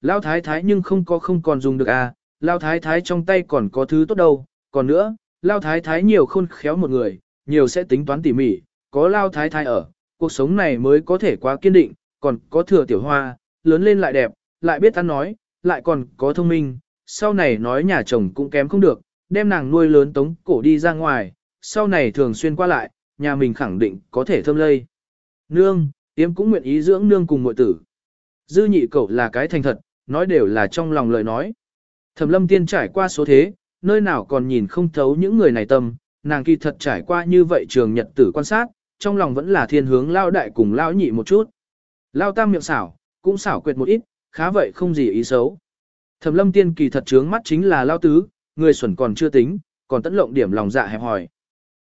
Lao thái thái nhưng không có không còn dùng được à, Lao thái thái trong tay còn có thứ tốt đâu, còn nữa, Lao thái thái nhiều khôn khéo một người, nhiều sẽ tính toán tỉ mỉ, có Lao thái thái ở, cuộc sống này mới có thể quá kiên định, còn có thừa tiểu hoa, lớn lên lại đẹp, lại biết ăn nói, lại còn có thông minh, sau này nói nhà chồng cũng kém không được, đem nàng nuôi lớn tống cổ đi ra ngoài, sau này thường xuyên qua lại, nhà mình khẳng định có thể thơm lây. Nương, tiêm cũng nguyện ý dưỡng nương cùng muội tử. Dư nhị cậu là cái thành thật, nói đều là trong lòng lời nói. Thẩm lâm tiên trải qua số thế, nơi nào còn nhìn không thấu những người này tâm, nàng kỳ thật trải qua như vậy trường nhật tử quan sát, trong lòng vẫn là thiên hướng lao đại cùng lao nhị một chút. Lao tam miệng xảo, cũng xảo quyệt một ít, khá vậy không gì ý xấu. Thẩm lâm tiên kỳ thật trướng mắt chính là lao tứ, người xuẩn còn chưa tính, còn tận lộng điểm lòng dạ hẹp hỏi.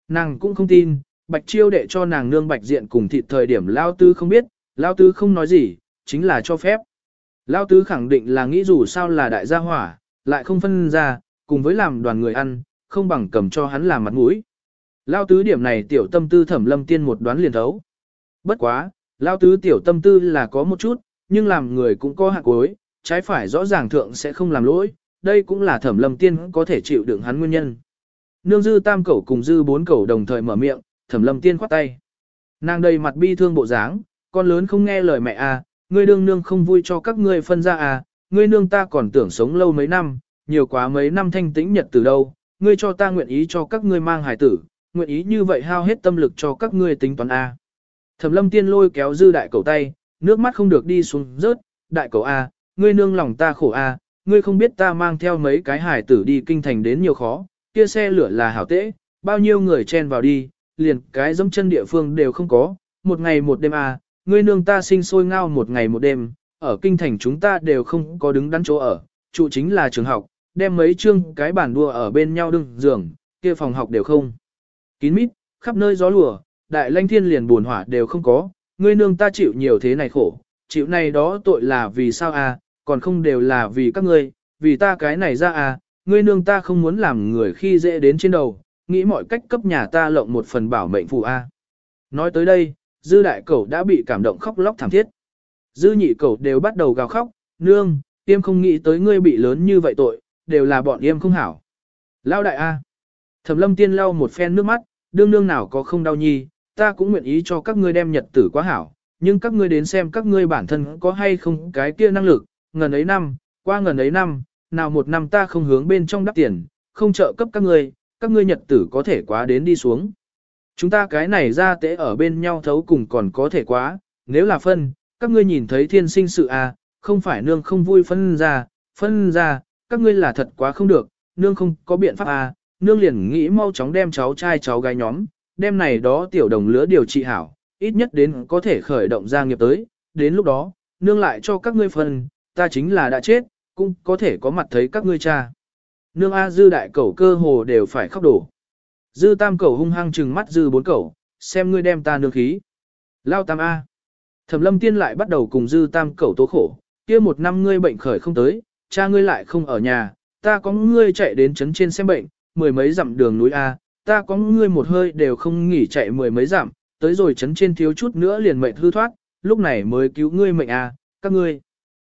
Nàng cũng không tin, bạch chiêu đệ cho nàng nương bạch diện cùng thịt thời điểm lao tứ không biết, lao tứ không nói gì, chính là cho phép. Lao tứ khẳng định là nghĩ dù sao là đại gia hỏa, lại không phân ra, cùng với làm đoàn người ăn, không bằng cầm cho hắn làm mặt mũi. Lao tứ điểm này tiểu tâm tư thẩm lâm tiên một đoán liền thấu. Bất quá, lao tứ tiểu tâm tư là có một chút, nhưng làm người cũng có hạng cuối, trái phải rõ ràng thượng sẽ không làm lỗi, đây cũng là thẩm lâm tiên có thể chịu đựng hắn nguyên nhân. Nương dư tam cẩu cùng dư bốn cẩu đồng thời mở miệng, thẩm lâm tiên khoát tay. Nàng đầy mặt bi thương bộ dáng, con lớn không nghe lời mẹ à, ngươi đương nương không vui cho các ngươi phân ra à, ngươi nương ta còn tưởng sống lâu mấy năm, nhiều quá mấy năm thanh tĩnh nhật từ đâu, ngươi cho ta nguyện ý cho các ngươi mang hài tử, nguyện ý như vậy hao hết tâm lực cho các ngươi tính toán a. À. Thẩm lâm tiên lôi kéo dư đại cầu tay, nước mắt không được đi xuống rớt, đại cầu a, à, ngươi nương lòng ta khổ a, ngươi không biết ta mang theo mấy cái hài tử đi kinh thành đến nhiều khó, kia xe lửa là hảo tễ, bao nhiêu người chen vào đi, liền cái dẫm chân địa phương đều không có, một ngày một đêm a, ngươi nương ta sinh sôi ngao một ngày một đêm, ở kinh thành chúng ta đều không có đứng đắn chỗ ở, trụ chính là trường học, đem mấy chương cái bản đua ở bên nhau đừng giường, kia phòng học đều không. Kín mít, khắp nơi gió lùa, đại lanh thiên liền buồn hỏa đều không có, ngươi nương ta chịu nhiều thế này khổ, chịu này đó tội là vì sao à, còn không đều là vì các ngươi, vì ta cái này ra à, ngươi nương ta không muốn làm người khi dễ đến trên đầu, nghĩ mọi cách cấp nhà ta lộng một phần bảo mệnh phù a. À. Nói tới đây, dư đại cẩu đã bị cảm động khóc lóc thảm thiết. Dư nhị cẩu đều bắt đầu gào khóc, nương, yêm không nghĩ tới ngươi bị lớn như vậy tội, đều là bọn yêm không hảo. Lao đại a. Thẩm lâm tiên lau một phen nước mắt, đương nương nào có không đau nhi, ta cũng nguyện ý cho các ngươi đem nhật tử quá hảo, nhưng các ngươi đến xem các ngươi bản thân có hay không cái kia năng lực, ngần ấy năm, qua ngần ấy năm, nào một năm ta không hướng bên trong đắp tiền, không trợ cấp các ngươi, các ngươi nhật tử có thể quá đến đi xuống. Chúng ta cái này ra tế ở bên nhau thấu cùng còn có thể quá, nếu là phân, các ngươi nhìn thấy thiên sinh sự à, không phải nương không vui phân ra, phân ra, các ngươi là thật quá không được, nương không có biện pháp à, nương liền nghĩ mau chóng đem cháu trai cháu gái nhóm, đem này đó tiểu đồng lứa điều trị hảo, ít nhất đến có thể khởi động gia nghiệp tới, đến lúc đó, nương lại cho các ngươi phân, ta chính là đã chết, cũng có thể có mặt thấy các ngươi cha. Nương A dư đại cầu cơ hồ đều phải khóc đổ. Dư tam cẩu hung hăng trừng mắt dư bốn cẩu, xem ngươi đem ta nương khí. Lao tam A. Thẩm lâm tiên lại bắt đầu cùng dư tam cẩu tố khổ, kia một năm ngươi bệnh khởi không tới, cha ngươi lại không ở nhà, ta có ngươi chạy đến trấn trên xem bệnh, mười mấy dặm đường núi A, ta có ngươi một hơi đều không nghỉ chạy mười mấy dặm, tới rồi trấn trên thiếu chút nữa liền mệnh hư thoát, lúc này mới cứu ngươi mệnh A, các ngươi.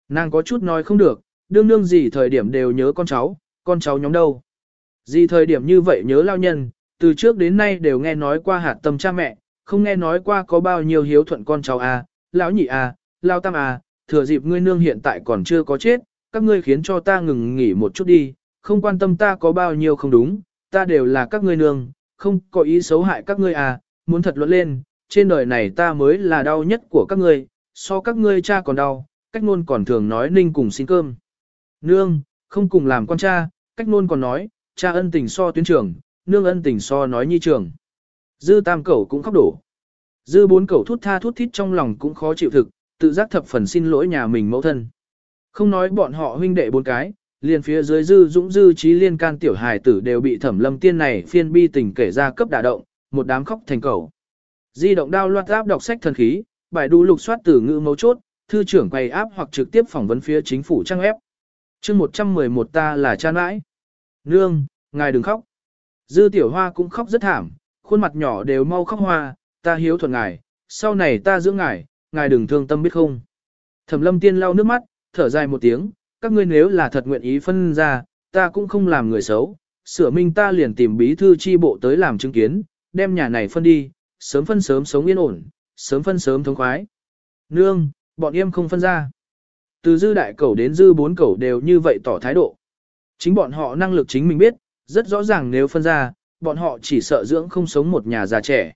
Nàng có chút nói không được, đương đương gì thời điểm đều nhớ con cháu, con cháu nhóm đâu. Gì thời điểm như vậy nhớ lao nhân, từ trước đến nay đều nghe nói qua hạt tâm cha mẹ, không nghe nói qua có bao nhiêu hiếu thuận con cháu a, lão nhị a, lao tam a, thừa dịp ngươi nương hiện tại còn chưa có chết, các ngươi khiến cho ta ngừng nghỉ một chút đi, không quan tâm ta có bao nhiêu không đúng, ta đều là các ngươi nương, không có ý xấu hại các ngươi à, muốn thật luận lên, trên đời này ta mới là đau nhất của các ngươi, so các ngươi cha còn đau, cách ngôn còn thường nói ninh cùng xin cơm. Nương, không cùng làm con cha, cách ngôn còn nói, cha ân tình so tuyến trưởng, nương ân tình so nói nhi trường Dư tam cẩu cũng khóc đổ. Dư bốn cẩu thút tha thút thít trong lòng cũng khó chịu thực, tự giác thập phần xin lỗi nhà mình mẫu thân. Không nói bọn họ huynh đệ bốn cái, liền phía dưới dư dũng dư trí liên can tiểu hài tử đều bị thẩm lâm tiên này phiên bi tình kể ra cấp đả động, một đám khóc thành cầu. Di động đao loạt áp đọc sách thần khí, bài đu lục soát từ ngữ mấu chốt, thư trưởng quay áp hoặc trực tiếp phỏng vấn phía chính phủ trang ép. chương 111 ta là cha nãi. Nương, ngài đừng khóc. Dư tiểu hoa cũng khóc rất thảm, khuôn mặt nhỏ đều mau khóc hoa, ta hiếu thuận ngài, sau này ta dưỡng ngài, ngài đừng thương tâm biết không. Thẩm lâm tiên lau nước mắt, thở dài một tiếng, các ngươi nếu là thật nguyện ý phân ra, ta cũng không làm người xấu, sửa minh ta liền tìm bí thư chi bộ tới làm chứng kiến, đem nhà này phân đi, sớm phân sớm sống yên ổn, sớm phân sớm thống khoái. Nương, bọn em không phân ra. Từ dư đại cẩu đến dư bốn cẩu đều như vậy tỏ thái độ. Chính bọn họ năng lực chính mình biết, rất rõ ràng nếu phân ra, bọn họ chỉ sợ dưỡng không sống một nhà già trẻ.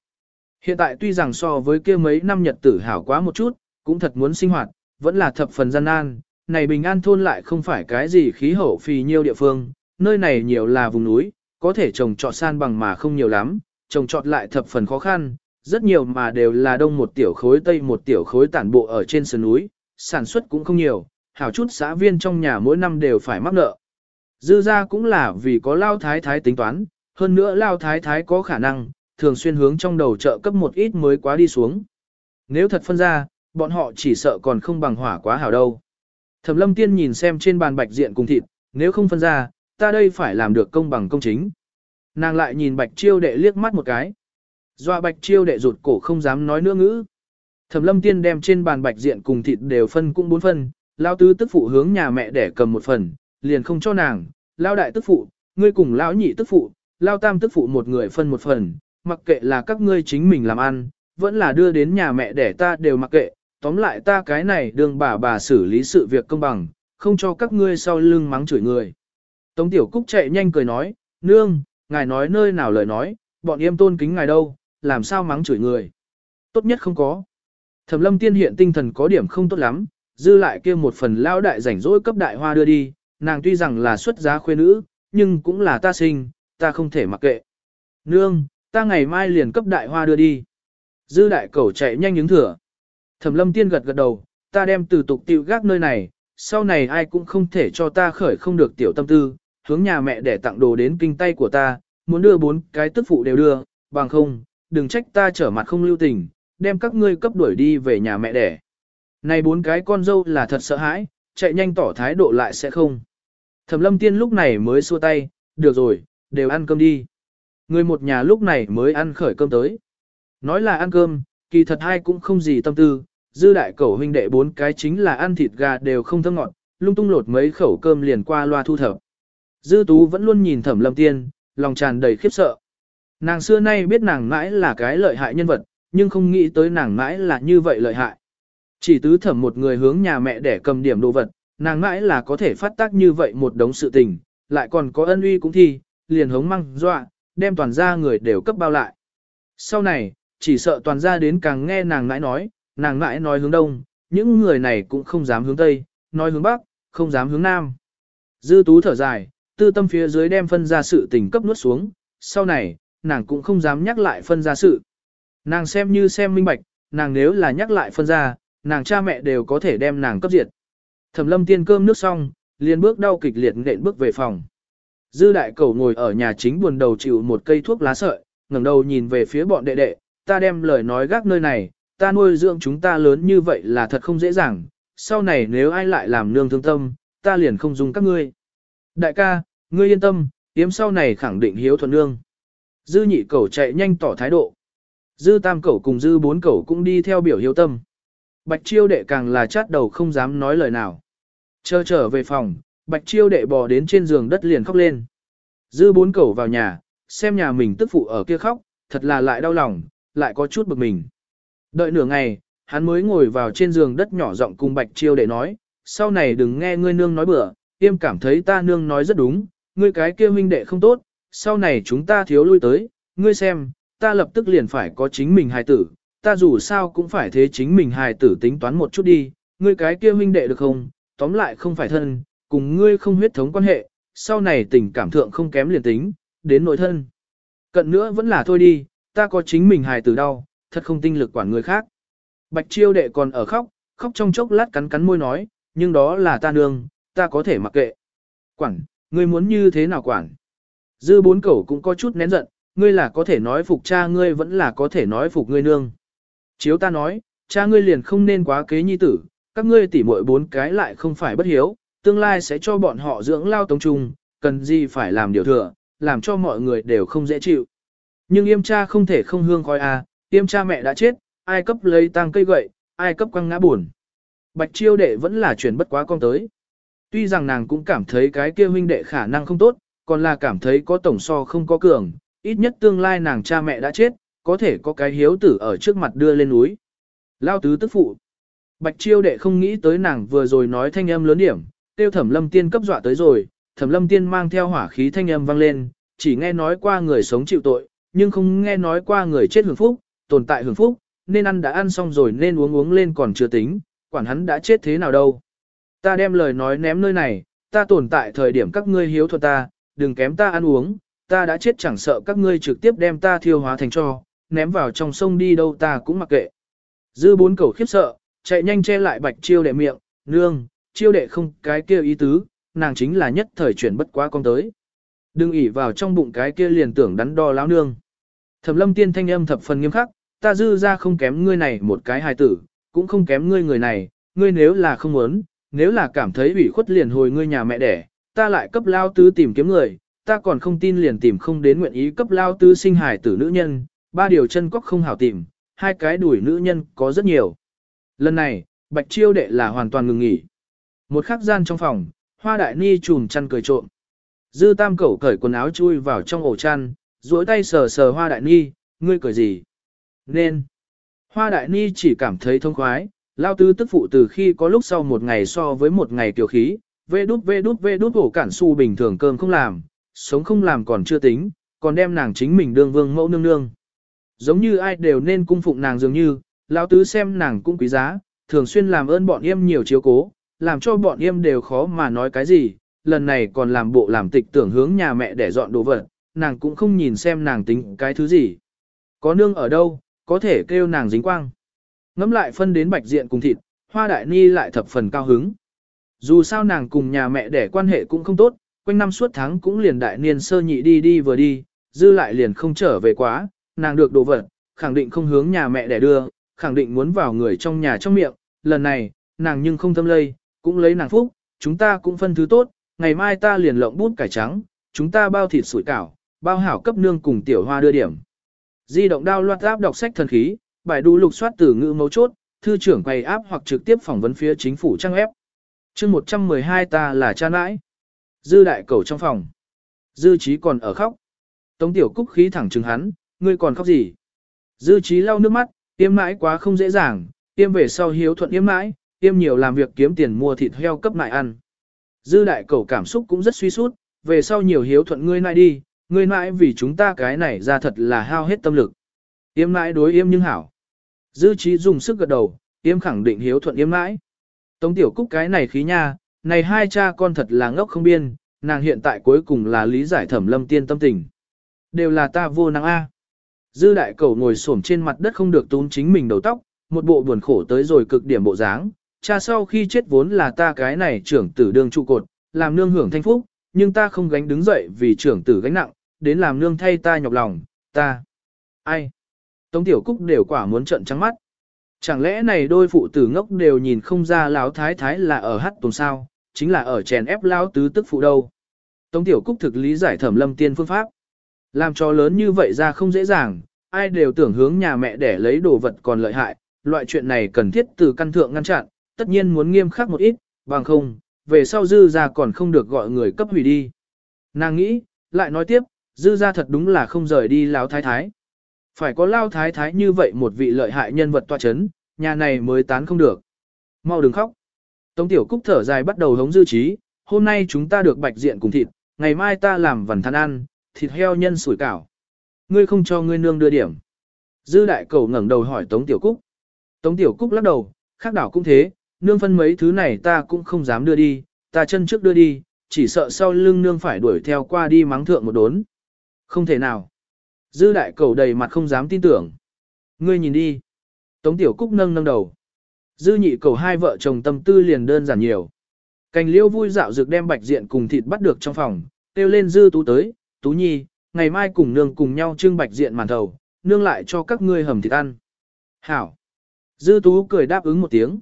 Hiện tại tuy rằng so với kia mấy năm nhật tử hảo quá một chút, cũng thật muốn sinh hoạt, vẫn là thập phần gian nan. Này bình an thôn lại không phải cái gì khí hậu phì nhiêu địa phương, nơi này nhiều là vùng núi, có thể trồng trọt san bằng mà không nhiều lắm, trồng trọt lại thập phần khó khăn, rất nhiều mà đều là đông một tiểu khối tây một tiểu khối tản bộ ở trên sườn núi, sản xuất cũng không nhiều, hảo chút xã viên trong nhà mỗi năm đều phải mắc nợ. Dư ra cũng là vì có lao thái thái tính toán, hơn nữa lao thái thái có khả năng, thường xuyên hướng trong đầu chợ cấp một ít mới quá đi xuống. Nếu thật phân ra, bọn họ chỉ sợ còn không bằng hỏa quá hảo đâu. Thẩm lâm tiên nhìn xem trên bàn bạch diện cùng thịt, nếu không phân ra, ta đây phải làm được công bằng công chính. Nàng lại nhìn bạch chiêu đệ liếc mắt một cái. Doa bạch chiêu đệ rụt cổ không dám nói nữa ngữ. Thẩm lâm tiên đem trên bàn bạch diện cùng thịt đều phân cũng bốn phân, lao tứ tức phụ hướng nhà mẹ để cầm một phần, liền không cho nàng, lao đại tức phụ, ngươi cùng lão nhị tức phụ, lao tam tức phụ một người phân một phần, mặc kệ là các ngươi chính mình làm ăn, vẫn là đưa đến nhà mẹ để ta đều mặc kệ, tóm lại ta cái này đường bà bà xử lý sự việc công bằng, không cho các ngươi sau lưng mắng chửi người. Tống tiểu cúc chạy nhanh cười nói, nương, ngài nói nơi nào lời nói, bọn em tôn kính ngài đâu, làm sao mắng chửi người. Tốt nhất không có. Thẩm lâm tiên hiện tinh thần có điểm không tốt lắm, dư lại kia một phần lao đại rảnh rỗi cấp đại hoa đưa đi, nàng tuy rằng là xuất giá khuê nữ, nhưng cũng là ta sinh, ta không thể mặc kệ. Nương, ta ngày mai liền cấp đại hoa đưa đi. Dư đại cẩu chạy nhanh ứng thửa Thẩm lâm tiên gật gật đầu, ta đem từ tục tiêu gác nơi này, sau này ai cũng không thể cho ta khởi không được tiểu tâm tư, hướng nhà mẹ để tặng đồ đến kinh tay của ta, muốn đưa bốn cái tức phụ đều đưa, bằng không, đừng trách ta trở mặt không lưu tình, đem các ngươi cấp đuổi đi về nhà mẹ đẻ. Này bốn cái con dâu là thật sợ hãi, chạy nhanh tỏ thái độ lại sẽ không. Thẩm lâm tiên lúc này mới xua tay, được rồi, đều ăn cơm đi. Người một nhà lúc này mới ăn khởi cơm tới. Nói là ăn cơm, kỳ thật hai cũng không gì tâm tư, dư đại cẩu huynh đệ bốn cái chính là ăn thịt gà đều không thơm ngọt, lung tung lột mấy khẩu cơm liền qua loa thu thập. Dư tú vẫn luôn nhìn thẩm lâm tiên, lòng tràn đầy khiếp sợ. Nàng xưa nay biết nàng mãi là cái lợi hại nhân vật, nhưng không nghĩ tới nàng mãi là như vậy lợi hại. Chỉ tứ thẩm một người hướng nhà mẹ để cầm điểm đồ vật, nàng mãi là có thể phát tác như vậy một đống sự tình, lại còn có ân uy cũng thi, liền hống măng dọa, đem toàn gia người đều cấp bao lại. Sau này, chỉ sợ toàn gia đến càng nghe nàng mãi nói, nàng mãi nói hướng đông, những người này cũng không dám hướng tây, nói hướng bắc, không dám hướng nam. Dư tú thở dài, tư tâm phía dưới đem phân ra sự tình cấp nuốt xuống, sau này, nàng cũng không dám nhắc lại phân ra sự. Nàng xem như xem minh bạch, nàng nếu là nhắc lại phân ra, nàng cha mẹ đều có thể đem nàng cấp diệt. Thẩm lâm tiên cơm nước xong, liền bước đau kịch liệt nện bước về phòng. Dư đại cầu ngồi ở nhà chính buồn đầu chịu một cây thuốc lá sợi, ngẩng đầu nhìn về phía bọn đệ đệ, ta đem lời nói gác nơi này, ta nuôi dưỡng chúng ta lớn như vậy là thật không dễ dàng, sau này nếu ai lại làm nương thương tâm, ta liền không dùng các ngươi. Đại ca, ngươi yên tâm, yếm sau này khẳng định hiếu thuận nương. Dư nhị cẩu chạy nhanh tỏ thái độ. Dư tam cẩu cùng dư bốn cẩu cũng đi theo biểu hiếu tâm. Bạch chiêu đệ càng là chát đầu không dám nói lời nào. Chờ trở về phòng, bạch chiêu đệ bò đến trên giường đất liền khóc lên. Dư bốn cẩu vào nhà, xem nhà mình tức phụ ở kia khóc, thật là lại đau lòng, lại có chút bực mình. Đợi nửa ngày, hắn mới ngồi vào trên giường đất nhỏ giọng cùng bạch chiêu đệ nói, sau này đừng nghe ngươi nương nói bừa, tiêm cảm thấy ta nương nói rất đúng, ngươi cái kia huynh đệ không tốt, sau này chúng ta thiếu lui tới, ngươi xem, ta lập tức liền phải có chính mình hài tử, ta dù sao cũng phải thế chính mình hài tử tính toán một chút đi, ngươi cái kia huynh đệ được không, tóm lại không phải thân, cùng ngươi không huyết thống quan hệ, sau này tình cảm thượng không kém liền tính, đến nội thân. Cận nữa vẫn là thôi đi, ta có chính mình hài tử đau, thật không tinh lực quản người khác. Bạch chiêu đệ còn ở khóc, khóc trong chốc lát cắn cắn môi nói, nhưng đó là ta nương, ta có thể mặc kệ. Quản, ngươi muốn như thế nào quản? Dư bốn cẩu cũng có chút nén giận, ngươi là có thể nói phục cha ngươi vẫn là có thể nói phục ngươi nương. Chiếu ta nói, cha ngươi liền không nên quá kế nhi tử, các ngươi tỉ muội bốn cái lại không phải bất hiếu, tương lai sẽ cho bọn họ dưỡng lao tống trung, cần gì phải làm điều thừa, làm cho mọi người đều không dễ chịu. Nhưng yêm cha không thể không hương khói à, yêm cha mẹ đã chết, ai cấp lấy tang cây gậy, ai cấp quăng ngã buồn. Bạch chiêu đệ vẫn là chuyển bất quá con tới. Tuy rằng nàng cũng cảm thấy cái kia huynh đệ khả năng không tốt, còn là cảm thấy có tổng so không có cường, ít nhất tương lai nàng cha mẹ đã chết, có thể có cái hiếu tử ở trước mặt đưa lên núi. Lao tứ tức phụ. Bạch chiêu đệ không nghĩ tới nàng vừa rồi nói thanh âm lớn điểm, tiêu thẩm lâm tiên cấp dọa tới rồi, thẩm lâm tiên mang theo hỏa khí thanh âm vang lên, chỉ nghe nói qua người sống chịu tội, nhưng không nghe nói qua người chết hưởng phúc, tồn tại hưởng phúc, nên ăn đã ăn xong rồi nên uống uống lên còn chưa tính, quản hắn đã chết thế nào đâu. Ta đem lời nói ném nơi này, ta tồn tại thời điểm các ngươi hiếu thuận ta, đừng kém ta ăn uống, ta đã chết chẳng sợ các ngươi trực tiếp đem ta thiêu hóa thành cho, ném vào trong sông đi đâu ta cũng mặc kệ. Dư bốn cầu khiếp sợ, chạy nhanh che lại bạch chiêu đệ miệng, nương, chiêu đệ không cái kia ý tứ, nàng chính là nhất thời chuyển bất quá con tới. Đừng ỉ vào trong bụng cái kia liền tưởng đắn đo láo nương. Thẩm lâm tiên thanh âm thập phần nghiêm khắc, ta dư ra không kém ngươi này một cái hài tử, cũng không kém ngươi người này, ngươi nếu là không muốn, nếu là cảm thấy ủy khuất liền hồi ngươi nhà mẹ đẻ, ta lại cấp lao tứ tìm kiếm người, ta còn không tin liền tìm không đến nguyện ý cấp lao tứ sinh hài tử nữ nhân, ba điều chân cóc không hảo tìm, hai cái đuổi nữ nhân có rất nhiều. Lần này, bạch chiêu đệ là hoàn toàn ngừng nghỉ. Một khắc gian trong phòng, hoa đại ni trùm chăn cười trộm. Dư tam cẩu cởi quần áo chui vào trong ổ chăn, duỗi tay sờ sờ hoa đại ni, ngươi cười gì? Nên. Hoa đại ni chỉ cảm thấy thông khoái, lao tứ tức phụ từ khi có lúc sau một ngày so với một ngày tiểu khí, vê đút vê đút vê đút ổ cản su bình thường cơm không làm, sống không làm còn chưa tính, còn đem nàng chính mình đương vương mẫu nương nương. Giống như ai đều nên cung phụng nàng dường như, lão tứ xem nàng cũng quý giá, thường xuyên làm ơn bọn em nhiều chiếu cố, làm cho bọn em đều khó mà nói cái gì, lần này còn làm bộ làm tịch tưởng hướng nhà mẹ để dọn đồ vật, nàng cũng không nhìn xem nàng tính cái thứ gì. Có nương ở đâu, có thể kêu nàng dính quang. Ngắm lại phân đến bạch diện cùng thịt, hoa đại ni lại thập phần cao hứng. Dù sao nàng cùng nhà mẹ để quan hệ cũng không tốt, quanh năm suốt tháng cũng liền đại niên sơ nhị đi đi vừa đi, dư lại liền không trở về quá, nàng được đồ vật, khẳng định không hướng nhà mẹ để đưa, khẳng định muốn vào người trong nhà trong miệng, lần này, nàng nhưng không thâm lây, cũng lấy nàng phúc, chúng ta cũng phân thứ tốt, ngày mai ta liền lộng bút cải trắng, chúng ta bao thịt sủi cảo, bao hảo cấp nương cùng tiểu hoa đưa điểm. Di động đao loạt áp đọc sách thần khí, bài đu lục soát từ ngữ mấu chốt, thư trưởng quay áp hoặc trực tiếp phỏng vấn phía chính phủ trang ép. chương 112 ta là cha nãi. Dư đại cầu trong phòng. Dư trí còn ở khóc. Tống tiểu cúc khí thẳng chừng hắn, ngươi còn khóc gì? Dư trí lau nước mắt, tiêm mãi quá không dễ dàng, tiêm về sau hiếu thuận yếm mãi, tiêm nhiều làm việc kiếm tiền mua thịt heo cấp nại ăn. Dư đại cầu cảm xúc cũng rất suy sút, về sau nhiều hiếu thuận ngươi nại đi, ngươi nại vì chúng ta cái này ra thật là hao hết tâm lực. Yếm nại đối yếm nhưng hảo. Dư trí dùng sức gật đầu, yếm khẳng định hiếu thuận yếm nại. Tống tiểu cúc cái này khí nha, này hai cha con thật là ngốc không biên, nàng hiện tại cuối cùng là lý giải thẩm lâm tiên tâm tình. Đều là ta vô năng A. Dư đại cầu ngồi xổm trên mặt đất không được tún chính mình đầu tóc, một bộ buồn khổ tới rồi cực điểm bộ dáng. Cha sau khi chết vốn là ta cái này trưởng tử đương trụ cột, làm nương hưởng thanh phúc, nhưng ta không gánh đứng dậy vì trưởng tử gánh nặng, đến làm nương thay ta nhọc lòng, ta. Ai? Tống tiểu cúc đều quả muốn trận trắng mắt. Chẳng lẽ này đôi phụ tử ngốc đều nhìn không ra lão thái thái là ở hát tuần sao, chính là ở chèn ép lão tứ tức phụ đâu. Tống tiểu cúc thực lý giải thẩm lâm tiên phương pháp. Làm cho lớn như vậy ra không dễ dàng, ai đều tưởng hướng nhà mẹ để lấy đồ vật còn lợi hại, loại chuyện này cần thiết từ căn thượng ngăn chặn, tất nhiên muốn nghiêm khắc một ít, bằng không, về sau dư ra còn không được gọi người cấp hủy đi. Nàng nghĩ, lại nói tiếp, dư ra thật đúng là không rời đi Lão thái thái. Phải có lao thái thái như vậy một vị lợi hại nhân vật tọa chấn, nhà này mới tán không được. Mau đừng khóc. Tống tiểu cúc thở dài bắt đầu hống dư trí, hôm nay chúng ta được bạch diện cùng thịt, ngày mai ta làm vần than ăn, thịt heo nhân sủi cảo. Ngươi không cho ngươi nương đưa điểm. Dư đại cầu ngẩng đầu hỏi Tống Tiểu Cúc. Tống Tiểu Cúc lắc đầu, khác đảo cũng thế, nương phân mấy thứ này ta cũng không dám đưa đi, ta chân trước đưa đi, chỉ sợ sau lưng nương phải đuổi theo qua đi mắng thượng một đốn. Không thể nào. Dư đại cầu đầy mặt không dám tin tưởng. Ngươi nhìn đi. Tống Tiểu Cúc nâng nâng đầu. Dư nhị cầu hai vợ chồng tâm tư liền đơn giản nhiều. Cành liêu vui dạo dược đem bạch diện cùng thịt bắt được trong phòng, kêu lên dư tú tới, tú nhi, ngày mai cùng nương cùng nhau trưng bạch diện màn thầu, nương lại cho các ngươi hầm thịt ăn. Hảo. Dư tú cười đáp ứng một tiếng.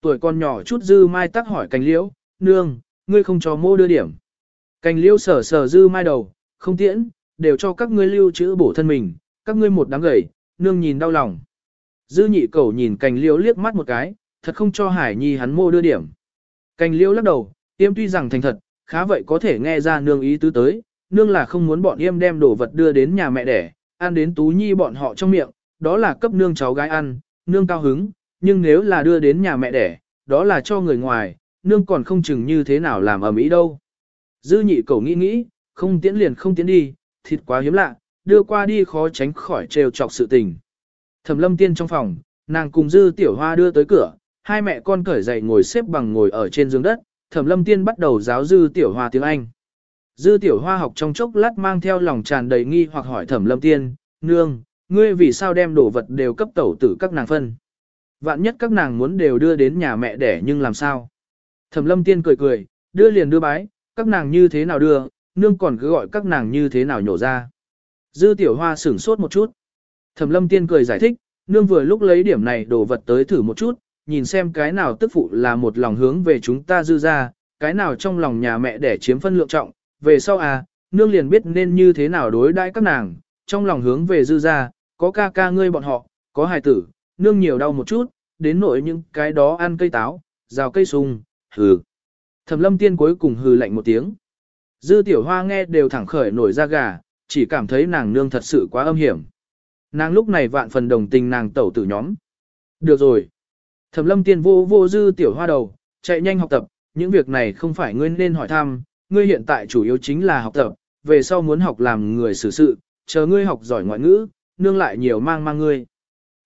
Tuổi con nhỏ chút dư mai tắc hỏi cành liễu, nương, ngươi không cho mô đưa điểm. Cành liễu sờ sờ dư mai đầu, không tiễn, đều cho các ngươi lưu trữ bổ thân mình, các ngươi một đám gầy, nương nhìn đau lòng. Dư nhị cầu nhìn cành liễu liếc mắt một cái, thật không cho Hải Nhi hắn mô đưa điểm. Cành liễu lắc đầu, tiêm tuy rằng thành thật, khá vậy có thể nghe ra nương ý tứ tới, nương là không muốn bọn yêm đem đồ vật đưa đến nhà mẹ đẻ, ăn đến tú nhi bọn họ trong miệng, đó là cấp nương cháu gái ăn, nương cao hứng, nhưng nếu là đưa đến nhà mẹ đẻ, đó là cho người ngoài, nương còn không chừng như thế nào làm ở mỹ đâu. Dư nhị cầu nghĩ nghĩ, không tiễn liền không tiễn đi, thịt quá hiếm lạ, đưa qua đi khó tránh khỏi trêu chọc sự tình. Thẩm lâm tiên trong phòng, nàng cùng dư tiểu hoa đưa tới cửa, hai mẹ con cởi giày ngồi xếp bằng ngồi ở trên giường đất, thẩm lâm tiên bắt đầu giáo dư tiểu hoa tiếng Anh. Dư tiểu hoa học trong chốc lát mang theo lòng tràn đầy nghi hoặc hỏi thẩm lâm tiên, nương, ngươi vì sao đem đồ vật đều cấp tẩu tử các nàng phân. Vạn nhất các nàng muốn đều đưa đến nhà mẹ đẻ nhưng làm sao? Thẩm lâm tiên cười cười, đưa liền đưa bái, các nàng như thế nào đưa, nương còn cứ gọi các nàng như thế nào nhổ ra. Dư tiểu hoa sửng sốt một chút. Thẩm lâm tiên cười giải thích, nương vừa lúc lấy điểm này đồ vật tới thử một chút, nhìn xem cái nào tức phụ là một lòng hướng về chúng ta dư ra, cái nào trong lòng nhà mẹ để chiếm phân lượng trọng, về sau à, nương liền biết nên như thế nào đối đãi các nàng, trong lòng hướng về dư ra, có ca ca ngươi bọn họ, có hài tử, nương nhiều đau một chút, đến nỗi những cái đó ăn cây táo, rào cây sung, hừ. Thẩm lâm tiên cuối cùng hừ lạnh một tiếng. Dư tiểu hoa nghe đều thẳng khởi nổi da gà, chỉ cảm thấy nàng nương thật sự quá âm hiểm. Nàng lúc này vạn phần đồng tình nàng tẩu tử nhóm. Được rồi. Thẩm lâm tiên vô vô dư tiểu hoa đầu, chạy nhanh học tập, những việc này không phải ngươi nên hỏi thăm, ngươi hiện tại chủ yếu chính là học tập, về sau muốn học làm người xử sự, chờ ngươi học giỏi ngoại ngữ, nương lại nhiều mang mang ngươi.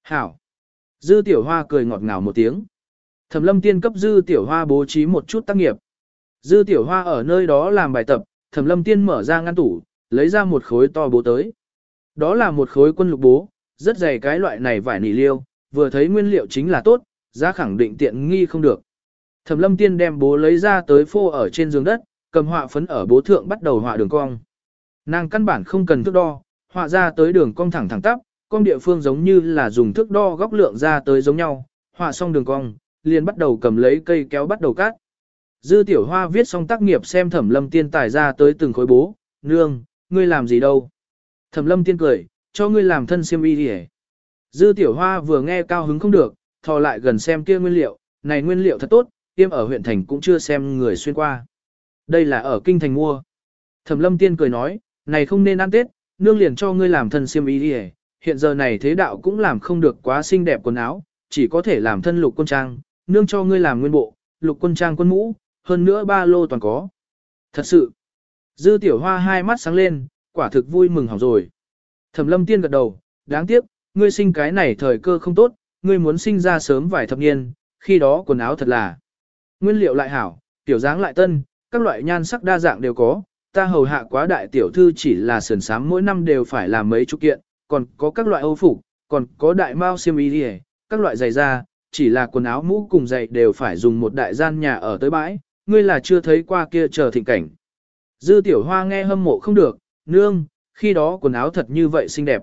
Hảo. Dư tiểu hoa cười ngọt ngào một tiếng. Thẩm lâm tiên cấp dư tiểu hoa bố trí một chút tác nghiệp. Dư tiểu hoa ở nơi đó làm bài tập, thẩm lâm tiên mở ra ngăn tủ, lấy ra một khối to bố tới. Đó là một khối quân lục bố, rất dày cái loại này vải nỉ liêu, vừa thấy nguyên liệu chính là tốt, giá khẳng định tiện nghi không được. Thẩm lâm tiên đem bố lấy ra tới phô ở trên giường đất, cầm họa phấn ở bố thượng bắt đầu họa đường cong. Nàng căn bản không cần thước đo, họa ra tới đường cong thẳng thẳng tắp, cong địa phương giống như là dùng thước đo góc lượng ra tới giống nhau, họa xong đường cong, liền bắt đầu cầm lấy cây kéo bắt đầu cắt. Dư tiểu hoa viết xong tác nghiệp xem thẩm lâm tiên tài ra tới từng khối bố, nương, ngươi làm gì đâu. Thẩm lâm tiên cười, cho ngươi làm thân xiêm y đi Dư tiểu hoa vừa nghe cao hứng không được, thò lại gần xem kia nguyên liệu, này nguyên liệu thật tốt, tiêm ở huyện thành cũng chưa xem người xuyên qua. Đây là ở kinh thành mua. Thẩm lâm tiên cười nói, này không nên ăn tết, nương liền cho ngươi làm thân siêm y đi hiện giờ này thế đạo cũng làm không được quá xinh đẹp quần áo, chỉ có thể làm thân lục quân trang, nương cho ngươi làm nguyên bộ, lục quân trang quân mũ, hơn nữa ba lô toàn có. Thật sự, dư tiểu hoa hai mắt sáng lên, quả thực vui mừng hỏng rồi. Thẩm lâm tiên gật đầu, đáng tiếc, ngươi sinh cái này thời cơ không tốt, ngươi muốn sinh ra sớm vài thập niên, khi đó quần áo thật là nguyên liệu lại hảo, tiểu dáng lại tân, các loại nhan sắc đa dạng đều có, ta hầu hạ quá đại tiểu thư chỉ là sườn sám mỗi năm đều phải làm mấy chục kiện, còn có các loại âu phục, còn có đại mao xiêm y đi các loại giày da, chỉ là quần áo mũ cùng giày đều phải dùng một đại gian nhà ở tới bãi, ngươi là chưa thấy qua kia chờ thịnh cảnh. Dư tiểu hoa nghe hâm mộ không được, nương, khi đó quần áo thật như vậy xinh đẹp.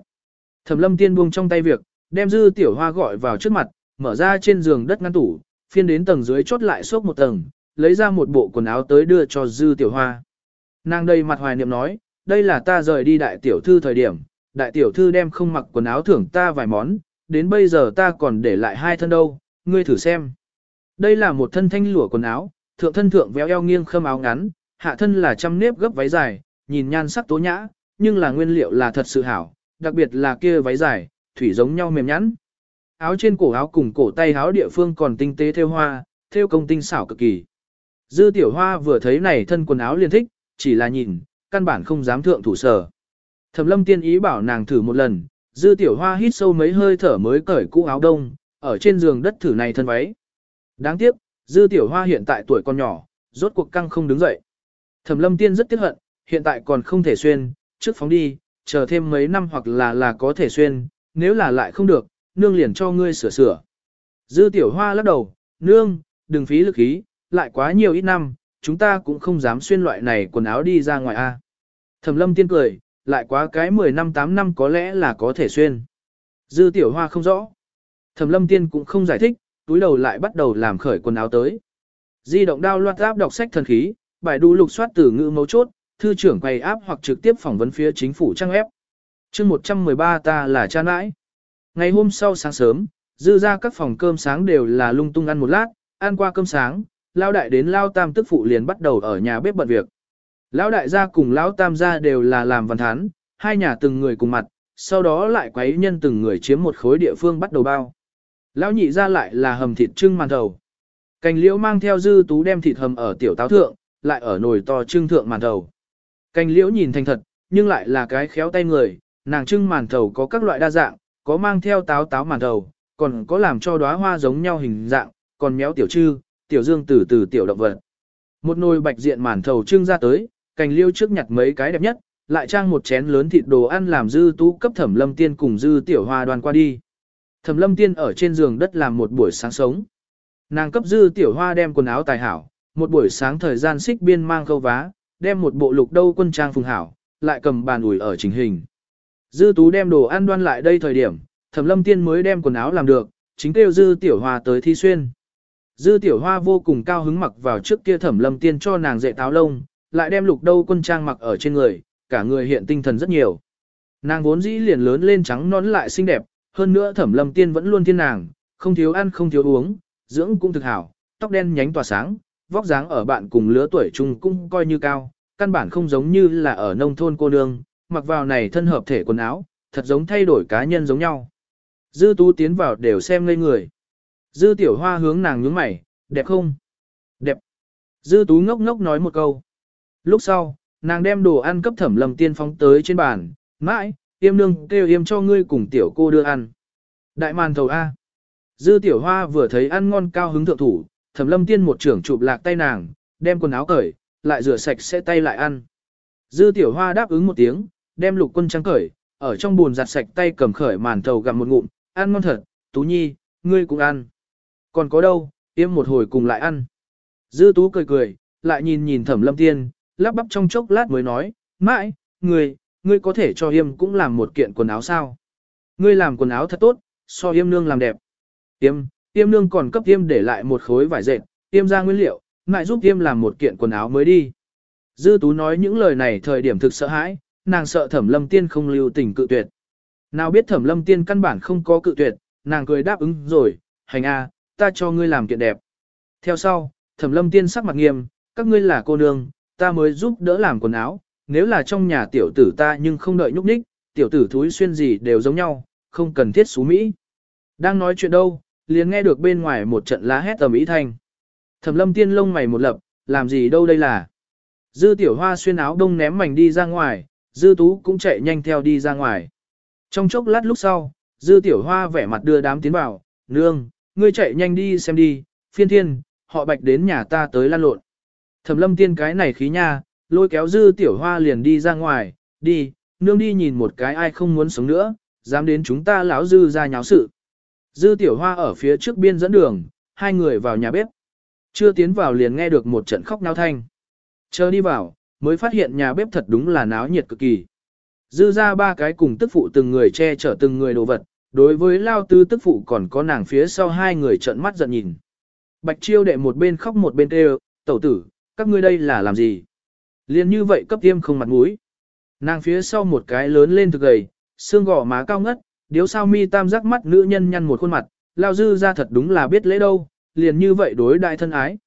Thẩm lâm tiên buông trong tay việc, đem dư tiểu hoa gọi vào trước mặt, mở ra trên giường đất ngăn tủ, phiên đến tầng dưới chốt lại xốp một tầng, lấy ra một bộ quần áo tới đưa cho dư tiểu hoa. Nàng đây mặt hoài niệm nói, đây là ta rời đi đại tiểu thư thời điểm, đại tiểu thư đem không mặc quần áo thưởng ta vài món, đến bây giờ ta còn để lại hai thân đâu, ngươi thử xem. Đây là một thân thanh lụa quần áo, thượng thân thượng véo eo nghiêng khâm áo ngắn, hạ thân là trăm nếp gấp váy dài, nhìn nhan sắc tố nhã, nhưng là nguyên liệu là thật sự hảo, đặc biệt là kia váy dài, thủy giống nhau mềm nhẵn. Áo trên cổ áo cùng cổ tay áo địa phương còn tinh tế theo hoa, theo công tinh xảo cực kỳ. Dư tiểu hoa vừa thấy này thân quần áo liền thích, chỉ là nhìn, căn bản không dám thượng thủ sở. Thẩm lâm tiên ý bảo nàng thử một lần, dư tiểu hoa hít sâu mấy hơi thở mới cởi cũ áo đông, ở trên giường đất thử này thân váy. Đáng tiếc, dư tiểu hoa hiện tại tuổi còn nhỏ, rốt cuộc căng không đứng dậy. Thẩm lâm tiên rất tiếc hận, hiện tại còn không thể xuyên, trước phóng đi, chờ thêm mấy năm hoặc là là có thể xuyên, nếu là lại không được, nương liền cho ngươi sửa sửa. Dư tiểu hoa lắc đầu, nương, đừng phí lực ý, lại quá nhiều ít năm, chúng ta cũng không dám xuyên loại này quần áo đi ra ngoài a. Thẩm lâm tiên cười, lại quá cái 10 năm 8 năm có lẽ là có thể xuyên. Dư tiểu hoa không rõ. Thẩm lâm tiên cũng không giải thích, túi đầu lại bắt đầu làm khởi quần áo tới. Di động đao loạt áp đọc sách thần khí, bài đu lục soát từ ngữ mấu chốt, thư trưởng quay áp hoặc trực tiếp phỏng vấn phía chính phủ trang ép. chương 113 ta là cha nãi. Ngày hôm sau sáng sớm, dư ra các phòng cơm sáng đều là lung tung ăn một lát, ăn qua cơm sáng, lao đại đến lao tam tức phụ liền bắt đầu ở nhà bếp bận việc. Lão đại gia cùng lão tam gia đều là làm văn thán, hai nhà từng người cùng mặt, sau đó lại quấy nhân từng người chiếm một khối địa phương bắt đầu bao. Lão nhị gia lại là hầm thịt trưng màn thầu. Cành liễu mang theo dư tú đem thịt hầm ở tiểu táo thượng, lại ở nồi to trưng thượng màn thầu. Cành liễu nhìn thành thật, nhưng lại là cái khéo tay người, nàng trưng màn thầu có các loại đa dạng, có mang theo táo táo màn thầu, còn có làm cho đóa hoa giống nhau hình dạng, còn méo tiểu trư, tiểu dương từ từ tiểu động vật. Một nồi bạch diện màn thầu trưng ra tới, cành liêu trước nhặt mấy cái đẹp nhất, lại trang một chén lớn thịt đồ ăn làm dư tú cấp thẩm lâm tiên cùng dư tiểu hoa đoàn qua đi. Thẩm lâm tiên ở trên giường đất làm một buổi sáng sống. Nàng cấp dư tiểu hoa đem quần áo tài hảo, một buổi sáng thời gian xích biên mang khâu vá, đem một bộ lục đâu quân trang phùng hảo, lại cầm bàn ủi ở trình hình. Dư tú đem đồ ăn đoan lại đây thời điểm, thẩm lâm tiên mới đem quần áo làm được, chính kêu dư tiểu hoa tới thi xuyên. Dư tiểu hoa vô cùng cao hứng mặc vào trước kia thẩm lâm tiên cho nàng dạy táo lông, lại đem lục đâu quân trang mặc ở trên người, cả người hiện tinh thần rất nhiều. Nàng vốn dĩ liền lớn lên trắng nón lại xinh đẹp, hơn nữa thẩm lâm tiên vẫn luôn thiên nàng, không thiếu ăn không thiếu uống, dưỡng cũng thực hảo, tóc đen nhánh tỏa sáng, vóc dáng ở bạn cùng lứa tuổi chung cũng coi như cao, căn bản không giống như là ở nông thôn cô nương, mặc vào này thân hợp thể quần áo, thật giống thay đổi cá nhân giống nhau. Dư tú tiến vào đều xem ngây người. Dư tiểu hoa hướng nàng nhướng mày, đẹp không? Đẹp. Dư tú ngốc ngốc nói một câu. Lúc sau, nàng đem đồ ăn cấp thẩm lầm tiên phóng tới trên bàn, mãi, yêm nương kêu yêm cho ngươi cùng tiểu cô đưa ăn. Đại màn thầu A. Dư tiểu hoa vừa thấy ăn ngon cao hứng thượng thủ, thẩm lâm tiên một trưởng chụp lạc tay nàng, đem quần áo cởi, lại rửa sạch sẽ tay lại ăn. Dư tiểu hoa đáp ứng một tiếng, đem lục quân trắng cởi, ở trong buồn giặt sạch tay cầm khởi màn thầu gặm một ngụm, ăn ngon thật, tú nhi, ngươi cũng ăn. Còn có đâu, yếm một hồi cùng lại ăn. Dư tú cười cười, lại nhìn nhìn thẩm lâm tiên, lắp bắp trong chốc lát mới nói, mãi, ngươi, ngươi có thể cho Yêm cũng làm một kiện quần áo sao? Ngươi làm quần áo thật tốt, so Yêm nương làm đẹp. Yêm, Yêm nương còn cấp Yêm để lại một khối vải dệt, Yêm ra nguyên liệu, ngại giúp Yêm làm một kiện quần áo mới đi. Dư Tú nói những lời này thời điểm thực sợ hãi, nàng sợ Thẩm Lâm Tiên không lưu tình cự tuyệt. Nào biết Thẩm Lâm Tiên căn bản không có cự tuyệt, nàng cười đáp ứng rồi, hành a, ta cho ngươi làm kiện đẹp. Theo sau, Thẩm Lâm Tiên sắc mặt nghiêm, các ngươi là cô nương, ta mới giúp đỡ làm quần áo, nếu là trong nhà tiểu tử ta nhưng không đợi nhúc nhích, tiểu tử thúi xuyên gì đều giống nhau, không cần thiết xú Mỹ. Đang nói chuyện đâu, liền nghe được bên ngoài một trận lá hét tầm ý thanh. Thẩm lâm tiên lông mày một lập, làm gì đâu đây là. Dư tiểu hoa xuyên áo đông ném mảnh đi ra ngoài, dư tú cũng chạy nhanh theo đi ra ngoài. Trong chốc lát lúc sau, dư tiểu hoa vẻ mặt đưa đám tiến vào, nương, ngươi chạy nhanh đi xem đi, phiên thiên, họ bạch đến nhà ta tới lan lộn. Thẩm lâm tiên cái này khí nha, lôi kéo dư tiểu hoa liền đi ra ngoài, đi, nương đi nhìn một cái ai không muốn sống nữa, dám đến chúng ta lão dư ra nháo sự. Dư tiểu hoa ở phía trước biên dẫn đường, hai người vào nhà bếp. Chưa tiến vào liền nghe được một trận khóc náo thanh. Chờ đi vào, mới phát hiện nhà bếp thật đúng là náo nhiệt cực kỳ. Dư ra ba cái cùng tức phụ từng người che chở từng người đồ vật, đối với lao tư tức phụ còn có nàng phía sau hai người trợn mắt giận nhìn. Bạch chiêu đệ một bên khóc một bên kêu, tẩu tử, các ngươi đây là làm gì? Liên như vậy cấp tiêm không mặt mũi. Nàng phía sau một cái lớn lên thực gầy, xương gò má cao ngất, điếu sao mi tam giác mắt nữ nhân nhăn một khuôn mặt, lao dư ra thật đúng là biết lễ đâu, liền như vậy đối đại thân ái.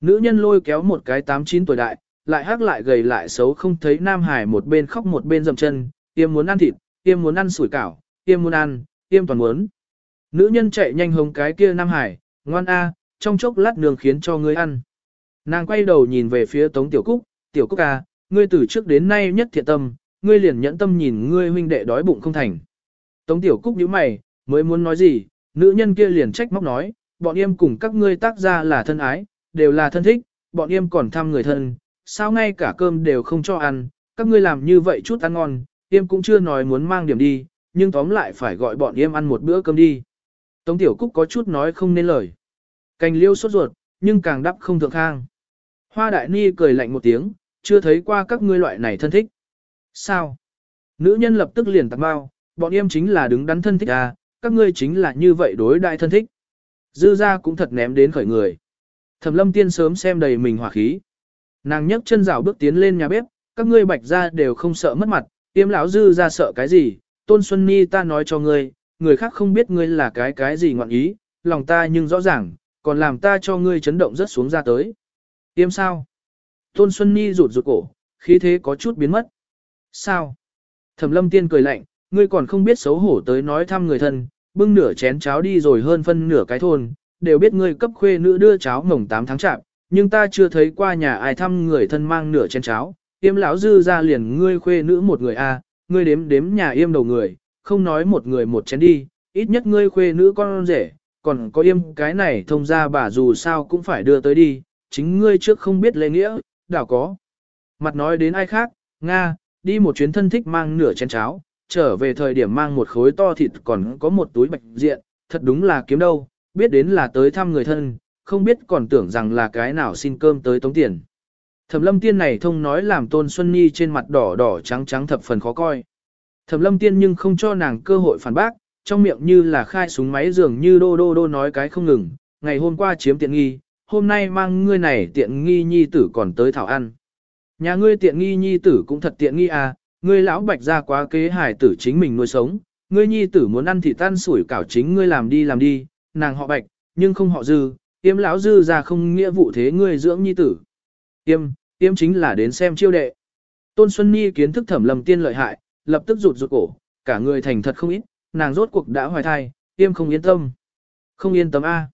Nữ nhân lôi kéo một cái tám chín tuổi đại, lại hắc lại gầy lại xấu không thấy Nam Hải một bên khóc một bên dầm chân, tiêm muốn ăn thịt, tiêm muốn ăn sủi cảo, tiêm muốn ăn, tiêm toàn muốn. Nữ nhân chạy nhanh hống cái kia Nam Hải, ngoan a, trong chốc lát nương khiến cho ngươi ăn. Nàng quay đầu nhìn về phía Tống Tiểu Cúc, Tiểu Cúc à, ngươi từ trước đến nay nhất thiện tâm, ngươi liền nhẫn tâm nhìn ngươi huynh đệ đói bụng không thành. Tống Tiểu Cúc nhíu mày, mới muốn nói gì, nữ nhân kia liền trách móc nói, bọn em cùng các ngươi tác ra là thân ái, đều là thân thích, bọn em còn thăm người thân, sao ngay cả cơm đều không cho ăn, các ngươi làm như vậy chút ăn ngon, em cũng chưa nói muốn mang điểm đi, nhưng tóm lại phải gọi bọn em ăn một bữa cơm đi. Tống Tiểu Cúc có chút nói không nên lời. Cành liêu sốt ruột, nhưng càng đắp không thượng khang. Hoa đại ni cười lạnh một tiếng, chưa thấy qua các ngươi loại này thân thích. Sao? Nữ nhân lập tức liền tạc bao, bọn em chính là đứng đắn thân thích à, các ngươi chính là như vậy đối đại thân thích. Dư ra cũng thật ném đến khởi người. Thẩm lâm tiên sớm xem đầy mình hỏa khí. Nàng nhấc chân rào bước tiến lên nhà bếp, các ngươi bạch ra đều không sợ mất mặt, tiêm lão dư ra sợ cái gì, tôn xuân ni ta nói cho ngươi, người khác không biết ngươi là cái cái gì ngọn ý, lòng ta nhưng rõ ràng, còn làm ta cho ngươi chấn động rất xuống ra tới. Tiêm sao? Tôn Xuân Nhi rụt rụt cổ, khí thế có chút biến mất. Sao? Thẩm lâm tiên cười lạnh, ngươi còn không biết xấu hổ tới nói thăm người thân, bưng nửa chén cháo đi rồi hơn phân nửa cái thôn, đều biết ngươi cấp khuê nữ đưa cháo mồng 8 tháng chạp, nhưng ta chưa thấy qua nhà ai thăm người thân mang nửa chén cháo, Tiêm lão dư ra liền ngươi khuê nữ một người a, ngươi đếm đếm nhà yêm đầu người, không nói một người một chén đi, ít nhất ngươi khuê nữ con rể, còn có yêm cái này thông ra bà dù sao cũng phải đưa tới đi, chính ngươi trước không biết lễ nghĩa, đảo có. Mặt nói đến ai khác, Nga, đi một chuyến thân thích mang nửa chén cháo, trở về thời điểm mang một khối to thịt còn có một túi bạch diện, thật đúng là kiếm đâu, biết đến là tới thăm người thân, không biết còn tưởng rằng là cái nào xin cơm tới tống tiền. Thẩm lâm tiên này thông nói làm tôn Xuân Nhi trên mặt đỏ đỏ trắng trắng thập phần khó coi. Thẩm lâm tiên nhưng không cho nàng cơ hội phản bác, trong miệng như là khai súng máy dường như đô đô đô nói cái không ngừng, ngày hôm qua chiếm tiện nghi, hôm nay mang ngươi này tiện nghi nhi tử còn tới thảo ăn. Nhà ngươi tiện nghi nhi tử cũng thật tiện nghi à, ngươi lão bạch ra quá kế hải tử chính mình nuôi sống, ngươi nhi tử muốn ăn thì tan sủi cảo chính ngươi làm đi làm đi, nàng họ bạch, nhưng không họ dư, yếm lão dư ra không nghĩa vụ thế ngươi dưỡng nhi tử. Tiêm, Tiêm chính là đến xem chiêu đệ. Tôn Xuân Nhi kiến thức thẩm lầm tiên lợi hại, lập tức rụt rụt cổ, cả người thành thật không ít, nàng rốt cuộc đã hoài thai, Tiêm không yên tâm. Không yên tâm A.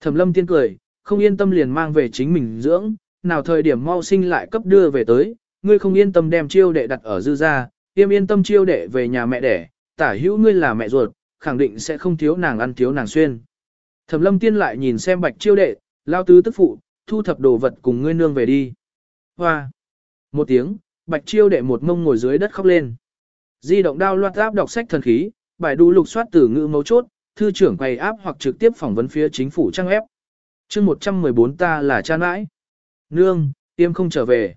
Thẩm lâm tiên cười, không yên tâm liền mang về chính mình dưỡng, nào thời điểm mau sinh lại cấp đưa về tới, ngươi không yên tâm đem chiêu đệ đặt ở dư gia, Tiêm yên tâm chiêu đệ về nhà mẹ đẻ, tả hữu ngươi là mẹ ruột, khẳng định sẽ không thiếu nàng ăn thiếu nàng xuyên. Thẩm lâm tiên lại nhìn xem bạch chiêu đệ, lao tứ tức phụ, thu thập đồ vật cùng ngươi nương về đi. Hoa! Một tiếng, bạch chiêu đệ một mông ngồi dưới đất khóc lên. Di động đao loạt áp đọc sách thần khí, bài đu lục soát từ ngữ mấu chốt, thư trưởng quay áp hoặc trực tiếp phỏng vấn phía chính phủ trang ép. chương 114 ta là cha nãi. Nương, tiêm không trở về.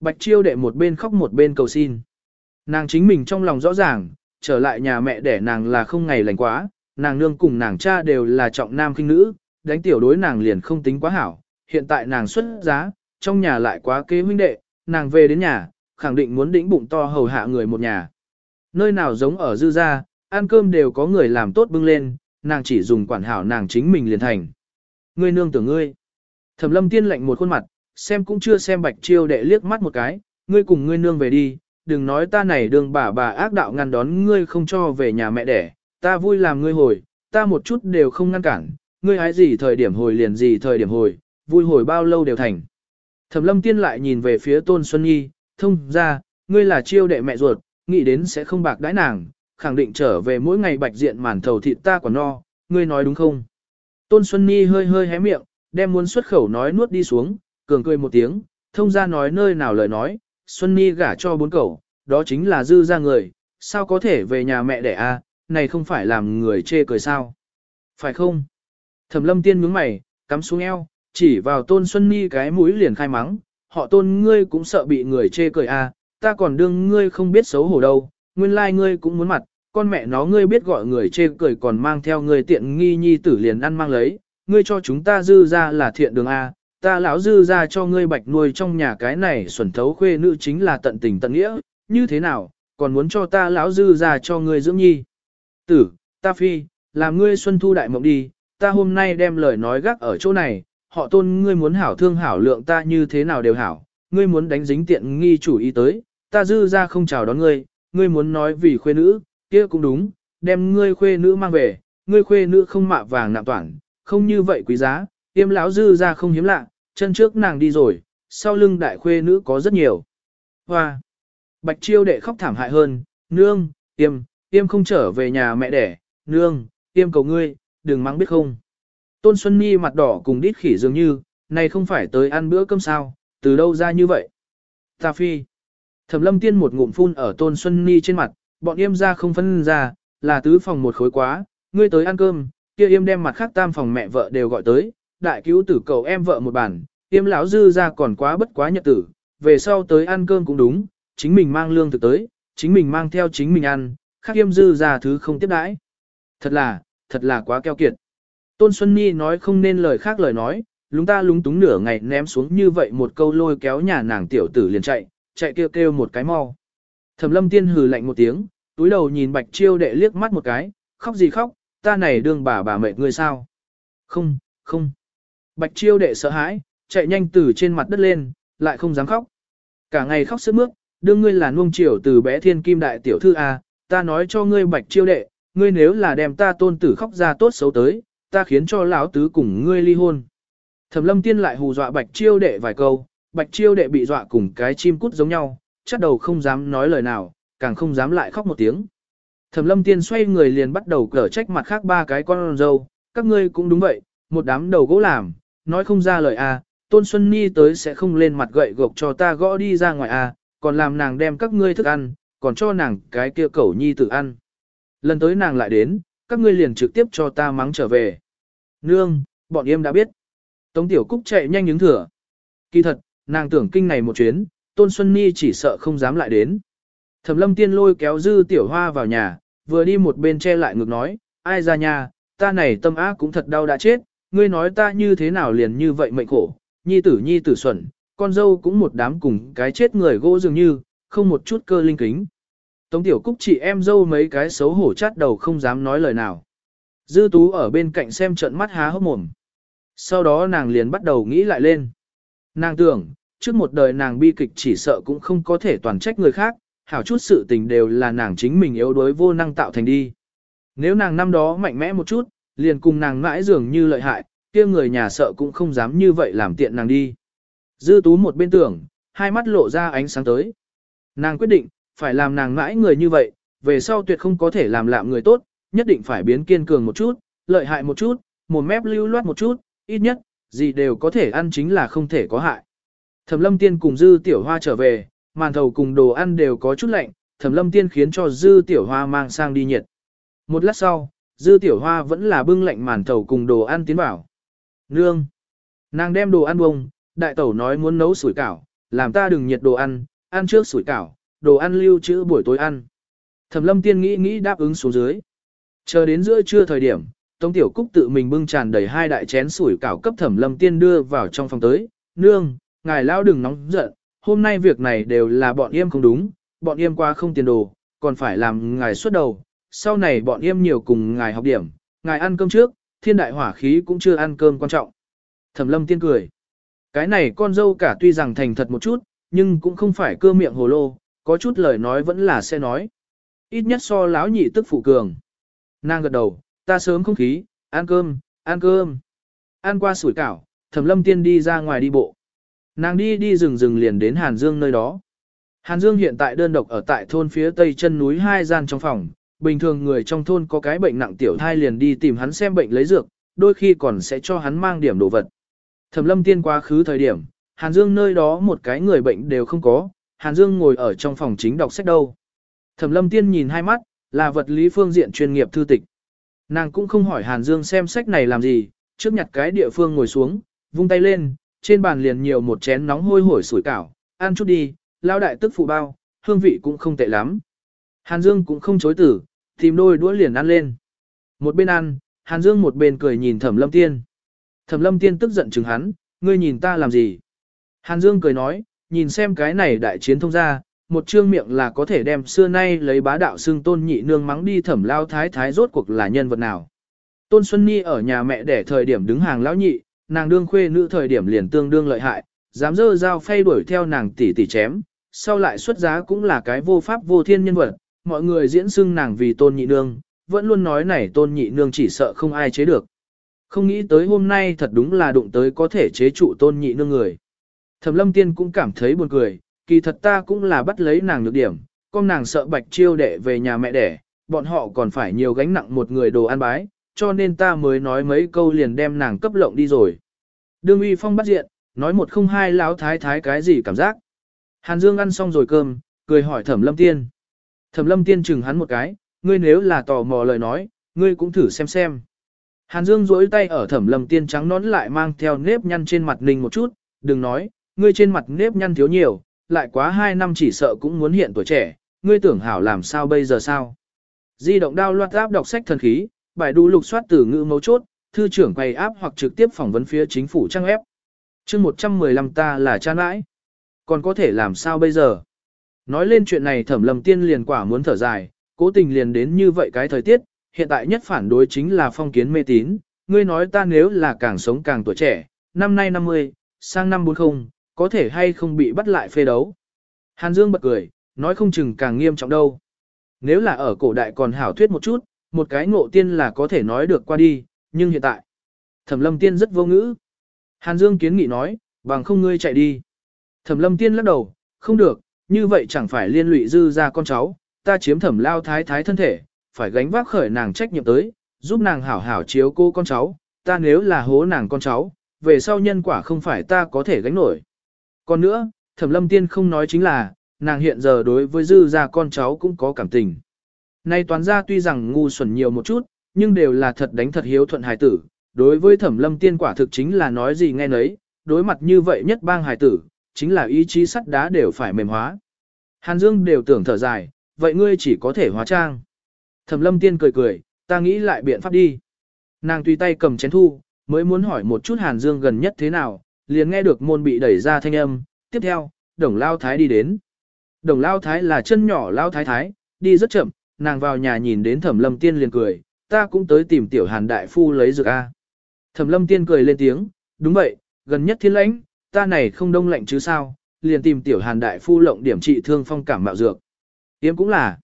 Bạch chiêu đệ một bên khóc một bên cầu xin. Nàng chính mình trong lòng rõ ràng, trở lại nhà mẹ để nàng là không ngày lành quá, nàng nương cùng nàng cha đều là trọng nam khinh nữ, đánh tiểu đối nàng liền không tính quá hảo, hiện tại nàng xuất giá, trong nhà lại quá kế huynh đệ, nàng về đến nhà, khẳng định muốn đĩnh bụng to hầu hạ người một nhà. Nơi nào giống ở dư gia, ăn cơm đều có người làm tốt bưng lên, nàng chỉ dùng quản hảo nàng chính mình liền thành. Ngươi nương tưởng ngươi. Thẩm lâm tiên lạnh một khuôn mặt, xem cũng chưa xem bạch chiêu đệ liếc mắt một cái, ngươi cùng ngươi nương về đi, đừng nói ta này đường bà bà ác đạo ngăn đón ngươi không cho về nhà mẹ đẻ, ta vui làm ngươi hồi, ta một chút đều không ngăn cản, ngươi hái gì thời điểm hồi liền gì thời điểm hồi, vui hồi bao lâu đều thành. Thẩm lâm tiên lại nhìn về phía Tôn Xuân Nhi, thông ra, ngươi là chiêu đệ mẹ ruột, nghĩ đến sẽ không bạc đãi nàng, khẳng định trở về mỗi ngày bạch diện màn thầu thịt ta còn no, ngươi nói đúng không? Tôn Xuân Nhi hơi hơi hé miệng, đem muốn xuất khẩu nói nuốt đi xuống, cường cười một tiếng, thông ra nói nơi nào lời nói, Xuân Nhi gả cho bốn cậu, đó chính là dư ra người, sao có thể về nhà mẹ đẻ a? này không phải làm người chê cười sao? Phải không? Thẩm lâm tiên nhướng mày, cắm xuống eo, chỉ vào tôn Xuân Nhi cái mũi liền khai mắng, họ tôn ngươi cũng sợ bị người chê cười a, ta còn đương ngươi không biết xấu hổ đâu, nguyên lai like ngươi cũng muốn mặt, con mẹ nó ngươi biết gọi người chê cười còn mang theo người tiện nghi nhi tử liền ăn mang lấy, ngươi cho chúng ta dư ra là thiện đường a, ta lão dư ra cho ngươi bạch nuôi trong nhà cái này xuẩn thấu khuê nữ chính là tận tình tận nghĩa, như thế nào, còn muốn cho ta lão dư ra cho ngươi dưỡng nhi. Tử, ta phi, làm ngươi xuân thu đại mộng đi, ta hôm nay đem lời nói gác ở chỗ này, họ tôn ngươi muốn hảo thương hảo lượng ta như thế nào đều hảo, ngươi muốn đánh dính tiện nghi chủ ý tới, ta dư ra không chào đón ngươi, ngươi muốn nói vì khuê nữ, kia cũng đúng, đem ngươi khuê nữ mang về, ngươi khuê nữ không mạ vàng nạm toản, không như vậy quý giá, tiêm lão dư ra không hiếm lạ, chân trước nàng đi rồi, sau lưng đại khuê nữ có rất nhiều. Hoa! Bạch chiêu đệ khóc thảm hại hơn, nương, tiêm, tiêm không trở về nhà mẹ đẻ, nương, tiêm cầu ngươi, đừng mắng biết không. Tôn Xuân Nhi mặt đỏ cùng đít khỉ dường như, này không phải tới ăn bữa cơm sao, từ đâu ra như vậy. Ta phi. Thẩm lâm tiên một ngụm phun ở Tôn Xuân Nhi trên mặt, bọn yêm ra không phân ra, là tứ phòng một khối quá, ngươi tới ăn cơm, kia yêm đem mặt khác tam phòng mẹ vợ đều gọi tới, đại cứu tử cầu em vợ một bản, yêm lão dư ra còn quá bất quá nhật tử, về sau tới ăn cơm cũng đúng, chính mình mang lương thực tới, chính mình mang theo chính mình ăn, khác yêm dư ra thứ không tiếp đãi. Thật là, thật là quá keo kiệt. Tôn Xuân Nhi nói không nên lời khác lời nói, lúng ta lúng túng nửa ngày ném xuống như vậy một câu lôi kéo nhà nàng tiểu tử liền chạy, chạy kêu kêu một cái mau. Thẩm lâm tiên hừ lạnh một tiếng, túi đầu nhìn bạch chiêu đệ liếc mắt một cái, khóc gì khóc, ta này đương bà bà mệt ngươi sao? Không, không. Bạch chiêu đệ sợ hãi, chạy nhanh từ trên mặt đất lên, lại không dám khóc. Cả ngày khóc sướt mướt, đương ngươi là nuông chiều từ bé thiên kim đại tiểu thư A, ta nói cho ngươi bạch chiêu đệ, ngươi nếu là đem ta tôn tử khóc ra tốt xấu tới, ta khiến cho lão tứ cùng ngươi ly hôn. Thẩm lâm tiên lại hù dọa bạch chiêu đệ vài câu, bạch chiêu đệ bị dọa cùng cái chim cút giống nhau, chắc đầu không dám nói lời nào, càng không dám lại khóc một tiếng. Thẩm lâm tiên xoay người liền bắt đầu cở trách mặt khác ba cái con dâu, các ngươi cũng đúng vậy, một đám đầu gỗ làm, nói không ra lời à, tôn xuân ni tới sẽ không lên mặt gậy gộc cho ta gõ đi ra ngoài à, còn làm nàng đem các ngươi thức ăn, còn cho nàng cái kia cẩu nhi tự ăn. Lần tới nàng lại đến, các ngươi liền trực tiếp cho ta mắng trở về. Nương, bọn em đã biết. Tống Tiểu Cúc chạy nhanh những thửa. Kỳ thật, nàng tưởng kinh này một chuyến, Tôn Xuân Ni chỉ sợ không dám lại đến. Thẩm lâm tiên lôi kéo dư tiểu hoa vào nhà, vừa đi một bên che lại ngược nói, ai ra nhà, ta này tâm ác cũng thật đau đã chết, ngươi nói ta như thế nào liền như vậy mệnh khổ, nhi tử nhi tử xuẩn, con dâu cũng một đám cùng cái chết người gỗ dường như, không một chút cơ linh kính. Tống tiểu cúc chị em dâu mấy cái xấu hổ chát đầu không dám nói lời nào. Dư tú ở bên cạnh xem trận mắt há hốc mồm. Sau đó nàng liền bắt đầu nghĩ lại lên. Nàng tưởng, trước một đời nàng bi kịch chỉ sợ cũng không có thể toàn trách người khác, hảo chút sự tình đều là nàng chính mình yếu đuối vô năng tạo thành đi. Nếu nàng năm đó mạnh mẽ một chút, liền cùng nàng mãi dường như lợi hại, kia người nhà sợ cũng không dám như vậy làm tiện nàng đi. Dư tú một bên tưởng, hai mắt lộ ra ánh sáng tới. Nàng quyết định, phải làm nàng mãi người như vậy, về sau tuyệt không có thể làm lạm người tốt, nhất định phải biến kiên cường một chút, lợi hại một chút, một mép lưu loát một chút, ít nhất, gì đều có thể ăn chính là không thể có hại. Thẩm lâm tiên cùng dư tiểu hoa trở về, màn thầu cùng đồ ăn đều có chút lạnh, thẩm lâm tiên khiến cho dư tiểu hoa mang sang đi nhiệt. Một lát sau, dư tiểu hoa vẫn là bưng lạnh màn thầu cùng đồ ăn tiến bảo. Nương! Nàng đem đồ ăn bông, đại tẩu nói muốn nấu sủi cảo, làm ta đừng nhiệt đồ ăn, ăn trước sủi cảo, đồ ăn lưu trữ buổi tối ăn. Thẩm lâm tiên nghĩ nghĩ đáp ứng xuống dưới. Chờ đến giữa trưa thời điểm, Tống Tiểu Cúc tự mình bưng tràn đầy hai đại chén sủi cảo cấp thẩm lâm tiên đưa vào trong phòng tới. Nương, ngài lao đừng nóng giận, hôm nay việc này đều là bọn em không đúng, bọn em qua không tiền đồ, còn phải làm ngài xuất đầu. Sau này bọn em nhiều cùng ngài học điểm, ngài ăn cơm trước, thiên đại hỏa khí cũng chưa ăn cơm quan trọng. Thẩm lâm tiên cười. Cái này con dâu cả tuy rằng thành thật một chút, nhưng cũng không phải cơ miệng hồ lô, có chút lời nói vẫn là sẽ nói. Ít nhất so láo nhị tức phụ cường. Nàng gật đầu, ta sớm không khí, ăn cơm, ăn cơm. Ăn qua sủi cảo, thẩm lâm tiên đi ra ngoài đi bộ. Nàng đi đi rừng rừng liền đến Hàn Dương nơi đó. Hàn Dương hiện tại đơn độc ở tại thôn phía tây chân núi hai gian trong phòng. Bình thường người trong thôn có cái bệnh nặng tiểu thai liền đi tìm hắn xem bệnh lấy dược, đôi khi còn sẽ cho hắn mang điểm đồ vật. Thẩm lâm tiên quá khứ thời điểm, Hàn Dương nơi đó một cái người bệnh đều không có, Hàn Dương ngồi ở trong phòng chính đọc sách đâu. Thẩm lâm tiên nhìn hai mắt, là vật lý phương diện chuyên nghiệp thư tịch. Nàng cũng không hỏi Hàn Dương xem sách này làm gì, trước nhặt cái địa phương ngồi xuống, vung tay lên, trên bàn liền nhiều một chén nóng hôi hổi sủi cảo, ăn chút đi, lao đại tức phụ bao, hương vị cũng không tệ lắm. Hàn Dương cũng không chối tử, tìm đôi đũa liền ăn lên. Một bên ăn, Hàn Dương một bên cười nhìn Thẩm Lâm Tiên. Thẩm Lâm Tiên tức giận chừng hắn, ngươi nhìn ta làm gì? Hàn Dương cười nói, nhìn xem cái này đại chiến thông ra, một trương miệng là có thể đem xưa nay lấy bá đạo xương tôn nhị nương mắng đi thẩm lao thái thái rốt cuộc là nhân vật nào. Tôn Xuân Nhi ở nhà mẹ để thời điểm đứng hàng lão nhị, nàng đương khuê nữ thời điểm liền tương đương lợi hại, dám dơ dao phay đuổi theo nàng tỷ tỷ chém, sau lại xuất giá cũng là cái vô pháp vô thiên nhân vật, mọi người diễn xưng nàng vì tôn nhị nương, vẫn luôn nói này tôn nhị nương chỉ sợ không ai chế được. Không nghĩ tới hôm nay thật đúng là đụng tới có thể chế trụ tôn nhị nương người. Thẩm lâm tiên cũng cảm thấy buồn cười, kỳ thật ta cũng là bắt lấy nàng nhược điểm, con nàng sợ bạch chiêu đệ về nhà mẹ đẻ, bọn họ còn phải nhiều gánh nặng một người đồ ăn bái, cho nên ta mới nói mấy câu liền đem nàng cấp lộng đi rồi. Đương uy phong bắt diện, nói một không hai láo thái thái cái gì cảm giác. Hàn Dương ăn xong rồi cơm, cười hỏi thẩm lâm tiên. Thẩm lâm tiên chừng hắn một cái, ngươi nếu là tò mò lời nói, ngươi cũng thử xem xem. Hàn Dương duỗi tay ở thẩm lâm tiên trắng nón lại mang theo nếp nhăn trên mặt ninh một chút, đừng nói, ngươi trên mặt nếp nhăn thiếu nhiều, lại quá 2 năm chỉ sợ cũng muốn hiện tuổi trẻ, ngươi tưởng hảo làm sao bây giờ sao. Di động đao loạt áp đọc sách thần khí, bài đu lục soát từ ngữ mấu chốt, thư trưởng quay áp hoặc trực tiếp phỏng vấn phía chính phủ trang ép. chương 115 ta là cha nãi. Còn có thể làm sao bây giờ? Nói lên chuyện này thẩm lầm tiên liền quả muốn thở dài, cố tình liền đến như vậy cái thời tiết, hiện tại nhất phản đối chính là phong kiến mê tín, ngươi nói ta nếu là càng sống càng tuổi trẻ, năm nay 50, sang năm 40, có thể hay không bị bắt lại phê đấu. Hàn Dương bật cười, nói không chừng càng nghiêm trọng đâu. Nếu là ở cổ đại còn hảo thuyết một chút, một cái ngộ tiên là có thể nói được qua đi, nhưng hiện tại, Thẩm Lâm Tiên rất vô ngữ. Hàn Dương kiến nghị nói, bằng không ngươi chạy đi. Thẩm Lâm Tiên lắc đầu, không được, như vậy chẳng phải liên lụy dư ra con cháu, ta chiếm thẩm lao thái thái thân thể, phải gánh vác khởi nàng trách nhiệm tới, giúp nàng hảo hảo chiếu cô con cháu, ta nếu là hố nàng con cháu, về sau nhân quả không phải ta có thể gánh nổi. Còn nữa, thẩm lâm tiên không nói chính là, nàng hiện giờ đối với dư gia con cháu cũng có cảm tình. Nay toán ra tuy rằng ngu xuẩn nhiều một chút, nhưng đều là thật đánh thật hiếu thuận hài tử. Đối với thẩm lâm tiên quả thực chính là nói gì nghe nấy, đối mặt như vậy nhất bang hài tử, chính là ý chí sắt đá đều phải mềm hóa. Hàn Dương đều tưởng thở dài, vậy ngươi chỉ có thể hóa trang. Thẩm lâm tiên cười cười, ta nghĩ lại biện pháp đi. Nàng tùy tay cầm chén thu, mới muốn hỏi một chút Hàn Dương gần nhất thế nào, liền nghe được môn bị đẩy ra thanh âm, tiếp theo, đồng lao thái đi đến. Đồng lao thái là chân nhỏ lao thái thái, đi rất chậm, nàng vào nhà nhìn đến thẩm lâm tiên liền cười, ta cũng tới tìm tiểu hàn đại phu lấy dược A. Thẩm lâm tiên cười lên tiếng, đúng vậy, gần nhất thiên lãnh, ta này không đông lạnh chứ sao, liền tìm tiểu hàn đại phu lộng điểm trị thương phong cảm mạo dược. Tiêm cũng là.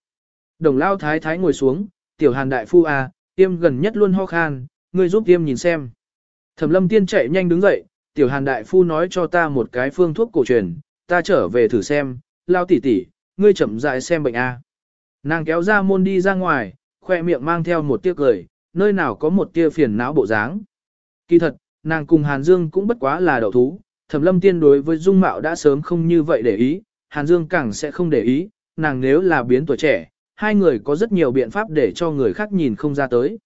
Đồng lao thái thái ngồi xuống, tiểu hàn đại phu à, A, tiêm gần nhất luôn ho khan, ngươi giúp tiêm nhìn xem. Thẩm lâm tiên chạy nhanh đứng dậy, tiểu hàn đại phu nói cho ta một cái phương thuốc cổ truyền, ta trở về thử xem, lao tỉ tỉ, ngươi chậm rãi xem bệnh A. Nàng kéo ra môn đi ra ngoài, khoe miệng mang theo một tia cười, nơi nào có một tia phiền não bộ dáng. Kỳ thật, nàng cùng Hàn Dương cũng bất quá là đậu thú, thẩm lâm tiên đối với dung mạo đã sớm không như vậy để ý, Hàn Dương càng sẽ không để ý, nàng nếu là biến tuổi trẻ, hai người có rất nhiều biện pháp để cho người khác nhìn không ra tới.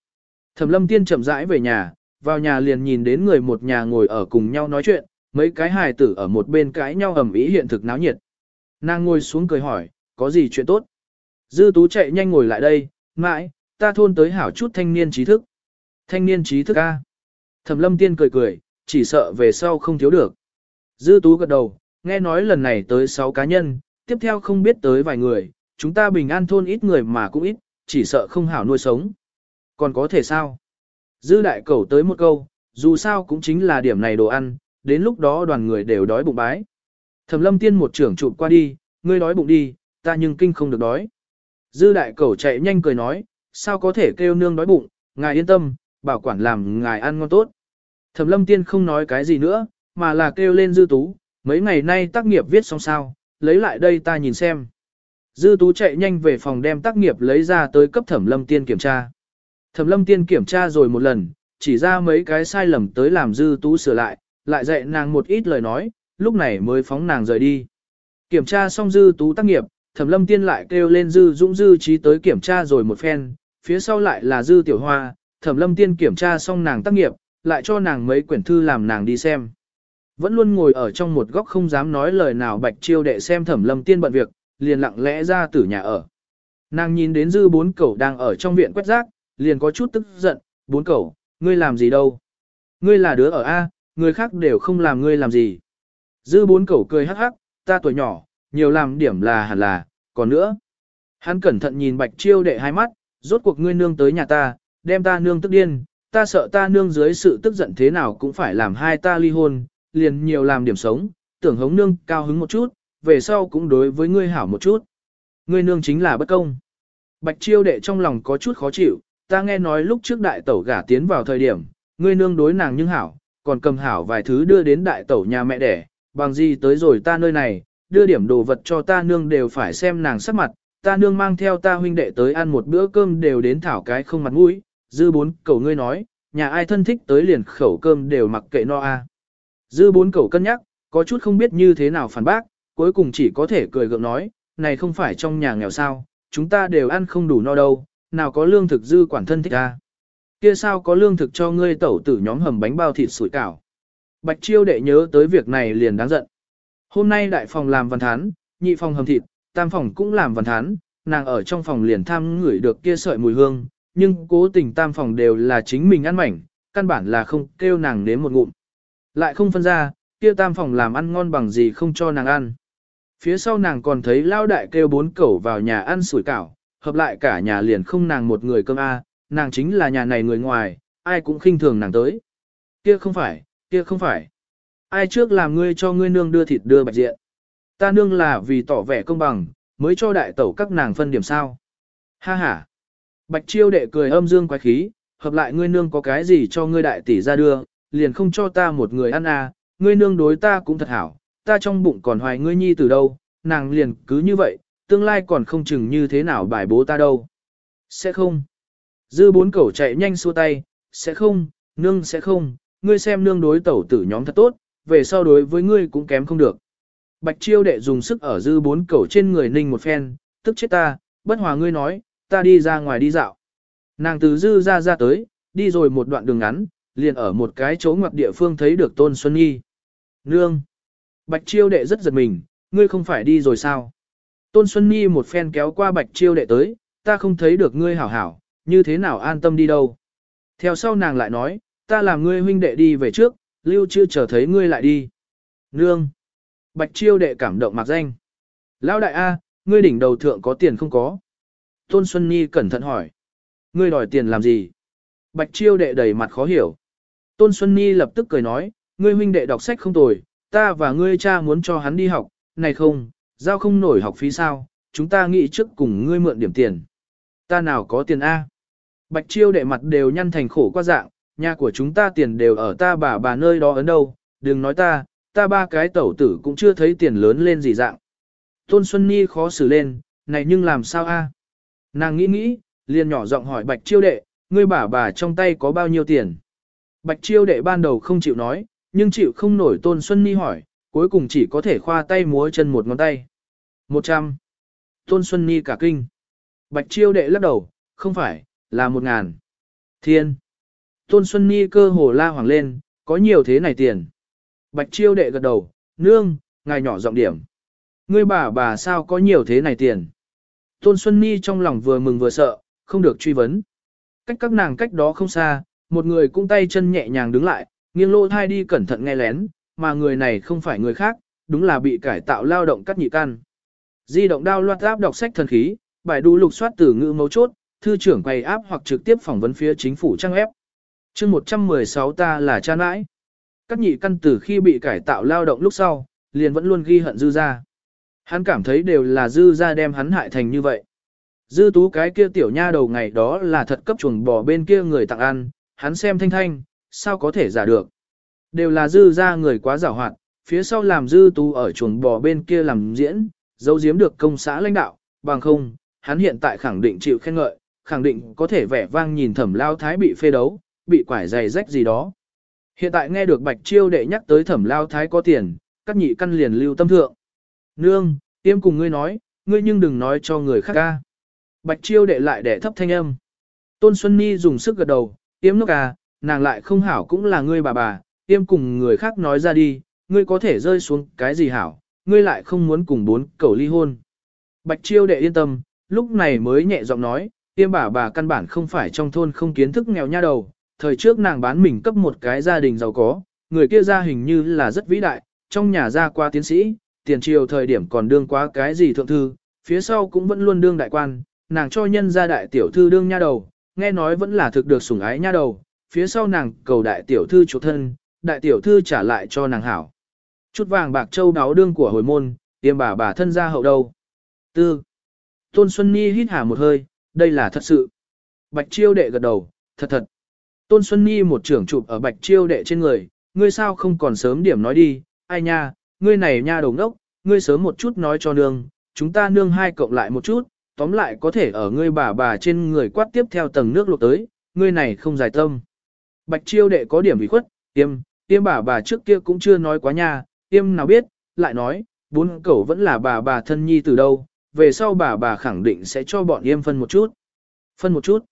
Thẩm lâm tiên chậm rãi về nhà, vào nhà liền nhìn đến người một nhà ngồi ở cùng nhau nói chuyện, mấy cái hài tử ở một bên cãi nhau ầm ĩ hiện thực náo nhiệt. Nàng ngồi xuống cười hỏi, có gì chuyện tốt? Dư tú chạy nhanh ngồi lại đây, mãi, ta thôn tới hảo chút thanh niên trí thức. Thanh niên trí thức A. Thẩm lâm tiên cười cười, chỉ sợ về sau không thiếu được. Dư tú gật đầu, nghe nói lần này tới 6 cá nhân, tiếp theo không biết tới vài người, chúng ta bình an thôn ít người mà cũng ít, chỉ sợ không hảo nuôi sống. Còn có thể sao? Dư đại cầu tới một câu, dù sao cũng chính là điểm này đồ ăn, đến lúc đó đoàn người đều đói bụng bái. Thẩm lâm tiên một trưởng chụp qua đi, ngươi đói bụng đi, ta nhưng kinh không được đói. Dư đại cầu chạy nhanh cười nói, sao có thể kêu nương đói bụng, ngài yên tâm, bảo quản làm ngài ăn ngon tốt. Thẩm lâm tiên không nói cái gì nữa, mà là kêu lên dư tú, mấy ngày nay tác nghiệp viết xong sao, lấy lại đây ta nhìn xem. Dư tú chạy nhanh về phòng đem tác nghiệp lấy ra tới cấp thẩm lâm tiên kiểm tra. Thẩm lâm tiên kiểm tra rồi một lần, chỉ ra mấy cái sai lầm tới làm dư tú sửa lại, lại dạy nàng một ít lời nói, lúc này mới phóng nàng rời đi. Kiểm tra xong dư tú tác nghiệp, thẩm lâm tiên lại kêu lên dư dũng dư trí tới kiểm tra rồi một phen, phía sau lại là dư tiểu hoa, thẩm lâm tiên kiểm tra xong nàng tác nghiệp, lại cho nàng mấy quyển thư làm nàng đi xem. Vẫn luôn ngồi ở trong một góc không dám nói lời nào bạch chiêu đệ xem thẩm lâm tiên bận việc, liền lặng lẽ ra từ nhà ở. Nàng nhìn đến dư bốn cậu đang ở trong viện quét rác, liền có chút tức giận, bốn cẩu, ngươi làm gì đâu? Ngươi là đứa ở A, người khác đều không làm ngươi làm gì. Dư bốn cẩu cười hắc hắc, ta tuổi nhỏ, nhiều làm điểm là hẳn là, còn nữa. Hắn cẩn thận nhìn bạch chiêu đệ hai mắt, rốt cuộc ngươi nương tới nhà ta, đem ta nương tức điên, ta sợ ta nương dưới sự tức giận thế nào cũng phải làm hai ta ly hôn, liền nhiều làm điểm sống, tưởng hống nương cao hứng một chút, về sau cũng đối với ngươi hảo một chút. Ngươi nương chính là bất công. Bạch chiêu đệ trong lòng có chút khó chịu, ta nghe nói lúc trước đại tẩu gả tiến vào thời điểm, ngươi nương đối nàng nhưng hảo, còn cầm hảo vài thứ đưa đến đại tẩu nhà mẹ đẻ, bằng gì tới rồi ta nơi này, đưa điểm đồ vật cho ta nương đều phải xem nàng sắc mặt, ta nương mang theo ta huynh đệ tới ăn một bữa cơm đều đến thảo cái không mặt mũi, dư bốn cầu ngươi nói, nhà ai thân thích tới liền khẩu cơm đều mặc kệ no a. Dư bốn cầu cân nhắc, có chút không biết như thế nào phản bác, cuối cùng chỉ có thể cười gượng nói, này không phải trong nhà nghèo sao, chúng ta đều ăn không đủ no đâu, nào có lương thực dư quản thân thích a. Kia sao có lương thực cho ngươi tẩu tử nhóm hầm bánh bao thịt sủi cảo. Bạch chiêu đệ nhớ tới việc này liền đáng giận. Hôm nay đại phòng làm văn thán, nhị phòng hầm thịt, tam phòng cũng làm văn thán, nàng ở trong phòng liền tham ngửi được kia sợi mùi hương, nhưng cố tình tam phòng đều là chính mình ăn mảnh, căn bản là không kêu nàng nếm một ngụm. Lại không phân ra, kia tam phòng làm ăn ngon bằng gì không cho nàng ăn. Phía sau nàng còn thấy lao đại kêu bốn cẩu vào nhà ăn sủi cảo, hợp lại cả nhà liền không nàng một người cơm A, nàng chính là nhà này người ngoài, ai cũng khinh thường nàng tới. Kia không phải, kia không phải. Ai trước làm ngươi cho ngươi nương đưa thịt đưa bạch diện. Ta nương là vì tỏ vẻ công bằng, mới cho đại tẩu các nàng phân điểm sao. Ha ha. Bạch chiêu đệ cười âm dương quái khí, hợp lại ngươi nương có cái gì cho ngươi đại tỷ ra đưa, liền không cho ta một người ăn à, ngươi nương đối ta cũng thật hảo, ta trong bụng còn hoài ngươi nhi từ đâu, nàng liền cứ như vậy, tương lai còn không chừng như thế nào bài bố ta đâu. Sẽ không. Dư bốn cẩu chạy nhanh xua tay, sẽ không, nương sẽ không, ngươi xem nương đối tẩu tử nhóm thật tốt, về sau đối với ngươi cũng kém không được. Bạch chiêu đệ dùng sức ở dư bốn cẩu trên người ninh một phen, tức chết ta, bất hòa ngươi nói, ta đi ra ngoài đi dạo. Nàng từ dư ra ra tới, đi rồi một đoạn đường ngắn, liền ở một cái chỗ ngoặc địa phương thấy được Tôn Xuân nghi Nương! Bạch chiêu đệ rất giật mình, ngươi không phải đi rồi sao? Tôn Xuân Nhi một phen kéo qua bạch chiêu đệ tới, ta không thấy được ngươi hảo hảo, như thế nào an tâm đi đâu. Theo sau nàng lại nói, ta làm ngươi huynh đệ đi về trước, lưu chưa chờ thấy ngươi lại đi. Nương! Bạch chiêu đệ cảm động mặc danh. Lão đại A, ngươi đỉnh đầu thượng có tiền không có? Tôn Xuân Nhi cẩn thận hỏi. Ngươi đòi tiền làm gì? Bạch chiêu đệ đầy mặt khó hiểu. Tôn Xuân Nhi lập tức cười nói, ngươi huynh đệ đọc sách không tồi, ta và ngươi cha muốn cho hắn đi học, này không, giao không nổi học phí sao, chúng ta nghĩ trước cùng ngươi mượn điểm tiền. Ta nào có tiền A. Bạch chiêu đệ mặt đều nhăn thành khổ qua dạng, nhà của chúng ta tiền đều ở ta bà bà nơi đó ấn đâu, đừng nói ta, ta ba cái tẩu tử cũng chưa thấy tiền lớn lên gì dạng. Tôn Xuân Nhi khó xử lên, này nhưng làm sao a? Nàng nghĩ nghĩ, liền nhỏ giọng hỏi Bạch Chiêu đệ, ngươi bà bà trong tay có bao nhiêu tiền? Bạch Chiêu đệ ban đầu không chịu nói, nhưng chịu không nổi Tôn Xuân Nhi hỏi, cuối cùng chỉ có thể khoa tay múa chân một ngón tay. Một trăm. Tôn Xuân Nhi cả kinh. Bạch Chiêu đệ lắc đầu, không phải, là một ngàn. Thiên. Tôn Xuân Nhi cơ hồ la hoàng lên, có nhiều thế này tiền. Bạch Chiêu đệ gật đầu, nương, ngài nhỏ giọng điểm. Ngươi bà bà sao có nhiều thế này tiền. Tôn Xuân Nhi trong lòng vừa mừng vừa sợ, không được truy vấn. Cách các nàng cách đó không xa, một người cũng tay chân nhẹ nhàng đứng lại, nghiêng lô thai đi cẩn thận nghe lén, mà người này không phải người khác, đúng là bị cải tạo lao động cắt nhị căn. Di động đao loạt áp đọc sách thần khí, bài đu lục soát từ ngữ mấu chốt, thư trưởng quay áp hoặc trực tiếp phỏng vấn phía chính phủ trang ép. chương 116 ta là cha nãi. Các nhị căn từ khi bị cải tạo lao động lúc sau, liền vẫn luôn ghi hận dư ra. Hắn cảm thấy đều là dư ra đem hắn hại thành như vậy. Dư tú cái kia tiểu nha đầu ngày đó là thật cấp chuồng bò bên kia người tặng ăn, hắn xem thanh thanh, sao có thể giả được. Đều là dư ra người quá giảo hoạt, phía sau làm dư tú ở chuồng bò bên kia làm diễn, dấu giếm được công xã lãnh đạo, bằng không, hắn hiện tại khẳng định chịu khen ngợi, khẳng định có thể vẻ vang nhìn thẩm lao thái bị phê đấu, bị quải giày rách gì đó. Hiện tại nghe được bạch chiêu đệ nhắc tới thẩm lao thái có tiền, các nhị căn liền lưu tâm thượng. Nương, tiêm cùng ngươi nói, ngươi nhưng đừng nói cho người khác ca. Bạch chiêu đệ lại để thấp thanh âm. Tôn Xuân Ni dùng sức gật đầu, tiêm nước à, nàng lại không hảo cũng là ngươi bà bà, tiêm cùng người khác nói ra đi, ngươi có thể rơi xuống cái gì hảo, ngươi lại không muốn cùng bốn cầu ly hôn. Bạch chiêu đệ yên tâm, lúc này mới nhẹ giọng nói, tiêm bà bà căn bản không phải trong thôn không kiến thức nghèo nha đầu, thời trước nàng bán mình cấp một cái gia đình giàu có, người kia ra hình như là rất vĩ đại, trong nhà ra qua tiến sĩ, tiền triều thời điểm còn đương quá cái gì thượng thư, phía sau cũng vẫn luôn đương đại quan, nàng cho nhân gia đại tiểu thư đương nha đầu, nghe nói vẫn là thực được sủng ái nha đầu, phía sau nàng cầu đại tiểu thư chủ thân, đại tiểu thư trả lại cho nàng hảo. Chút vàng bạc châu đáo đương của hồi môn, tiêm bà bà thân ra hậu đâu. Tư. Tôn Xuân Nhi hít hà một hơi, đây là thật sự. Bạch chiêu đệ gật đầu, thật thật. Tôn Xuân Nhi một trưởng chụp ở bạch chiêu đệ trên người, ngươi sao không còn sớm điểm nói đi, ai nha, ngươi này nha đầu ngốc, ngươi sớm một chút nói cho nương, chúng ta nương hai cộng lại một chút, tóm lại có thể ở ngươi bà bà trên người quát tiếp theo tầng nước lột tới, ngươi này không giải tâm. Bạch chiêu đệ có điểm bị khuất, tiêm, tiêm bà bà trước kia cũng chưa nói quá nha, tiêm nào biết, lại nói, bốn cẩu vẫn là bà bà thân nhi từ đâu, về sau bà bà khẳng định sẽ cho bọn yêm phân một chút. Phân một chút.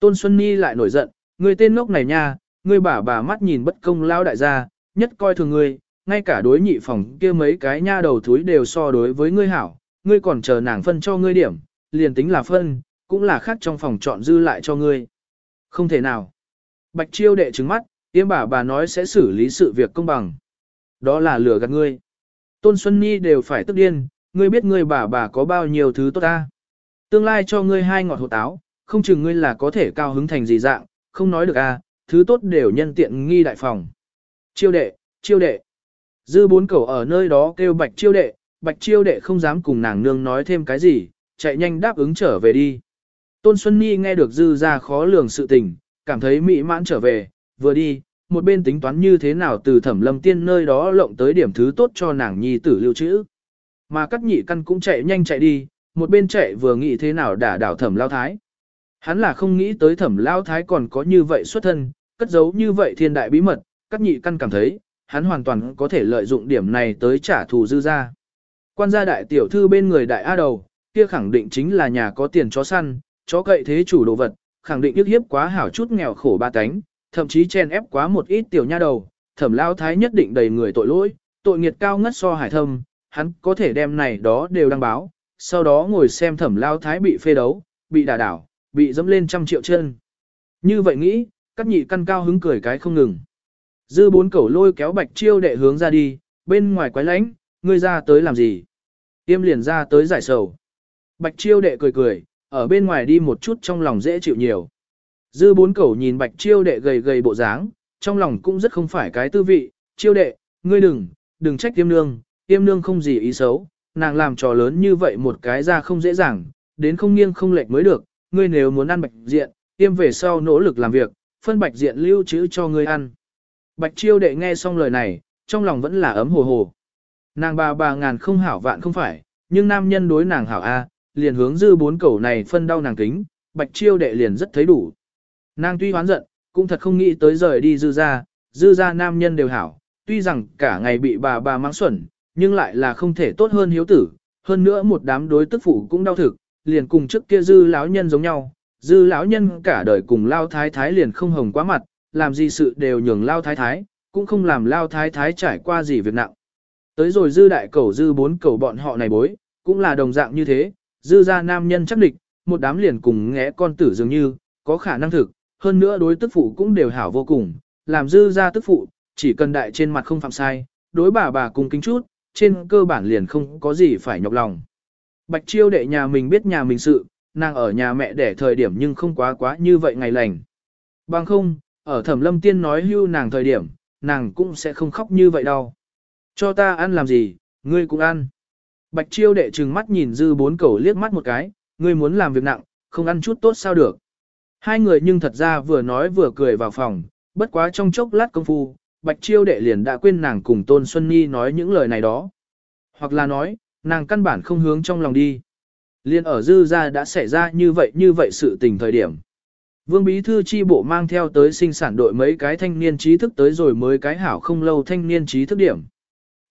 Tôn Xuân Nhi lại nổi giận, ngươi tên ngốc này nha, ngươi bà bà mắt nhìn bất công lao đại gia, nhất coi thường ngươi, ngay cả đối nhị phòng kia mấy cái nha đầu thúi đều so đối với ngươi hảo, ngươi còn chờ nàng phân cho ngươi điểm, liền tính là phân, cũng là khác trong phòng chọn dư lại cho ngươi. Không thể nào. Bạch chiêu đệ trứng mắt, tiêm bà bà nói sẽ xử lý sự việc công bằng. Đó là lừa gạt ngươi. Tôn Xuân Nhi đều phải tức điên, ngươi biết ngươi bà bà có bao nhiêu thứ tốt ta. Tương lai cho ngươi hai ngọt hồ táo, không chừng ngươi là có thể cao hứng thành gì dạng, không nói được a, thứ tốt đều nhân tiện nghi đại phòng. Chiêu đệ, chiêu đệ. Dư bốn cẩu ở nơi đó kêu bạch chiêu đệ, bạch chiêu đệ không dám cùng nàng nương nói thêm cái gì, chạy nhanh đáp ứng trở về đi. Tôn Xuân Nhi nghe được dư ra khó lường sự tình, cảm thấy mỹ mãn trở về, vừa đi, một bên tính toán như thế nào từ thẩm lâm tiên nơi đó lộng tới điểm thứ tốt cho nàng nhi tử lưu trữ. Mà cắt nhị căn cũng chạy nhanh chạy đi, một bên chạy vừa nghĩ thế nào đả đảo thẩm lao thái. Hắn là không nghĩ tới thẩm lao thái còn có như vậy xuất thân, cất giấu như vậy thiên đại bí mật, cắt nhị căn cảm thấy, hắn hoàn toàn có thể lợi dụng điểm này tới trả thù dư ra. Quan gia đại tiểu thư bên người đại A đầu, kia khẳng định chính là nhà có tiền chó săn, chó cậy thế chủ đồ vật, khẳng định ức hiếp quá hảo chút nghèo khổ ba cánh, thậm chí chen ép quá một ít tiểu nha đầu, thẩm lao thái nhất định đầy người tội lỗi, tội nghiệt cao ngất so hải thâm, hắn có thể đem này đó đều đăng báo, sau đó ngồi xem thẩm lao thái bị phê đấu, bị đả đảo, bị dẫm lên trăm triệu chân. Như vậy nghĩ, các nhị căn cao hứng cười cái không ngừng. Dư bốn cẩu lôi kéo bạch chiêu đệ hướng ra đi, bên ngoài quái lánh, ngươi ra tới làm gì? Tiêm liền ra tới giải sầu. Bạch chiêu đệ cười cười, ở bên ngoài đi một chút trong lòng dễ chịu nhiều. Dư bốn cẩu nhìn bạch chiêu đệ gầy gầy bộ dáng, trong lòng cũng rất không phải cái tư vị, chiêu đệ, ngươi đừng, đừng trách tiêm nương, tiêm nương không gì ý xấu, nàng làm trò lớn như vậy một cái ra không dễ dàng, đến không nghiêng không lệch mới được, ngươi nếu muốn ăn bạch diện, tiêm về sau nỗ lực làm việc, phân bạch diện lưu trữ cho ngươi ăn. Bạch chiêu đệ nghe xong lời này, trong lòng vẫn là ấm hồ hồ. Nàng bà bà ngàn không hảo vạn không phải, nhưng nam nhân đối nàng hảo A, liền hướng dư bốn cẩu này phân đau nàng kính, bạch chiêu đệ liền rất thấy đủ. Nàng tuy hoán giận, cũng thật không nghĩ tới rời đi dư ra, dư ra nam nhân đều hảo, tuy rằng cả ngày bị bà bà mang xuẩn, nhưng lại là không thể tốt hơn hiếu tử, hơn nữa một đám đối tức phụ cũng đau thực, liền cùng trước kia dư lão nhân giống nhau, dư lão nhân cả đời cùng lao thái thái liền không hồng quá mặt, làm gì sự đều nhường lao thái thái, cũng không làm lao thái thái trải qua gì việc nặng. Tới rồi dư đại cầu dư bốn cầu bọn họ này bối, cũng là đồng dạng như thế, dư ra nam nhân chắc địch, một đám liền cùng ngẽ con tử dường như, có khả năng thực, hơn nữa đối tức phụ cũng đều hảo vô cùng, làm dư ra tức phụ, chỉ cần đại trên mặt không phạm sai, đối bà bà cùng kính chút, trên cơ bản liền không có gì phải nhọc lòng. Bạch chiêu đệ nhà mình biết nhà mình sự, nàng ở nhà mẹ để thời điểm nhưng không quá quá như vậy ngày lành. Bằng không, ở thẩm lâm tiên nói hưu nàng thời điểm, nàng cũng sẽ không khóc như vậy đâu. Cho ta ăn làm gì, ngươi cũng ăn. Bạch chiêu đệ trừng mắt nhìn dư bốn cầu liếc mắt một cái, ngươi muốn làm việc nặng, không ăn chút tốt sao được. Hai người nhưng thật ra vừa nói vừa cười vào phòng, bất quá trong chốc lát công phu, bạch chiêu đệ liền đã quên nàng cùng Tôn Xuân Nhi nói những lời này đó. Hoặc là nói, nàng căn bản không hướng trong lòng đi. Liên ở dư ra đã xảy ra như vậy như vậy sự tình thời điểm. Vương Bí Thư chi bộ mang theo tới sinh sản đội mấy cái thanh niên trí thức tới rồi mới cái hảo không lâu thanh niên trí thức điểm.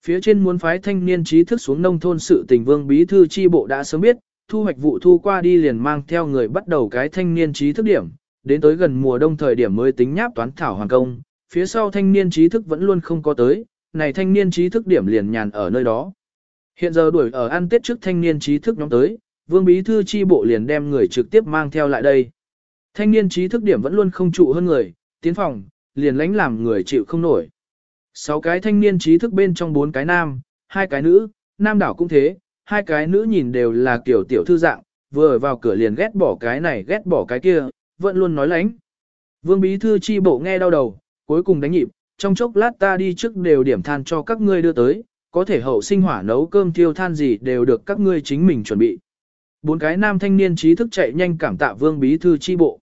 Phía trên muốn phái thanh niên trí thức xuống nông thôn sự tình Vương Bí Thư chi bộ đã sớm biết, thu hoạch vụ thu qua đi liền mang theo người bắt đầu cái thanh niên trí thức điểm, đến tới gần mùa đông thời điểm mới tính nháp toán thảo hoàn công, phía sau thanh niên trí thức vẫn luôn không có tới, này thanh niên trí thức điểm liền nhàn ở nơi đó. Hiện giờ đuổi ở ăn tết trước thanh niên trí thức nhóm tới, Vương Bí Thư chi bộ liền đem người trực tiếp mang theo lại đây. Thanh niên trí thức điểm vẫn luôn không trụ hơn người, tiến phòng, liền lánh làm người chịu không nổi. Sáu cái thanh niên trí thức bên trong bốn cái nam, hai cái nữ, nam đảo cũng thế, hai cái nữ nhìn đều là kiểu tiểu thư dạng, vừa vào cửa liền ghét bỏ cái này ghét bỏ cái kia, vẫn luôn nói lánh. Vương bí thư chi bộ nghe đau đầu, cuối cùng đánh nhịp, trong chốc lát ta đi trước đều điểm than cho các ngươi đưa tới, có thể hậu sinh hỏa nấu cơm tiêu than gì đều được các ngươi chính mình chuẩn bị. Bốn cái nam thanh niên trí thức chạy nhanh cảm tạ vương bí thư chi bộ.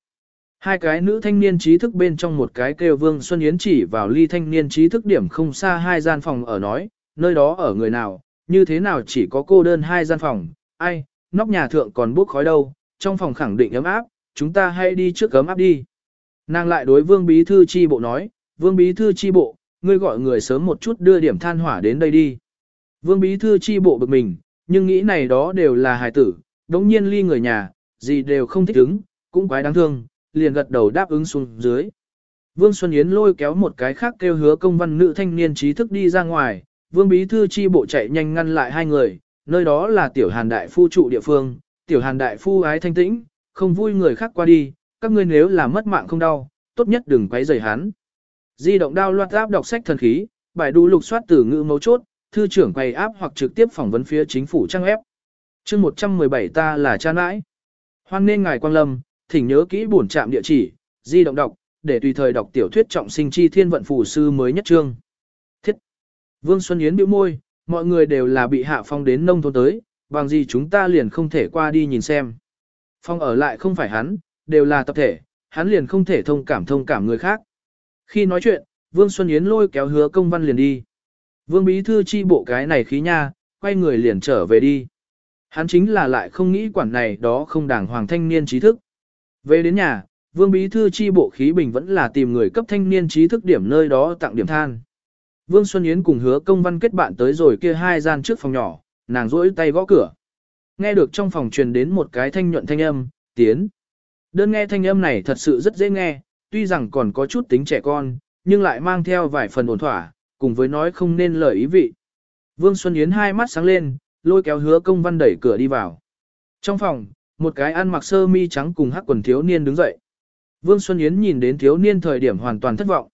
Hai cái nữ thanh niên trí thức bên trong một cái kêu Vương Xuân Yến chỉ vào ly thanh niên trí thức điểm không xa hai gian phòng ở nói, nơi đó ở người nào, như thế nào chỉ có cô đơn hai gian phòng, ai, nóc nhà thượng còn bốc khói đâu, trong phòng khẳng định ấm áp, chúng ta hãy đi trước ấm áp đi. Nàng lại đối Vương Bí Thư Chi Bộ nói, Vương Bí Thư Chi Bộ, ngươi gọi người sớm một chút đưa điểm than hỏa đến đây đi. Vương Bí Thư Chi Bộ bực mình, nhưng nghĩ này đó đều là hài tử, đống nhiên ly người nhà, gì đều không thích ứng, cũng quái đáng thương, liền gật đầu đáp ứng xuống dưới. Vương Xuân Yến lôi kéo một cái khác kêu hứa công văn nữ thanh niên trí thức đi ra ngoài, Vương Bí Thư chi bộ chạy nhanh ngăn lại hai người, nơi đó là tiểu hàn đại phu trụ địa phương, tiểu hàn đại phu ái thanh tĩnh, không vui người khác qua đi, các ngươi nếu là mất mạng không đau, tốt nhất đừng quấy rầy hắn. Di động đao loạt áp đọc sách thần khí, bài đu lục soát từ ngữ mấu chốt, thư trưởng quay áp hoặc trực tiếp phỏng vấn phía chính phủ trang ép. chương 117 ta là cha nãi. Hoan nên ngài quang lâm, thỉnh nhớ kỹ bổn trạm địa chỉ, di động đọc, để tùy thời đọc tiểu thuyết trọng sinh chi thiên vận phù sư mới nhất trương. Vương Xuân Yến bĩu môi, mọi người đều là bị hạ phong đến nông thôn tới, bằng gì chúng ta liền không thể qua đi nhìn xem. Phong ở lại không phải hắn, đều là tập thể, hắn liền không thể thông cảm thông cảm người khác. Khi nói chuyện, Vương Xuân Yến lôi kéo hứa công văn liền đi. Vương Bí Thư chi bộ cái này khí nha, quay người liền trở về đi. Hắn chính là lại không nghĩ quản này đó không đảng hoàng thanh niên trí thức. Về đến nhà, Vương Bí Thư chi bộ khí bình vẫn là tìm người cấp thanh niên trí thức điểm nơi đó tặng điểm than. Vương Xuân Yến cùng hứa công văn kết bạn tới rồi kia hai gian trước phòng nhỏ, nàng rỗi tay gõ cửa. Nghe được trong phòng truyền đến một cái thanh nhuận thanh âm, tiến. Đơn nghe thanh âm này thật sự rất dễ nghe, tuy rằng còn có chút tính trẻ con, nhưng lại mang theo vài phần ổn thỏa, cùng với nói không nên lời ý vị. Vương Xuân Yến hai mắt sáng lên, lôi kéo hứa công văn đẩy cửa đi vào. Trong phòng, một cái ăn mặc sơ mi trắng cùng hắc quần thiếu niên đứng dậy. Vương Xuân Yến nhìn đến thiếu niên thời điểm hoàn toàn thất vọng.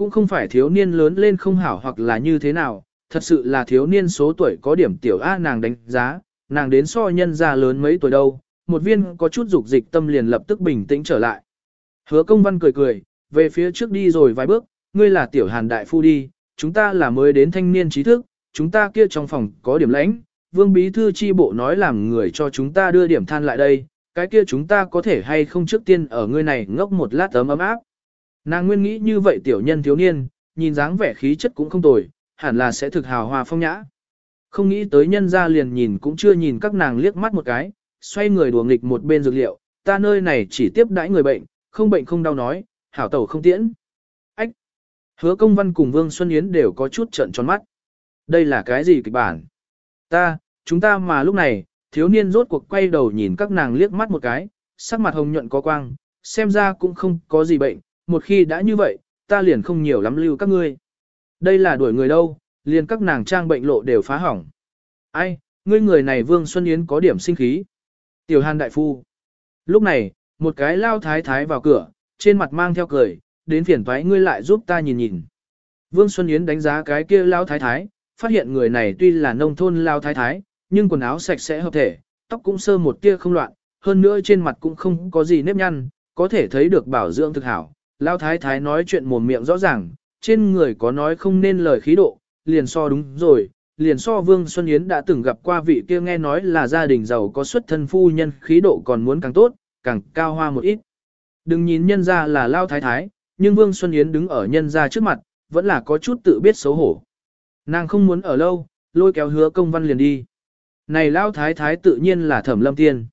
Cũng không phải thiếu niên lớn lên không hảo hoặc là như thế nào, thật sự là thiếu niên số tuổi có điểm tiểu A nàng đánh giá, nàng đến so nhân ra lớn mấy tuổi đâu, một viên có chút dục dịch tâm liền lập tức bình tĩnh trở lại. Hứa công văn cười cười, về phía trước đi rồi vài bước, ngươi là tiểu hàn đại phu đi, chúng ta là mới đến thanh niên trí thức, chúng ta kia trong phòng có điểm lãnh, vương bí thư chi bộ nói làm người cho chúng ta đưa điểm than lại đây, cái kia chúng ta có thể hay không trước tiên ở ngươi này ngốc một lát ấm ấm áp. Nàng nguyên nghĩ như vậy tiểu nhân thiếu niên, nhìn dáng vẻ khí chất cũng không tồi, hẳn là sẽ thực hào hòa phong nhã. Không nghĩ tới nhân ra liền nhìn cũng chưa nhìn các nàng liếc mắt một cái, xoay người đùa nghịch một bên dược liệu, ta nơi này chỉ tiếp đãi người bệnh, không bệnh không đau nói, hảo tẩu không tiễn. Ách! Hứa công văn cùng Vương Xuân Yến đều có chút trận tròn mắt. Đây là cái gì kịch bản? Ta, chúng ta mà lúc này, thiếu niên rốt cuộc quay đầu nhìn các nàng liếc mắt một cái, sắc mặt hồng nhuận có quang, xem ra cũng không có gì bệnh, một khi đã như vậy, ta liền không nhiều lắm lưu các ngươi. Đây là đuổi người đâu, liền các nàng trang bệnh lộ đều phá hỏng. Ai, ngươi người này Vương Xuân Yến có điểm sinh khí. Tiểu Hàn đại phu. Lúc này, một cái lao thái thái vào cửa, trên mặt mang theo cười, đến phiền thoái ngươi lại giúp ta nhìn nhìn. Vương Xuân Yến đánh giá cái kia lao thái thái, phát hiện người này tuy là nông thôn lao thái thái, nhưng quần áo sạch sẽ hợp thể, tóc cũng sơ một tia không loạn, hơn nữa trên mặt cũng không có gì nếp nhăn, có thể thấy được bảo dưỡng thực hảo. Lao thái thái nói chuyện mồm miệng rõ ràng, trên người có nói không nên lời khí độ, liền so đúng rồi, liền so Vương Xuân Yến đã từng gặp qua vị kia nghe nói là gia đình giàu có xuất thân phu nhân khí độ còn muốn càng tốt, càng cao hoa một ít. Đừng nhìn nhân ra là lao thái thái, nhưng Vương Xuân Yến đứng ở nhân ra trước mặt, vẫn là có chút tự biết xấu hổ. Nàng không muốn ở lâu, lôi kéo hứa công văn liền đi. Này lao thái thái tự nhiên là thẩm lâm tiên.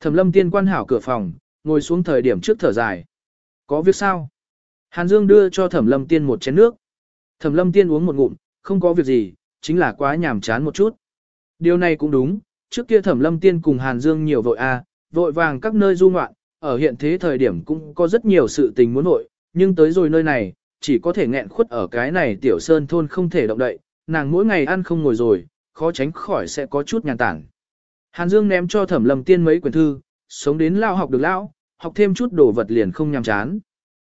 Thẩm lâm tiên quan hảo cửa phòng, ngồi xuống thời điểm trước thở dài. Có việc sao? Hàn Dương đưa cho thẩm lâm tiên một chén nước. Thẩm lâm tiên uống một ngụm, không có việc gì, chính là quá nhàm chán một chút. Điều này cũng đúng, trước kia thẩm lâm tiên cùng Hàn Dương nhiều vội a, à, vội vàng các nơi du ngoạn, ở hiện thế thời điểm cũng có rất nhiều sự tình muốn vội, nhưng tới rồi nơi này, chỉ có thể nghẹn khuất ở cái này tiểu sơn thôn không thể động đậy, nàng mỗi ngày ăn không ngồi rồi, khó tránh khỏi sẽ có chút nhàn tản. Hàn Dương ném cho thẩm lâm tiên mấy quyển thư, sống đến lao học được lão học thêm chút đồ vật liền không nhàm chán.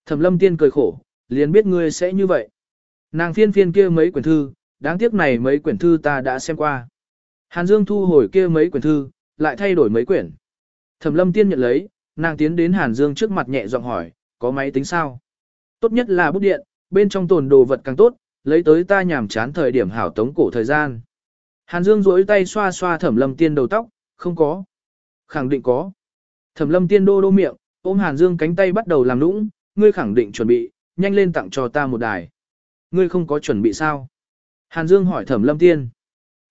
Thẩm lâm tiên cười khổ, liền biết ngươi sẽ như vậy. Nàng phiên phiên kia mấy quyển thư, đáng tiếc này mấy quyển thư ta đã xem qua. Hàn Dương thu hồi kia mấy quyển thư, lại thay đổi mấy quyển. Thẩm lâm tiên nhận lấy, nàng tiến đến Hàn Dương trước mặt nhẹ giọng hỏi, có máy tính sao? Tốt nhất là bút điện, bên trong tồn đồ vật càng tốt, lấy tới ta nhàm chán thời điểm hảo tống cổ thời gian. Hàn Dương duỗi tay xoa xoa thẩm lâm tiên đầu tóc, không có. Khẳng định có. Thẩm lâm tiên đô đô miệng, ôm Hàn Dương cánh tay bắt đầu làm nũng, ngươi khẳng định chuẩn bị, nhanh lên tặng cho ta một đài. Ngươi không có chuẩn bị sao? Hàn Dương hỏi thẩm lâm tiên.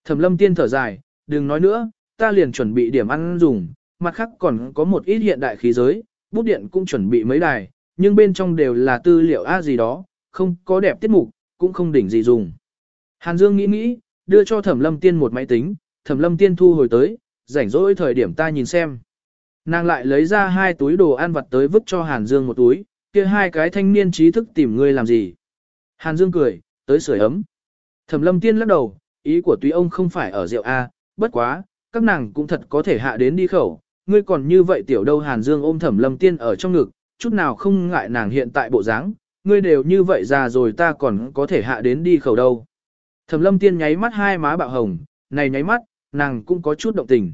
Thẩm lâm tiên thở dài, đừng nói nữa, ta liền chuẩn bị điểm ăn dùng, mặt khác còn có một ít hiện đại khí giới, bút điện cũng chuẩn bị mấy đài, nhưng bên trong đều là tư liệu A gì đó, không có đẹp tiết mục, cũng không đỉnh gì dùng. Hàn Dương nghĩ nghĩ, đưa cho Thẩm Lâm Tiên một máy tính, Thẩm Lâm Tiên thu hồi tới, rảnh rỗi thời điểm ta nhìn xem. Nàng lại lấy ra hai túi đồ ăn vặt tới vứt cho Hàn Dương một túi, kia hai cái thanh niên trí thức tìm ngươi làm gì. Hàn Dương cười, tới sưởi ấm. Thẩm Lâm Tiên lắc đầu, ý của túy ông không phải ở rượu A, bất quá, các nàng cũng thật có thể hạ đến đi khẩu, ngươi còn như vậy tiểu đâu Hàn Dương ôm Thẩm Lâm Tiên ở trong ngực, chút nào không ngại nàng hiện tại bộ dáng, ngươi đều như vậy già rồi ta còn có thể hạ đến đi khẩu đâu. Thẩm lâm tiên nháy mắt hai má bạo hồng, này nháy mắt, nàng cũng có chút động tình.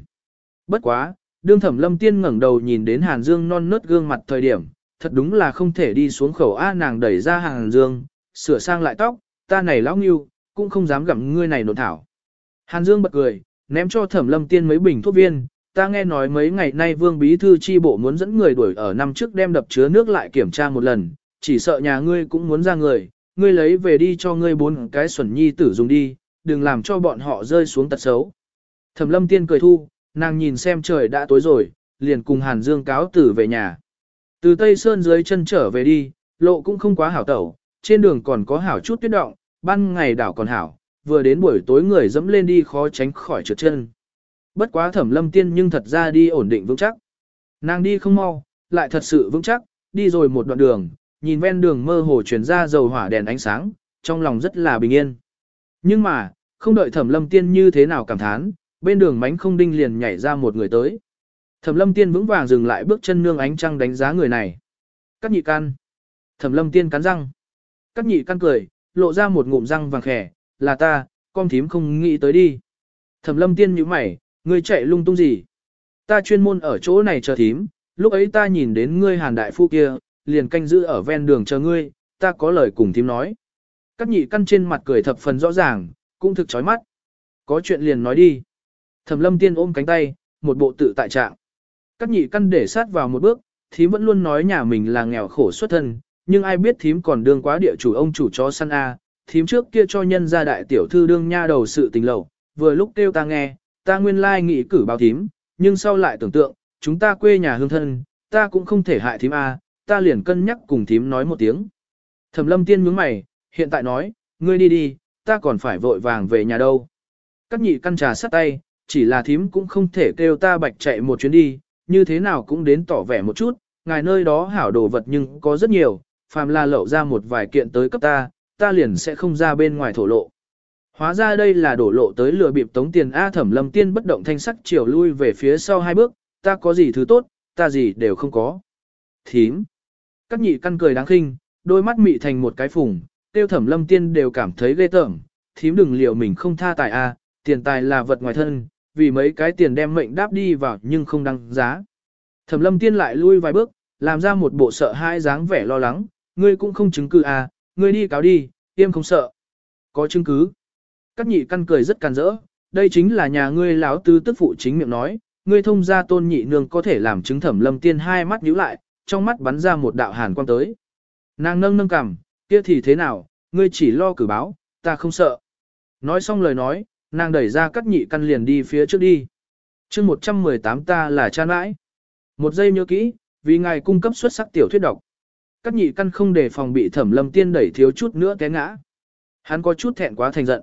Bất quá, đương thẩm lâm tiên ngẩng đầu nhìn đến Hàn Dương non nớt gương mặt thời điểm, thật đúng là không thể đi xuống khẩu A nàng đẩy ra Hàn Dương, sửa sang lại tóc, ta này lão nghiêu, cũng không dám gặm ngươi này nộn thảo. Hàn Dương bật cười, ném cho thẩm lâm tiên mấy bình thuốc viên, ta nghe nói mấy ngày nay vương bí thư chi bộ muốn dẫn người đuổi ở năm trước đem đập chứa nước lại kiểm tra một lần, chỉ sợ nhà ngươi cũng muốn ra người, ngươi lấy về đi cho ngươi bốn cái xuẩn nhi tử dùng đi, đừng làm cho bọn họ rơi xuống tật xấu. Thẩm lâm tiên cười thu, nàng nhìn xem trời đã tối rồi, liền cùng Hàn Dương cáo tử về nhà. Từ Tây Sơn dưới chân trở về đi, lộ cũng không quá hảo tẩu, trên đường còn có hảo chút tuyết động, ban ngày đảo còn hảo, vừa đến buổi tối người dẫm lên đi khó tránh khỏi trượt chân. Bất quá thẩm lâm tiên nhưng thật ra đi ổn định vững chắc. Nàng đi không mau, lại thật sự vững chắc, đi rồi một đoạn đường, nhìn ven đường mơ hồ chuyển ra dầu hỏa đèn ánh sáng, trong lòng rất là bình yên. Nhưng mà, không đợi thẩm lâm tiên như thế nào cảm thán, bên đường mánh không đinh liền nhảy ra một người tới. Thẩm lâm tiên vững vàng dừng lại bước chân nương ánh trăng đánh giá người này. Cắt nhị căn. Thẩm lâm tiên cắn răng. Cắt nhị căn cười, lộ ra một ngụm răng vàng khẻ, là ta, con thím không nghĩ tới đi. Thẩm lâm tiên nhíu mày, ngươi chạy lung tung gì? Ta chuyên môn ở chỗ này chờ thím, lúc ấy ta nhìn đến ngươi hàn đại phu kia, liền canh giữ ở ven đường chờ ngươi, ta có lời cùng thím nói. Cắt nhị căn trên mặt cười thập phần rõ ràng, cũng thực chói mắt. Có chuyện liền nói đi. Thẩm lâm tiên ôm cánh tay, một bộ tự tại trạng. Các nhị căn để sát vào một bước, thím vẫn luôn nói nhà mình là nghèo khổ xuất thân, nhưng ai biết thím còn đương quá địa chủ ông chủ chó săn A, thím trước kia cho nhân gia đại tiểu thư đương nha đầu sự tình lầu, vừa lúc kêu ta nghe, ta nguyên lai nghĩ cử báo thím, nhưng sau lại tưởng tượng, chúng ta quê nhà hương thân, ta cũng không thể hại thím A, ta liền cân nhắc cùng thím nói một tiếng. Thẩm lâm tiên nhướng mày, hiện tại nói, ngươi đi đi, ta còn phải vội vàng về nhà đâu. Các nhị căn trà sắt tay, chỉ là thím cũng không thể kêu ta bạch chạy một chuyến đi, như thế nào cũng đến tỏ vẻ một chút, ngài nơi đó hảo đồ vật nhưng có rất nhiều, phàm là lậu ra một vài kiện tới cấp ta, ta liền sẽ không ra bên ngoài thổ lộ. Hóa ra đây là đổ lộ tới lừa bịp tống tiền A thẩm lâm tiên bất động thanh sắc chiều lui về phía sau hai bước, ta có gì thứ tốt, ta gì đều không có. Thím. Các nhị căn cười đáng khinh, đôi mắt mị thành một cái phùng, tiêu thẩm lâm tiên đều cảm thấy ghê tởm, thím đừng liệu mình không tha tài A, tiền tài là vật ngoài thân, vì mấy cái tiền đem mệnh đáp đi vào nhưng không đăng giá. Thẩm lâm tiên lại lui vài bước, làm ra một bộ sợ hai dáng vẻ lo lắng, ngươi cũng không chứng cứ à, ngươi đi cáo đi, tiêm không sợ. Có chứng cứ. Các nhị căn cười rất càn rỡ, đây chính là nhà ngươi lão tư tức phụ chính miệng nói, ngươi thông gia tôn nhị nương có thể làm chứng thẩm lâm tiên hai mắt nhíu lại, trong mắt bắn ra một đạo hàn quang tới. Nàng nâng nâng cằm, kia thì thế nào, ngươi chỉ lo cử báo, ta không sợ. Nói xong lời nói, nàng đẩy ra các nhị căn liền đi phía trước đi. chương 118 ta là cha nãi. Một giây nhớ kỹ, vì ngài cung cấp xuất sắc tiểu thuyết độc. Các nhị căn không để phòng bị thẩm lâm tiên đẩy thiếu chút nữa té ngã. Hắn có chút thẹn quá thành giận.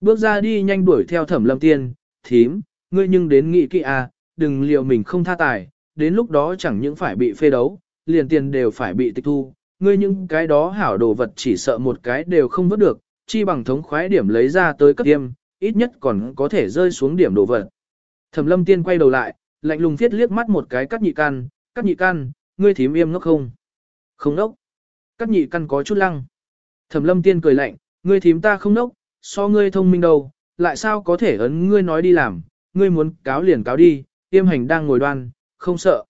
Bước ra đi nhanh đuổi theo thẩm lâm tiên, thím, ngươi nhưng đến nghị kỹ à, đừng liệu mình không tha tài, đến lúc đó chẳng những phải bị phê đấu, liền tiền đều phải bị tịch thu, ngươi những cái đó hảo đồ vật chỉ sợ một cái đều không vớt được, chi bằng thống khoái điểm lấy ra tới cấp tiêm, ít nhất còn có thể rơi xuống điểm đồ vật. Thẩm lâm tiên quay đầu lại, lạnh lùng thiết liếc mắt một cái cắt nhị can, cắt nhị can, ngươi thím im ngốc không? Không nốc. Cắt nhị căn có chút lăng. Thẩm lâm tiên cười lạnh, ngươi thím ta không nốc, so ngươi thông minh đâu, lại sao có thể ấn ngươi nói đi làm, ngươi muốn cáo liền cáo đi, tiêm hành đang ngồi đoan, không sợ.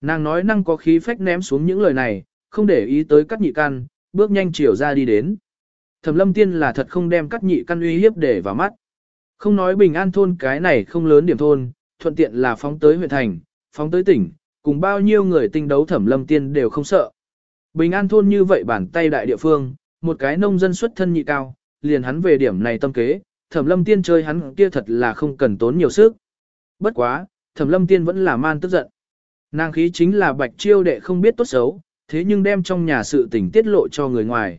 Nàng nói năng có khí phách ném xuống những lời này, không để ý tới cắt nhị căn, bước nhanh chiều ra đi đến. Thẩm lâm tiên là thật không đem cắt nhị căn uy hiếp để vào mắt. Không nói bình an thôn cái này không lớn điểm thôn, thuận tiện là phóng tới huyện thành, phóng tới tỉnh, cùng bao nhiêu người tinh đấu thẩm lâm tiên đều không sợ. Bình an thôn như vậy bản tay đại địa phương, một cái nông dân xuất thân nhị cao, liền hắn về điểm này tâm kế, thẩm lâm tiên chơi hắn kia thật là không cần tốn nhiều sức. Bất quá, thẩm lâm tiên vẫn là man tức giận. Nàng khí chính là bạch chiêu đệ không biết tốt xấu, thế nhưng đem trong nhà sự tình tiết lộ cho người ngoài.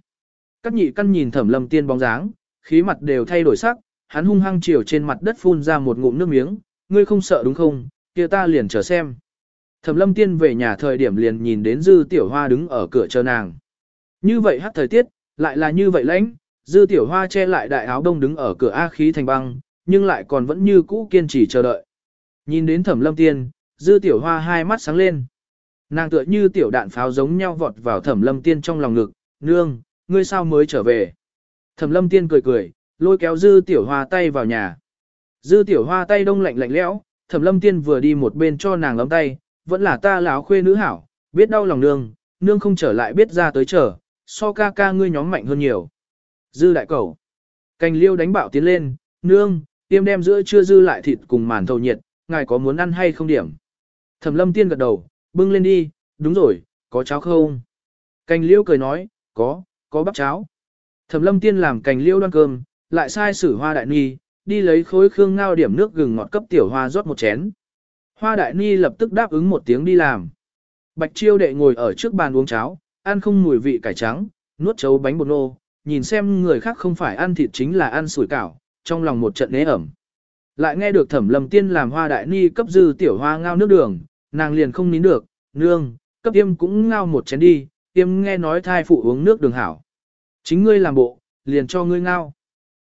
Các nhị căn nhìn thẩm lâm tiên bóng dáng, khí mặt đều thay đổi sắc, hắn hung hăng chiều trên mặt đất phun ra một ngụm nước miếng, ngươi không sợ đúng không, kia ta liền chờ xem. Thẩm lâm tiên về nhà thời điểm liền nhìn đến dư tiểu hoa đứng ở cửa chờ nàng. Như vậy hát thời tiết, lại là như vậy lãnh, dư tiểu hoa che lại đại áo đông đứng ở cửa A khí thành băng, nhưng lại còn vẫn như cũ kiên trì chờ đợi. Nhìn đến thẩm lâm tiên, dư tiểu hoa hai mắt sáng lên. Nàng tựa như tiểu đạn pháo giống nhau vọt vào thẩm lâm tiên trong lòng ngực, nương, ngươi sao mới trở về. Thẩm lâm tiên cười cười, lôi kéo dư tiểu hoa tay vào nhà. Dư tiểu hoa tay đông lạnh lạnh lẽo, thẩm lâm tiên vừa đi một bên cho nàng lấm tay, vẫn là ta láo khuê nữ hảo, biết đau lòng nương, nương không trở lại biết ra tới chờ, so ca ca ngươi nhóm mạnh hơn nhiều. Dư đại cầu. Cành liêu đánh bạo tiến lên, nương, tiêm đem giữa chưa dư lại thịt cùng màn thầu nhiệt, ngài có muốn ăn hay không điểm. Thẩm lâm tiên gật đầu, bưng lên đi, đúng rồi, có cháo không? Cành liêu cười nói, có, có bắp cháo. Thẩm lâm tiên làm cành liêu đoan cơm, lại sai sử hoa đại ni, đi lấy khối khương ngao điểm nước gừng ngọt cấp tiểu hoa rót một chén. Hoa đại ni lập tức đáp ứng một tiếng đi làm. Bạch chiêu đệ ngồi ở trước bàn uống cháo, ăn không mùi vị cải trắng, nuốt chấu bánh bột nô, nhìn xem người khác không phải ăn thịt chính là ăn sủi cảo, trong lòng một trận nế ẩm. Lại nghe được thẩm lâm tiên làm hoa đại ni cấp dư tiểu hoa ngao nước đường, nàng liền không nín được, nương, cấp tiêm cũng ngao một chén đi, tiêm nghe nói thai phụ uống nước đường hảo. Chính ngươi làm bộ, liền cho ngươi ngao.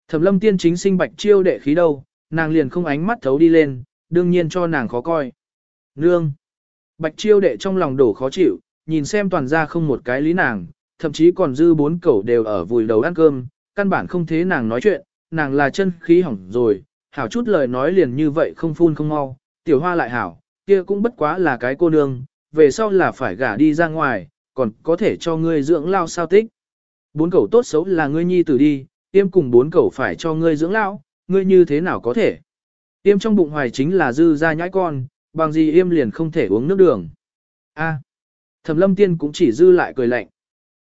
Thẩm lâm tiên chính sinh bạch chiêu đệ khí đâu, nàng liền không ánh mắt thấu đi lên, đương nhiên cho nàng khó coi. Nương. Bạch chiêu đệ trong lòng đổ khó chịu, nhìn xem toàn ra không một cái lý nàng, thậm chí còn dư bốn cẩu đều ở vùi đầu ăn cơm, căn bản không thế nàng nói chuyện, nàng là chân khí hỏng rồi, hảo chút lời nói liền như vậy không phun không mau, tiểu hoa lại hảo, kia cũng bất quá là cái cô nương, về sau là phải gả đi ra ngoài, còn có thể cho ngươi dưỡng lao sao tích. Bốn cẩu tốt xấu là ngươi nhi tử đi, tiêm cùng bốn cẩu phải cho ngươi dưỡng lão, ngươi như thế nào có thể. Tiêm trong bụng hoài chính là dư ra nhãi con, bằng gì yêm liền không thể uống nước đường. A. Thẩm lâm tiên cũng chỉ dư lại cười lạnh.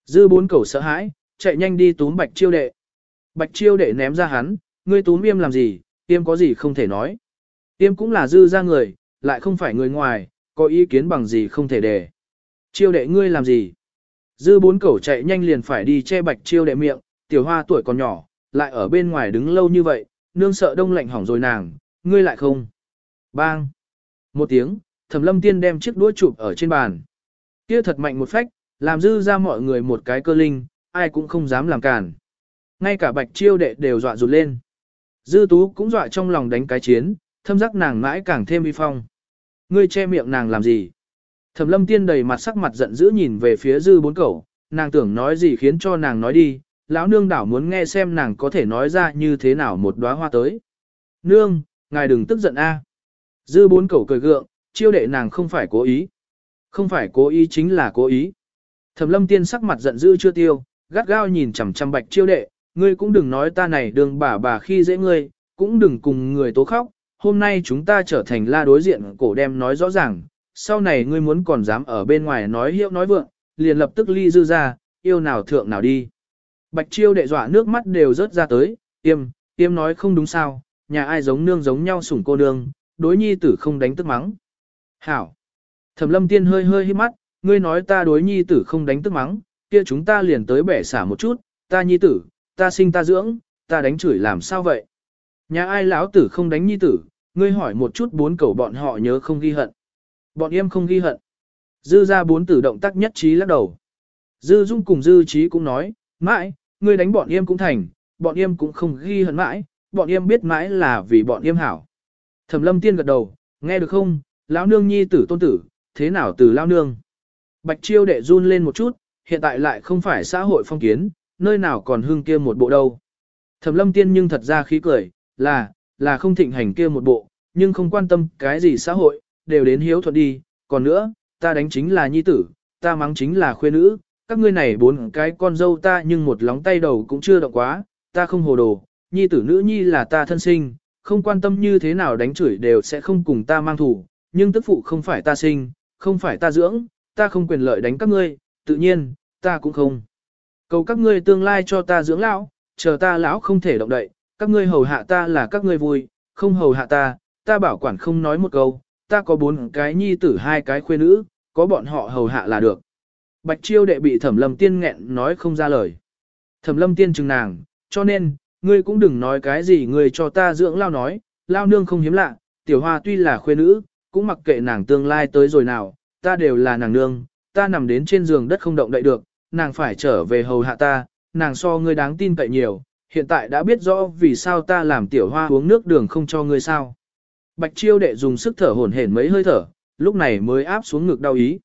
Dư bốn cẩu sợ hãi, chạy nhanh đi túm bạch chiêu đệ. Bạch chiêu đệ ném ra hắn, ngươi túm yêm làm gì, tiêm có gì không thể nói. Tiêm cũng là dư ra người, lại không phải người ngoài, có ý kiến bằng gì không thể để. Chiêu đệ ngươi làm gì? Dư bốn cẩu chạy nhanh liền phải đi che bạch chiêu đệ miệng, tiểu hoa tuổi còn nhỏ, lại ở bên ngoài đứng lâu như vậy, nương sợ đông lạnh hỏng rồi nàng, ngươi lại không. Bang! Một tiếng, thẩm lâm tiên đem chiếc đũa chụp ở trên bàn. Kia thật mạnh một phách, làm dư ra mọi người một cái cơ linh, ai cũng không dám làm cản. Ngay cả bạch chiêu đệ đều dọa rụt lên. Dư tú cũng dọa trong lòng đánh cái chiến, thâm giác nàng mãi càng thêm vi phong. Ngươi che miệng nàng làm gì? Thẩm lâm tiên đầy mặt sắc mặt giận dữ nhìn về phía dư bốn cẩu, nàng tưởng nói gì khiến cho nàng nói đi, lão nương đảo muốn nghe xem nàng có thể nói ra như thế nào một đóa hoa tới. Nương, ngài đừng tức giận a. Dư bốn cẩu cười gượng, chiêu đệ nàng không phải cố ý. Không phải cố ý chính là cố ý. Thẩm lâm tiên sắc mặt giận dữ chưa tiêu, gắt gao nhìn chằm chằm bạch chiêu đệ, ngươi cũng đừng nói ta này đường bà bà khi dễ ngươi, cũng đừng cùng người tố khóc, hôm nay chúng ta trở thành la đối diện cổ đem nói rõ ràng, sau này ngươi muốn còn dám ở bên ngoài nói hiệu nói vượng, liền lập tức ly dư ra, yêu nào thượng nào đi. Bạch chiêu đệ dọa nước mắt đều rớt ra tới, tiêm, tiêm nói không đúng sao, nhà ai giống nương giống nhau sủng cô nương, đối nhi tử không đánh tức mắng. Hảo. Thẩm lâm tiên hơi hơi hít mắt, ngươi nói ta đối nhi tử không đánh tức mắng, kia chúng ta liền tới bẻ xả một chút, ta nhi tử, ta sinh ta dưỡng, ta đánh chửi làm sao vậy? Nhà ai lão tử không đánh nhi tử, ngươi hỏi một chút bốn cầu bọn họ nhớ không ghi hận. Bọn em không ghi hận. Dư ra bốn tử động tác nhất trí lắc đầu. Dư Dung cùng Dư Trí cũng nói, mãi, ngươi đánh bọn em cũng thành, bọn em cũng không ghi hận mãi, bọn em biết mãi là vì bọn em hảo. Thẩm lâm tiên gật đầu, nghe được không, lão nương nhi tử tôn tử, thế nào từ lão nương. Bạch chiêu đệ run lên một chút, hiện tại lại không phải xã hội phong kiến, nơi nào còn hương kia một bộ đâu. Thẩm lâm tiên nhưng thật ra khí cười, là, là không thịnh hành kia một bộ, nhưng không quan tâm cái gì xã hội, đều đến hiếu thuận đi, còn nữa, ta đánh chính là nhi tử, ta mắng chính là khuê nữ, các ngươi này bốn cái con dâu ta nhưng một lóng tay đầu cũng chưa động quá, ta không hồ đồ, nhi tử nữ nhi là ta thân sinh, không quan tâm như thế nào đánh chửi đều sẽ không cùng ta mang thủ, nhưng tức phụ không phải ta sinh, không phải ta dưỡng, ta không quyền lợi đánh các ngươi, tự nhiên, ta cũng không. Cầu các ngươi tương lai cho ta dưỡng lão, chờ ta lão không thể động đậy, các ngươi hầu hạ ta là các ngươi vui, không hầu hạ ta, ta bảo quản không nói một câu, ta có bốn cái nhi tử hai cái khuê nữ, có bọn họ hầu hạ là được. Bạch chiêu đệ bị thẩm lâm tiên nghẹn nói không ra lời. Thẩm lâm tiên chừng nàng, cho nên, ngươi cũng đừng nói cái gì ngươi cho ta dưỡng lao nói, lao nương không hiếm lạ, tiểu hoa tuy là khuê nữ, cũng mặc kệ nàng tương lai tới rồi nào, ta đều là nàng nương, ta nằm đến trên giường đất không động đậy được, nàng phải trở về hầu hạ ta, nàng so ngươi đáng tin cậy nhiều, hiện tại đã biết rõ vì sao ta làm tiểu hoa uống nước đường không cho ngươi sao. Bạch chiêu đệ dùng sức thở hổn hển mấy hơi thở, lúc này mới áp xuống ngực đau ý.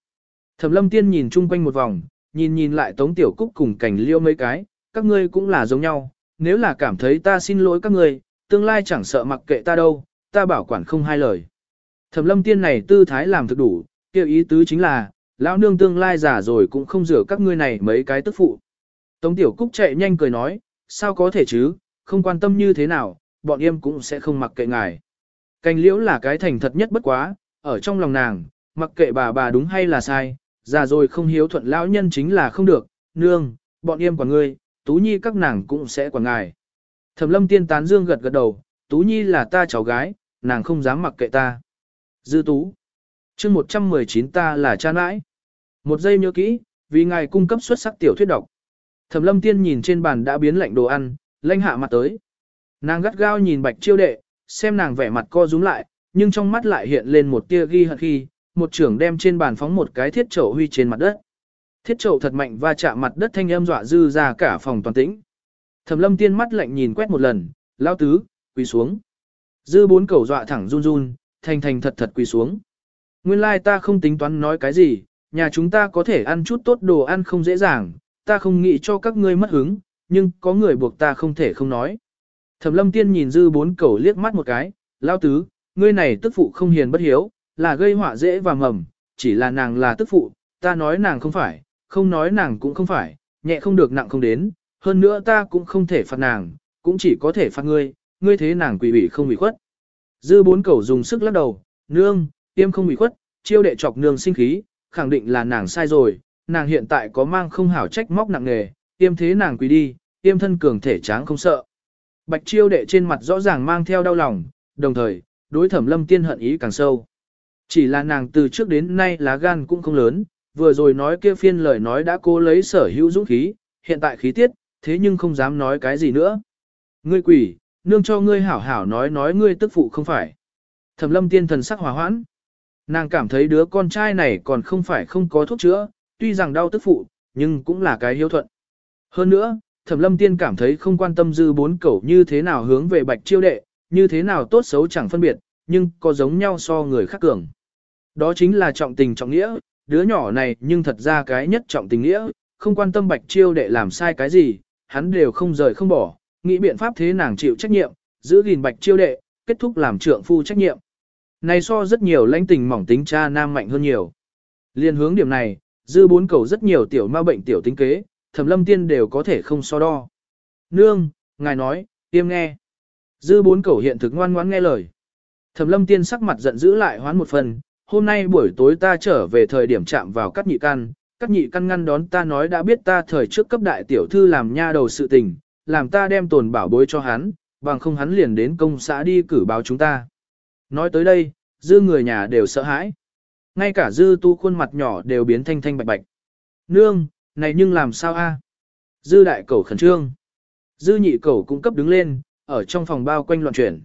Thẩm lâm tiên nhìn chung quanh một vòng, nhìn nhìn lại tống tiểu cúc cùng cảnh liêu mấy cái, các ngươi cũng là giống nhau, nếu là cảm thấy ta xin lỗi các ngươi, tương lai chẳng sợ mặc kệ ta đâu, ta bảo quản không hai lời. Thẩm lâm tiên này tư thái làm thực đủ, kêu ý tứ chính là, lão nương tương lai già rồi cũng không rửa các ngươi này mấy cái tức phụ. Tống tiểu cúc chạy nhanh cười nói, sao có thể chứ, không quan tâm như thế nào, bọn em cũng sẽ không mặc kệ ngài. Cành liễu là cái thành thật nhất bất quá, ở trong lòng nàng, mặc kệ bà bà đúng hay là sai, già rồi không hiếu thuận lão nhân chính là không được, nương, bọn em quản ngươi, tú nhi các nàng cũng sẽ quản ngài. Thẩm lâm tiên tán dương gật gật đầu, tú nhi là ta cháu gái, nàng không dám mặc kệ ta. Dư tú. chương 119 ta là cha nãi. Một giây nhớ kỹ, vì ngài cung cấp xuất sắc tiểu thuyết độc. Thẩm lâm tiên nhìn trên bàn đã biến lạnh đồ ăn, lanh hạ mặt tới. Nàng gắt gao nhìn bạch chiêu đệ, xem nàng vẻ mặt co rúm lại, nhưng trong mắt lại hiện lên một tia ghi hận khi, một trưởng đem trên bàn phóng một cái thiết chậu huy trên mặt đất. Thiết chậu thật mạnh va chạm mặt đất thanh âm dọa dư ra cả phòng toàn tĩnh. Thẩm lâm tiên mắt lạnh nhìn quét một lần, lao tứ, quỳ xuống. Dư bốn cầu dọa thẳng run run, thành thành thật thật quỳ xuống. Nguyên lai ta không tính toán nói cái gì, nhà chúng ta có thể ăn chút tốt đồ ăn không dễ dàng, ta không nghĩ cho các ngươi mất hứng, nhưng có người buộc ta không thể không nói. Thẩm lâm tiên nhìn dư bốn cầu liếc mắt một cái, lao tứ, ngươi này tức phụ không hiền bất hiếu, là gây họa dễ và mầm, chỉ là nàng là tức phụ, ta nói nàng không phải, không nói nàng cũng không phải, nhẹ không được nặng không đến, hơn nữa ta cũng không thể phạt nàng, cũng chỉ có thể phạt ngươi, ngươi thế nàng quỷ ủy không bị khuất. Dư bốn cầu dùng sức lắc đầu, nương, tiêm không bị khuất, chiêu đệ chọc nương sinh khí, khẳng định là nàng sai rồi, nàng hiện tại có mang không hảo trách móc nặng nghề, tiêm thế nàng quỳ đi, tiêm thân cường thể tráng không sợ. Bạch chiêu đệ trên mặt rõ ràng mang theo đau lòng, đồng thời, đối thẩm lâm tiên hận ý càng sâu. Chỉ là nàng từ trước đến nay lá gan cũng không lớn, vừa rồi nói kia phiên lời nói đã cố lấy sở hữu dũng khí, hiện tại khí tiết, thế nhưng không dám nói cái gì nữa. Ngươi quỷ, nương cho ngươi hảo hảo nói nói ngươi tức phụ không phải. Thẩm lâm tiên thần sắc hòa hoãn. Nàng cảm thấy đứa con trai này còn không phải không có thuốc chữa, tuy rằng đau tức phụ, nhưng cũng là cái hiếu thuận. Hơn nữa, thẩm lâm tiên cảm thấy không quan tâm dư bốn cẩu như thế nào hướng về bạch chiêu đệ, như thế nào tốt xấu chẳng phân biệt, nhưng có giống nhau so người khác cường. Đó chính là trọng tình trọng nghĩa, đứa nhỏ này nhưng thật ra cái nhất trọng tình nghĩa, không quan tâm bạch chiêu đệ làm sai cái gì, hắn đều không rời không bỏ, nghĩ biện pháp thế nàng chịu trách nhiệm, giữ gìn bạch chiêu đệ, kết thúc làm trượng phu trách nhiệm. Này so rất nhiều lãnh tình mỏng tính cha nam mạnh hơn nhiều. Liên hướng điểm này, dư bốn cầu rất nhiều tiểu ma bệnh tiểu tính kế, thẩm lâm tiên đều có thể không so đo. Nương, ngài nói, tiêm nghe. Dư bốn cầu hiện thực ngoan ngoãn nghe lời. Thẩm lâm tiên sắc mặt giận dữ lại hoán một phần, hôm nay buổi tối ta trở về thời điểm chạm vào các nhị căn, các nhị căn ngăn đón ta nói đã biết ta thời trước cấp đại tiểu thư làm nha đầu sự tình, làm ta đem tồn bảo bối cho hắn, bằng không hắn liền đến công xã đi cử báo chúng ta. Nói tới đây, dư người nhà đều sợ hãi. Ngay cả dư tu khuôn mặt nhỏ đều biến thanh thanh bạch bạch. Nương, này nhưng làm sao a? Dư đại cầu khẩn trương. Dư nhị cầu cũng cấp đứng lên, ở trong phòng bao quanh loạn chuyển.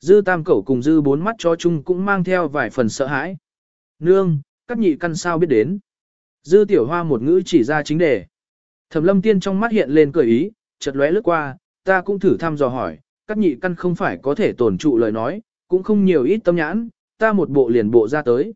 Dư tam Cẩu cùng dư bốn mắt cho chung cũng mang theo vài phần sợ hãi. Nương, các nhị căn sao biết đến. Dư tiểu hoa một ngữ chỉ ra chính đề. Thẩm lâm tiên trong mắt hiện lên cười ý, chợt lóe lướt qua, ta cũng thử thăm dò hỏi, các nhị căn không phải có thể tổn trụ lời nói, cũng không nhiều ít tâm nhãn, ta một bộ liền bộ ra tới.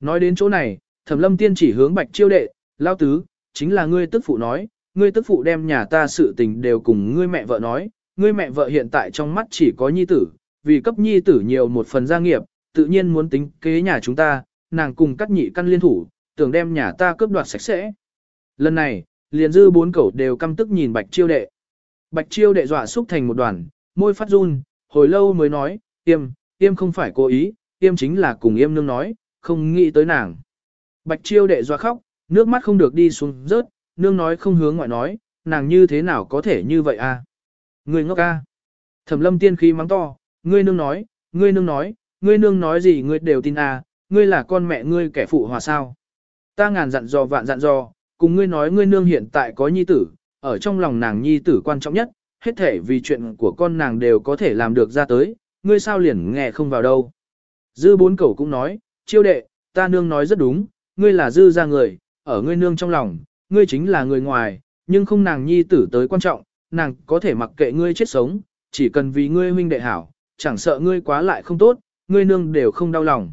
Nói đến chỗ này, thẩm lâm tiên chỉ hướng bạch chiêu đệ, lao tứ, chính là ngươi tức phụ nói, ngươi tức phụ đem nhà ta sự tình đều cùng ngươi mẹ vợ nói, ngươi mẹ vợ hiện tại trong mắt chỉ có nhi tử, vì cấp nhi tử nhiều một phần gia nghiệp, tự nhiên muốn tính kế nhà chúng ta, nàng cùng các nhị căn liên thủ, tưởng đem nhà ta cướp đoạt sạch sẽ. Lần này, liền dư bốn cẩu đều căm tức nhìn bạch chiêu đệ. Bạch chiêu đệ dọa xúc thành một đoàn, môi phát run, hồi lâu mới nói, tiêm, tiêm không phải cố ý, tiêm chính là cùng yêm nương nói, không nghĩ tới nàng. Bạch chiêu đệ dọa khóc, nước mắt không được đi xuống rớt, nương nói không hướng ngoại nói, nàng như thế nào có thể như vậy à? Người ngốc a. Thẩm lâm tiên khí mắng to, ngươi nương nói, ngươi nương nói, ngươi nương nói gì ngươi đều tin à, ngươi là con mẹ ngươi kẻ phụ hòa sao. Ta ngàn dặn dò vạn dặn dò, cùng ngươi nói ngươi nương hiện tại có nhi tử, ở trong lòng nàng nhi tử quan trọng nhất, hết thể vì chuyện của con nàng đều có thể làm được ra tới, ngươi sao liền nghe không vào đâu. Dư bốn cẩu cũng nói, chiêu đệ, ta nương nói rất đúng, ngươi là dư ra người, ở ngươi nương trong lòng, ngươi chính là người ngoài, nhưng không nàng nhi tử tới quan trọng, nàng có thể mặc kệ ngươi chết sống, chỉ cần vì ngươi huynh đệ hảo, chẳng sợ ngươi quá lại không tốt, ngươi nương đều không đau lòng.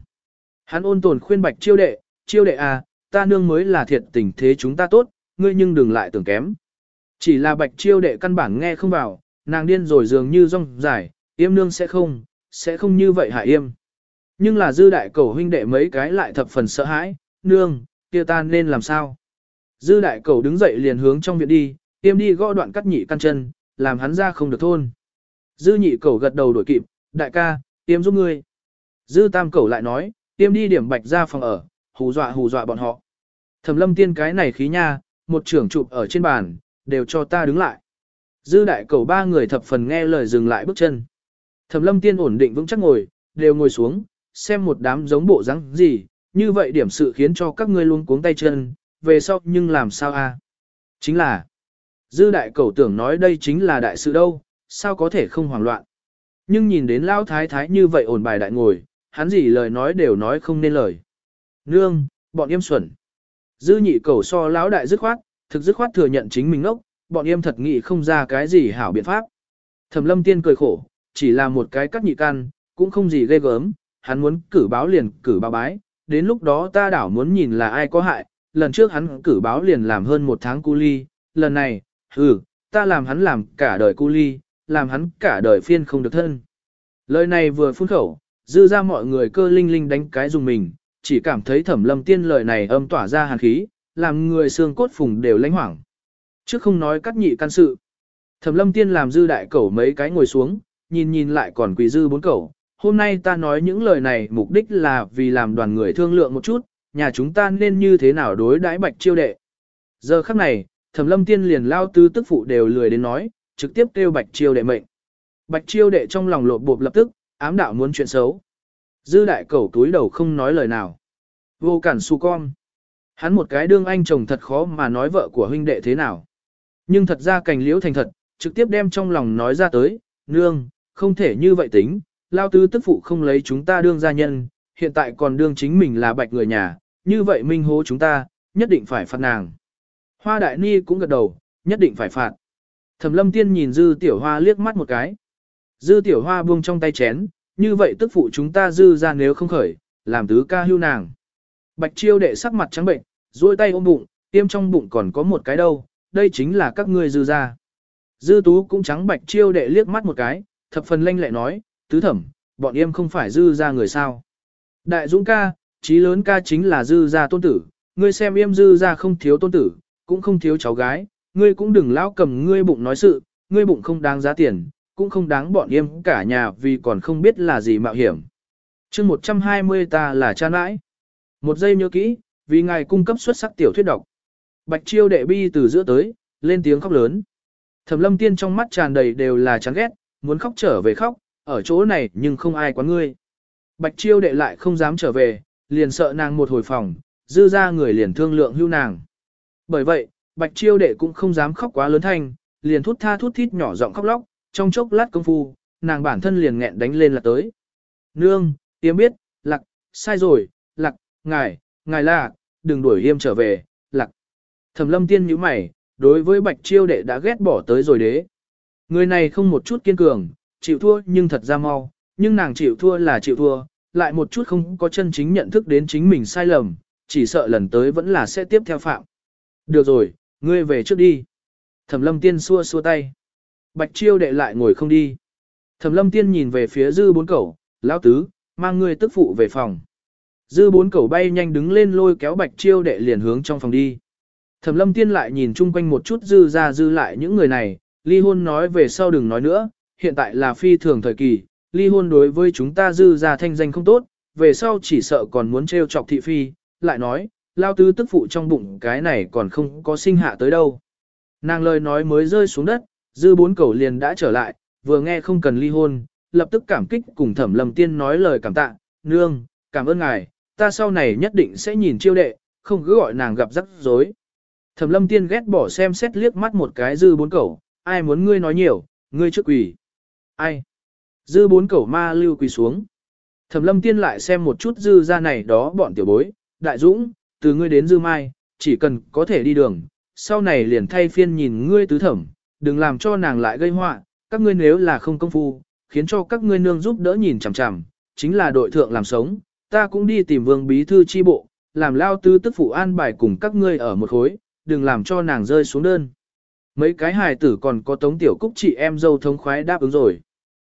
Hắn ôn tồn khuyên bạch chiêu đệ, chiêu đệ à, ta nương mới là thiệt tình thế chúng ta tốt, ngươi nhưng đừng lại tưởng kém. Chỉ là bạch chiêu đệ căn bản nghe không vào, nàng điên rồi dường như rong dài, yêm nương sẽ không, sẽ không như vậy hả yêm. Nhưng là dư đại cầu huynh đệ mấy cái lại thập phần sợ hãi, nương, kia ta nên làm sao? Dư đại cầu đứng dậy liền hướng trong viện đi, yêm đi gõ đoạn cắt nhị căn chân, làm hắn ra không được thôn. Dư nhị cầu gật đầu đổi kịp, đại ca, tiêm giúp ngươi. Dư tam cầu lại nói, tiêm đi điểm bạch ra phòng ở, hù dọa hù dọa bọn họ. Thẩm lâm tiên cái này khí nha, một trưởng chụp ở trên bàn, đều cho ta đứng lại. Dư đại cầu ba người thập phần nghe lời dừng lại bước chân. Thẩm lâm tiên ổn định vững chắc ngồi, đều ngồi xuống, xem một đám giống bộ rắn gì, như vậy điểm sự khiến cho các ngươi luôn cuống tay chân, về sau nhưng làm sao a? Chính là, dư đại cầu tưởng nói đây chính là đại sự đâu, sao có thể không hoảng loạn. Nhưng nhìn đến lão thái thái như vậy ổn bài đại ngồi, hắn gì lời nói đều nói không nên lời. Nương, bọn em xuẩn. Dư nhị cầu so lão đại dứt khoát, thực dứt khoát thừa nhận chính mình ngốc, bọn em thật nghĩ không ra cái gì hảo biện pháp. Thẩm lâm tiên cười khổ, chỉ là một cái cắt nhị căn, cũng không gì ghê gớm, hắn muốn cử báo liền cử báo bái, đến lúc đó ta đảo muốn nhìn là ai có hại, lần trước hắn cử báo liền làm hơn một tháng cu ly, lần này, ừ, ta làm hắn làm cả đời cu ly, làm hắn cả đời phiên không được thân. Lời này vừa phun khẩu, dư ra mọi người cơ linh linh đánh cái dùng mình, chỉ cảm thấy thẩm lâm tiên lời này âm tỏa ra hàn khí, làm người xương cốt phùng đều lãnh hoảng. Trước không nói cắt nhị căn sự. Thẩm lâm tiên làm dư đại cẩu mấy cái ngồi xuống, nhìn nhìn lại còn quỳ dư bốn cẩu. Hôm nay ta nói những lời này mục đích là vì làm đoàn người thương lượng một chút, nhà chúng ta nên như thế nào đối đãi bạch chiêu đệ. Giờ khắc này, thẩm lâm tiên liền lao tư tức phụ đều lười đến nói, trực tiếp kêu bạch chiêu đệ mệnh. Bạch chiêu đệ trong lòng lộp bộp lập tức, ám đạo muốn chuyện xấu. Dư đại cẩu túi đầu không nói lời nào. Vô cản su con. Hắn một cái đương anh chồng thật khó mà nói vợ của huynh đệ thế nào. Nhưng thật ra cành liễu thành thật, trực tiếp đem trong lòng nói ra tới, nương, không thể như vậy tính, lao tứ tức phụ không lấy chúng ta đương gia nhân, hiện tại còn đương chính mình là bạch người nhà, như vậy minh hố chúng ta, nhất định phải phạt nàng. Hoa đại ni cũng gật đầu, nhất định phải phạt. Thẩm lâm tiên nhìn dư tiểu hoa liếc mắt một cái. Dư tiểu hoa buông trong tay chén, như vậy tức phụ chúng ta dư ra nếu không khởi, làm tứ ca hưu nàng. Bạch chiêu đệ sắc mặt trắng bệnh, duỗi tay ôm bụng, tiêm trong bụng còn có một cái đâu, đây chính là các ngươi dư ra. Dư tú cũng trắng bạch chiêu đệ liếc mắt một cái, thập phần lanh lẹ nói, tứ thẩm, bọn em không phải dư ra người sao. Đại dũng ca, trí lớn ca chính là dư ra tôn tử, ngươi xem em dư ra không thiếu tôn tử, cũng không thiếu cháu gái, ngươi cũng đừng lão cầm ngươi bụng nói sự, ngươi bụng không đáng giá tiền, cũng không đáng bọn em cả nhà vì còn không biết là gì mạo hiểm. chương 120 ta là cha nãi. Một giây nhớ kỹ, vì ngài cung cấp xuất sắc tiểu thuyết độc. Bạch chiêu đệ bi từ giữa tới, lên tiếng khóc lớn. Thẩm lâm tiên trong mắt tràn đầy đều là chán ghét, muốn khóc trở về khóc, ở chỗ này nhưng không ai quán ngươi. Bạch chiêu đệ lại không dám trở về, liền sợ nàng một hồi phòng, dư ra người liền thương lượng hưu nàng. Bởi vậy, bạch chiêu đệ cũng không dám khóc quá lớn thanh, liền thút tha thút thít nhỏ giọng khóc lóc, trong chốc lát công phu, nàng bản thân liền nghẹn đánh lên là tới. Nương, tiêm biết, lạc, sai rồi, lạc, ngài, ngài là, đừng đuổi yêm trở về, lạc. Thẩm lâm tiên nhíu mày, đối với bạch chiêu đệ đã ghét bỏ tới rồi đế. Người này không một chút kiên cường, chịu thua nhưng thật ra mau, nhưng nàng chịu thua là chịu thua, lại một chút không có chân chính nhận thức đến chính mình sai lầm, chỉ sợ lần tới vẫn là sẽ tiếp theo phạm. Được rồi, ngươi về trước đi. Thẩm lâm tiên xua xua tay. Bạch chiêu đệ lại ngồi không đi. Thẩm lâm tiên nhìn về phía dư bốn cẩu, lão tứ, mang ngươi tức phụ về phòng. Dư bốn cẩu bay nhanh đứng lên lôi kéo bạch chiêu đệ liền hướng trong phòng đi. Thẩm lâm tiên lại nhìn chung quanh một chút dư ra dư lại những người này, ly hôn nói về sau đừng nói nữa, hiện tại là phi thường thời kỳ, ly hôn đối với chúng ta dư ra thanh danh không tốt, về sau chỉ sợ còn muốn trêu chọc thị phi, lại nói, lao tứ tức phụ trong bụng cái này còn không có sinh hạ tới đâu. Nàng lời nói mới rơi xuống đất, dư bốn cầu liền đã trở lại, vừa nghe không cần ly hôn, lập tức cảm kích cùng thẩm lâm tiên nói lời cảm tạ, nương, cảm ơn ngài, ta sau này nhất định sẽ nhìn chiêu đệ, không cứ gọi nàng gặp rắc rối. Thẩm lâm tiên ghét bỏ xem xét liếc mắt một cái dư bốn cẩu, ai muốn ngươi nói nhiều, ngươi trước quỳ. Ai? Dư bốn cẩu ma lưu quỳ xuống. Thẩm lâm tiên lại xem một chút dư ra này đó bọn tiểu bối, đại dũng, từ ngươi đến dư mai, chỉ cần có thể đi đường, sau này liền thay phiên nhìn ngươi tứ thẩm, đừng làm cho nàng lại gây họa, các ngươi nếu là không công phu, khiến cho các ngươi nương giúp đỡ nhìn chằm chằm, chính là đội thượng làm sống, ta cũng đi tìm vương bí thư chi bộ, làm lao tư tức phụ an bài cùng các ngươi ở một khối, đừng làm cho nàng rơi xuống đơn. Mấy cái hài tử còn có tống tiểu cúc chị em dâu thống khoái đáp ứng rồi.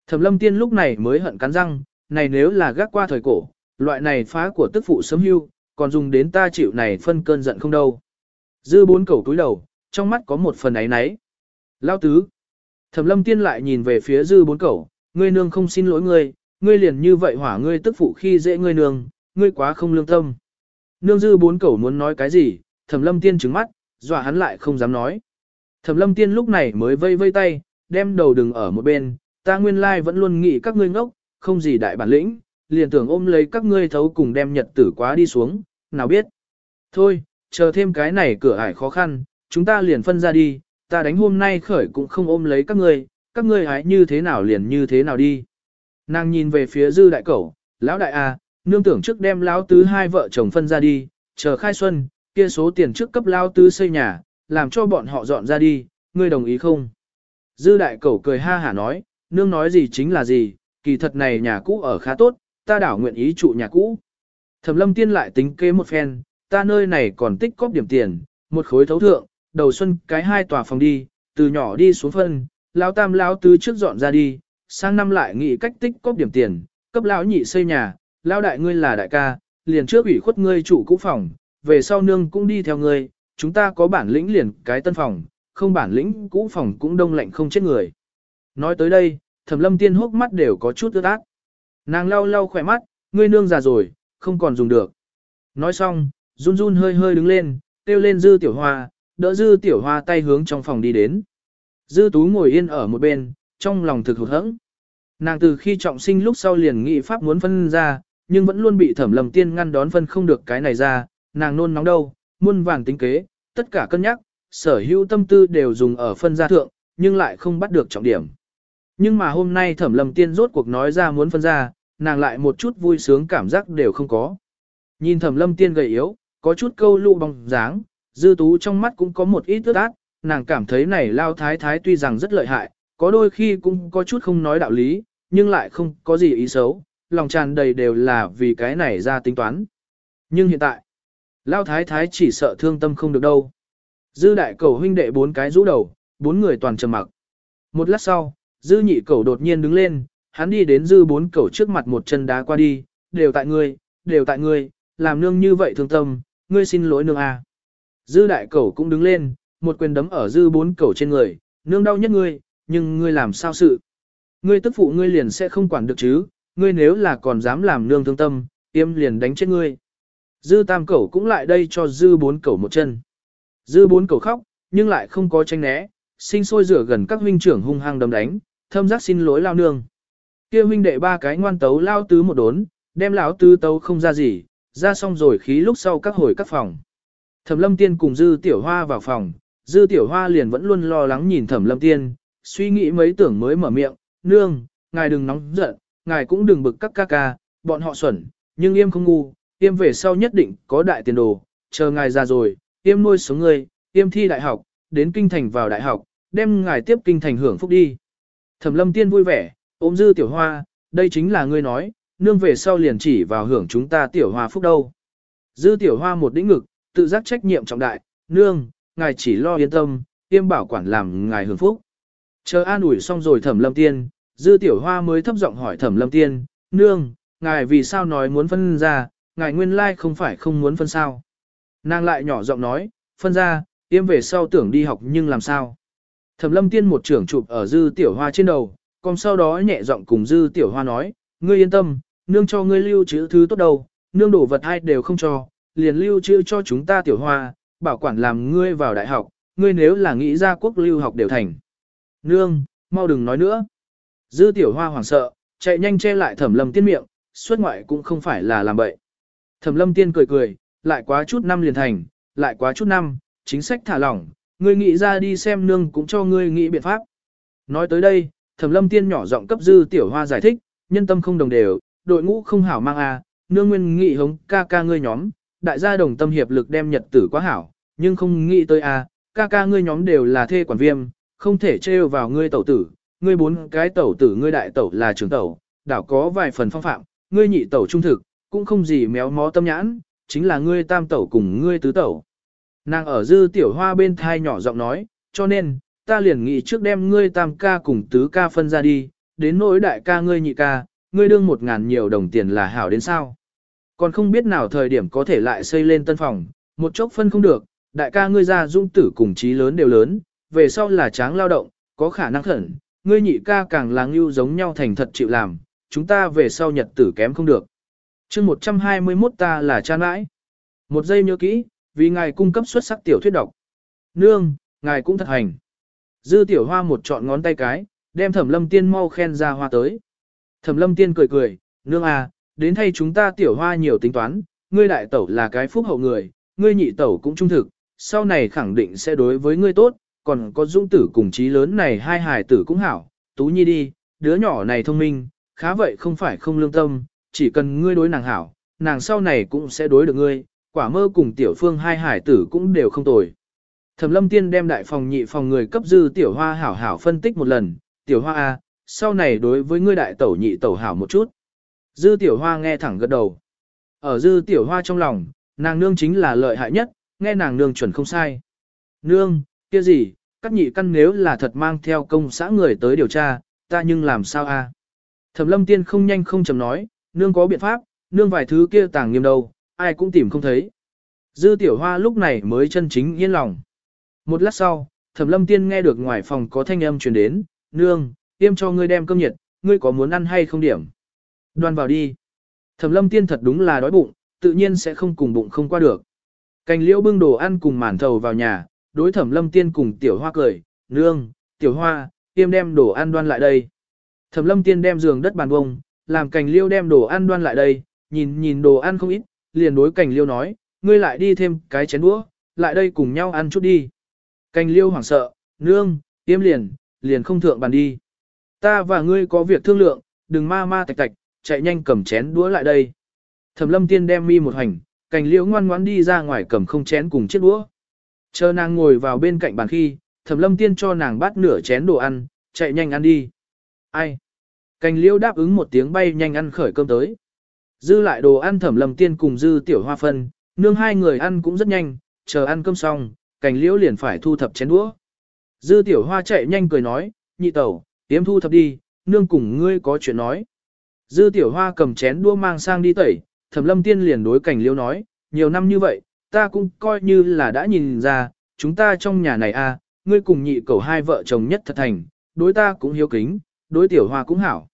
Thẩm lâm tiên lúc này mới hận cắn răng, này nếu là gác qua thời cổ, loại này phá của tức phụ sớm hưu, còn dùng đến ta chịu này phân cơn giận không đâu. Dư bốn cầu túi đầu, trong mắt có một phần ấy náy. Lao tứ. Thẩm lâm tiên lại nhìn về phía dư bốn cầu, ngươi nương không xin lỗi ngươi, ngươi liền như vậy hỏa ngươi tức phụ khi dễ ngươi nương, ngươi quá không lương tâm. Nương dư bốn cầu muốn nói cái gì, thẩm lâm tiên trứng mắt, dọa hắn lại không dám nói. Thẩm lâm tiên lúc này mới vây vây tay, đem đầu đừng ở một bên, ta nguyên lai vẫn luôn nghĩ các ngươi ngốc, không gì đại bản lĩnh, liền tưởng ôm lấy các ngươi thấu cùng đem nhật tử quá đi xuống, nào biết. Thôi, chờ thêm cái này cửa ải khó khăn, chúng ta liền phân ra đi, ta đánh hôm nay khởi cũng không ôm lấy các ngươi, các ngươi hãy như thế nào liền như thế nào đi. Nàng nhìn về phía dư đại cẩu, lão đại a, nương tưởng trước đem lão tứ hai vợ chồng phân ra đi, chờ khai xuân, kia số tiền trước cấp lão tứ xây nhà, làm cho bọn họ dọn ra đi, ngươi đồng ý không? Dư đại cẩu cười ha hả nói, nương nói gì chính là gì, kỳ thật này nhà cũ ở khá tốt, ta đảo nguyện ý trụ nhà cũ. Thẩm lâm tiên lại tính kế một phen, ta nơi này còn tích cóp điểm tiền, một khối thấu thượng, đầu xuân cái hai tòa phòng đi, từ nhỏ đi xuống phân, lão tam lão tứ trước dọn ra đi, sang năm lại nghĩ cách tích cóp điểm tiền, cấp lão nhị xây nhà, lão đại ngươi là đại ca, liền trước ủy khuất ngươi trụ cũ phòng, về sau nương cũng đi theo ngươi, chúng ta có bản lĩnh liền cái tân phòng, không bản lĩnh cũ phòng cũng đông lạnh không chết người. Nói tới đây, thẩm lâm tiên hốc mắt đều có chút ướt át. Nàng lau lau khỏe mắt, ngươi nương già rồi, không còn dùng được. Nói xong, run run hơi hơi đứng lên, kêu lên dư tiểu hoa, đỡ dư tiểu hoa tay hướng trong phòng đi đến. Dư tú ngồi yên ở một bên, trong lòng thực hụt hẫng. Nàng từ khi trọng sinh lúc sau liền nghị pháp muốn phân ra, nhưng vẫn luôn bị thẩm lầm tiên ngăn đón phân không được cái này ra, nàng nôn nóng đâu, muôn vàng tính kế, tất cả cân nhắc, sở hữu tâm tư đều dùng ở phân gia thượng, nhưng lại không bắt được trọng điểm. Nhưng mà hôm nay thẩm lầm tiên rốt cuộc nói ra muốn phân ra, nàng lại một chút vui sướng cảm giác đều không có. Nhìn thẩm lâm tiên gầy yếu, có chút câu lụ bóng dáng, dư tú trong mắt cũng có một ít ướt át, nàng cảm thấy này lao thái thái tuy rằng rất lợi hại, có đôi khi cũng có chút không nói đạo lý, nhưng lại không có gì ý xấu, lòng tràn đầy đều là vì cái này ra tính toán. Nhưng hiện tại, lao thái thái chỉ sợ thương tâm không được đâu. Dư đại cầu huynh đệ bốn cái rũ đầu, bốn người toàn trầm mặc. Một lát sau, dư nhị cầu đột nhiên đứng lên, hắn đi đến dư bốn cầu trước mặt một chân đá qua đi, đều tại ngươi, đều tại ngươi, làm nương như vậy thương tâm, ngươi xin lỗi nương à Dư đại cầu cũng đứng lên, một quyền đấm ở dư bốn cầu trên người, nương đau nhất ngươi, nhưng ngươi làm sao sự. Ngươi tức phụ ngươi liền sẽ không quản được chứ, ngươi nếu là còn dám làm nương thương tâm, tiêm liền đánh chết ngươi. Dư tam cầu cũng lại đây cho dư bốn cầu một chân. Dư bốn cầu khóc, nhưng lại không có tranh né, sinh sôi rửa gần các huynh trưởng hung hăng đấm đánh, thâm giác xin lỗi lao nương. Kia huynh đệ ba cái ngoan tấu lao tứ một đốn, đem lão tứ tấu không ra gì, ra xong rồi khí lúc sau các hồi các phòng. Thẩm lâm tiên cùng dư tiểu hoa vào phòng, dư tiểu hoa liền vẫn luôn lo lắng nhìn thẩm lâm tiên, suy nghĩ mấy tưởng mới mở miệng, nương, ngài đừng nóng giận, ngài cũng đừng bực các ca ca, bọn họ xuẩn, nhưng yêm không ngu, yêm về sau nhất định có đại tiền đồ, chờ ngài ra rồi, yêm nuôi sống ngươi, yêm thi đại học, đến kinh thành vào đại học, đem ngài tiếp kinh thành hưởng phúc đi. Thẩm lâm tiên vui vẻ, ôm dư tiểu hoa, đây chính là ngươi nói, nương về sau liền chỉ vào hưởng chúng ta tiểu hoa phúc đâu. Dư tiểu hoa một đĩnh ngực, tự giác trách nhiệm trọng đại, nương, ngài chỉ lo yên tâm, tiêm bảo quản làm ngài hưởng phúc. Chờ an ủi xong rồi thẩm lâm tiên, dư tiểu hoa mới thấp giọng hỏi thẩm lâm tiên, nương, ngài vì sao nói muốn phân ra, ngài nguyên lai không phải không muốn phân sao. Nàng lại nhỏ giọng nói, phân ra, tiêm về sau tưởng đi học nhưng làm sao. Thẩm lâm tiên một trưởng chụp ở dư tiểu hoa trên đầu, còn sau đó nhẹ giọng cùng dư tiểu hoa nói, ngươi yên tâm, nương cho ngươi lưu trữ thứ tốt đâu, nương đổ vật hai đều không cho, liền lưu trữ cho chúng ta tiểu hoa, bảo quản làm ngươi vào đại học, ngươi nếu là nghĩ ra quốc lưu học đều thành. Nương, mau đừng nói nữa. Dư tiểu hoa hoảng sợ, chạy nhanh che lại thẩm lâm tiên miệng, xuất ngoại cũng không phải là làm bậy. Thẩm lâm tiên cười cười, lại quá chút năm liền thành, lại quá chút năm, chính sách thả lỏng, ngươi nghĩ ra đi xem nương cũng cho ngươi nghĩ biện pháp. Nói tới đây, thẩm lâm tiên nhỏ giọng cấp dư tiểu hoa giải thích, nhân tâm không đồng đều, đội ngũ không hảo mang a, nương nguyên nghị hống ca ca ngươi nhóm, đại gia đồng tâm hiệp lực đem nhật tử quá hảo, nhưng không nghĩ tới a, ca ca ngươi nhóm đều là thê quản viêm, không thể trêu vào ngươi tẩu tử, ngươi bốn cái tẩu tử ngươi đại tẩu là trưởng tẩu, đảo có vài phần phong phạm, ngươi nhị tẩu trung thực, cũng không gì méo mó tâm nhãn, chính là ngươi tam tẩu cùng ngươi tứ tẩu. Nàng ở dư tiểu hoa bên thai nhỏ giọng nói, cho nên, ta liền nghĩ trước đem ngươi tam ca cùng tứ ca phân ra đi, đến nỗi đại ca ngươi nhị ca, ngươi đương một ngàn nhiều đồng tiền là hảo đến sao. Còn không biết nào thời điểm có thể lại xây lên tân phòng, một chốc phân không được, đại ca ngươi ra dung tử cùng trí lớn đều lớn, về sau là tráng lao động, có khả năng khẩn, ngươi nhị ca càng là ngưu giống nhau thành thật chịu làm, chúng ta về sau nhật tử kém không được. chương 121 ta là cha nãi. Một giây nhớ kỹ, vì ngài cung cấp xuất sắc tiểu thuyết độc. Nương, ngài cũng thật hành. Dư tiểu hoa một trọn ngón tay cái, đem thẩm lâm tiên mau khen ra hoa tới. Thẩm lâm tiên cười cười, nương à, đến thay chúng ta tiểu hoa nhiều tính toán, ngươi đại tẩu là cái phúc hậu người, ngươi nhị tẩu cũng trung thực, sau này khẳng định sẽ đối với ngươi tốt, còn có dũng tử cùng trí lớn này hai hài tử cũng hảo, tú nhi đi, đứa nhỏ này thông minh, khá vậy không phải không lương tâm, chỉ cần ngươi đối nàng hảo, nàng sau này cũng sẽ đối được ngươi, quả mơ cùng tiểu phương hai hải tử cũng đều không tồi. Thẩm lâm tiên đem đại phòng nhị phòng người cấp dư tiểu hoa hảo hảo phân tích một lần, tiểu hoa A, sau này đối với ngươi đại tẩu nhị tẩu hảo một chút. Dư tiểu hoa nghe thẳng gật đầu. Ở dư tiểu hoa trong lòng, nàng nương chính là lợi hại nhất, nghe nàng nương chuẩn không sai. Nương, kia gì, các nhị căn nếu là thật mang theo công xã người tới điều tra, ta nhưng làm sao a? Thẩm lâm tiên không nhanh không chậm nói, nương có biện pháp, nương vài thứ kia tàng nghiêm đâu, ai cũng tìm không thấy. Dư tiểu hoa lúc này mới chân chính yên lòng. Một lát sau, thẩm lâm tiên nghe được ngoài phòng có thanh âm truyền đến, nương, tiêm cho ngươi đem cơm nhiệt, ngươi có muốn ăn hay không điểm. Đoan vào đi. Thẩm lâm tiên thật đúng là đói bụng, tự nhiên sẽ không cùng bụng không qua được. Cành liễu bưng đồ ăn cùng màn thầu vào nhà, đối thẩm lâm tiên cùng tiểu hoa cười, nương, tiểu hoa, tiêm đem đồ ăn đoan lại đây. Thẩm lâm tiên đem giường đất bàn bông, làm cành liêu đem đồ ăn đoan lại đây, nhìn nhìn đồ ăn không ít, liền đối cành liêu nói, ngươi lại đi thêm cái chén đũa, lại đây cùng nhau ăn chút đi. Canh liêu hoảng sợ, nương, tiêm liền, liền không thượng bàn đi. Ta và ngươi có việc thương lượng, đừng ma ma tạch tạch, chạy nhanh cầm chén đũa lại đây. Thẩm lâm tiên đem mi một hành, cành liễu ngoan ngoãn đi ra ngoài cầm không chén cùng chiếc đũa. Chờ nàng ngồi vào bên cạnh bàn khi, thẩm lâm tiên cho nàng bát nửa chén đồ ăn, chạy nhanh ăn đi. Ai? Cành liễu đáp ứng một tiếng bay nhanh ăn khởi cơm tới. Dư lại đồ ăn thẩm lâm tiên cùng dư tiểu hoa phân, nương hai người ăn cũng rất nhanh, chờ ăn cơm xong, cành liễu liền phải thu thập chén đũa. Dư tiểu hoa chạy nhanh cười nói, nhị tẩu, tiếm thu thập đi, nương cùng ngươi có chuyện nói. Dư tiểu hoa cầm chén đũa mang sang đi tẩy, thẩm lâm tiên liền đối cảnh liễu nói, nhiều năm như vậy, ta cũng coi như là đã nhìn ra, chúng ta trong nhà này a, ngươi cùng nhị cầu hai vợ chồng nhất thật thành, đối ta cũng hiếu kính, đối tiểu hoa cũng hảo.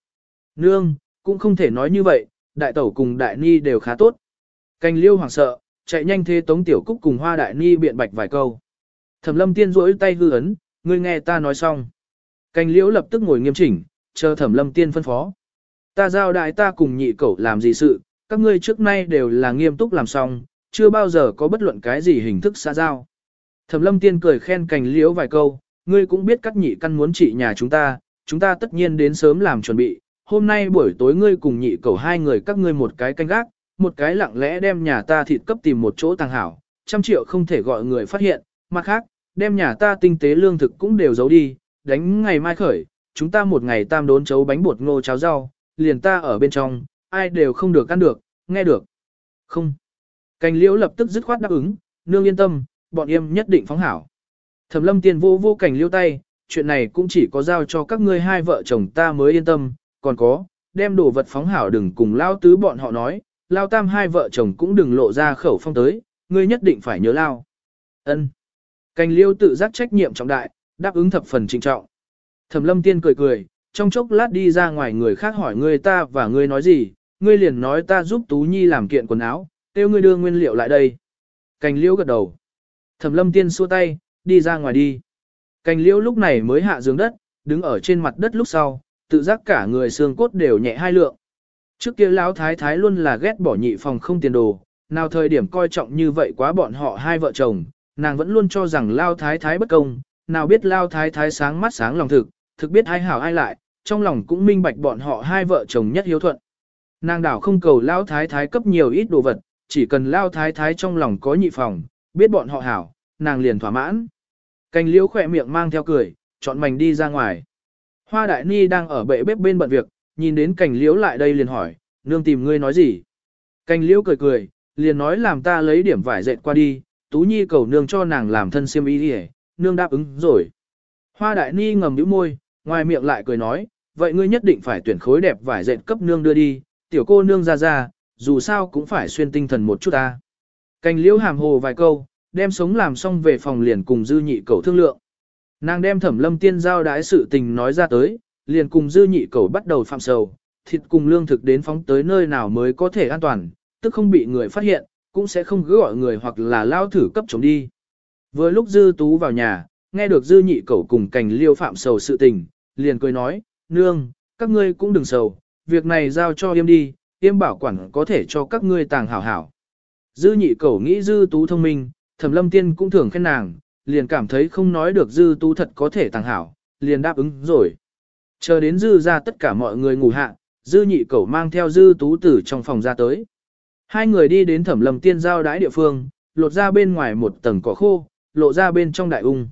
Nương, cũng không thể nói như vậy, đại tẩu cùng đại ni đều khá tốt. Cành liêu hoảng sợ, chạy nhanh thế tống tiểu cúc cùng hoa đại ni biện bạch vài câu. Thẩm lâm tiên rỗi tay hư ấn, ngươi nghe ta nói xong. Cành liễu lập tức ngồi nghiêm chỉnh, chờ thẩm lâm tiên phân phó. Ta giao đại ta cùng nhị cẩu làm gì sự, các ngươi trước nay đều là nghiêm túc làm xong, chưa bao giờ có bất luận cái gì hình thức xã giao. Thẩm lâm tiên cười khen cành liễu vài câu, ngươi cũng biết các nhị căn muốn trị nhà chúng ta, chúng ta tất nhiên đến sớm làm chuẩn bị. Hôm nay buổi tối ngươi cùng nhị cậu hai người các ngươi một cái canh gác, một cái lặng lẽ đem nhà ta thịt cấp tìm một chỗ tàng hảo, trăm triệu không thể gọi người phát hiện, mặt khác, đem nhà ta tinh tế lương thực cũng đều giấu đi, đánh ngày mai khởi, chúng ta một ngày tam đốn chấu bánh bột ngô cháo rau, liền ta ở bên trong, ai đều không được ăn được, nghe được. Không. Cành liễu lập tức dứt khoát đáp ứng, nương yên tâm, bọn em nhất định phóng hảo. Thẩm lâm tiền vô vô cành liễu tay, chuyện này cũng chỉ có giao cho các ngươi hai vợ chồng ta mới yên tâm, còn có, đem đồ vật phóng hảo đừng cùng lao tứ bọn họ nói, lao tam hai vợ chồng cũng đừng lộ ra khẩu phong tới, ngươi nhất định phải nhớ lao. Ân. Cành liêu tự giác trách nhiệm trọng đại, đáp ứng thập phần trinh trọng. Thẩm lâm tiên cười cười, trong chốc lát đi ra ngoài người khác hỏi ngươi ta và ngươi nói gì, ngươi liền nói ta giúp Tú Nhi làm kiện quần áo, kêu ngươi đưa nguyên liệu lại đây. Cành liễu gật đầu. Thẩm lâm tiên xua tay, đi ra ngoài đi. Cành liễu lúc này mới hạ giường đất, đứng ở trên mặt đất lúc sau, tự giác cả người xương cốt đều nhẹ hai lượng. Trước kia lão thái thái luôn là ghét bỏ nhị phòng không tiền đồ, nào thời điểm coi trọng như vậy quá bọn họ hai vợ chồng, nàng vẫn luôn cho rằng lao thái thái bất công, nào biết lao thái thái sáng mắt sáng lòng thực, thực biết ai hảo ai lại, trong lòng cũng minh bạch bọn họ hai vợ chồng nhất hiếu thuận. Nàng đảo không cầu lao thái thái cấp nhiều ít đồ vật, chỉ cần lao thái thái trong lòng có nhị phòng, biết bọn họ hảo, nàng liền thỏa mãn. Cành liễu khỏe miệng mang theo cười, chọn mảnh đi ra ngoài. Hoa đại ni đang ở bệ bếp bên bận việc, nhìn đến cành liễu lại đây liền hỏi, nương tìm ngươi nói gì. Cành liễu cười cười, liền nói làm ta lấy điểm vải dệt qua đi, tú nhi cầu nương cho nàng làm thân siêm y đi nương đáp ứng rồi. Hoa đại ni ngầm nhíu môi, ngoài miệng lại cười nói, vậy ngươi nhất định phải tuyển khối đẹp vải dệt cấp nương đưa đi, tiểu cô nương ra ra, dù sao cũng phải xuyên tinh thần một chút ta. Cành liễu hàm hồ vài câu, đem sống làm xong về phòng liền cùng dư nhị cầu thương lượng. Nàng đem thẩm lâm tiên giao đái sự tình nói ra tới, liền cùng dư nhị cầu bắt đầu phạm sầu, thịt cùng lương thực đến phóng tới nơi nào mới có thể an toàn, tức không bị người phát hiện, cũng sẽ không cứ gọi người hoặc là lao thử cấp chống đi. Vừa lúc dư tú vào nhà, nghe được dư nhị cầu cùng cành liêu phạm sầu sự tình, liền cười nói, nương, các ngươi cũng đừng sầu, việc này giao cho yêm đi, yêm bảo quản có thể cho các ngươi tàng hảo hảo. Dư nhị cầu nghĩ dư tú thông minh, thẩm lâm tiên cũng thường khen nàng, liền cảm thấy không nói được dư tú thật có thể tàng hảo, liền đáp ứng rồi. Chờ đến dư ra tất cả mọi người ngủ hạ, dư nhị cẩu mang theo dư tú tử trong phòng ra tới. Hai người đi đến thẩm lâm tiên giao đái địa phương, lột ra bên ngoài một tầng cỏ khô, lộ ra bên trong đại ung.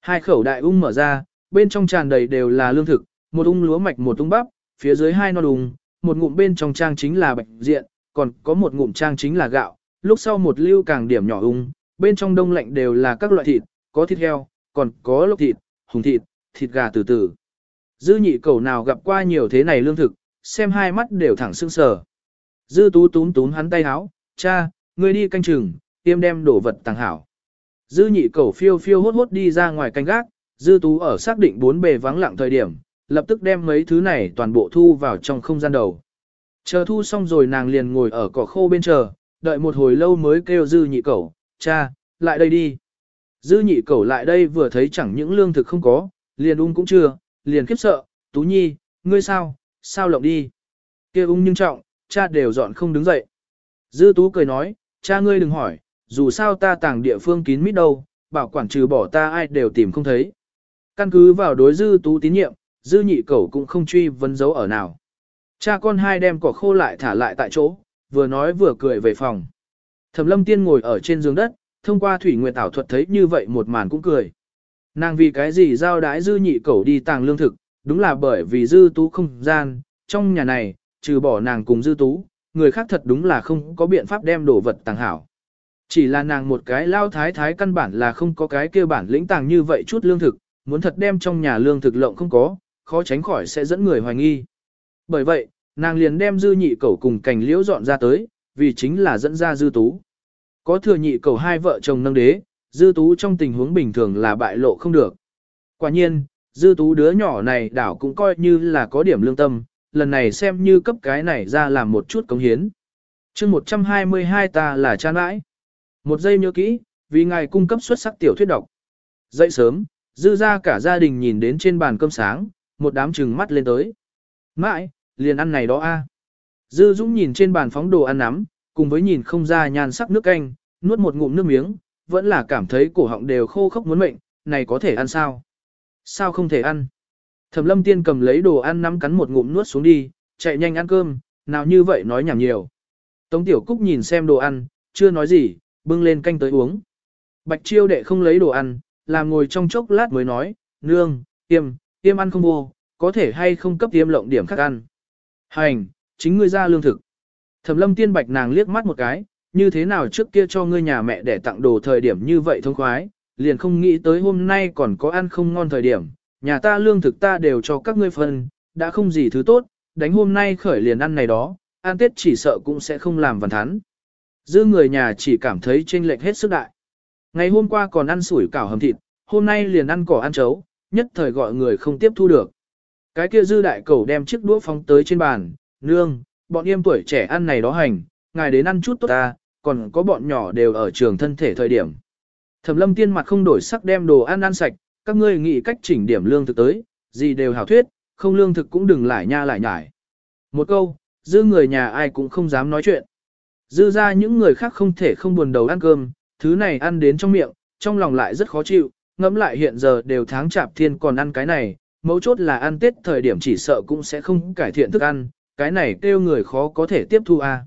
Hai khẩu đại ung mở ra, bên trong tràn đầy đều là lương thực, một ung lúa mạch một ung bắp, phía dưới hai non ung, một ngụm bên trong trang chính là bạch diện, còn có một ngụm trang chính là gạo, lúc sau một lưu càng điểm nhỏ ung, bên trong đông lạnh đều là các loại thịt, có thịt heo, còn có lộc thịt, hùng thịt, thịt gà từ từ. Dư nhị cầu nào gặp qua nhiều thế này lương thực, xem hai mắt đều thẳng sưng sờ. Dư tú túm túm hắn tay háo, cha, ngươi đi canh chừng, tiêm đem đổ vật tàng hảo. Dư nhị cầu phiêu phiêu hốt hốt đi ra ngoài canh gác, dư tú ở xác định bốn bề vắng lặng thời điểm, lập tức đem mấy thứ này toàn bộ thu vào trong không gian đầu. Chờ thu xong rồi nàng liền ngồi ở cỏ khô bên chờ, đợi một hồi lâu mới kêu dư nhị cầu, cha, lại đây đi. Dư nhị cầu lại đây vừa thấy chẳng những lương thực không có, liền ung cũng chưa, liền khiếp sợ, tú nhi, ngươi sao, sao lộng đi. kia ung nhưng trọng, cha đều dọn không đứng dậy. Dư tú cười nói, cha ngươi đừng hỏi, dù sao ta tàng địa phương kín mít đâu, bảo quản trừ bỏ ta ai đều tìm không thấy. Căn cứ vào đối dư tú tín nhiệm, dư nhị cẩu cũng không truy vấn dấu ở nào. Cha con hai đem cỏ khô lại thả lại tại chỗ, vừa nói vừa cười về phòng. Thẩm lâm tiên ngồi ở trên giường đất, thông qua thủy nguyệt ảo thuật thấy như vậy một màn cũng cười. Nàng vì cái gì giao đái dư nhị cẩu đi tàng lương thực, đúng là bởi vì dư tú không gian, trong nhà này, trừ bỏ nàng cùng dư tú, người khác thật đúng là không có biện pháp đem đồ vật tàng hảo. Chỉ là nàng một cái lao thái thái căn bản là không có cái kia bản lĩnh tàng như vậy chút lương thực, muốn thật đem trong nhà lương thực lộng không có, khó tránh khỏi sẽ dẫn người hoài nghi. Bởi vậy, nàng liền đem dư nhị cẩu cùng cành liễu dọn ra tới, vì chính là dẫn ra dư tú. Có thừa nhị cẩu hai vợ chồng nâng đế, dư tú trong tình huống bình thường là bại lộ không được. Quả nhiên, dư tú đứa nhỏ này đảo cũng coi như là có điểm lương tâm, lần này xem như cấp cái này ra làm một chút cống hiến. chương 122 ta là cha nãi. Một giây nhớ kỹ, vì ngài cung cấp xuất sắc tiểu thuyết độc. Dậy sớm, dư ra cả gia đình nhìn đến trên bàn cơm sáng, một đám trừng mắt lên tới. Mãi, liền ăn này đó a. Dư Dũng nhìn trên bàn phóng đồ ăn nắm, cùng với nhìn không ra nhan sắc nước canh, nuốt một ngụm nước miếng, vẫn là cảm thấy cổ họng đều khô khốc muốn mệnh, này có thể ăn sao? Sao không thể ăn? Thẩm lâm tiên cầm lấy đồ ăn nắm cắn một ngụm nuốt xuống đi, chạy nhanh ăn cơm, nào như vậy nói nhảm nhiều. Tống tiểu cúc nhìn xem đồ ăn, chưa nói gì, bưng lên canh tới uống. Bạch chiêu đệ không lấy đồ ăn, làm ngồi trong chốc lát mới nói, nương, tiêm, tiêm ăn không vô, có thể hay không cấp tiêm lộng điểm khác ăn. Hành, chính ngươi ra lương thực. Thẩm lâm tiên bạch nàng liếc mắt một cái, như thế nào trước kia cho ngươi nhà mẹ để tặng đồ thời điểm như vậy thông khoái, liền không nghĩ tới hôm nay còn có ăn không ngon thời điểm, nhà ta lương thực ta đều cho các ngươi phân, đã không gì thứ tốt, đánh hôm nay khởi liền ăn này đó, ăn tết chỉ sợ cũng sẽ không làm vần thắn. Dư người nhà chỉ cảm thấy chênh lệch hết sức đại. Ngày hôm qua còn ăn sủi cảo hầm thịt, hôm nay liền ăn cỏ ăn chấu, nhất thời gọi người không tiếp thu được. Cái kia dư đại cầu đem chiếc đũa phóng tới trên bàn, nương, bọn em tuổi trẻ ăn này đó hành, ngài đến ăn chút tốt ta, còn có bọn nhỏ đều ở trường thân thể thời điểm. Thẩm lâm tiên mặt không đổi sắc đem đồ ăn ăn sạch, các ngươi nghĩ cách chỉnh điểm lương thực tới, gì đều hảo thuyết, không lương thực cũng đừng lại nha lại nhải. Một câu, dư người nhà ai cũng không dám nói chuyện. Dư ra những người khác không thể không buồn đầu ăn cơm, thứ này ăn đến trong miệng, trong lòng lại rất khó chịu, ngẫm lại hiện giờ đều tháng chạp thiên còn ăn cái này, mấu chốt là ăn tết thời điểm chỉ sợ cũng sẽ không cải thiện thức ăn, cái này kêu người khó có thể tiếp thu a.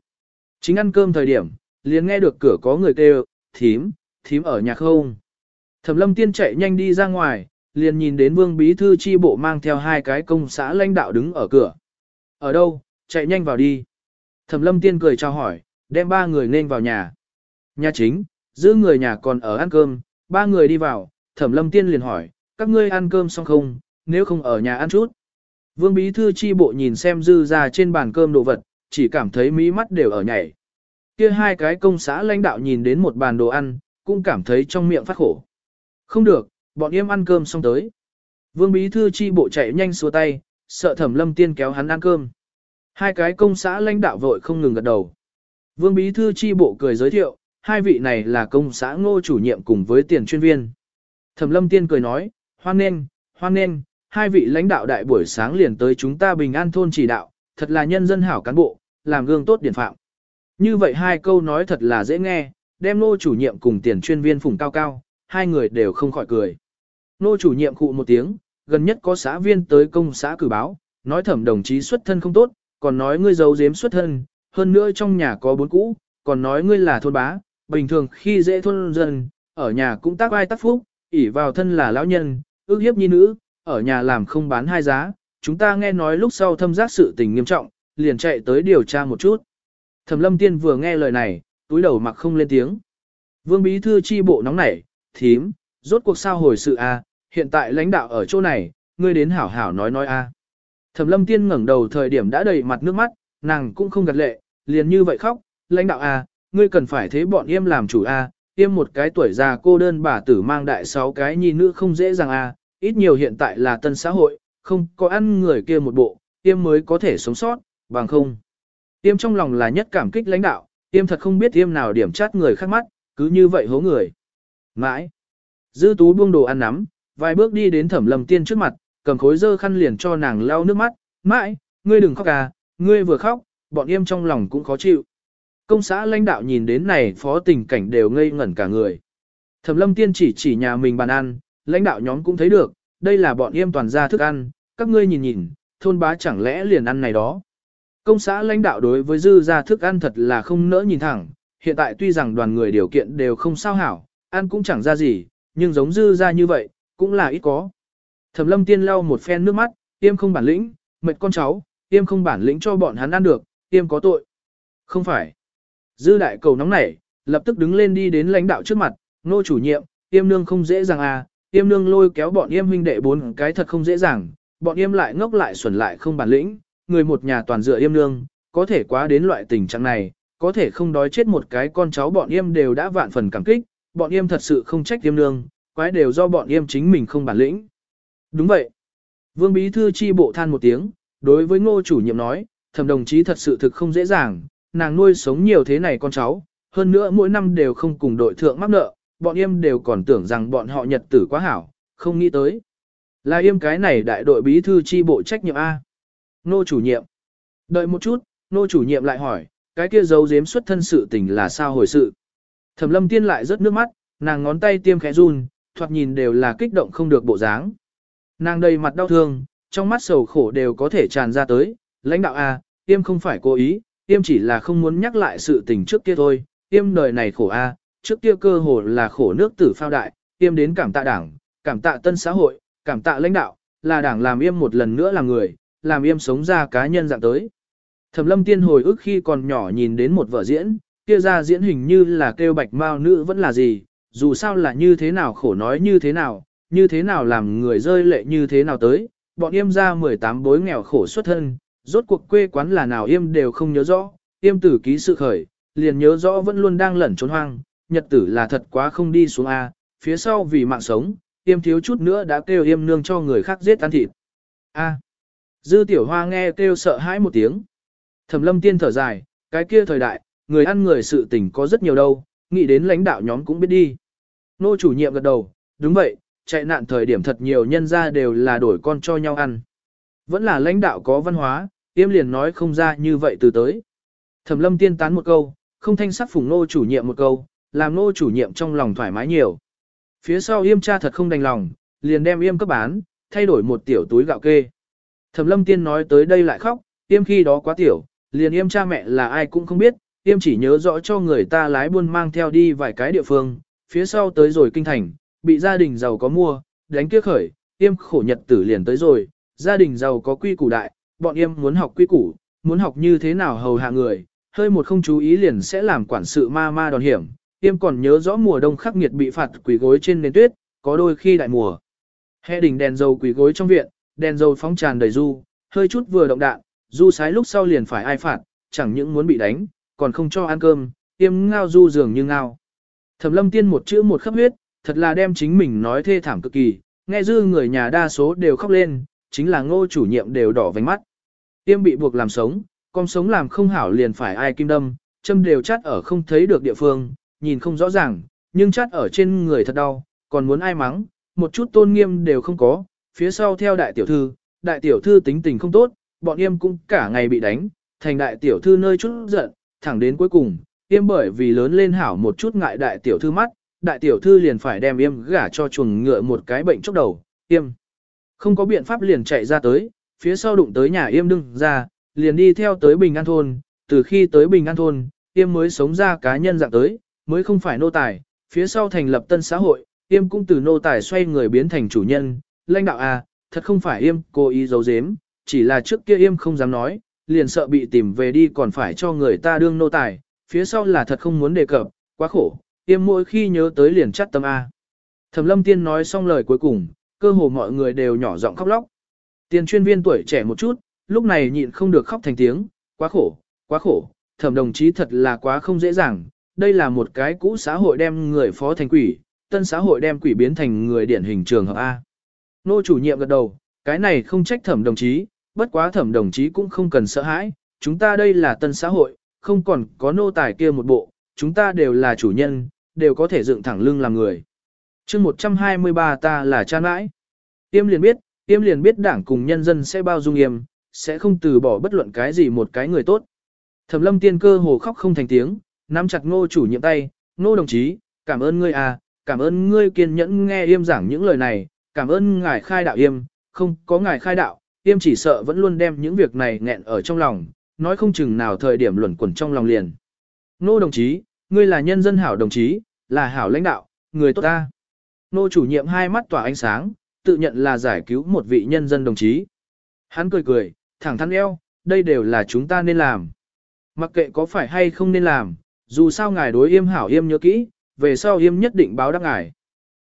Chính ăn cơm thời điểm, liền nghe được cửa có người kêu, thím, thím ở nhà không. Thẩm lâm tiên chạy nhanh đi ra ngoài, liền nhìn đến vương bí thư chi bộ mang theo hai cái công xã lãnh đạo đứng ở cửa. Ở đâu, chạy nhanh vào đi. Thẩm lâm tiên cười chào hỏi, đem ba người nên vào nhà. Nhà chính, giữ người nhà còn ở ăn cơm, ba người đi vào, thẩm lâm tiên liền hỏi, các ngươi ăn cơm xong không, nếu không ở nhà ăn chút. Vương bí thư chi bộ nhìn xem dư ra trên bàn cơm đồ vật, chỉ cảm thấy mí mắt đều ở nhảy. Kia hai cái công xã lãnh đạo nhìn đến một bàn đồ ăn, cũng cảm thấy trong miệng phát khổ. Không được, bọn em ăn cơm xong tới. Vương bí thư chi bộ chạy nhanh xua tay, sợ thẩm lâm tiên kéo hắn ăn cơm. Hai cái công xã lãnh đạo vội không ngừng gật đầu. Vương bí thư chi bộ cười giới thiệu, hai vị này là công xã ngô chủ nhiệm cùng với tiền chuyên viên. Thẩm lâm tiên cười nói, hoan nghênh, hoan nghênh, hai vị lãnh đạo đại buổi sáng liền tới chúng ta bình an thôn chỉ đạo, thật là nhân dân hảo cán bộ, làm gương tốt điển phạm. Như vậy hai câu nói thật là dễ nghe, đem nô chủ nhiệm cùng tiền chuyên viên phùng cao cao, hai người đều không khỏi cười. Nô chủ nhiệm cụ một tiếng, gần nhất có xã viên tới công xã cử báo, nói thẩm đồng chí xuất thân không tốt, còn nói ngươi giấu giếm xuất thân, hơn nữa trong nhà có bốn cũ, còn nói ngươi là thôn bá, bình thường khi dễ thôn dân, ở nhà cũng tác ai tác phúc, ỉ vào thân là lão nhân, ước hiếp nhi nữ, ở nhà làm không bán hai giá, chúng ta nghe nói lúc sau thâm giác sự tình nghiêm trọng, liền chạy tới điều tra một chút. Thẩm lâm tiên vừa nghe lời này, túi đầu mặc không lên tiếng. Vương bí thư chi bộ nóng nảy, thím, rốt cuộc sao hồi sự a? hiện tại lãnh đạo ở chỗ này, ngươi đến hảo hảo nói nói a. Thẩm lâm tiên ngẩng đầu thời điểm đã đầy mặt nước mắt, nàng cũng không gật lệ, liền như vậy khóc, lãnh đạo a, ngươi cần phải thế bọn em làm chủ a, Yêm một cái tuổi già cô đơn bà tử mang đại sáu cái nhi nữ không dễ dàng a, ít nhiều hiện tại là tân xã hội, không có ăn người kia một bộ, Yêm mới có thể sống sót, bằng không. Tiêm trong lòng là nhất cảm kích lãnh đạo, tiêm thật không biết tiêm nào điểm chát người khác mắt, cứ như vậy hố người. Mãi. Dư tú buông đồ ăn nắm, vài bước đi đến thẩm lầm tiên trước mặt, cầm khối dơ khăn liền cho nàng lau nước mắt. Mãi, ngươi đừng khóc à, ngươi vừa khóc, bọn em trong lòng cũng khó chịu. Công xã lãnh đạo nhìn đến này phó tình cảnh đều ngây ngẩn cả người. Thẩm lâm tiên chỉ chỉ nhà mình bàn ăn, lãnh đạo nhóm cũng thấy được, đây là bọn em toàn ra thức ăn, các ngươi nhìn nhìn, thôn bá chẳng lẽ liền ăn này đó. Công xã lãnh đạo đối với dư ra thức ăn thật là không nỡ nhìn thẳng, hiện tại tuy rằng đoàn người điều kiện đều không sao hảo, ăn cũng chẳng ra gì, nhưng giống dư ra như vậy, cũng là ít có. Thẩm lâm tiên lau một phen nước mắt, tiêm không bản lĩnh, mệt con cháu, tiêm không bản lĩnh cho bọn hắn ăn được, tiêm có tội. Không phải. Dư đại cầu nóng nảy, lập tức đứng lên đi đến lãnh đạo trước mặt, nô chủ nhiệm, tiêm nương không dễ dàng à, tiêm nương lôi kéo bọn yêm huynh đệ bốn cái thật không dễ dàng, bọn yêm lại ngốc lại xuẩn lại không bản lĩnh, người một nhà toàn dựa yêm nương, có thể quá đến loại tình trạng này, có thể không đói chết một cái con cháu bọn yêm đều đã vạn phần cảm kích, bọn yêm thật sự không trách yêm nương, quái đều do bọn yêm chính mình không bản lĩnh. Đúng vậy. Vương Bí Thư chi bộ than một tiếng, đối với ngô chủ nhiệm nói, thẩm đồng chí thật sự thực không dễ dàng, nàng nuôi sống nhiều thế này con cháu, hơn nữa mỗi năm đều không cùng đội thượng mắc nợ, bọn yêm đều còn tưởng rằng bọn họ nhật tử quá hảo, không nghĩ tới. Là yêm cái này đại đội bí thư chi bộ trách nhiệm A. Nô chủ nhiệm. Đợi một chút, nô chủ nhiệm lại hỏi, cái kia giấu giếm xuất thân sự tình là sao hồi sự. Thẩm lâm tiên lại rớt nước mắt, nàng ngón tay tiêm khẽ run, thoạt nhìn đều là kích động không được bộ dáng. Nàng đầy mặt đau thương, trong mắt sầu khổ đều có thể tràn ra tới, lãnh đạo A, tiêm không phải cố ý, tiêm chỉ là không muốn nhắc lại sự tình trước kia thôi, tiêm đời này khổ A, trước kia cơ hồ là khổ nước tử phao đại, tiêm đến cảm tạ đảng, cảm tạ tân xã hội, cảm tạ lãnh đạo, là đảng làm yêm một lần nữa là người, làm yêm sống ra cá nhân dạng tới. Thẩm lâm tiên hồi ức khi còn nhỏ nhìn đến một vở diễn, kia ra diễn hình như là kêu bạch mao nữ vẫn là gì, dù sao là như thế nào khổ nói như thế nào, như thế nào làm người rơi lệ như thế nào tới, bọn yêm ra 18 bối nghèo khổ xuất thân, rốt cuộc quê quán là nào yêm đều không nhớ rõ, yêm tử ký sự khởi, liền nhớ rõ vẫn luôn đang lẩn trốn hoang, nhật tử là thật quá không đi xuống A, phía sau vì mạng sống, yêm thiếu chút nữa đã kêu yêm nương cho người khác giết ăn thịt. A. Dư tiểu hoa nghe kêu sợ hãi một tiếng. Thẩm lâm tiên thở dài, cái kia thời đại, người ăn người sự tình có rất nhiều đâu, nghĩ đến lãnh đạo nhóm cũng biết đi. Nô chủ nhiệm gật đầu, đúng vậy, chạy nạn thời điểm thật nhiều nhân ra đều là đổi con cho nhau ăn. Vẫn là lãnh đạo có văn hóa, tiêm liền nói không ra như vậy từ tới. Thẩm lâm tiên tán một câu, không thanh sắc phùng nô chủ nhiệm một câu, làm nô chủ nhiệm trong lòng thoải mái nhiều. Phía sau yêm cha thật không đành lòng, liền đem yêm cấp bán, thay đổi một tiểu túi gạo kê. Thẩm lâm tiên nói tới đây lại khóc, Tiêm khi đó quá tiểu, liền yêm cha mẹ là ai cũng không biết, yêm chỉ nhớ rõ cho người ta lái buôn mang theo đi vài cái địa phương, phía sau tới rồi kinh thành, bị gia đình giàu có mua, đánh kia khởi, yêm khổ nhật tử liền tới rồi, gia đình giàu có quy củ đại, bọn yêm muốn học quy củ, muốn học như thế nào hầu hạ người, hơi một không chú ý liền sẽ làm quản sự ma ma đòn hiểm, Tiêm còn nhớ rõ mùa đông khắc nghiệt bị phạt quỷ gối trên nền tuyết, có đôi khi đại mùa. Hè đỉnh đèn dầu quỷ gối trong viện, đèn dầu phóng tràn đầy du, hơi chút vừa động đạn, du sái lúc sau liền phải ai phạt, chẳng những muốn bị đánh, còn không cho ăn cơm, tiêm ngao du dường như ngao. Thẩm lâm tiên một chữ một khắp huyết, thật là đem chính mình nói thê thảm cực kỳ, nghe dư người nhà đa số đều khóc lên, chính là ngô chủ nhiệm đều đỏ vành mắt. Tiêm bị buộc làm sống, con sống làm không hảo liền phải ai kim đâm, châm đều chắt ở không thấy được địa phương, nhìn không rõ ràng, nhưng chắt ở trên người thật đau, còn muốn ai mắng, một chút tôn nghiêm đều không có, phía sau theo đại tiểu thư, đại tiểu thư tính tình không tốt, bọn em cũng cả ngày bị đánh, thành đại tiểu thư nơi chút giận, thẳng đến cuối cùng, em bởi vì lớn lên hảo một chút ngại đại tiểu thư mắt, đại tiểu thư liền phải đem em gả cho chuồng ngựa một cái bệnh chốc đầu, em không có biện pháp liền chạy ra tới, phía sau đụng tới nhà em đừng ra, liền đi theo tới Bình An Thôn, từ khi tới Bình An Thôn, em mới sống ra cá nhân dạng tới, mới không phải nô tài, phía sau thành lập tân xã hội, em cũng từ nô tài xoay người biến thành chủ nhân, lãnh đạo à, thật không phải im cố ý giấu giếm, chỉ là trước kia im không dám nói, liền sợ bị tìm về đi còn phải cho người ta đương nô tài, phía sau là thật không muốn đề cập, quá khổ, im mỗi khi nhớ tới liền chắt tâm A. Thẩm lâm tiên nói xong lời cuối cùng, cơ hồ mọi người đều nhỏ giọng khóc lóc. Tiền chuyên viên tuổi trẻ một chút, lúc này nhịn không được khóc thành tiếng, quá khổ, quá khổ, thẩm đồng chí thật là quá không dễ dàng, đây là một cái cũ xã hội đem người phó thành quỷ, tân xã hội đem quỷ biến thành người điển hình trường hợp A. Nô chủ nhiệm gật đầu, cái này không trách thẩm đồng chí, bất quá thẩm đồng chí cũng không cần sợ hãi, chúng ta đây là tân xã hội, không còn có nô tài kia một bộ, chúng ta đều là chủ nhân, đều có thể dựng thẳng lưng làm người. chương 123 ta là cha nãi. Tiêm liền biết, tiêm liền biết đảng cùng nhân dân sẽ bao dung yêm, sẽ không từ bỏ bất luận cái gì một cái người tốt. Thẩm lâm tiên cơ hồ khóc không thành tiếng, nắm chặt ngô chủ nhiệm tay, ngô đồng chí, cảm ơn ngươi à, cảm ơn ngươi kiên nhẫn nghe yêm giảng những lời này, cảm ơn ngài khai đạo yêm, không có ngài khai đạo, yêm chỉ sợ vẫn luôn đem những việc này nghẹn ở trong lòng, nói không chừng nào thời điểm luẩn quẩn trong lòng liền. nô đồng chí, ngươi là nhân dân hảo đồng chí, là hảo lãnh đạo, người tốt ta. Nô chủ nhiệm hai mắt tỏa ánh sáng, tự nhận là giải cứu một vị nhân dân đồng chí. Hắn cười cười, thẳng thắn eo, đây đều là chúng ta nên làm. Mặc kệ có phải hay không nên làm, dù sao ngài đối yêm hảo yêm nhớ kỹ, về sau yêm nhất định báo đáp ngài.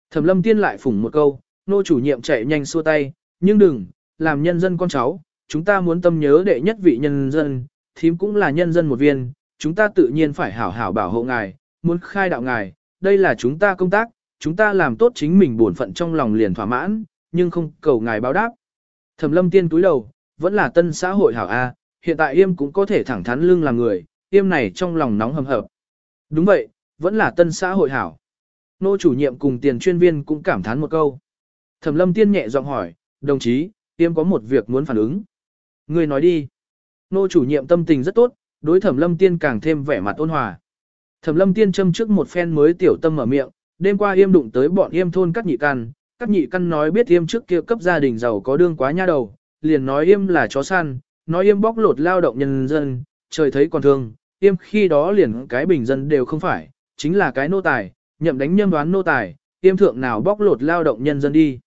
Thẩm lâm tiên lại phủng một câu, nô chủ nhiệm chạy nhanh xua tay, nhưng đừng, làm nhân dân con cháu, chúng ta muốn tâm nhớ đệ nhất vị nhân dân, thím cũng là nhân dân một viên, chúng ta tự nhiên phải hảo hảo bảo hộ ngài, muốn khai đạo ngài, đây là chúng ta công tác, chúng ta làm tốt chính mình bổn phận trong lòng liền thỏa mãn, nhưng không cầu ngài báo đáp. Thẩm lâm tiên túi đầu, vẫn là tân xã hội hảo A, hiện tại yêm cũng có thể thẳng thắn lưng làm người, yêm này trong lòng nóng hầm hập. Đúng vậy, vẫn là tân xã hội hảo. Nô chủ nhiệm cùng tiền chuyên viên cũng cảm thán một câu. Thẩm lâm tiên nhẹ giọng hỏi, đồng chí, yêm có một việc muốn phản ứng. Người nói đi. Nô chủ nhiệm tâm tình rất tốt, đối thẩm lâm tiên càng thêm vẻ mặt ôn hòa. Thẩm lâm tiên châm trước một phen mới tiểu tâm mở miệng, đêm qua yêm đụng tới bọn yêm thôn cắt nhị căn, cắt nhị căn nói biết yêm trước kia cấp gia đình giàu có đương quá nha đầu, liền nói yêm là chó săn, nói yêm bóc lột lao động nhân dân, trời thấy còn thương, yêm khi đó liền cái bình dân đều không phải, chính là cái nô tài, nhậm đánh nhâm đoán nô tài, yêm thượng nào bóc lột lao động nhân dân đi.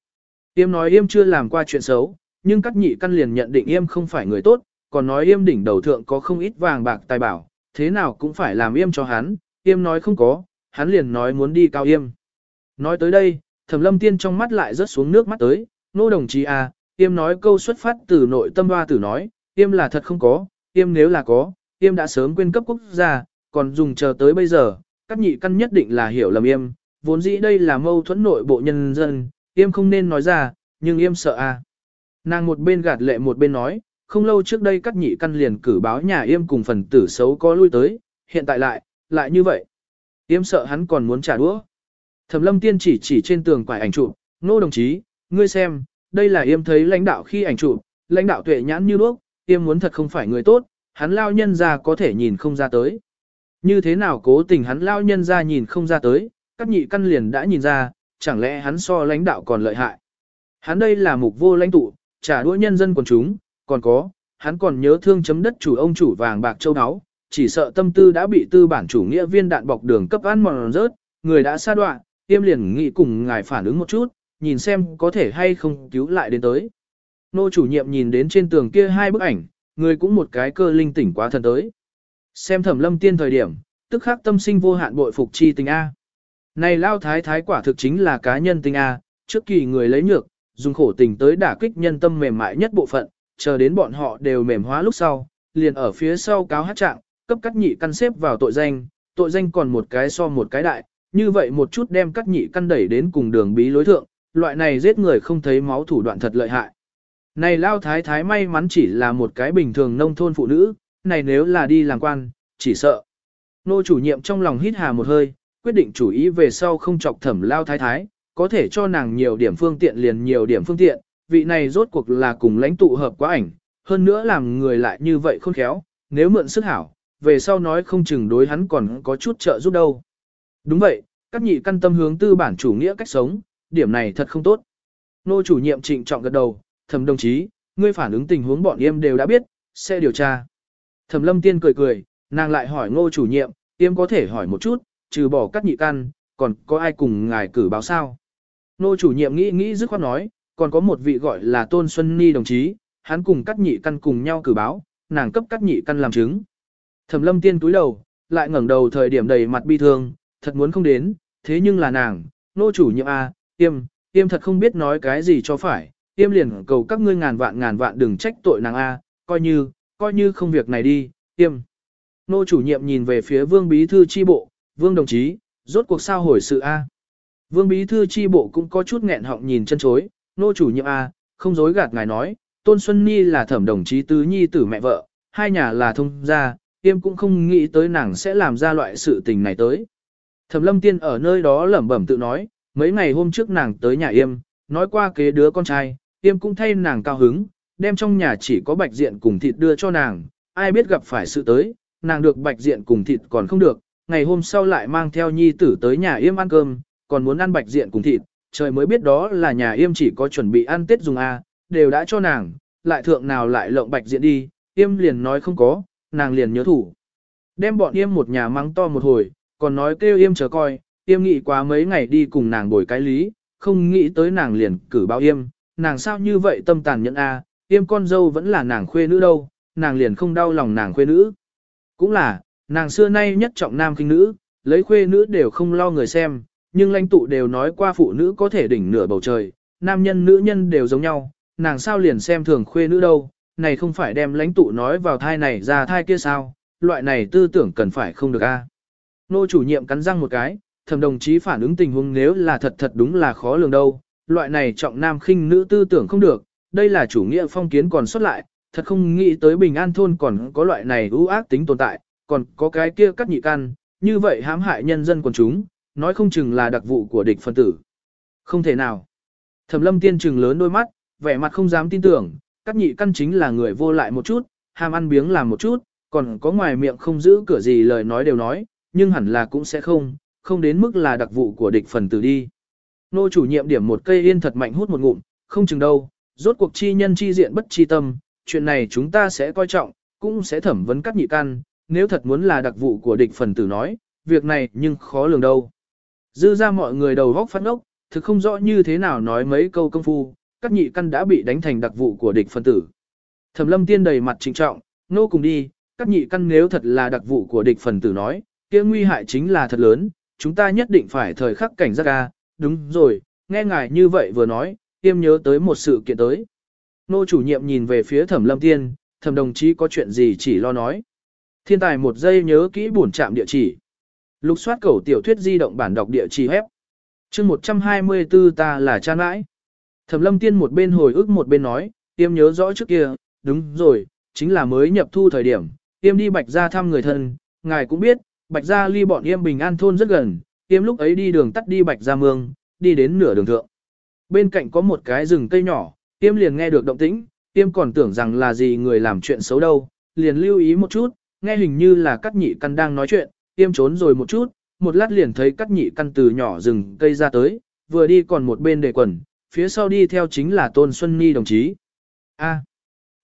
Yêm nói yêm chưa làm qua chuyện xấu, nhưng các nhị căn liền nhận định yêm không phải người tốt, còn nói yêm đỉnh đầu thượng có không ít vàng bạc tài bảo, thế nào cũng phải làm yêm cho hắn, yêm nói không có, hắn liền nói muốn đi cao yêm. Nói tới đây, thẩm lâm tiên trong mắt lại rớt xuống nước mắt tới, nô đồng chí à, yêm nói câu xuất phát từ nội tâm hoa tử nói, yêm là thật không có, yêm nếu là có, yêm đã sớm quên cấp quốc gia, còn dùng chờ tới bây giờ, các nhị căn nhất định là hiểu lầm yêm, vốn dĩ đây là mâu thuẫn nội bộ nhân dân, yêm không nên nói ra, nhưng yêm sợ à. Nàng một bên gạt lệ một bên nói, không lâu trước đây các nhị căn liền cử báo nhà yêm cùng phần tử xấu có lui tới, hiện tại lại, lại như vậy. Yêm sợ hắn còn muốn trả đũa. Thẩm lâm tiên chỉ chỉ trên tường quải ảnh chụp, nô đồng chí, ngươi xem, đây là yêm thấy lãnh đạo khi ảnh chụp, lãnh đạo tuệ nhãn như đuốc, yêm muốn thật không phải người tốt, hắn lao nhân ra có thể nhìn không ra tới. Như thế nào cố tình hắn lao nhân ra nhìn không ra tới, các nhị căn liền đã nhìn ra, chẳng lẽ hắn so lãnh đạo còn lợi hại. Hắn đây là mục vô lãnh tụ, trả đũa nhân dân quần chúng, còn có, hắn còn nhớ thương chấm đất chủ ông chủ vàng bạc châu áo, chỉ sợ tâm tư đã bị tư bản chủ nghĩa viên đạn bọc đường cấp ăn mòn rớt, người đã xa đoạn, tiêm liền nghĩ cùng ngài phản ứng một chút, nhìn xem có thể hay không cứu lại đến tới. Nô chủ nhiệm nhìn đến trên tường kia hai bức ảnh, người cũng một cái cơ linh tỉnh quá thần tới. Xem thẩm lâm tiên thời điểm, tức khắc tâm sinh vô hạn bội phục chi tình A. Này lao thái thái quả thực chính là cá nhân tình A, trước kỳ người lấy nhược, dùng khổ tình tới đả kích nhân tâm mềm mại nhất bộ phận, chờ đến bọn họ đều mềm hóa lúc sau, liền ở phía sau cáo hát trạng, cấp cắt nhị căn xếp vào tội danh, tội danh còn một cái so một cái đại, như vậy một chút đem cắt nhị căn đẩy đến cùng đường bí lối thượng, loại này giết người không thấy máu thủ đoạn thật lợi hại. Này lao thái thái may mắn chỉ là một cái bình thường nông thôn phụ nữ, này nếu là đi làm quan, chỉ sợ. Nô chủ nhiệm trong lòng hít hà một hơi, quyết định chủ ý về sau không chọc thẩm lao thái thái, có thể cho nàng nhiều điểm phương tiện liền nhiều điểm phương tiện, vị này rốt cuộc là cùng lãnh tụ hợp quá ảnh, hơn nữa làm người lại như vậy khôn khéo, nếu mượn sức hảo, về sau nói không chừng đối hắn còn có chút trợ giúp đâu. Đúng vậy, các nhị căn tâm hướng tư bản chủ nghĩa cách sống, điểm này thật không tốt. Nô chủ nhiệm trịnh trọng gật đầu, thẩm đồng chí, ngươi phản ứng tình huống bọn em đều đã biết, sẽ điều tra. Thẩm lâm tiên cười cười, nàng lại hỏi ngô chủ nhiệm, em có thể hỏi một chút, trừ bỏ các nhị căn, còn có ai cùng ngài cử báo sao? Nô chủ nhiệm nghĩ nghĩ dứt khoát nói, còn có một vị gọi là Tôn Xuân Ni đồng chí, hắn cùng các nhị căn cùng nhau cử báo, nàng cấp các nhị căn làm chứng. Thẩm lâm tiên túi đầu, lại ngẩng đầu thời điểm đầy mặt bi thương, thật muốn không đến, thế nhưng là nàng, nô chủ nhiệm à, A, tiêm, tiêm thật không biết nói cái gì cho phải, tiêm liền cầu các ngươi ngàn vạn ngàn vạn đừng trách tội nàng A, coi như, coi như không việc này đi, tiêm. Nô chủ nhiệm nhìn về phía vương bí thư chi bộ, vương đồng chí, rốt cuộc sao hồi sự A. Vương bí thư chi bộ cũng có chút nghẹn họng nhìn chân chối, nô chủ nhiệm A, không dối gạt ngài nói, Tôn Xuân Nhi là thẩm đồng chí tứ nhi tử mẹ vợ, hai nhà là thông gia, tiêm cũng không nghĩ tới nàng sẽ làm ra loại sự tình này tới. Thẩm lâm tiên ở nơi đó lẩm bẩm tự nói, mấy ngày hôm trước nàng tới nhà yêm, nói qua kế đứa con trai, yêm cũng thay nàng cao hứng, đem trong nhà chỉ có bạch diện cùng thịt đưa cho nàng, ai biết gặp phải sự tới, nàng được bạch diện cùng thịt còn không được, ngày hôm sau lại mang theo nhi tử tới nhà yêm ăn cơm, còn muốn ăn bạch diện cùng thịt, trời mới biết đó là nhà yêm chỉ có chuẩn bị ăn tết dùng A, đều đã cho nàng, lại thượng nào lại lộng bạch diện đi, yêm liền nói không có, nàng liền nhớ thủ. Đem bọn yêm một nhà mắng to một hồi, còn nói kêu yêm chờ coi, yêm nghĩ quá mấy ngày đi cùng nàng bồi cái lý, không nghĩ tới nàng liền cử báo yêm, nàng sao như vậy tâm tàn nhẫn a, yêm con dâu vẫn là nàng khuê nữ đâu, nàng liền không đau lòng nàng khuê nữ. Cũng là, nàng xưa nay nhất trọng nam kinh nữ, lấy khuê nữ đều không lo người xem, nhưng lãnh tụ đều nói qua phụ nữ có thể đỉnh nửa bầu trời, nam nhân nữ nhân đều giống nhau, nàng sao liền xem thường khuê nữ đâu, này không phải đem lãnh tụ nói vào thai này ra thai kia sao, loại này tư tưởng cần phải không được a. Nô chủ nhiệm cắn răng một cái, thầm đồng chí phản ứng tình huống nếu là thật thật đúng là khó lường đâu, loại này trọng nam khinh nữ tư tưởng không được, đây là chủ nghĩa phong kiến còn xuất lại, thật không nghĩ tới bình an thôn còn có loại này ưu ác tính tồn tại, còn có cái kia cắt nhị căn, như vậy hãm hại nhân dân quần chúng, nói không chừng là đặc vụ của địch phân tử. Không thể nào. Thẩm lâm tiên trừng lớn đôi mắt, vẻ mặt không dám tin tưởng, cắt nhị căn chính là người vô lại một chút, ham ăn biếng làm một chút, còn có ngoài miệng không giữ cửa gì lời nói đều nói, nhưng hẳn là cũng sẽ không, không đến mức là đặc vụ của địch phần tử đi. Nô chủ nhiệm điểm một cây yên thật mạnh hút một ngụm, không chừng đâu, rốt cuộc chi nhân chi diện bất chi tâm, chuyện này chúng ta sẽ coi trọng, cũng sẽ thẩm vấn cắt nhị căn, nếu thật muốn là đặc vụ của địch phần tử nói, việc này nhưng khó lường đâu. Dư ra mọi người đầu góc phát ốc, thực không rõ như thế nào nói mấy câu công phu, các nhị căn đã bị đánh thành đặc vụ của địch phần tử. Thẩm lâm tiên đầy mặt trịnh trọng, nô cùng đi, các nhị căn nếu thật là đặc vụ của địch phần tử nói, kia nguy hại chính là thật lớn, chúng ta nhất định phải thời khắc cảnh giác ga, đúng rồi, nghe ngài như vậy vừa nói, tiêm nhớ tới một sự kiện tới. Nô chủ nhiệm nhìn về phía thẩm lâm tiên, thẩm đồng chí có chuyện gì chỉ lo nói. Thiên tài một giây nhớ kỹ buồn chạm địa chỉ. Lục soát cầu tiểu thuyết di động bản đọc địa chỉ hép. chương 124 ta là cha nãi. Thẩm lâm tiên một bên hồi ức một bên nói, tiêm nhớ rõ trước kia, đúng rồi, chính là mới nhập thu thời điểm, tiêm đi bạch ra thăm người thân, ngài cũng biết, bạch ra ly bọn yêm bình an thôn rất gần, tiêm lúc ấy đi đường tắt đi bạch ra mương, đi đến nửa đường thượng. Bên cạnh có một cái rừng cây nhỏ, tiêm liền nghe được động tĩnh, tiêm còn tưởng rằng là gì người làm chuyện xấu đâu, liền lưu ý một chút, nghe hình như là các nhị căn đang nói chuyện, tiêm trốn rồi một chút, một lát liền thấy các nhị căn từ nhỏ rừng cây ra tới, vừa đi còn một bên đề quần, phía sau đi theo chính là Tôn Xuân Nhi đồng chí. A.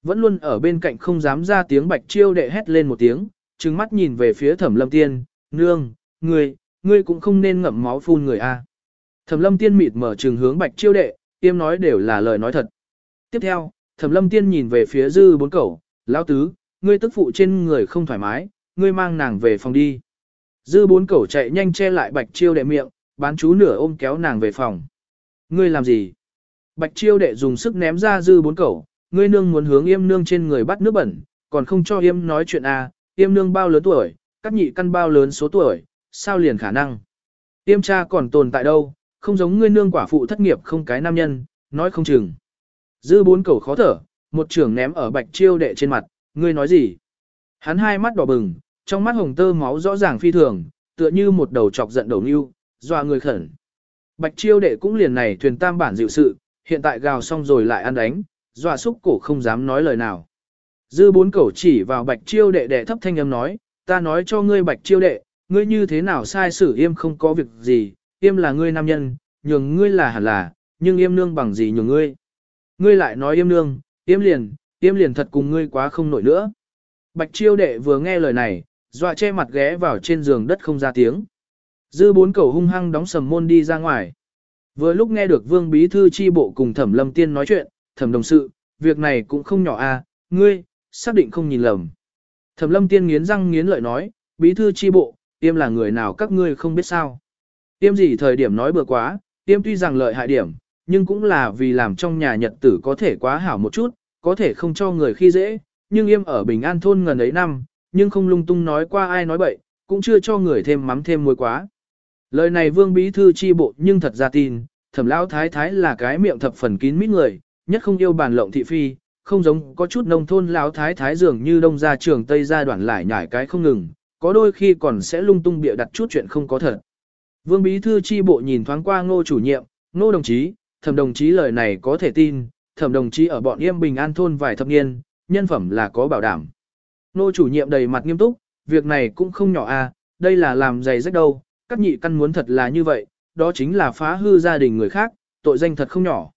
vẫn luôn ở bên cạnh không dám ra tiếng bạch chiêu đệ hét lên một tiếng, trừng mắt nhìn về phía thẩm lâm tiên, nương, ngươi, ngươi cũng không nên ngậm máu phun người A. Thẩm lâm tiên mịt mở trường hướng bạch chiêu đệ, tiêm nói đều là lời nói thật. Tiếp theo, thẩm lâm tiên nhìn về phía dư bốn cẩu, lão tứ, ngươi tức phụ trên người không thoải mái, ngươi mang nàng về phòng đi. Dư bốn cẩu chạy nhanh che lại bạch chiêu đệ miệng, bán chú nửa ôm kéo nàng về phòng. Ngươi làm gì? Bạch chiêu đệ dùng sức ném ra dư bốn cẩu, ngươi nương muốn hướng yêm nương trên người bắt nước bẩn, còn không cho yêm nói chuyện à, yêm nương bao lớn tuổi, các nhị căn bao lớn số tuổi, sao liền khả năng. Yêm cha còn tồn tại đâu, không giống ngươi nương quả phụ thất nghiệp không cái nam nhân, nói không chừng. Dư bốn cẩu khó thở, một trưởng ném ở bạch chiêu đệ trên mặt, ngươi nói gì? Hắn hai mắt đỏ bừng, trong mắt hồng tơ máu rõ ràng phi thường, tựa như một đầu chọc giận đầu nưu, dọa người khẩn. Bạch chiêu đệ cũng liền này thuyền tam bản dịu sự, hiện tại gào xong rồi lại ăn đánh, dọa xúc cổ không dám nói lời nào. Dư bốn cẩu chỉ vào bạch chiêu đệ đệ thấp thanh âm nói, ta nói cho ngươi bạch chiêu đệ, ngươi như thế nào sai xử yêm không có việc gì, yêm là ngươi nam nhân, nhường ngươi là hẳn là, nhưng yêm nương bằng gì nhường ngươi. Ngươi lại nói yêm nương, yêm liền, Tiêm liền thật cùng ngươi quá không nổi nữa. Bạch chiêu đệ vừa nghe lời này, dọa che mặt ghé vào trên giường đất không ra tiếng. Dư bốn cầu hung hăng đóng sầm môn đi ra ngoài. Vừa lúc nghe được vương bí thư chi bộ cùng thẩm lâm tiên nói chuyện, thẩm đồng sự, việc này cũng không nhỏ à, ngươi, xác định không nhìn lầm. Thẩm lâm tiên nghiến răng nghiến lợi nói, bí thư chi bộ, tiêm là người nào các ngươi không biết sao. Tiêm gì thời điểm nói bừa quá, tiêm tuy rằng lợi hại điểm, nhưng cũng là vì làm trong nhà nhật tử có thể quá hảo một chút, có thể không cho người khi dễ, nhưng yêm ở Bình An thôn ngần ấy năm, nhưng không lung tung nói qua ai nói bậy, cũng chưa cho người thêm mắm thêm muối quá. Lời này vương bí thư chi bộ nhưng thật ra tin, thẩm lão thái thái là cái miệng thập phần kín mít người, nhất không yêu bàn lộng thị phi, không giống có chút nông thôn lão thái thái dường như đông ra trường tây ra đoạn lại nhải cái không ngừng, có đôi khi còn sẽ lung tung bịa đặt chút chuyện không có thật. Vương bí thư chi bộ nhìn thoáng qua ngô chủ nhiệm, ngô đồng chí, thẩm đồng chí lời này có thể tin, thẩm đồng chí ở bọn yêm bình an thôn vài thập niên, nhân phẩm là có bảo đảm. nô chủ nhiệm đầy mặt nghiêm túc, việc này cũng không nhỏ a, đây là làm dày rách đâu, các nhị căn muốn thật là như vậy, đó chính là phá hư gia đình người khác, tội danh thật không nhỏ.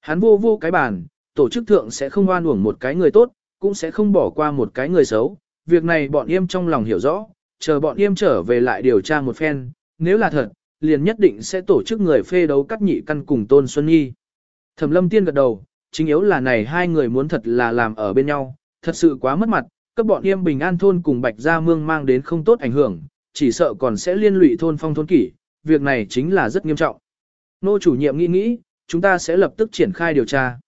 Hắn vô vô cái bàn, tổ chức thượng sẽ không oan uổng một cái người tốt, cũng sẽ không bỏ qua một cái người xấu. Việc này bọn yêm trong lòng hiểu rõ, chờ bọn yêm trở về lại điều tra một phen, nếu là thật, liền nhất định sẽ tổ chức người phê đấu cắt nhị căn cùng Tôn Xuân Nhi. Thẩm lâm tiên gật đầu, chính yếu là này hai người muốn thật là làm ở bên nhau, thật sự quá mất mặt, các bọn yêm bình an thôn cùng Bạch Gia Mương mang đến không tốt ảnh hưởng, chỉ sợ còn sẽ liên lụy thôn phong thôn kỷ, việc này chính là rất nghiêm trọng. Nô chủ nhiệm nghĩ nghĩ, chúng ta sẽ lập tức triển khai điều tra.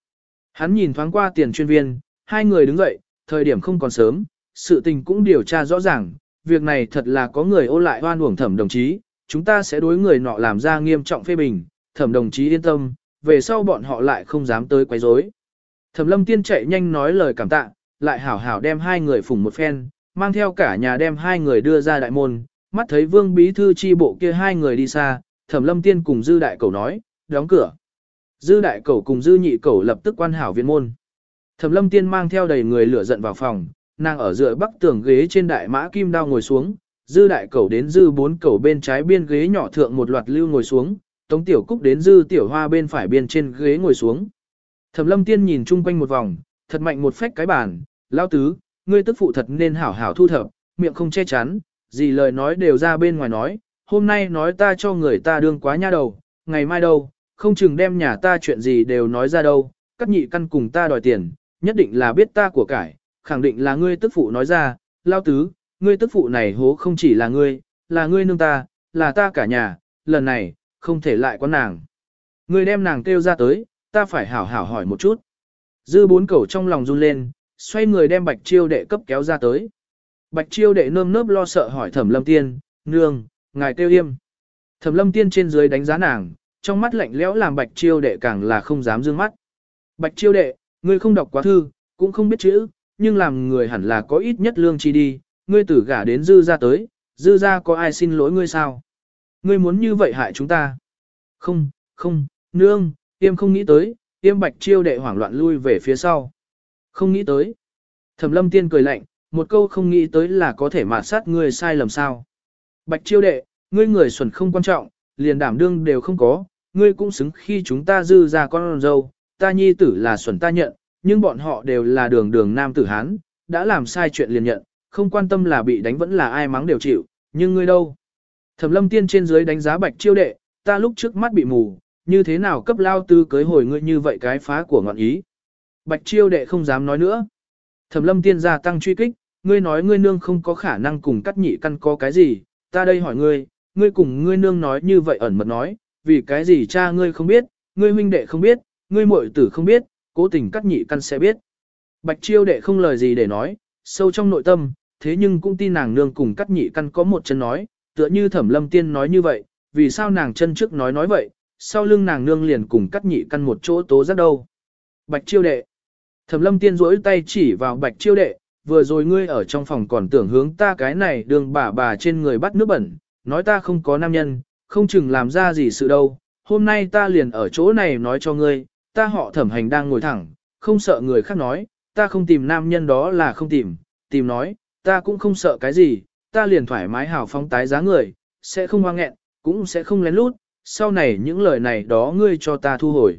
Hắn nhìn thoáng qua tiền chuyên viên, hai người đứng dậy, thời điểm không còn sớm, sự tình cũng điều tra rõ ràng, việc này thật là có người ô lại hoan uổng thẩm đồng chí, chúng ta sẽ đối người nọ làm ra nghiêm trọng phê bình, thẩm đồng chí yên tâm, về sau bọn họ lại không dám tới quấy rối. Thẩm lâm tiên chạy nhanh nói lời cảm tạ, lại hảo hảo đem hai người phủng một phen, mang theo cả nhà đem hai người đưa ra đại môn, mắt thấy vương bí thư chi bộ kia hai người đi xa, thẩm lâm tiên cùng dư đại cầu nói, đóng cửa. Dư đại cầu cùng dư nhị cầu lập tức quan hảo viện môn. Thẩm lâm tiên mang theo đầy người lửa giận vào phòng, nàng ở dựa bắc tường ghế trên đại mã kim đao ngồi xuống, dư đại cầu đến dư bốn cầu bên trái biên ghế nhỏ thượng một loạt lưu ngồi xuống, tống tiểu cúc đến dư tiểu hoa bên phải biên trên ghế ngồi xuống. Thẩm lâm tiên nhìn chung quanh một vòng, thật mạnh một phách cái bàn, Lão tứ, ngươi tức phụ thật nên hảo hảo thu thập, miệng không che chắn, gì lời nói đều ra bên ngoài nói, hôm nay nói ta cho người ta đương quá nha đầu, ngày mai đâu, không chừng đem nhà ta chuyện gì đều nói ra đâu, các nhị căn cùng ta đòi tiền, nhất định là biết ta của cải, khẳng định là ngươi tức phụ nói ra, lao tứ, ngươi tức phụ này hố không chỉ là ngươi, là ngươi nương ta, là ta cả nhà, lần này, không thể lại con nàng. người đem nàng kêu ra tới, ta phải hảo hảo hỏi một chút. Dư bốn cẩu trong lòng run lên, xoay người đem bạch chiêu đệ cấp kéo ra tới. Bạch chiêu đệ nơm nớp lo sợ hỏi thẩm lâm tiên, nương, ngài kêu yêm Thẩm lâm tiên trên dưới đánh giá nàng, trong mắt lạnh lẽo làm bạch chiêu đệ càng là không dám dương mắt. Bạch chiêu đệ, ngươi không đọc quá thư, cũng không biết chữ, nhưng làm người hẳn là có ít nhất lương chi đi, ngươi tử gả đến dư ra tới, dư ra có ai xin lỗi ngươi sao? Ngươi muốn như vậy hại chúng ta? Không, không, nương, tiêm không nghĩ tới, tiêm bạch chiêu đệ hoảng loạn lui về phía sau. Không nghĩ tới. Thẩm lâm tiên cười lạnh, một câu không nghĩ tới là có thể mạt sát ngươi sai lầm sao. Bạch chiêu đệ, ngươi người xuẩn không quan trọng, liền đảm đương đều không có, ngươi cũng xứng khi chúng ta dư ra con dâu, ta nhi tử là xuẩn ta nhận, nhưng bọn họ đều là đường đường nam tử Hán, đã làm sai chuyện liền nhận, không quan tâm là bị đánh vẫn là ai mắng đều chịu, nhưng ngươi đâu. Thẩm lâm tiên trên dưới đánh giá bạch chiêu đệ, ta lúc trước mắt bị mù, như thế nào cấp lao tư cưới hồi ngươi như vậy cái phá của ngọn ý. Bạch chiêu đệ không dám nói nữa. Thẩm lâm tiên gia tăng truy kích, ngươi nói ngươi nương không có khả năng cùng cắt nhị căn có cái gì, ta đây hỏi ngươi, ngươi cùng ngươi nương nói như vậy ẩn mật nói, vì cái gì cha ngươi không biết, ngươi huynh đệ không biết, ngươi muội tử không biết, cố tình cắt nhị căn sẽ biết. Bạch chiêu đệ không lời gì để nói, sâu trong nội tâm, thế nhưng cũng tin nàng nương cùng cắt nhị căn có một chân nói, tựa như thẩm lâm tiên nói như vậy, vì sao nàng chân trước nói nói vậy, sau lưng nàng nương liền cùng cắt nhị căn một chỗ tố giác đâu. Bạch chiêu đệ. Thẩm lâm tiên rỗi tay chỉ vào bạch chiêu đệ, vừa rồi ngươi ở trong phòng còn tưởng hướng ta cái này đường bà bà trên người bắt nước bẩn, nói ta không có nam nhân, không chừng làm ra gì sự đâu. Hôm nay ta liền ở chỗ này nói cho ngươi, ta họ thẩm hành đang ngồi thẳng, không sợ người khác nói, ta không tìm nam nhân đó là không tìm, tìm nói, ta cũng không sợ cái gì, ta liền thoải mái hào phóng tái giá người, sẽ không hoang nghẹn, cũng sẽ không lén lút, sau này những lời này đó ngươi cho ta thu hồi.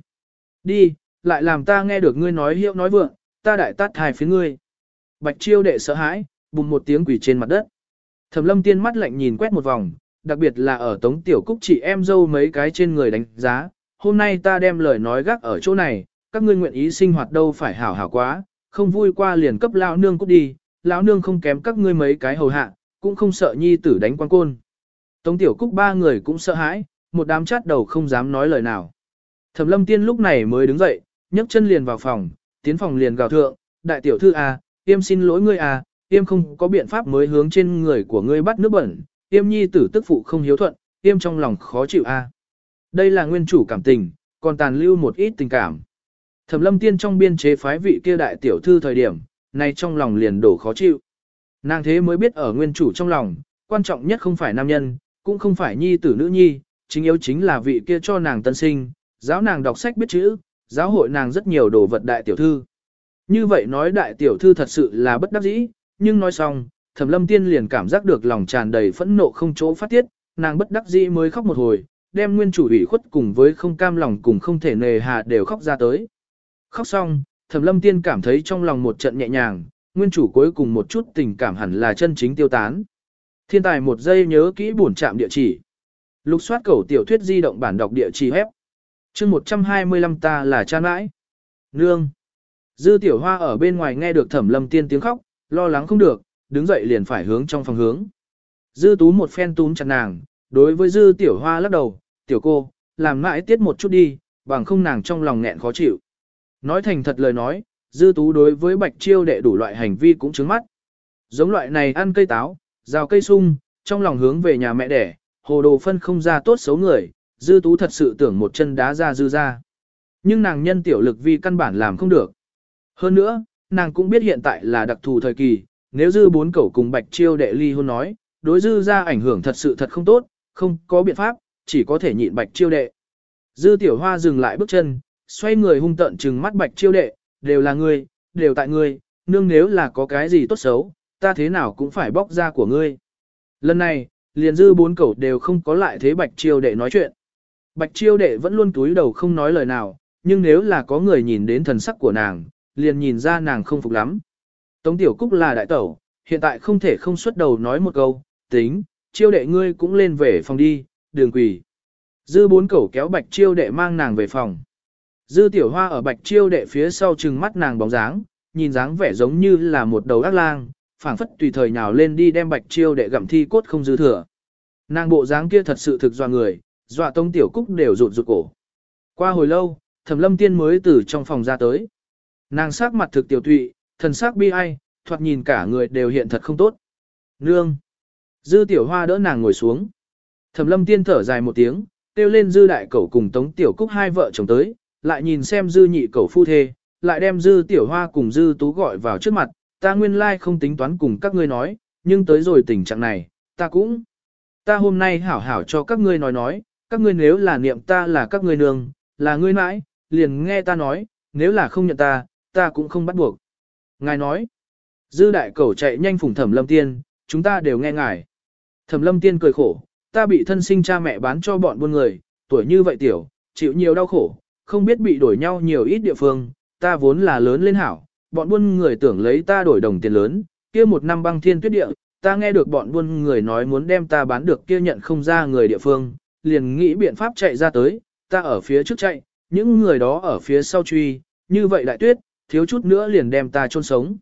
Đi, lại làm ta nghe được ngươi nói hiệu nói vượng, ta đại tát hài phía ngươi. Bạch chiêu đệ sợ hãi, bùng một tiếng quỷ trên mặt đất. Thẩm lâm tiên mắt lạnh nhìn quét một vòng, đặc biệt là ở tống tiểu cúc chị em dâu mấy cái trên người đánh giá. Hôm nay ta đem lời nói gác ở chỗ này, các ngươi nguyện ý sinh hoạt đâu phải hảo hảo quá, không vui qua liền cấp lão nương cút đi, lão nương không kém các ngươi mấy cái hầu hạ, cũng không sợ nhi tử đánh quan côn. Tống tiểu cúc ba người cũng sợ hãi, một đám chát đầu không dám nói lời nào. Thẩm lâm tiên lúc này mới đứng dậy, nhấc chân liền vào phòng, tiến phòng liền gào thượng, đại tiểu thư à, tiêm xin lỗi ngươi à, tiêm không có biện pháp mới hướng trên người của ngươi bắt nước bẩn, tiêm nhi tử tức phụ không hiếu thuận, tiêm trong lòng khó chịu à. Đây là nguyên chủ cảm tình, còn tàn lưu một ít tình cảm. Thẩm lâm tiên trong biên chế phái vị kia đại tiểu thư thời điểm, nay trong lòng liền đổ khó chịu. Nàng thế mới biết ở nguyên chủ trong lòng, quan trọng nhất không phải nam nhân, cũng không phải nhi tử nữ nhi, chính yếu chính là vị kia cho nàng tân sinh, giáo nàng đọc sách biết chữ, giáo hội nàng rất nhiều đồ vật đại tiểu thư. Như vậy nói đại tiểu thư thật sự là bất đắc dĩ, nhưng nói xong, thẩm lâm tiên liền cảm giác được lòng tràn đầy phẫn nộ không chỗ phát tiết, nàng bất đắc dĩ mới khóc một hồi, đem nguyên chủ ủy khuất cùng với không cam lòng cùng không thể nề hà đều khóc ra tới. Khóc xong, thẩm lâm tiên cảm thấy trong lòng một trận nhẹ nhàng, nguyên chủ cuối cùng một chút tình cảm hẳn là chân chính tiêu tán. Thiên tài một giây nhớ kỹ bổn trạm địa chỉ. Lục soát cầu tiểu thuyết di động bản đọc địa chỉ hép. chương 125 ta là cha mãi. Nương. Dư tiểu hoa ở bên ngoài nghe được thẩm lâm tiên tiếng khóc, lo lắng không được, đứng dậy liền phải hướng trong phòng hướng. Dư tú một phen túm chặt nàng, đối với dư tiểu hoa lắc đầu, tiểu cô, làm mãi tiết một chút đi, bằng không nàng trong lòng nghẹn khó chịu. Nói thành thật lời nói, dư tú đối với bạch chiêu đệ đủ loại hành vi cũng trứng mắt. Giống loại này ăn cây táo, rào cây sung, trong lòng hướng về nhà mẹ đẻ, hồ đồ phân không ra tốt xấu người, dư tú thật sự tưởng một chân đá ra dư ra. Nhưng nàng nhân tiểu lực vi căn bản làm không được. Hơn nữa, nàng cũng biết hiện tại là đặc thù thời kỳ, nếu dư bốn cẩu cùng bạch chiêu đệ ly hôn nói, đối dư ra ảnh hưởng thật sự thật không tốt, không có biện pháp, chỉ có thể nhịn bạch chiêu đệ. Dư tiểu hoa dừng lại bước chân, xoay người hung tận trừng mắt bạch chiêu đệ, đều là ngươi, đều tại ngươi, nương nếu là có cái gì tốt xấu, ta thế nào cũng phải bóc ra của ngươi. Lần này, liền dư bốn cẩu đều không có lại thế bạch chiêu đệ nói chuyện. Bạch chiêu đệ vẫn luôn túi đầu không nói lời nào, nhưng nếu là có người nhìn đến thần sắc của nàng, liền nhìn ra nàng không phục lắm. Tống Tiểu Cúc là đại tẩu, hiện tại không thể không xuất đầu nói một câu, tính, chiêu đệ ngươi cũng lên về phòng đi, đường quỷ. Dư bốn cẩu kéo bạch chiêu đệ mang nàng về phòng. Dư tiểu hoa ở bạch chiêu đệ phía sau trừng mắt nàng bóng dáng, nhìn dáng vẻ giống như là một đầu ác lang, phảng phất tùy thời nhào lên đi đem bạch chiêu đệ gặm thi cốt không dư thừa. Nàng bộ dáng kia thật sự thực dọa người, dọa tông tiểu cúc đều rụt rụt cổ. Qua hồi lâu, thẩm lâm tiên mới từ trong phòng ra tới. Nàng sắc mặt thực tiểu tụy, thần sắc bi ai, thoạt nhìn cả người đều hiện thật không tốt. Nương! Dư tiểu hoa đỡ nàng ngồi xuống. Thẩm lâm tiên thở dài một tiếng, kêu lên dư đại cẩu cùng tống tiểu cúc hai vợ chồng tới, lại nhìn xem dư nhị cẩu phu thê, lại đem dư tiểu hoa cùng dư tú gọi vào trước mặt, ta nguyên lai không tính toán cùng các ngươi nói, nhưng tới rồi tình trạng này, ta cũng. Ta hôm nay hảo hảo cho các ngươi nói nói, các ngươi nếu là niệm ta là các ngươi nương, là ngươi mãi, liền nghe ta nói, nếu là không nhận ta, ta cũng không bắt buộc. Ngài nói, dư đại cẩu chạy nhanh phủng thẩm lâm tiên, chúng ta đều nghe ngài. Thẩm lâm tiên cười khổ, ta bị thân sinh cha mẹ bán cho bọn buôn người, tuổi như vậy tiểu, chịu nhiều đau khổ, không biết bị đổi nhau nhiều ít địa phương, ta vốn là lớn lên hảo, bọn buôn người tưởng lấy ta đổi đồng tiền lớn, kia một năm băng thiên tuyết địa, ta nghe được bọn buôn người nói muốn đem ta bán được kia nhận không ra người địa phương, liền nghĩ biện pháp chạy ra tới, ta ở phía trước chạy, những người đó ở phía sau truy, như vậy đại tuyết, thiếu chút nữa liền đem ta chôn sống.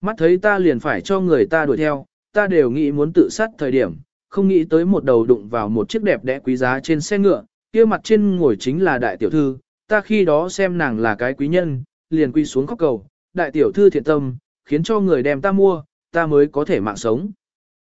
Mắt thấy ta liền phải cho người ta đuổi theo, ta đều nghĩ muốn tự sát thời điểm, không nghĩ tới một đầu đụng vào một chiếc đẹp đẽ quý giá trên xe ngựa, kia mặt trên ngồi chính là đại tiểu thư, ta khi đó xem nàng là cái quý nhân, liền quy xuống khóc cầu, đại tiểu thư thiện tâm, khiến cho người đem ta mua, ta mới có thể mạng sống.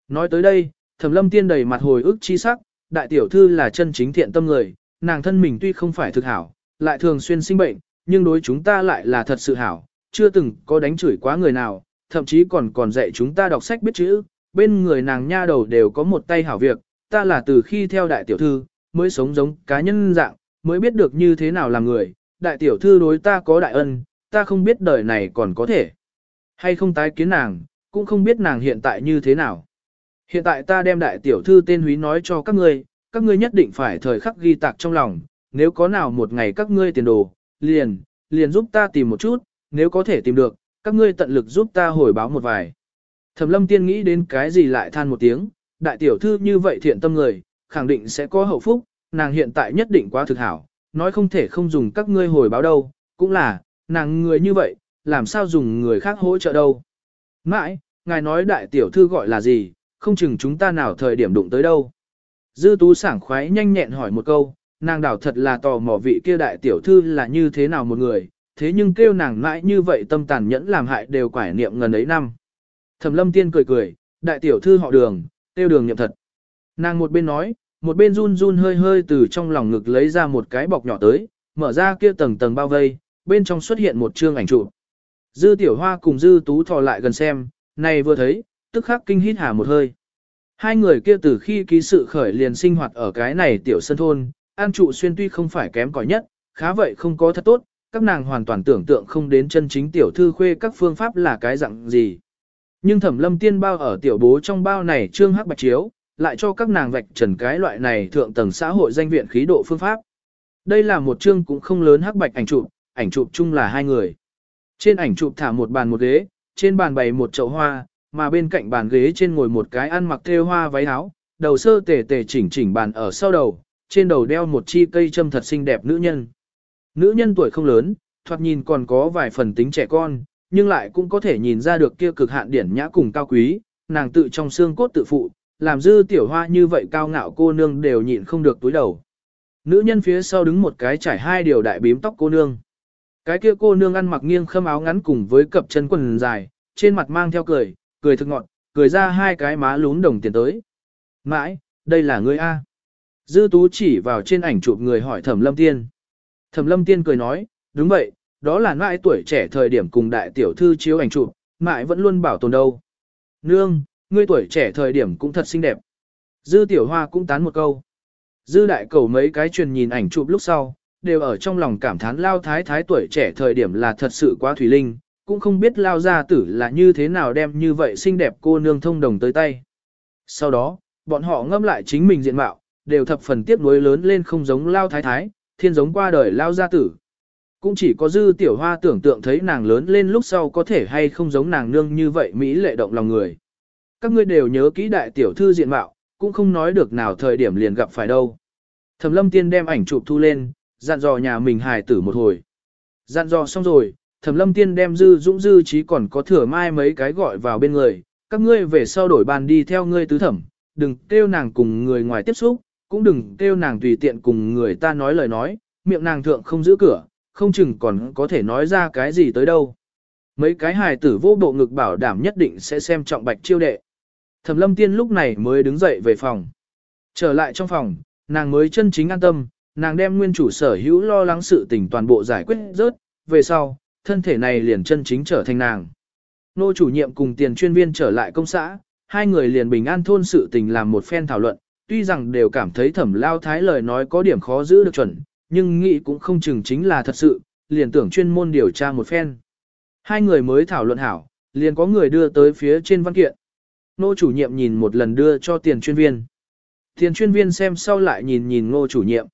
Nói tới đây, thẩm lâm tiên đầy mặt hồi ức chi sắc, đại tiểu thư là chân chính thiện tâm người, nàng thân mình tuy không phải thực hảo, lại thường xuyên sinh bệnh, nhưng đối chúng ta lại là thật sự hảo, chưa từng có đánh chửi quá người nào, thậm chí còn còn dạy chúng ta đọc sách biết chữ, bên người nàng nha đầu đều có một tay hảo việc, ta là từ khi theo đại tiểu thư, mới sống giống cá nhân dạng, mới biết được như thế nào là người, đại tiểu thư đối ta có đại ân, ta không biết đời này còn có thể, hay không tái kiến nàng, cũng không biết nàng hiện tại như thế nào. Hiện tại ta đem đại tiểu thư tên húy nói cho các ngươi, các ngươi nhất định phải thời khắc ghi tạc trong lòng, nếu có nào một ngày các ngươi tiền đồ, liền, liền giúp ta tìm một chút, nếu có thể tìm được, các ngươi tận lực giúp ta hồi báo một vài. Thẩm lâm tiên nghĩ đến cái gì lại than một tiếng, đại tiểu thư như vậy thiện tâm người, khẳng định sẽ có hậu phúc, nàng hiện tại nhất định quá thực hảo, nói không thể không dùng các ngươi hồi báo đâu, cũng là, nàng người như vậy, làm sao dùng người khác hỗ trợ đâu. Mãi, ngài nói đại tiểu thư gọi là gì, không chừng chúng ta nào thời điểm đụng tới đâu. Dư tú sảng khoái nhanh nhẹn hỏi một câu, nàng đảo thật là tò mò vị kia đại tiểu thư là như thế nào một người, thế nhưng kêu nàng mãi như vậy tâm tàn nhẫn làm hại đều quải niệm ngần ấy năm. Thẩm lâm tiên cười cười, đại tiểu thư họ đường, tiêu đường niệm thật. Nàng một bên nói, một bên run run hơi hơi từ trong lòng ngực lấy ra một cái bọc nhỏ tới, mở ra kia tầng tầng bao vây, bên trong xuất hiện một chương ảnh chụp. Dư tiểu hoa cùng dư tú thò lại gần xem, này vừa thấy, tức khắc kinh hít hà một hơi. Hai người kia từ khi ký sự khởi liền sinh hoạt ở cái này tiểu sân thôn, an trụ xuyên tuy không phải kém cỏi nhất, khá vậy không có thật tốt, các nàng hoàn toàn tưởng tượng không đến chân chính tiểu thư khuê các phương pháp là cái dạng gì. Nhưng thẩm lâm tiên bao ở tiểu bố trong bao này trương hắc bạch chiếu, lại cho các nàng vạch trần cái loại này thượng tầng xã hội danh viện khí độ phương pháp. Đây là một chương cũng không lớn hắc bạch ảnh chụp, ảnh chụp chung là hai người. Trên ảnh chụp thả một bàn một ghế, trên bàn bày một chậu hoa, mà bên cạnh bàn ghế trên ngồi một cái ăn mặc thêu hoa váy áo, đầu sơ tề tề chỉnh chỉnh bàn ở sau đầu, trên đầu đeo một chi cây châm thật xinh đẹp nữ nhân. Nữ nhân tuổi không lớn, thoạt nhìn còn có vài phần tính trẻ con, nhưng lại cũng có thể nhìn ra được kia cực hạn điển nhã cùng cao quý, nàng tự trong xương cốt tự phụ, làm dư tiểu hoa như vậy cao ngạo cô nương đều nhịn không được túi đầu. Nữ nhân phía sau đứng một cái trải hai điều đại bím tóc cô nương. Cái kia cô nương ăn mặc nghiêng khâm áo ngắn cùng với cặp chân quần dài, trên mặt mang theo cười, cười thực ngọn, cười ra hai cái má lún đồng tiền tới. Mãi, đây là ngươi A. Dư tú chỉ vào trên ảnh chụp người hỏi thẩm lâm tiên. Thẩm lâm tiên cười nói, đúng vậy, đó là mãi tuổi trẻ thời điểm cùng đại tiểu thư chiếu ảnh chụp, mãi vẫn luôn bảo tồn đâu. Nương, ngươi tuổi trẻ thời điểm cũng thật xinh đẹp. Dư tiểu hoa cũng tán một câu. Dư đại cầu mấy cái truyền nhìn ảnh chụp lúc sau, đều ở trong lòng cảm thán lao thái thái tuổi trẻ thời điểm là thật sự quá thủy linh, cũng không biết lao gia tử là như thế nào đem như vậy xinh đẹp cô nương thông đồng tới tay. Sau đó, bọn họ ngâm lại chính mình diện mạo, đều thập phần tiếc nuối lớn lên không giống lao thái thái, thiên giống qua đời lao gia tử. Cũng chỉ có dư tiểu hoa tưởng tượng thấy nàng lớn lên lúc sau có thể hay không giống nàng nương như vậy Mỹ lệ động lòng người. Các ngươi đều nhớ kỹ đại tiểu thư diện mạo, cũng không nói được nào thời điểm liền gặp phải đâu. Thẩm lâm tiên đem ảnh chụp thu lên, dặn dò nhà mình hài tử một hồi. Dặn dò xong rồi, thẩm lâm tiên đem dư dũng dư trí còn có thừa mai mấy cái gọi vào bên người, các ngươi về sau đổi bàn đi theo ngươi tứ thẩm, đừng kêu nàng cùng người ngoài tiếp xúc, cũng đừng kêu nàng tùy tiện cùng người ta nói lời nói, miệng nàng thượng không giữ cửa, không chừng còn có thể nói ra cái gì tới đâu. Mấy cái hài tử vô bộ ngực bảo đảm nhất định sẽ xem trọng bạch chiêu đệ. Thẩm lâm tiên lúc này mới đứng dậy về phòng. Trở lại trong phòng, nàng mới chân chính an tâm, nàng đem nguyên chủ sở hữu lo lắng sự tình toàn bộ giải quyết rớt, về sau, thân thể này liền chân chính trở thành nàng. Nô chủ nhiệm cùng tiền chuyên viên trở lại công xã, hai người liền bình an thôn sự tình làm một phen thảo luận, tuy rằng đều cảm thấy thẩm lao thái lời nói có điểm khó giữ được chuẩn, nhưng nghĩ cũng không chừng chính là thật sự, liền tưởng chuyên môn điều tra một phen. Hai người mới thảo luận hảo, liền có người đưa tới phía trên văn kiện. Nô chủ nhiệm nhìn một lần đưa cho tiền chuyên viên. Tiền chuyên viên xem sau lại nhìn nhìn ngô chủ nhiệm.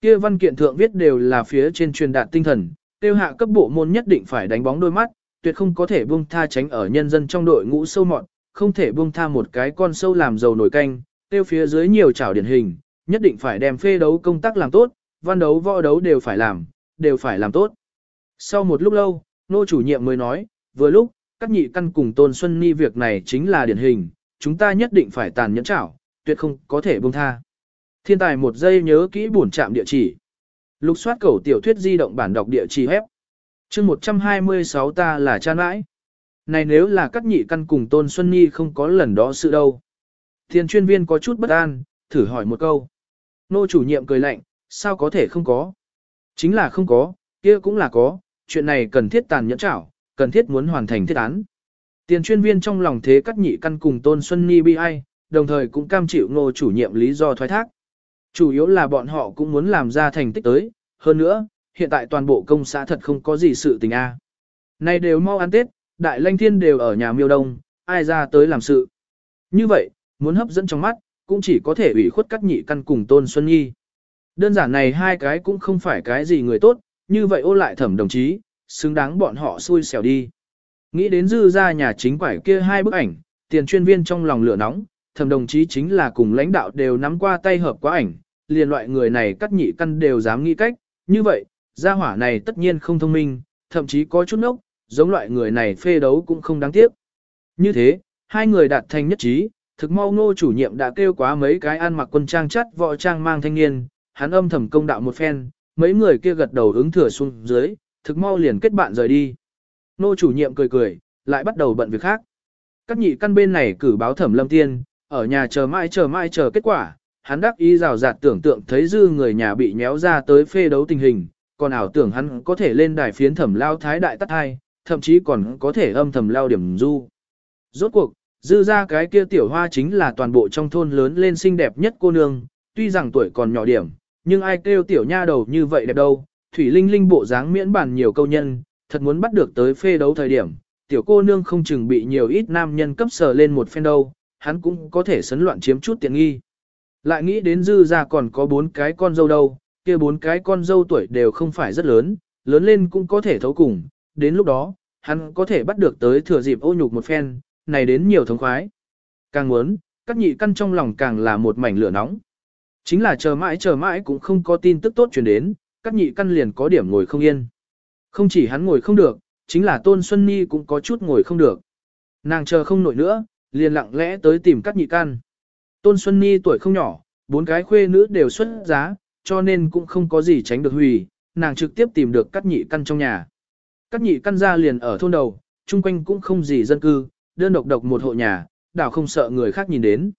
Kia văn kiện thượng viết đều là phía trên truyền đạt tinh thần, tiêu hạ cấp bộ môn nhất định phải đánh bóng đôi mắt, tuyệt không có thể buông tha tránh ở nhân dân trong đội ngũ sâu mọt, không thể buông tha một cái con sâu làm dầu nổi canh, tiêu phía dưới nhiều chảo điển hình, nhất định phải đem phê đấu công tác làm tốt, văn đấu võ đấu đều phải làm, đều phải làm tốt. Sau một lúc lâu, nô chủ nhiệm mới nói, vừa lúc, các nhị căn cùng Tôn Xuân Ni việc này chính là điển hình, chúng ta nhất định phải tàn nhẫn chảo, tuyệt không có thể buông tha. Thiên tài một giây nhớ kỹ bổn trạm địa chỉ. Lục soát cầu tiểu thuyết di động bản đọc địa chỉ hép. chương 126 ta là cha nãi. Này nếu là các nhị căn cùng Tôn Xuân Nhi không có lần đó sự đâu. Thiên chuyên viên có chút bất an, thử hỏi một câu. Nô chủ nhiệm cười lạnh, sao có thể không có? Chính là không có, kia cũng là có, chuyện này cần thiết tàn nhẫn chảo cần thiết muốn hoàn thành thiết án. Tiền chuyên viên trong lòng thế cắt nhị căn cùng Tôn Xuân Nhi bi ai, đồng thời cũng cam chịu ngô chủ nhiệm lý do thoái thác. Chủ yếu là bọn họ cũng muốn làm ra thành tích tới, hơn nữa, hiện tại toàn bộ công xã thật không có gì sự tình a. À. Đều mau ăn Tết, đại lanh thiên đều ở nhà miêu đông, ai ra tới làm sự. Như vậy, muốn hấp dẫn trong mắt, cũng chỉ có thể ủy khuất cắt nhị căn cùng Tôn Xuân Nhi. Đơn giản này hai cái cũng không phải cái gì người tốt, như vậy ô lại thẩm đồng chí, xứng đáng bọn họ xui xẻo đi. Nghĩ đến dư ra nhà chính quải kia hai bức ảnh, tiền chuyên viên trong lòng lửa nóng, thẩm đồng chí chính là cùng lãnh đạo đều nắm qua tay hợp quá ảnh, liền loại người này cắt nhị căn đều dám nghĩ cách, như vậy, gia hỏa này tất nhiên không thông minh, thậm chí có chút nốc, giống loại người này phê đấu cũng không đáng tiếc. Như thế, hai người đạt thành nhất trí, thực mau ngô chủ nhiệm đã kêu quá mấy cái ăn mặc quân trang chắt võ trang mang thanh niên, hắn âm thầm công đạo một phen, mấy người kia gật đầu ứng thừa xuống dưới, thực mau liền kết bạn rời đi. Nô chủ nhiệm cười cười, lại bắt đầu bận việc khác. Các nhị căn bên này cử báo thẩm lâm tiên, ở nhà chờ mãi chờ mãi chờ kết quả, hắn đắc ý rào rạt tưởng tượng thấy dư người nhà bị nhéo ra tới phê đấu tình hình, còn ảo tưởng hắn có thể lên đài phiến thẩm lao thái đại tắt hai, thậm chí còn có thể âm thầm lao điểm du. Rốt cuộc, dư ra cái kia tiểu hoa chính là toàn bộ trong thôn lớn lên xinh đẹp nhất cô nương, tuy rằng tuổi còn nhỏ điểm, nhưng ai kêu tiểu nha đầu như vậy đẹp đâu, thủy linh linh bộ dáng miễn bản nhiều câu nhân, thật muốn bắt được tới phê đấu thời điểm, tiểu cô nương không chừng bị nhiều ít nam nhân cấp sờ lên một phen đâu, hắn cũng có thể sấn loạn chiếm chút tiện nghi. Lại nghĩ đến dư ra còn có bốn cái con dâu đâu, kia bốn cái con dâu tuổi đều không phải rất lớn, lớn lên cũng có thể thấu cùng, đến lúc đó, hắn có thể bắt được tới thừa dịp ô nhục một phen, này đến nhiều thống khoái. Càng muốn, các nhị căn trong lòng càng là một mảnh lửa nóng. Chính là chờ mãi chờ mãi cũng không có tin tức tốt truyền đến, các nhị căn liền có điểm ngồi không yên. Không chỉ hắn ngồi không được, chính là Tôn Xuân Nhi cũng có chút ngồi không được. Nàng chờ không nổi nữa, liền lặng lẽ tới tìm các nhị căn. Tôn Xuân Nhi tuổi không nhỏ, bốn cái khuê nữ đều xuất giá, cho nên cũng không có gì tránh được hủy, nàng trực tiếp tìm được các nhị căn trong nhà. Các nhị căn ra liền ở thôn đầu, chung quanh cũng không gì dân cư, đơn độc độc một hộ nhà, đảo không sợ người khác nhìn đến.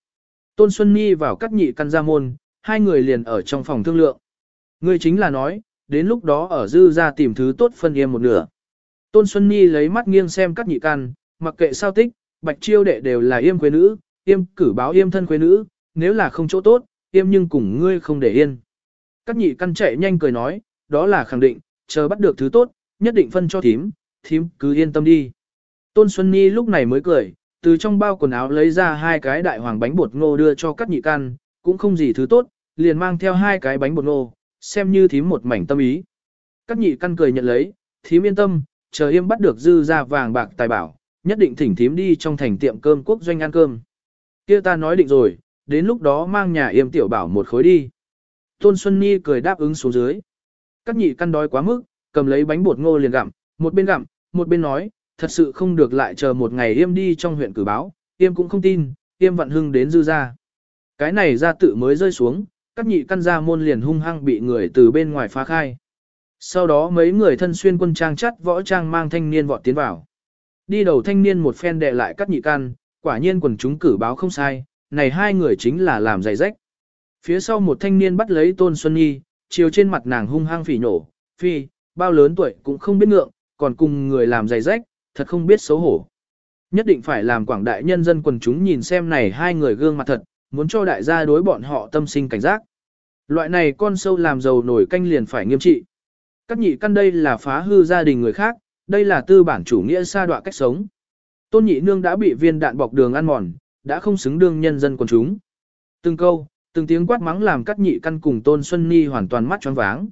Tôn Xuân Nhi vào các nhị căn ra môn, hai người liền ở trong phòng thương lượng ngươi chính là nói, đến lúc đó ở dư ra tìm thứ tốt phân yêm một nửa. Tôn Xuân Nhi lấy mắt nghiêng xem các nhị can mặc kệ sao tích, bạch chiêu đệ đều là yêm quê nữ, yêm cử báo yêm thân quê nữ, nếu là không chỗ tốt, yêm nhưng cùng ngươi không để yên. Các nhị căn chạy nhanh cười nói, đó là khẳng định, chờ bắt được thứ tốt, nhất định phân cho thím, thím cứ yên tâm đi. Tôn Xuân Nhi lúc này mới cười, từ trong bao quần áo lấy ra hai cái đại hoàng bánh bột ngô đưa cho các nhị căn, cũng không gì thứ tốt, liền mang theo hai cái bánh bột ngô, xem như thím một mảnh tâm ý. Các nhị căn cười nhận lấy, thím yên tâm, chờ yêm bắt được dư ra vàng bạc tài bảo, nhất định thỉnh thím đi trong thành tiệm cơm quốc doanh ăn cơm. kia ta nói định rồi, đến lúc đó mang nhà yêm tiểu bảo một khối đi. Tôn Xuân Nhi cười đáp ứng xuống dưới. Các nhị căn đói quá mức, cầm lấy bánh bột ngô liền gặm, một bên gặm, một bên nói, thật sự không được lại chờ một ngày yêm đi trong huyện cử báo, yêm cũng không tin, yêm vận hưng đến dư ra. Cái này ra tự mới rơi xuống, các nhị căn ra môn liền hung hăng bị người từ bên ngoài phá khai. Sau đó mấy người thân xuyên quân trang chắt võ trang mang thanh niên vọt tiến vào. Đi đầu thanh niên một phen đệ lại các nhị căn, quả nhiên quần chúng cử báo không sai, này hai người chính là làm giày rách. Phía sau một thanh niên bắt lấy Tôn Xuân Nhi, chiều trên mặt nàng hung hăng phỉ nổ, phi, bao lớn tuổi cũng không biết ngượng, còn cùng người làm giày rách, thật không biết xấu hổ. Nhất định phải làm quảng đại nhân dân quần chúng nhìn xem này hai người gương mặt thật, muốn cho đại gia đối bọn họ tâm sinh cảnh giác. Loại này con sâu làm giàu nổi canh liền phải nghiêm trị. Các nhị căn đây là phá hư gia đình người khác, đây là tư bản chủ nghĩa sa đọa cách sống. Tôn nhị nương đã bị viên đạn bọc đường ăn mòn, đã không xứng đương nhân dân quần chúng. Từng câu, từng tiếng quát mắng làm các nhị căn cùng Tôn Xuân Ni hoàn toàn mắt tròn váng.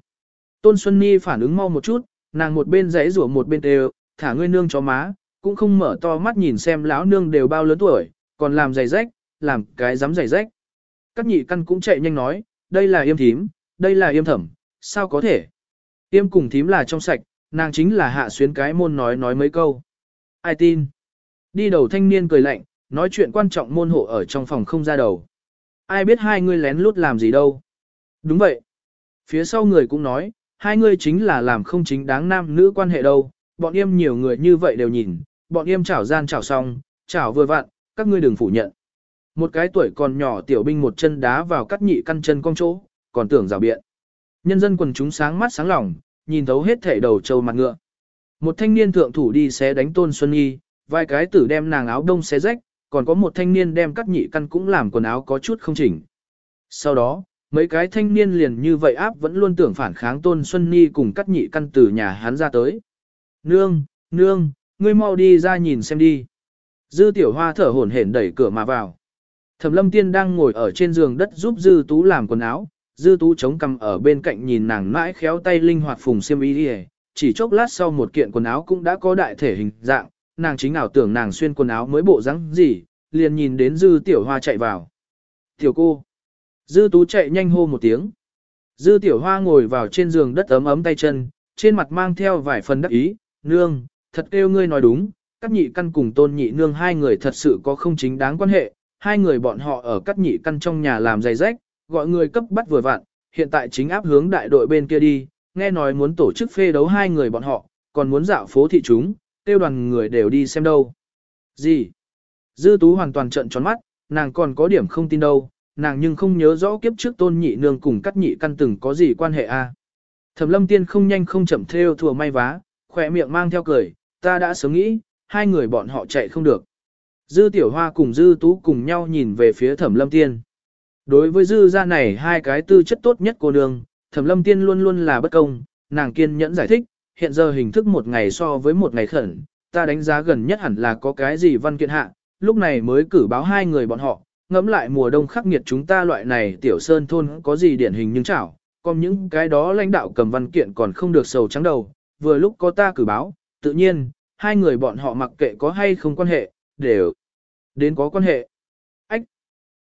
Tôn Xuân Ni phản ứng mau một chút, nàng một bên rẽ rủa một bên đều, thả ngươi nương cho má, cũng không mở to mắt nhìn xem lão nương đều bao lớn tuổi, còn làm giày rách, làm cái dám giày rách. Các nhị căn cũng chạy nhanh nói, đây là yêm thím, đây là yêm thẩm, sao có thể. Yêm cùng thím là trong sạch, nàng chính là hạ xuyến cái môn nói nói mấy câu. Ai tin? Đi đầu thanh niên cười lạnh, nói chuyện quan trọng môn hộ ở trong phòng không ra đầu. Ai biết hai người lén lút làm gì đâu. Đúng vậy. Phía sau người cũng nói, hai người chính là làm không chính đáng nam nữ quan hệ đâu, bọn em nhiều người như vậy đều nhìn, bọn em chảo gian chảo xong, chảo vừa vặn, các ngươi đừng phủ nhận. Một cái tuổi còn nhỏ tiểu binh một chân đá vào cắt nhị căn chân cong chỗ, còn tưởng rào biện. Nhân dân quần chúng sáng mắt sáng lòng, nhìn thấu hết thể đầu trâu mặt ngựa. Một thanh niên thượng thủ đi xé đánh Tôn Xuân Nghi, vài cái tử đem nàng áo đông xé rách, còn có một thanh niên đem cắt nhị căn cũng làm quần áo có chút không chỉnh. Sau đó, mấy cái thanh niên liền như vậy áp vẫn luôn tưởng phản kháng Tôn Xuân Nghi cùng cắt nhị căn từ nhà hắn ra tới. Nương, nương, ngươi mau đi ra nhìn xem đi. Dư tiểu hoa thở hổn hển đẩy cửa mà vào. Thẩm lâm tiên đang ngồi ở trên giường đất giúp dư tú làm quần áo, dư tú chống cằm ở bên cạnh nhìn nàng mãi khéo tay linh hoạt phùng xiêm y đi chỉ chốc lát sau một kiện quần áo cũng đã có đại thể hình dạng, nàng chính ảo tưởng nàng xuyên quần áo mới bộ dáng gì, liền nhìn đến dư tiểu hoa chạy vào. Tiểu cô. Dư tú chạy nhanh hô một tiếng. Dư tiểu hoa ngồi vào trên giường đất ấm ấm tay chân, trên mặt mang theo vài phần đắc ý, nương, thật kêu ngươi nói đúng, các nhị căn cùng tôn nhị nương hai người thật sự có không chính đáng quan hệ, hai người bọn họ ở cắt nhị căn trong nhà làm giày rách, gọi người cấp bắt vừa vặn, hiện tại chính áp hướng đại đội bên kia đi, nghe nói muốn tổ chức phê đấu hai người bọn họ, còn muốn dạo phố thị chúng, tiêu đoàn người đều đi xem đâu. Gì? Dư tú hoàn toàn trận tròn mắt, nàng còn có điểm không tin đâu, nàng nhưng không nhớ rõ kiếp trước tôn nhị nương cùng cắt nhị căn từng có gì quan hệ a. Thẩm lâm tiên không nhanh không chậm theo thùa may vá, khỏe miệng mang theo cười, ta đã sớm nghĩ, hai người bọn họ chạy không được. Dư tiểu hoa cùng dư tú cùng nhau nhìn về phía thẩm lâm tiên. Đối với dư gia này hai cái tư chất tốt nhất cô nương, thẩm lâm tiên luôn luôn là bất công, nàng kiên nhẫn giải thích, hiện giờ hình thức một ngày so với một ngày khẩn, ta đánh giá gần nhất hẳn là có cái gì văn kiện hạ, lúc này mới cử báo hai người bọn họ, ngẫm lại mùa đông khắc nghiệt chúng ta loại này tiểu sơn thôn có gì điển hình nhưng chảo, còn những cái đó lãnh đạo cầm văn kiện còn không được sầu trắng đầu, vừa lúc có ta cử báo, tự nhiên, hai người bọn họ mặc kệ có hay không quan hệ, đều đến có quan hệ. Ách!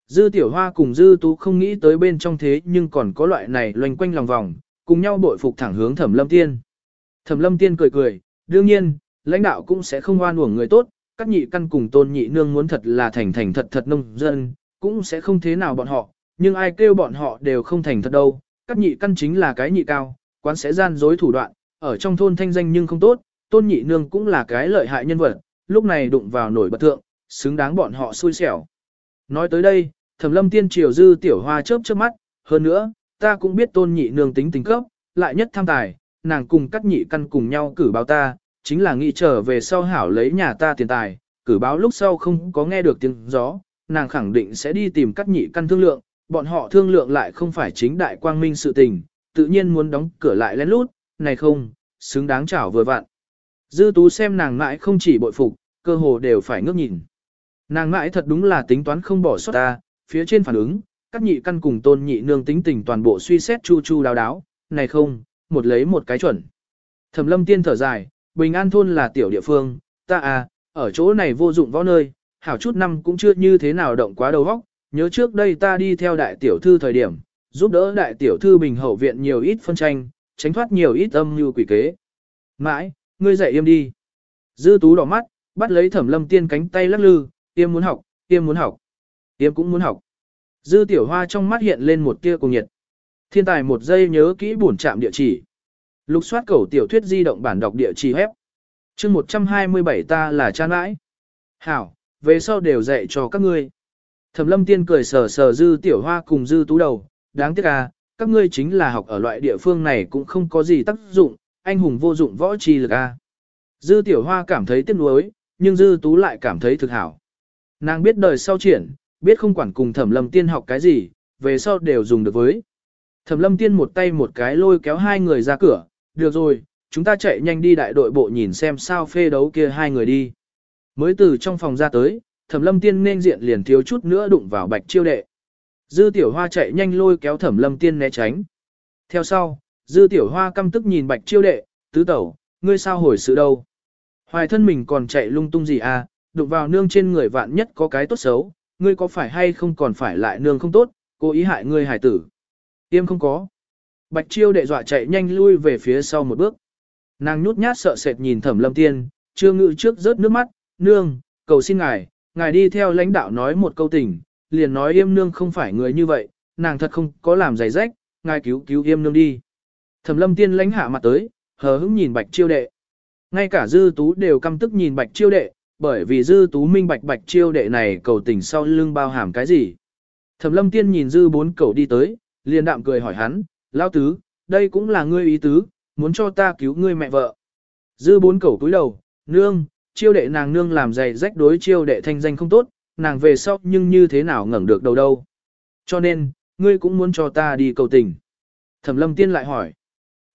Dư tiểu hoa cùng dư tú không nghĩ tới bên trong thế nhưng còn có loại này loanh quanh lòng vòng, cùng nhau bội phục thẳng hướng thẩm lâm tiên. Thẩm lâm tiên cười cười, đương nhiên, lãnh đạo cũng sẽ không oan uổng người tốt, các nhị căn cùng tôn nhị nương muốn thật là thành thành thật thật nông dân, cũng sẽ không thế nào bọn họ, nhưng ai kêu bọn họ đều không thành thật đâu, các nhị căn chính là cái nhị cao, quán sẽ gian dối thủ đoạn, ở trong thôn thanh danh nhưng không tốt, tôn nhị nương cũng là cái lợi hại nhân vật, lúc này đụng vào nổi bật thượng, xứng đáng bọn họ xui xẻo. Nói tới đây, thẩm lâm tiên triều dư tiểu hoa chớp chớp mắt, hơn nữa, ta cũng biết tôn nhị nương tính tình cấp, lại nhất tham tài, nàng cùng cắt nhị căn cùng nhau cử báo ta, chính là nghĩ trở về sau hảo lấy nhà ta tiền tài, cử báo lúc sau không có nghe được tiếng gió, nàng khẳng định sẽ đi tìm cắt nhị căn thương lượng, bọn họ thương lượng lại không phải chính đại quang minh sự tình, tự nhiên muốn đóng cửa lại lén lút, này không, xứng đáng chảo vừa vặn. Dư tú xem nàng mãi không chỉ bội phục, cơ hồ đều phải ngước nhìn. Nàng mãi thật đúng là tính toán không bỏ sót ta, phía trên phản ứng, các nhị căn cùng tôn nhị nương tính tình toàn bộ suy xét chu chu đáo đáo, này không, một lấy một cái chuẩn. Thẩm lâm tiên thở dài, bình an thôn là tiểu địa phương, ta à, ở chỗ này vô dụng võ nơi, hảo chút năm cũng chưa như thế nào động quá đầu óc, nhớ trước đây ta đi theo đại tiểu thư thời điểm, giúp đỡ đại tiểu thư bình hậu viện nhiều ít phân tranh, tránh thoát nhiều ít âm như quỷ kế. Mãi, ngươi dậy im đi. Dư tú đỏ mắt, bắt lấy thẩm lâm tiên cánh tay lắc lư, tiêm muốn học, tiêm muốn học, tiêm cũng muốn học. Dư tiểu hoa trong mắt hiện lên một tia cùng nhiệt. Thiên tài một giây nhớ kỹ bổn trạm địa chỉ. Lục soát cầu tiểu thuyết di động bản đọc địa chỉ hép. chương 127 ta là cha nãi. Hảo, về sau đều dạy cho các ngươi. Thẩm lâm tiên cười sờ sờ dư tiểu hoa cùng dư tú đầu, đáng tiếc à, các ngươi chính là học ở loại địa phương này cũng không có gì tác dụng, anh hùng vô dụng võ trì lực a. Dư tiểu hoa cảm thấy tiếc nuối, nhưng dư tú lại cảm thấy thực hảo. Nàng biết đời sau triển, biết không quản cùng thẩm lâm tiên học cái gì, về sau đều dùng được với. Thẩm lâm tiên một tay một cái lôi kéo hai người ra cửa, được rồi, chúng ta chạy nhanh đi đại đội bộ nhìn xem sao phê đấu kia hai người đi. Mới từ trong phòng ra tới, thẩm lâm tiên nên diện liền thiếu chút nữa đụng vào bạch chiêu đệ. Dư tiểu hoa chạy nhanh lôi kéo thẩm lâm tiên né tránh. Theo sau, dư tiểu hoa căm tức nhìn bạch chiêu đệ, tứ tẩu, ngươi sao hồi sự đâu. Hoài thân mình còn chạy lung tung gì à, đụng vào nương trên người vạn nhất có cái tốt xấu, ngươi có phải hay không còn phải lại nương không tốt, cố ý hại ngươi hải tử. Tiêm không có. Bạch chiêu đệ dọa chạy nhanh lui về phía sau một bước. Nàng nhút nhát sợ sệt nhìn thẩm lâm tiên, chưa ngự trước rớt nước mắt, nương, cầu xin ngài, ngài đi theo lãnh đạo nói một câu tình, liền nói yêm nương không phải người như vậy, nàng thật không có làm giày rách, ngài cứu cứu yêm nương đi. Thẩm lâm tiên lãnh hạ mặt tới, hờ hững nhìn bạch chiêu đệ. Ngay cả dư tú đều căm tức nhìn bạch chiêu đệ, bởi vì dư tú minh bạch bạch chiêu đệ này cầu tình sau lưng bao hàm cái gì. Thẩm lâm tiên nhìn dư bốn cầu đi tới, liền đạm cười hỏi hắn, lao tứ, đây cũng là ngươi ý tứ, muốn cho ta cứu ngươi mẹ vợ. Dư bốn cầu cúi đầu, nương, chiêu đệ nàng nương làm dày rách đối chiêu đệ thanh danh không tốt, nàng về sau nhưng như thế nào ngẩng được đầu đâu. Cho nên, ngươi cũng muốn cho ta đi cầu tình. Thẩm lâm tiên lại hỏi.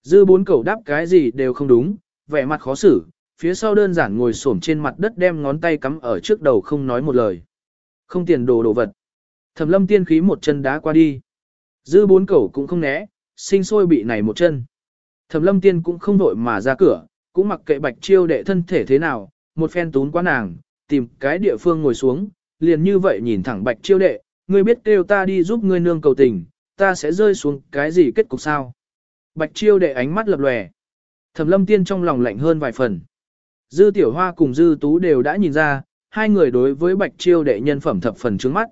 Dư bốn cầu đáp cái gì đều không đúng, vẻ mặt khó xử, phía sau đơn giản ngồi xổm trên mặt đất đem ngón tay cắm ở trước đầu không nói một lời. Không tiền đồ đồ vật. Thẩm lâm tiên khí một chân đá qua đi. Dư bốn cầu cũng không né, sinh sôi bị này một chân. Thẩm lâm tiên cũng không vội mà ra cửa, cũng mặc kệ bạch chiêu đệ thân thể thế nào, một phen tún quá nàng, tìm cái địa phương ngồi xuống, liền như vậy nhìn thẳng bạch chiêu đệ, ngươi biết kêu ta đi giúp ngươi nương cầu tình, ta sẽ rơi xuống cái gì kết cục sao? Bạch chiêu đệ ánh mắt lập lòe. Thẩm lâm tiên trong lòng lạnh hơn vài phần. Dư tiểu hoa cùng dư tú đều đã nhìn ra, hai người đối với bạch chiêu đệ nhân phẩm thập phần trướng mắt.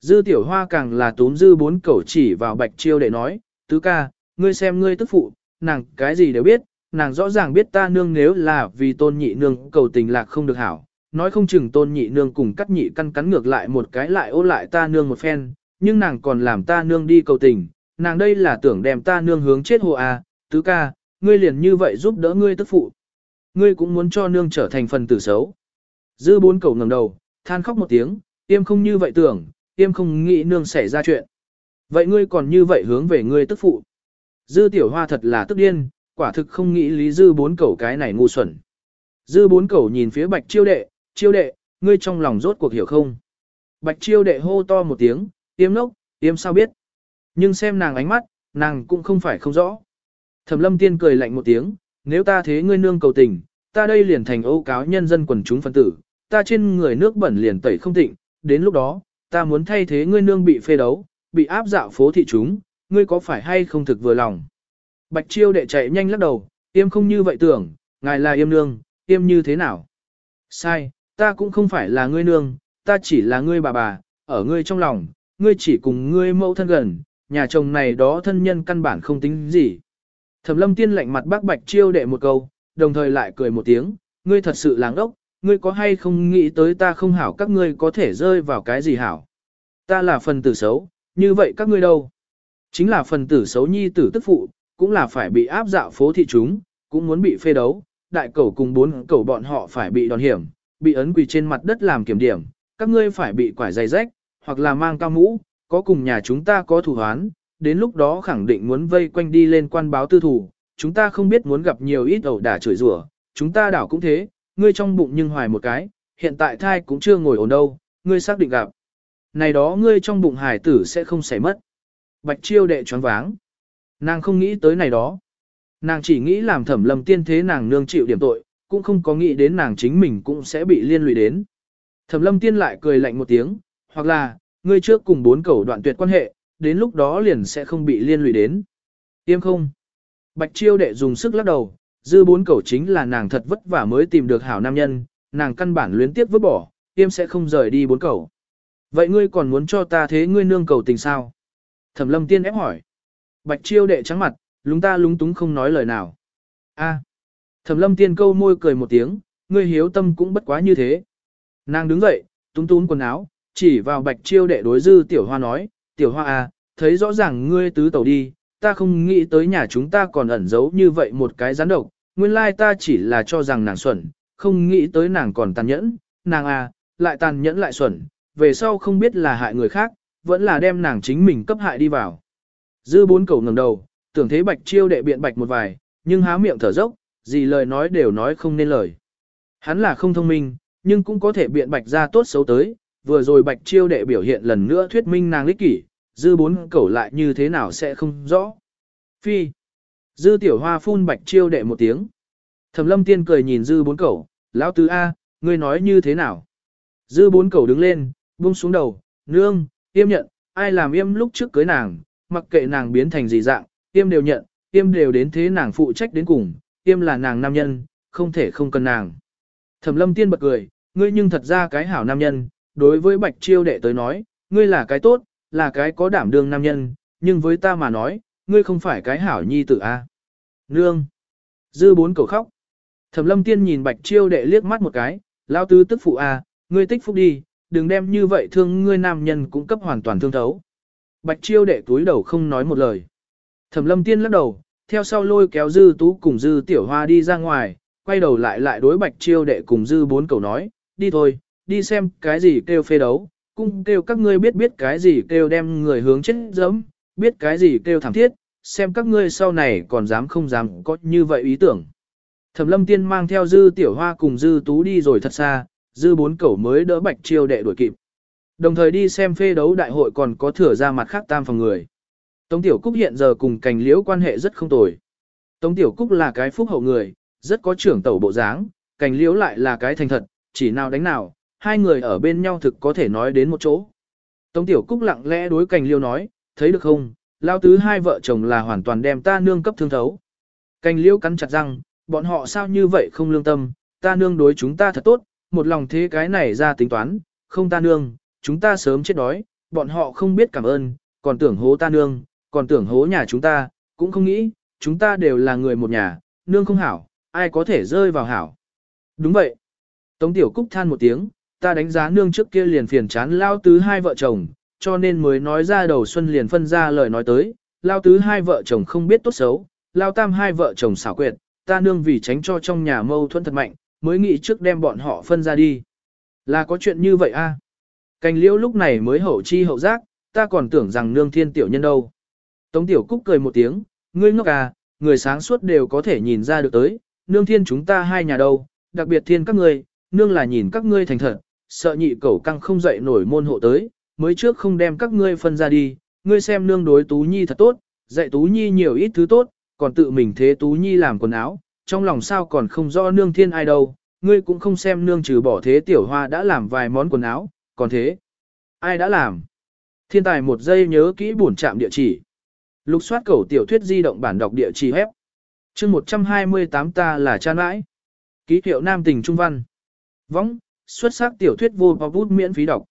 Dư tiểu hoa càng là túm dư bốn cẩu chỉ vào bạch chiêu đệ nói, tứ ca, ngươi xem ngươi tức phụ, nàng cái gì đều biết, nàng rõ ràng biết ta nương nếu là vì tôn nhị nương cầu tình lạc không được hảo, nói không chừng tôn nhị nương cùng cắt nhị căn cắn ngược lại một cái lại ô lại ta nương một phen, nhưng nàng còn làm ta nương đi cầu tình, nàng đây là tưởng đem ta nương hướng chết hồ à, tứ ca, ngươi liền như vậy giúp đỡ ngươi tức phụ. Ngươi cũng muốn cho nương trở thành phần tử xấu. Dư bốn cầu ngẩng đầu, than khóc một tiếng, tiêm không như vậy tưởng, tiêm không nghĩ nương xảy ra chuyện. Vậy ngươi còn như vậy hướng về ngươi tức phụ. Dư tiểu hoa thật là tức điên, quả thực không nghĩ lý dư bốn cầu cái này ngu xuẩn. Dư bốn cầu nhìn phía bạch chiêu đệ, chiêu đệ, ngươi trong lòng rốt cuộc hiểu không? Bạch chiêu đệ hô to một tiếng, tiêm nốc, tiêm sao biết? Nhưng xem nàng ánh mắt, nàng cũng không phải không rõ. Thẩm lâm tiên cười lạnh một tiếng, nếu ta thế ngươi nương cầu tình, ta đây liền thành ô cáo nhân dân quần chúng phân tử, ta trên người nước bẩn liền tẩy không tịnh, đến lúc đó, ta muốn thay thế ngươi nương bị phê đấu, bị áp dạo phố thị chúng, ngươi có phải hay không thực vừa lòng? Bạch chiêu đệ chạy nhanh lắc đầu, yêm không như vậy tưởng, ngài là yêm nương, yêm như thế nào? Sai, ta cũng không phải là ngươi nương, ta chỉ là ngươi bà bà, ở ngươi trong lòng, ngươi chỉ cùng ngươi mẫu thân gần, nhà chồng này đó thân nhân căn bản không tính gì. Thẩm lâm tiên lạnh mặt bác bạch chiêu đệ một câu, đồng thời lại cười một tiếng, ngươi thật sự láng ốc, ngươi có hay không nghĩ tới ta không hảo các ngươi có thể rơi vào cái gì hảo. Ta là phần tử xấu, như vậy các ngươi đâu? Chính là phần tử xấu nhi tử tức phụ, cũng là phải bị áp dạo phố thị chúng, cũng muốn bị phê đấu, đại cầu cùng bốn cầu bọn họ phải bị đòn hiểm, bị ấn quỳ trên mặt đất làm kiểm điểm, các ngươi phải bị quải dày rách, hoặc là mang cao mũ, có cùng nhà chúng ta có thủ hoán, đến lúc đó khẳng định muốn vây quanh đi lên quan báo tư thủ, chúng ta không biết muốn gặp nhiều ít ẩu đả chửi rủa, chúng ta đảo cũng thế, ngươi trong bụng nhưng hoài một cái, hiện tại thai cũng chưa ngồi ổn đâu, ngươi xác định gặp. Này đó ngươi trong bụng hải tử sẽ không xảy mất. Bạch chiêu đệ choáng váng. Nàng không nghĩ tới này đó. Nàng chỉ nghĩ làm thẩm lâm tiên thế nàng nương chịu điểm tội, cũng không có nghĩ đến nàng chính mình cũng sẽ bị liên lụy đến. Thẩm lâm tiên lại cười lạnh một tiếng, hoặc là, ngươi trước cùng bốn cầu đoạn tuyệt quan hệ, đến lúc đó liền sẽ không bị liên lụy đến. Tiêm không? Bạch chiêu đệ dùng sức lắc đầu, dư bốn cầu chính là nàng thật vất vả mới tìm được hảo nam nhân, nàng căn bản luyến tiếp vứt bỏ, tiêm sẽ không rời đi bốn cầu. Vậy ngươi còn muốn cho ta thế ngươi nương cầu tình sao? Thẩm lâm tiên ép hỏi. Bạch chiêu đệ trắng mặt, lúng ta lúng túng không nói lời nào. A. Thẩm lâm tiên câu môi cười một tiếng, ngươi hiếu tâm cũng bất quá như thế. Nàng đứng dậy, túng túng quần áo, chỉ vào bạch chiêu đệ đối dư tiểu hoa nói, tiểu hoa à, thấy rõ ràng ngươi tứ tẩu đi, ta không nghĩ tới nhà chúng ta còn ẩn giấu như vậy một cái gián độc, nguyên lai ta chỉ là cho rằng nàng xuẩn, không nghĩ tới nàng còn tàn nhẫn, nàng à, lại tàn nhẫn lại xuẩn, về sau không biết là hại người khác, vẫn là đem nàng chính mình cấp hại đi vào. Dư bốn cầu ngẩng đầu, tưởng thế bạch chiêu đệ biện bạch một vài, nhưng há miệng thở dốc, gì lời nói đều nói không nên lời. Hắn là không thông minh, nhưng cũng có thể biện bạch ra tốt xấu tới, vừa rồi bạch chiêu đệ biểu hiện lần nữa thuyết minh nàng lích kỷ, dư bốn cẩu lại như thế nào sẽ không rõ. Phi. Dư tiểu hoa phun bạch chiêu đệ một tiếng. Thẩm lâm tiên cười nhìn dư bốn cẩu, lão tứ A, ngươi nói như thế nào? Dư bốn cẩu đứng lên, buông xuống đầu, nương, tiêm nhận, ai làm yêm lúc trước cưới nàng, mặc kệ nàng biến thành gì dạng, tiêm đều nhận, tiêm đều đến thế nàng phụ trách đến cùng, tiêm là nàng nam nhân, không thể không cần nàng. Thẩm lâm tiên bật cười, ngươi nhưng thật ra cái hảo nam nhân, đối với bạch chiêu đệ tới nói, ngươi là cái tốt, là cái có đảm đương nam nhân, nhưng với ta mà nói, ngươi không phải cái hảo nhi tử a. Nương. Dư bốn cầu khóc. Thẩm lâm tiên nhìn bạch chiêu đệ liếc mắt một cái, lao tứ tức phụ à, ngươi tích phúc đi, đừng đem như vậy thương ngươi nam nhân cũng cấp hoàn toàn thương thấu. Bạch chiêu đệ túi đầu không nói một lời. Thẩm lâm tiên lắc đầu, theo sau lôi kéo dư tú cùng dư tiểu hoa đi ra ngoài, quay đầu lại lại đối bạch chiêu đệ cùng dư bốn cầu nói, đi thôi, đi xem cái gì kêu phê đấu, cũng kêu các ngươi biết biết cái gì kêu đem người hướng chết dẫm, biết cái gì kêu thảm thiết, xem các ngươi sau này còn dám không dám có như vậy ý tưởng. Thẩm lâm tiên mang theo dư tiểu hoa cùng dư tú đi rồi thật xa, dư bốn cẩu mới đỡ bạch chiêu đệ đuổi kịp. Đồng thời đi xem phê đấu đại hội còn có thừa ra mặt khác tam phòng người. Tống Tiểu Cúc hiện giờ cùng cành liễu quan hệ rất không tồi. Tống Tiểu Cúc là cái phúc hậu người, rất có trưởng tẩu bộ dáng, cành liễu lại là cái thành thật, chỉ nào đánh nào, hai người ở bên nhau thực có thể nói đến một chỗ. Tống Tiểu Cúc lặng lẽ đối cành Liêu nói, thấy được không, lao tứ hai vợ chồng là hoàn toàn đem ta nương cấp thương thấu. Cành Liêu cắn chặt răng, bọn họ sao như vậy không lương tâm, ta nương đối chúng ta thật tốt, một lòng thế cái này ra tính toán, không ta nương, chúng ta sớm chết đói, bọn họ không biết cảm ơn, còn tưởng hố ta nương, còn tưởng hố nhà chúng ta, cũng không nghĩ, chúng ta đều là người một nhà, nương không hảo, ai có thể rơi vào hảo. Đúng vậy. Tống Tiểu Cúc than một tiếng, ta đánh giá nương trước kia liền phiền chán lao tứ hai vợ chồng, cho nên mới nói ra đầu xuân liền phân ra lời nói tới, lao tứ hai vợ chồng không biết tốt xấu, lao tam hai vợ chồng xảo quyệt, ta nương vì tránh cho trong nhà mâu thuẫn thật mạnh, mới nghĩ trước đem bọn họ phân ra đi. Là có chuyện như vậy a? À? Cành liễu lúc này mới hậu chi hậu giác, ta còn tưởng rằng nương thiên tiểu nhân đâu. Tống tiểu cúc cười một tiếng, ngươi ngốc à, người sáng suốt đều có thể nhìn ra được tới, nương thiên chúng ta hai nhà đâu, đặc biệt thiên các ngươi, nương là nhìn các ngươi thành thật, sợ nhị cẩu căng không dậy nổi môn hộ tới, mới trước không đem các ngươi phân ra đi, ngươi xem nương đối Tú Nhi thật tốt, dạy Tú Nhi nhiều ít thứ tốt, còn tự mình thế Tú Nhi làm quần áo, trong lòng sao còn không rõ nương thiên ai đâu, ngươi cũng không xem nương trừ bỏ thế tiểu hoa đã làm vài món quần áo, còn thế. Ai đã làm? Thiên tài một giây nhớ kỹ bổn trạm địa chỉ. Lục soát cầu tiểu thuyết di động bản đọc địa chỉ hép. chương 128 ta là cha nãi. Ký hiệu nam tình trung văn. Võng, xuất sắc tiểu thuyết vô và bút miễn phí đọc.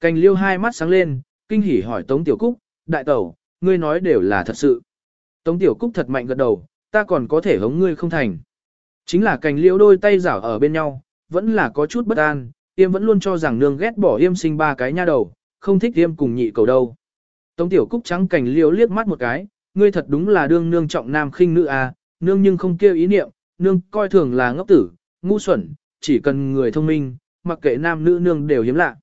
Cành liêu hai mắt sáng lên, kinh hỉ hỏi Tống Tiểu Cúc, đại tẩu, ngươi nói đều là thật sự. Tống Tiểu Cúc thật mạnh gật đầu, ta còn có thể hống ngươi không thành. Chính là cành liêu đôi tay rảo ở bên nhau, vẫn là có chút bất an, Yêm vẫn luôn cho rằng nương ghét bỏ Yêm sinh ba cái nha đầu, không thích Yêm cùng nhị cầu đâu. Tống tiểu cúc trắng cành liêu liếc mắt một cái, ngươi thật đúng là đương nương trọng nam khinh nữ à, nương nhưng không kêu ý niệm, nương coi thường là ngốc tử, ngu xuẩn, chỉ cần người thông minh, mặc kệ nam nữ nương đều hiếm lạ.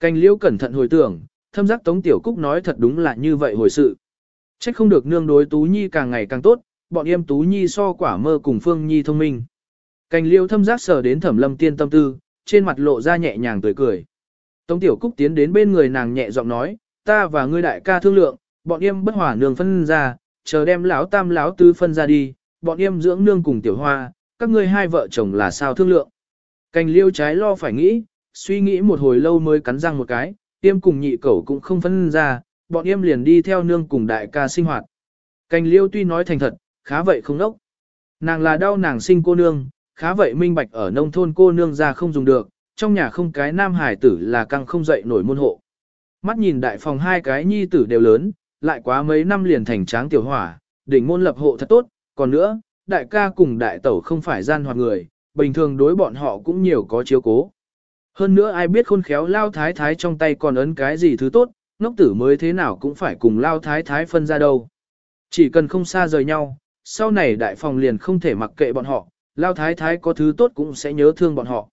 Cành liễu cẩn thận hồi tưởng, thâm giác Tống Tiểu Cúc nói thật đúng là như vậy hồi sự. Trách không được nương đối Tú Nhi càng ngày càng tốt, bọn em Tú Nhi so quả mơ cùng Phương Nhi thông minh. Cành Liễu thâm giác sờ đến thẩm lâm tiên tâm tư, trên mặt lộ ra nhẹ nhàng tươi cười. Tống Tiểu Cúc tiến đến bên người nàng nhẹ giọng nói, ta và ngươi đại ca thương lượng, bọn em bất hỏa nương phân ra, chờ đem lão tam lão Tư phân ra đi, bọn em dưỡng nương cùng tiểu hoa, các ngươi hai vợ chồng là sao thương lượng. Cành liêu trái lo phải nghĩ, suy nghĩ một hồi lâu mới cắn răng một cái, tiêm cùng nhị cẩu cũng không phân ra, bọn em liền đi theo nương cùng đại ca sinh hoạt. Cành liêu tuy nói thành thật, khá vậy không nốc. Nàng là đau nàng sinh cô nương, khá vậy minh bạch ở nông thôn cô nương ra không dùng được, trong nhà không cái nam hải tử là căng không dậy nổi môn hộ. Mắt nhìn đại phòng hai cái nhi tử đều lớn, lại quá mấy năm liền thành tráng tiểu hỏa, đỉnh môn lập hộ thật tốt, còn nữa, đại ca cùng đại tẩu không phải gian hoạt người, bình thường đối bọn họ cũng nhiều có chiếu cố. Hơn nữa ai biết khôn khéo lao thái thái trong tay còn ấn cái gì thứ tốt, ngốc tử mới thế nào cũng phải cùng lao thái thái phân ra đâu. Chỉ cần không xa rời nhau, sau này đại phòng liền không thể mặc kệ bọn họ, Lao Thái Thái có thứ tốt cũng sẽ nhớ thương bọn họ.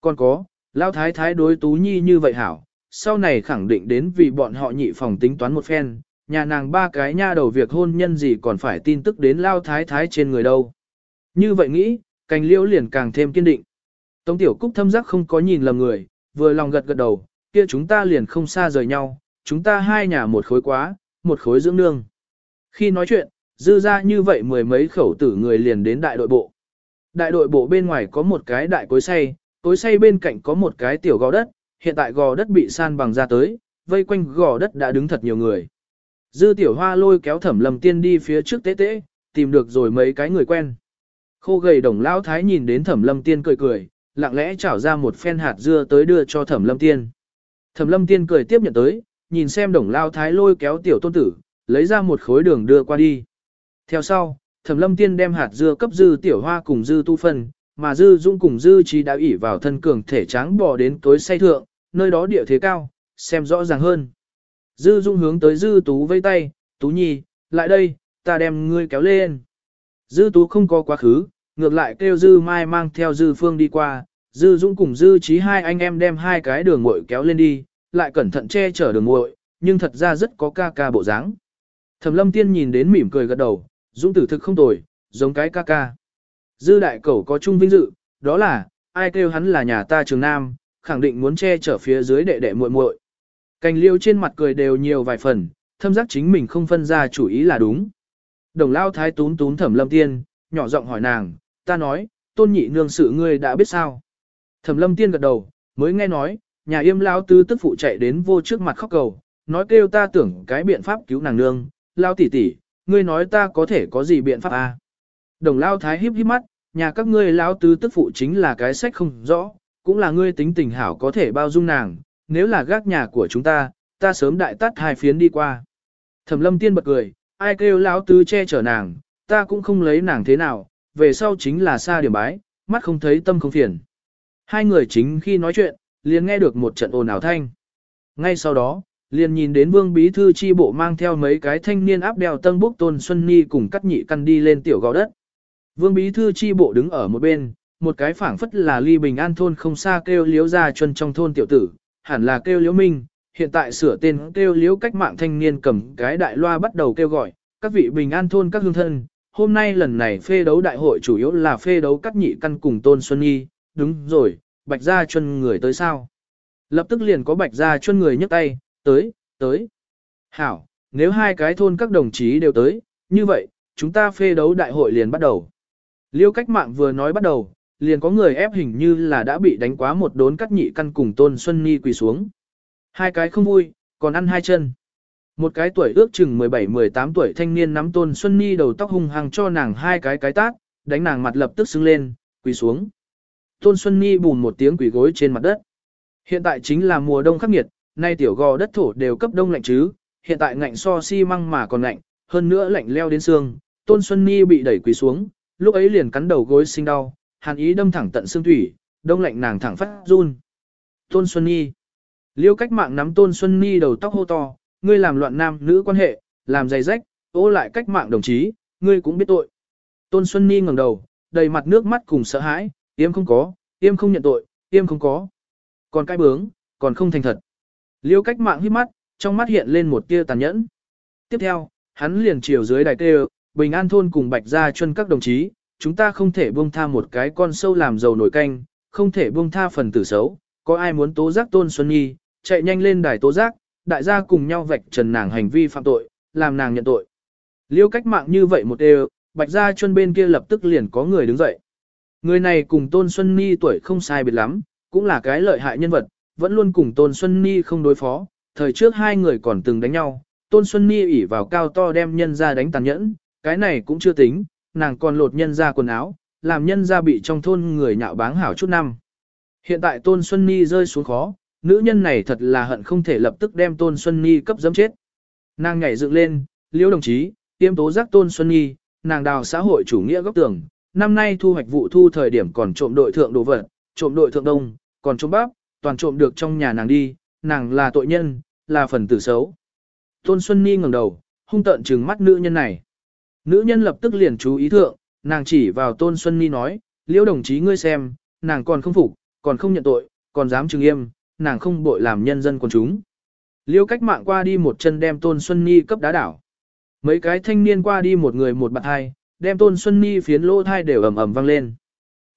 Còn có, Lao Thái Thái đối Tú Nhi như vậy hảo, sau này khẳng định đến vì bọn họ nhị phòng tính toán một phen, nhà nàng ba cái nha đầu việc hôn nhân gì còn phải tin tức đến Lao Thái Thái trên người đâu. Như vậy nghĩ, cành liễu liền càng thêm kiên định. Tống Tiểu Cúc thâm giác không có nhìn lầm người, vừa lòng gật gật đầu, kia chúng ta liền không xa rời nhau, chúng ta hai nhà một khối quá, một khối dưỡng nương. Khi nói chuyện, dư ra như vậy mười mấy khẩu tử người liền đến đại đội bộ. Đại đội bộ bên ngoài có một cái đại cối xay, cối xay bên cạnh có một cái tiểu gò đất, hiện tại gò đất bị san bằng ra tới, vây quanh gò đất đã đứng thật nhiều người. Dư tiểu hoa lôi kéo thẩm lầm tiên đi phía trước tế tế, tìm được rồi mấy cái người quen. Khô gầy đồng lão thái nhìn đến thẩm lâm tiên cười cười, lặng lẽ chảo ra một phen hạt dưa tới đưa cho thẩm lâm tiên. Thẩm lâm tiên cười tiếp nhận tới, nhìn xem đồng lao thái lôi kéo tiểu tôn tử, lấy ra một khối đường đưa qua đi. Theo sau, Thẩm Lâm Tiên đem hạt dưa cấp dư tiểu hoa cùng dư tu phân, mà dư dung cùng dư trí đã ủy vào thân cường thể tráng bò đến tối say thượng, nơi đó địa thế cao, xem rõ ràng hơn. Dư dung hướng tới dư tú vây tay, tú nhi, lại đây, ta đem ngươi kéo lên. Dư tú không có quá khứ, ngược lại kêu dư mai mang theo dư phương đi qua, dư dung cùng dư trí hai anh em đem hai cái đường muội kéo lên đi, lại cẩn thận che chở đường muội, nhưng thật ra rất có ca ca bộ dáng. Thẩm lâm tiên nhìn đến mỉm cười gật đầu, dung tử thực không tồi, giống cái ca ca. Dư đại cẩu có chung vinh dự, đó là, ai kêu hắn là nhà ta trường nam, khẳng định muốn che chở phía dưới đệ đệ muội muội. Cành liêu trên mặt cười đều nhiều vài phần, thâm giác chính mình không phân ra chủ ý là đúng. Đồng lao thái tún tún thẩm lâm tiên, nhỏ giọng hỏi nàng, ta nói, tôn nhị nương sự ngươi đã biết sao. Thẩm lâm tiên gật đầu, mới nghe nói, nhà yêm lao tứ tức phụ chạy đến vô trước mặt khóc cầu, nói kêu ta tưởng cái biện pháp cứu nàng nương, lao tỷ tỷ, ngươi nói ta có thể có gì biện pháp à? Đồng lao thái híp híp mắt, nhà các ngươi lao tứ tức phụ chính là cái sách không rõ, cũng là ngươi tính tình hảo có thể bao dung nàng, nếu là gác nhà của chúng ta, ta sớm đại tắt hai phiến đi qua. Thẩm lâm tiên bật cười, ai kêu lão tứ che chở nàng, ta cũng không lấy nàng thế nào, về sau chính là xa điểm bái, mắt không thấy tâm không phiền. Hai người chính khi nói chuyện, liền nghe được một trận ồn ào thanh. Ngay sau đó, liền nhìn đến vương bí thư chi bộ mang theo mấy cái thanh niên áp đèo tân bốc tôn Xuân Ni cùng cắt nhị căn đi lên tiểu gò đất. Vương bí thư chi bộ đứng ở một bên, một cái phảng phất là ly bình an thôn không xa kêu liếu ra chân trong thôn tiểu tử, hẳn là kêu liếu minh, hiện tại sửa tên kêu liếu cách mạng thanh niên cầm cái đại loa bắt đầu kêu gọi, các vị bình an thôn các hương thân, hôm nay lần này phê đấu đại hội chủ yếu là phê đấu cắt nhị căn cùng tôn Xuân Nhi, đúng rồi, bạch gia chân người tới sao. Lập tức liền có bạch gia chân người nhấc tay, tới, tới. Hảo, nếu hai cái thôn các đồng chí đều tới, như vậy, chúng ta phê đấu đại hội liền bắt đầu. Liêu cách mạng vừa nói bắt đầu, liền có người ép hình như là đã bị đánh quá một đốn cắt nhị căn cùng tôn Xuân Nhi quỳ xuống. Hai cái không vui, còn ăn hai chân. Một cái tuổi ước chừng 17-18 tuổi thanh niên nắm tôn Xuân Nhi đầu tóc hung hăng cho nàng hai cái cái tát, đánh nàng mặt lập tức xứng lên, quỳ xuống. Tôn Xuân Nhi bùn một tiếng quỳ gối trên mặt đất. Hiện tại chính là mùa đông khắc nghiệt, nay tiểu gò đất thổ đều cấp đông lạnh chứ, hiện tại ngạnh so xi si măng mà còn lạnh, hơn nữa lạnh leo đến xương. Tôn Xuân Nhi bị đẩy quỳ xuống, lúc ấy liền cắn đầu gối sinh đau, hàn ý đâm thẳng tận xương thủy, đông lạnh nàng thẳng phát run. Tôn Xuân Nhi Liêu cách mạng nắm Tôn Xuân Nhi đầu tóc hô to, ngươi làm loạn nam nữ quan hệ, làm dày rách, ô lại cách mạng đồng chí, ngươi cũng biết tội. Tôn Xuân Nhi ngẩng đầu, đầy mặt nước mắt cùng sợ hãi, yêm không có, yêm không nhận tội, yêm không có. Còn cái bướng, còn không thành thật. Liêu cách mạng hít mắt, trong mắt hiện lên một tia tàn nhẫn. Tiếp theo, hắn liền chiều dưới đài kêu, Bình An thôn cùng Bạch Gia chân các đồng chí, chúng ta không thể buông tha một cái con sâu làm dầu nổi canh, không thể buông tha phần tử xấu. Có ai muốn tố giác Tôn Xuân Nhi, chạy nhanh lên đài tố giác, đại gia cùng nhau vạch trần nàng hành vi phạm tội, làm nàng nhận tội. Liêu cách mạng như vậy một đều, Bạch Gia chân bên kia lập tức liền có người đứng dậy. Người này cùng Tôn Xuân ni tuổi không sai biệt lắm, cũng là cái lợi hại nhân vật, vẫn luôn cùng Tôn Xuân ni không đối phó, thời trước hai người còn từng đánh nhau, Tôn Xuân ni ỉ vào cao to đem nhân ra đánh tàn nhẫn, cái này cũng chưa tính, nàng còn lột nhân ra quần áo, làm nhân ra bị trong thôn người nhạo báng hảo chút năm. Hiện tại Tôn Xuân ni rơi xuống khó, nữ nhân này thật là hận không thể lập tức đem Tôn Xuân Nhi cấp dẫm chết. Nàng nhảy dựng lên, liễu đồng chí, tiêm tố giác Tôn Xuân Nhi, nàng đào xã hội chủ nghĩa góc tường, năm nay thu hoạch vụ thu thời điểm còn trộm đội thượng đồ vật, trộm đội thượng đông, còn trộm bắp, toàn trộm được trong nhà nàng đi, nàng là tội nhân, là phần tử xấu. Tôn Xuân Nhi ngẩng đầu, hung tợn trừng mắt nữ nhân này. Nữ nhân lập tức liền chú ý thượng, nàng chỉ vào Tôn Xuân Nhi nói, liễu đồng chí ngươi xem, nàng còn không phục, còn không nhận tội, còn dám trừng im, nàng không bội làm nhân dân quần chúng. Liêu cách mạng qua đi một chân đem Tôn Xuân Nhi cấp đá đảo. Mấy cái thanh niên qua đi một người một bạn hai, đem Tôn Xuân Nhi phiến lỗ thai đều ầm ầm vang lên.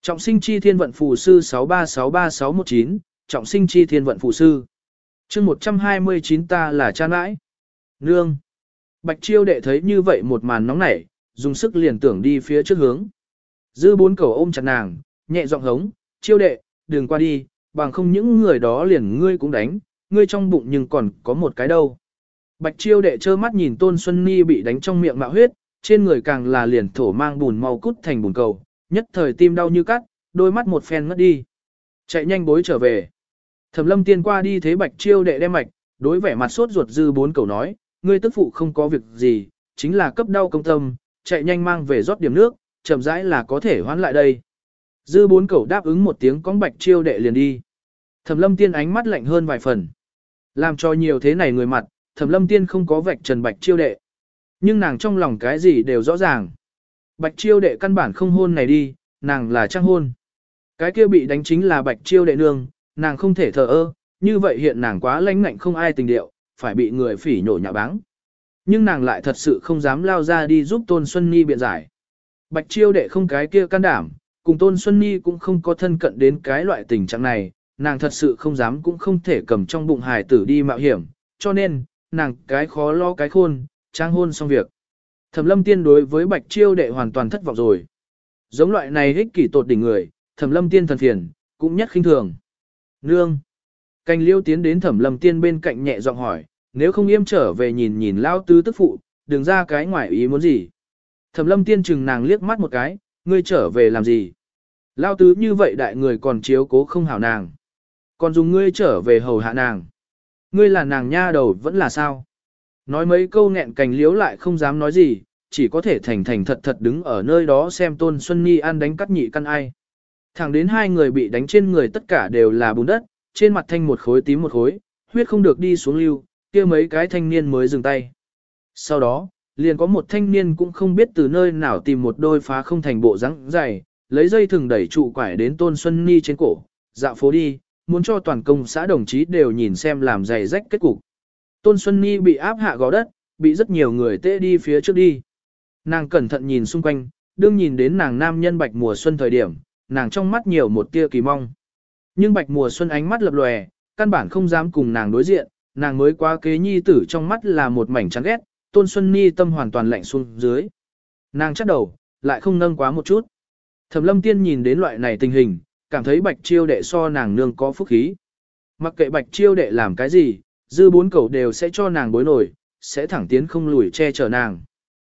Trọng sinh chi thiên vận phù sư 6363619, trọng sinh chi thiên vận phù sư. chương 129 ta là cha nãi. Nương. Bạch chiêu đệ thấy như vậy một màn nóng nảy, dùng sức liền tưởng đi phía trước hướng. Dư bốn cầu ôm chặt nàng, nhẹ giọng hống, chiêu đệ, đừng qua đi, bằng không những người đó liền ngươi cũng đánh, ngươi trong bụng nhưng còn có một cái đâu. Bạch chiêu đệ trơ mắt nhìn Tôn Xuân Ni bị đánh trong miệng mạo huyết, trên người càng là liền thổ mang bùn mau cút thành bùn cầu, nhất thời tim đau như cắt, đôi mắt một phen ngất đi. Chạy nhanh bối trở về. Thẩm lâm tiên qua đi thế bạch chiêu đệ đem mạch, đối vẻ mặt sốt ruột dư bốn cầu nói, ngươi tức phụ không có việc gì, chính là cấp đau công tâm, chạy nhanh mang về rót điểm nước, chậm rãi là có thể hoán lại đây. Dư bốn cẩu đáp ứng một tiếng cóng bạch chiêu đệ liền đi. Thẩm lâm tiên ánh mắt lạnh hơn vài phần. Làm cho nhiều thế này người mặt, thẩm lâm tiên không có vạch trần bạch chiêu đệ. Nhưng nàng trong lòng cái gì đều rõ ràng. Bạch chiêu đệ căn bản không hôn này đi, nàng là trang hôn. Cái kia bị đánh chính là bạch chiêu đệ nương, nàng không thể thờ ơ, như vậy hiện nàng quá lãnh ngạnh không ai tình điệu, phải bị người phỉ nhổ nhạ báng. Nhưng nàng lại thật sự không dám lao ra đi giúp Tôn Xuân Nhi biện giải. Bạch chiêu đệ không cái kia can đảm, cùng Tôn Xuân Nhi cũng không có thân cận đến cái loại tình trạng này, nàng thật sự không dám cũng không thể cầm trong bụng hài tử đi mạo hiểm, cho nên, nàng cái khó lo cái khôn, trang hôn xong việc. Thẩm lâm tiên đối với bạch chiêu đệ hoàn toàn thất vọng rồi. Giống loại này ích kỷ tột đỉnh người, thẩm lâm tiên thần phiền, cũng nhất khinh thường. Nương! Canh liêu tiến đến thẩm lâm tiên bên cạnh nhẹ giọng hỏi, nếu không yêm trở về nhìn nhìn lao tứ tức phụ, đừng ra cái ngoài ý muốn gì. Thẩm lâm tiên chừng nàng liếc mắt một cái, ngươi trở về làm gì? Lao tứ như vậy đại người còn chiếu cố không hảo nàng. Còn dùng ngươi trở về hầu hạ nàng. Ngươi là nàng nha đầu vẫn là sao? Nói mấy câu nghẹn cành liếu lại không dám nói gì, chỉ có thể thành thành thật thật đứng ở nơi đó xem Tôn Xuân Nhi ăn đánh cắt nhị căn ai. Thẳng đến hai người bị đánh trên người tất cả đều là bùn đất, trên mặt thanh một khối tím một khối, huyết không được đi xuống lưu, kia mấy cái thanh niên mới dừng tay. Sau đó, liền có một thanh niên cũng không biết từ nơi nào tìm một đôi phá không thành bộ rắn dày, lấy dây thừng đẩy trụ quải đến Tôn Xuân Ni trên cổ, dạo phố đi, muốn cho toàn công xã đồng chí đều nhìn xem làm giày rách kết cục. Tôn Xuân Ni bị áp hạ gò đất, bị rất nhiều người tê đi phía trước đi. Nàng cẩn thận nhìn xung quanh, đương nhìn đến nàng nam nhân bạch mùa xuân thời điểm, nàng trong mắt nhiều một tia kỳ mong. Nhưng bạch mùa xuân ánh mắt lập lòe, căn bản không dám cùng nàng đối diện, nàng mới qua kế nhi tử trong mắt là một mảnh chán ghét, tôn xuân ni tâm hoàn toàn lạnh xuống dưới. Nàng chắc đầu, lại không nâng quá một chút. Thẩm lâm tiên nhìn đến loại này tình hình, cảm thấy bạch chiêu đệ so nàng nương có phúc khí. Mặc kệ bạch chiêu đệ làm cái gì, dư bốn cầu đều sẽ cho nàng bối nổi, sẽ thẳng tiến không lùi che chở nàng.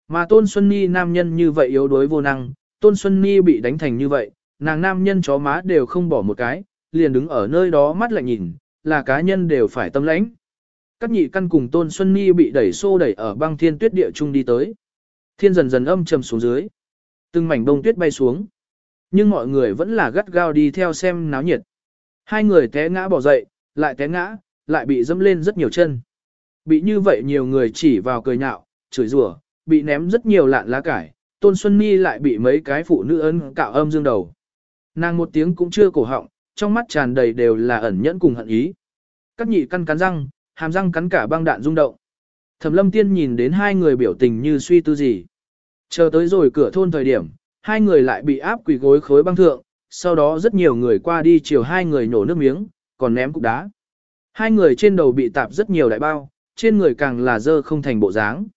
Mà Tôn Xuân Ni nam nhân như vậy yếu đuối vô năng, Tôn Xuân Ni bị đánh thành như vậy, nàng nam nhân chó má đều không bỏ một cái, liền đứng ở nơi đó mắt lại nhìn, là cá nhân đều phải tâm lãnh. Các nhị căn cùng Tôn Xuân Ni bị đẩy xô đẩy ở băng thiên tuyết địa trung đi tới. Thiên dần dần âm trầm xuống dưới. Từng mảnh bông tuyết bay xuống. Nhưng mọi người vẫn là gắt gao đi theo xem náo nhiệt. Hai người té ngã bỏ dậy, lại té ngã, lại bị dẫm lên rất nhiều chân. Bị như vậy nhiều người chỉ vào cười nhạo, chửi rủa, bị ném rất nhiều lạn lá cải, Tôn Xuân Ni lại bị mấy cái phụ nữ ân cạo âm dương đầu. Nàng một tiếng cũng chưa cổ họng, trong mắt tràn đầy đều là ẩn nhẫn cùng hận ý. Các nhị căn cắn răng, hàm răng cắn cả băng đạn rung động. Thẩm lâm tiên nhìn đến hai người biểu tình như suy tư gì. Chờ tới rồi cửa thôn thời điểm, hai người lại bị áp quỳ gối khối băng thượng, sau đó rất nhiều người qua đi chiều hai người nổ nước miếng, còn ném cục đá. Hai người trên đầu bị tạp rất nhiều đại bao, trên người càng là dơ không thành bộ dáng.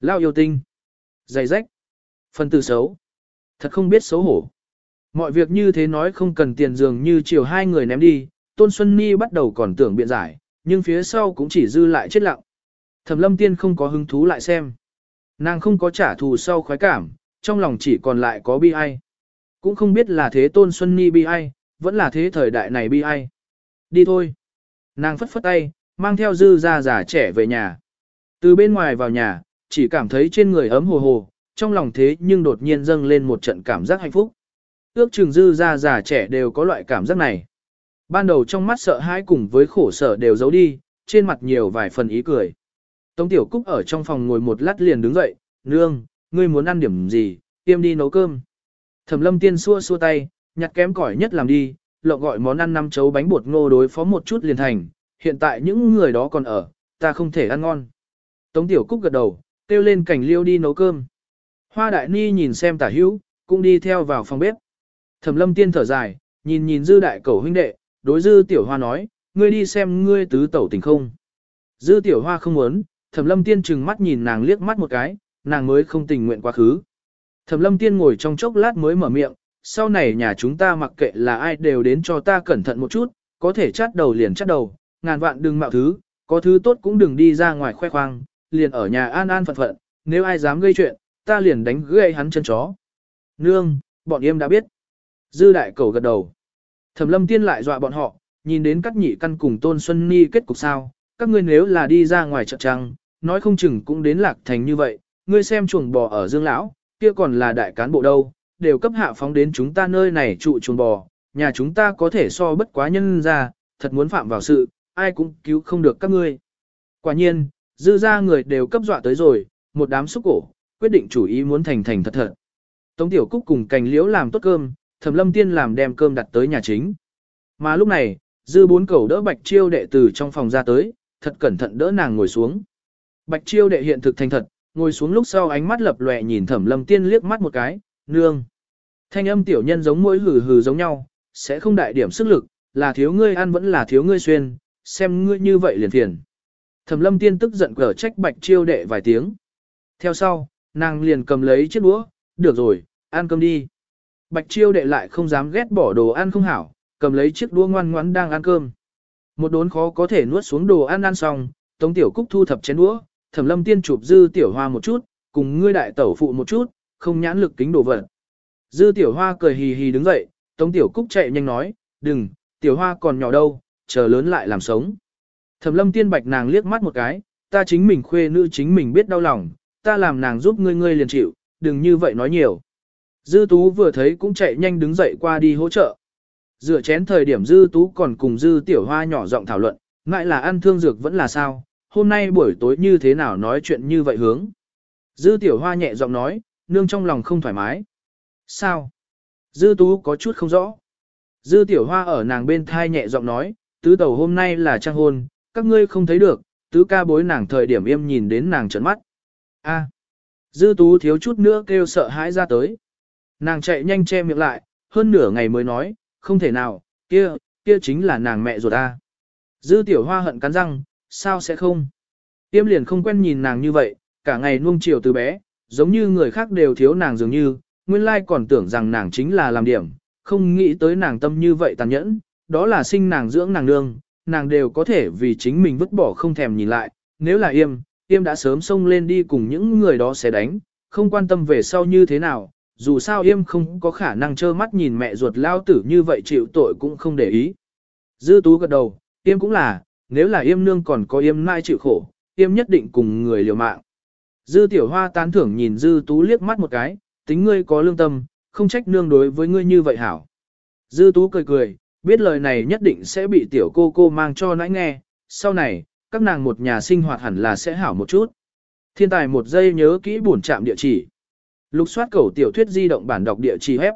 Lao yêu tinh. Dày rách. Phân tử xấu. Thật không biết xấu hổ. Mọi việc như thế nói không cần tiền dường như chiều hai người ném đi, Tôn Xuân Ni bắt đầu còn tưởng biện giải, nhưng phía sau cũng chỉ dư lại chết lặng. Thẩm lâm tiên không có hứng thú lại xem. Nàng không có trả thù sau khoái cảm, trong lòng chỉ còn lại có bi ai. Cũng không biết là thế Tôn Xuân Ni bi ai, vẫn là thế thời đại này bi ai. Đi thôi. Nàng phất phất tay, mang theo dư ra già trẻ về nhà. Từ bên ngoài vào nhà, chỉ cảm thấy trên người ấm hồ hồ, trong lòng thế nhưng đột nhiên dâng lên một trận cảm giác hạnh phúc. Ước chừng dư ra già trẻ đều có loại cảm giác này. Ban đầu trong mắt sợ hãi cùng với khổ sở đều giấu đi, trên mặt nhiều vài phần ý cười. Tống Tiểu Cúc ở trong phòng ngồi một lát liền đứng dậy, nương, ngươi muốn ăn điểm gì, tiêm đi nấu cơm. Thẩm lâm tiên xua xua tay, nhặt kém cỏi nhất làm đi, lộng gọi món ăn năm chấu bánh bột ngô đối phó một chút liền thành, hiện tại những người đó còn ở, ta không thể ăn ngon. Tống Tiểu Cúc gật đầu, kêu lên cảnh liêu đi nấu cơm. Hoa Đại Ni nhìn xem tả hữu, cũng đi theo vào phòng bếp. Thẩm lâm tiên thở dài, nhìn nhìn dư đại cầu huynh đệ, đối dư tiểu hoa nói, ngươi đi xem ngươi tứ tẩu tình không. Dư tiểu hoa không muốn, thẩm lâm tiên chừng mắt nhìn nàng liếc mắt một cái, nàng mới không tình nguyện quá khứ. Thẩm lâm tiên ngồi trong chốc lát mới mở miệng, sau này nhà chúng ta mặc kệ là ai đều đến cho ta cẩn thận một chút, có thể chát đầu liền chát đầu, ngàn vạn đừng mạo thứ, có thứ tốt cũng đừng đi ra ngoài khoe khoang, liền ở nhà an an phận phận, nếu ai dám gây chuyện, ta liền đánh gãy hắn chân chó. Nương, bọn em đã biết. Dư đại cầu gật đầu. Thẩm lâm tiên lại dọa bọn họ, nhìn đến các nhị căn cùng tôn xuân ni kết cục sao, các ngươi nếu là đi ra ngoài chợ trăng, nói không chừng cũng đến lạc thành như vậy, ngươi xem chuồng bò ở Dương lão, kia còn là đại cán bộ đâu, đều cấp hạ phóng đến chúng ta nơi này trụ chuồng bò, nhà chúng ta có thể so bất quá nhân ra, thật muốn phạm vào sự, ai cũng cứu không được các ngươi. Quả nhiên, dư ra người đều cấp dọa tới rồi, một đám xúc cổ, quyết định chủ ý muốn thành thành thật thật. Tống Tiểu Cúc cùng cành liễu làm tốt cơm, Thẩm Lâm Tiên làm đem cơm đặt tới nhà chính. Mà lúc này, dư bốn cầu đỡ Bạch Chiêu đệ từ trong phòng ra tới, thật cẩn thận đỡ nàng ngồi xuống. Bạch Chiêu đệ hiện thực thành thật, ngồi xuống lúc sau ánh mắt lập lòe nhìn Thẩm Lâm Tiên liếc mắt một cái, nương. Thanh âm tiểu nhân giống mỗi hừ hừ giống nhau, sẽ không đại điểm sức lực, là thiếu ngươi ăn vẫn là thiếu ngươi xuyên, xem ngươi như vậy liền phiền. Thẩm lâm tiên tức giận cở trách bạch chiêu đệ vài tiếng. Theo sau, nàng liền cầm lấy chiếc đũa, được rồi, ăn cơm đi. Bạch chiêu đệ lại không dám ghét bỏ đồ ăn không hảo, cầm lấy chiếc đũa ngoan ngoãn đang ăn cơm. Một đốn khó có thể nuốt xuống đồ ăn ăn xong, Tống Tiểu Cúc thu thập chén đũa, Thẩm Lâm Tiên chụp dư tiểu hoa một chút, cùng ngươi đại tẩu phụ một chút, không nhãn lực kính đồ vật. Dư tiểu hoa cười hì hì đứng dậy, Tống Tiểu Cúc chạy nhanh nói, đừng, tiểu hoa còn nhỏ đâu, chờ lớn lại làm sống. Thẩm lâm tiên bạch nàng liếc mắt một cái, ta chính mình khuê nữ chính mình biết đau lòng, ta làm nàng giúp ngươi ngươi liền chịu, đừng như vậy nói nhiều. Dư tú vừa thấy cũng chạy nhanh đứng dậy qua đi hỗ trợ. Rửa chén thời điểm dư tú còn cùng dư tiểu hoa nhỏ giọng thảo luận, ngại là ăn thương dược vẫn là sao, hôm nay buổi tối như thế nào nói chuyện như vậy hướng. Dư tiểu hoa nhẹ giọng nói, nương trong lòng không thoải mái. Sao? Dư tú có chút không rõ. Dư tiểu hoa ở nàng bên thai nhẹ giọng nói, tứ tẩu hôm nay là trang hôn, các ngươi không thấy được, tứ ca bối nàng thời điểm im nhìn đến nàng trợn mắt. A. Dư tú thiếu chút nữa kêu sợ hãi ra tới. Nàng chạy nhanh che miệng lại, hơn nửa ngày mới nói, không thể nào, kia, kia chính là nàng mẹ ruột ta. Dư tiểu hoa hận cắn răng, sao sẽ không? Tiêm liền không quen nhìn nàng như vậy, cả ngày nuông chiều từ bé, giống như người khác đều thiếu nàng dường như, nguyên lai còn tưởng rằng nàng chính là làm điểm, không nghĩ tới nàng tâm như vậy tàn nhẫn, đó là sinh nàng dưỡng nàng nương, nàng đều có thể vì chính mình vứt bỏ không thèm nhìn lại, nếu là yêm, yêm đã sớm xông lên đi cùng những người đó sẽ đánh, không quan tâm về sau như thế nào, dù sao yêm không có khả năng trơ mắt nhìn mẹ ruột lao tử như vậy chịu tội cũng không để ý. Dư tú gật đầu, yêm cũng là, nếu là yêm nương còn có yêm mai chịu khổ, yêm nhất định cùng người liều mạng. Dư tiểu hoa tán thưởng nhìn dư tú liếc mắt một cái, tính ngươi có lương tâm, không trách nương đối với ngươi như vậy hảo. Dư tú cười cười, biết lời này nhất định sẽ bị tiểu cô cô mang cho nãi nghe, sau này, các nàng một nhà sinh hoạt hẳn là sẽ hảo một chút. Thiên tài một giây nhớ kỹ bổn trạm địa chỉ. Lục soát cầu tiểu thuyết di động bản đọc địa chỉ hép.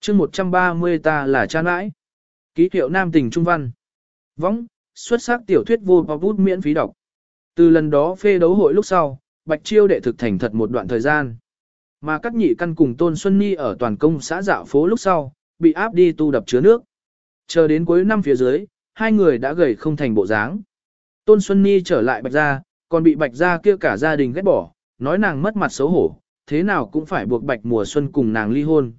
chương 130 ta là cha nãi. Ký hiệu nam tình trung văn. Võng, xuất sắc tiểu thuyết vô bút miễn phí đọc. Từ lần đó phê đấu hội lúc sau, Bạch Chiêu đệ thực thành thật một đoạn thời gian. Mà các nhị căn cùng Tôn Xuân Nhi ở toàn công xã dạo phố lúc sau, bị áp đi tu đập chứa nước. Chờ đến cuối năm phía dưới, hai người đã gầy không thành bộ dáng. Tôn Xuân Nhi trở lại Bạch Gia, còn bị Bạch Gia kia cả gia đình ghét bỏ, nói nàng mất mặt xấu hổ, thế nào cũng phải buộc Bạch Mùa Xuân cùng nàng ly hôn.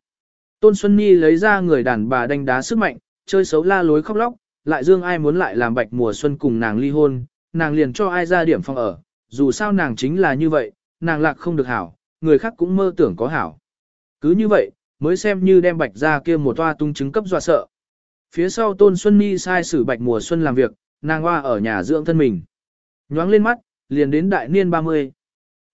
Tôn Xuân Nhi lấy ra người đàn bà đánh đá sức mạnh, chơi xấu la lối khóc lóc, lại dương ai muốn lại làm Bạch Mùa Xuân cùng nàng ly hôn, nàng liền cho ai ra điểm phòng ở, dù sao nàng chính là như vậy, nàng lạc không được hảo, người khác cũng mơ tưởng có hảo. Cứ như vậy, mới xem như đem Bạch ra kia một toa tung chứng cấp dọa sợ. Phía sau Tôn Xuân Nhi sai sử Bạch Mùa Xuân làm việc, nàng hoa ở nhà dưỡng thân mình. Nhoáng lên mắt, liền đến đại niên 30.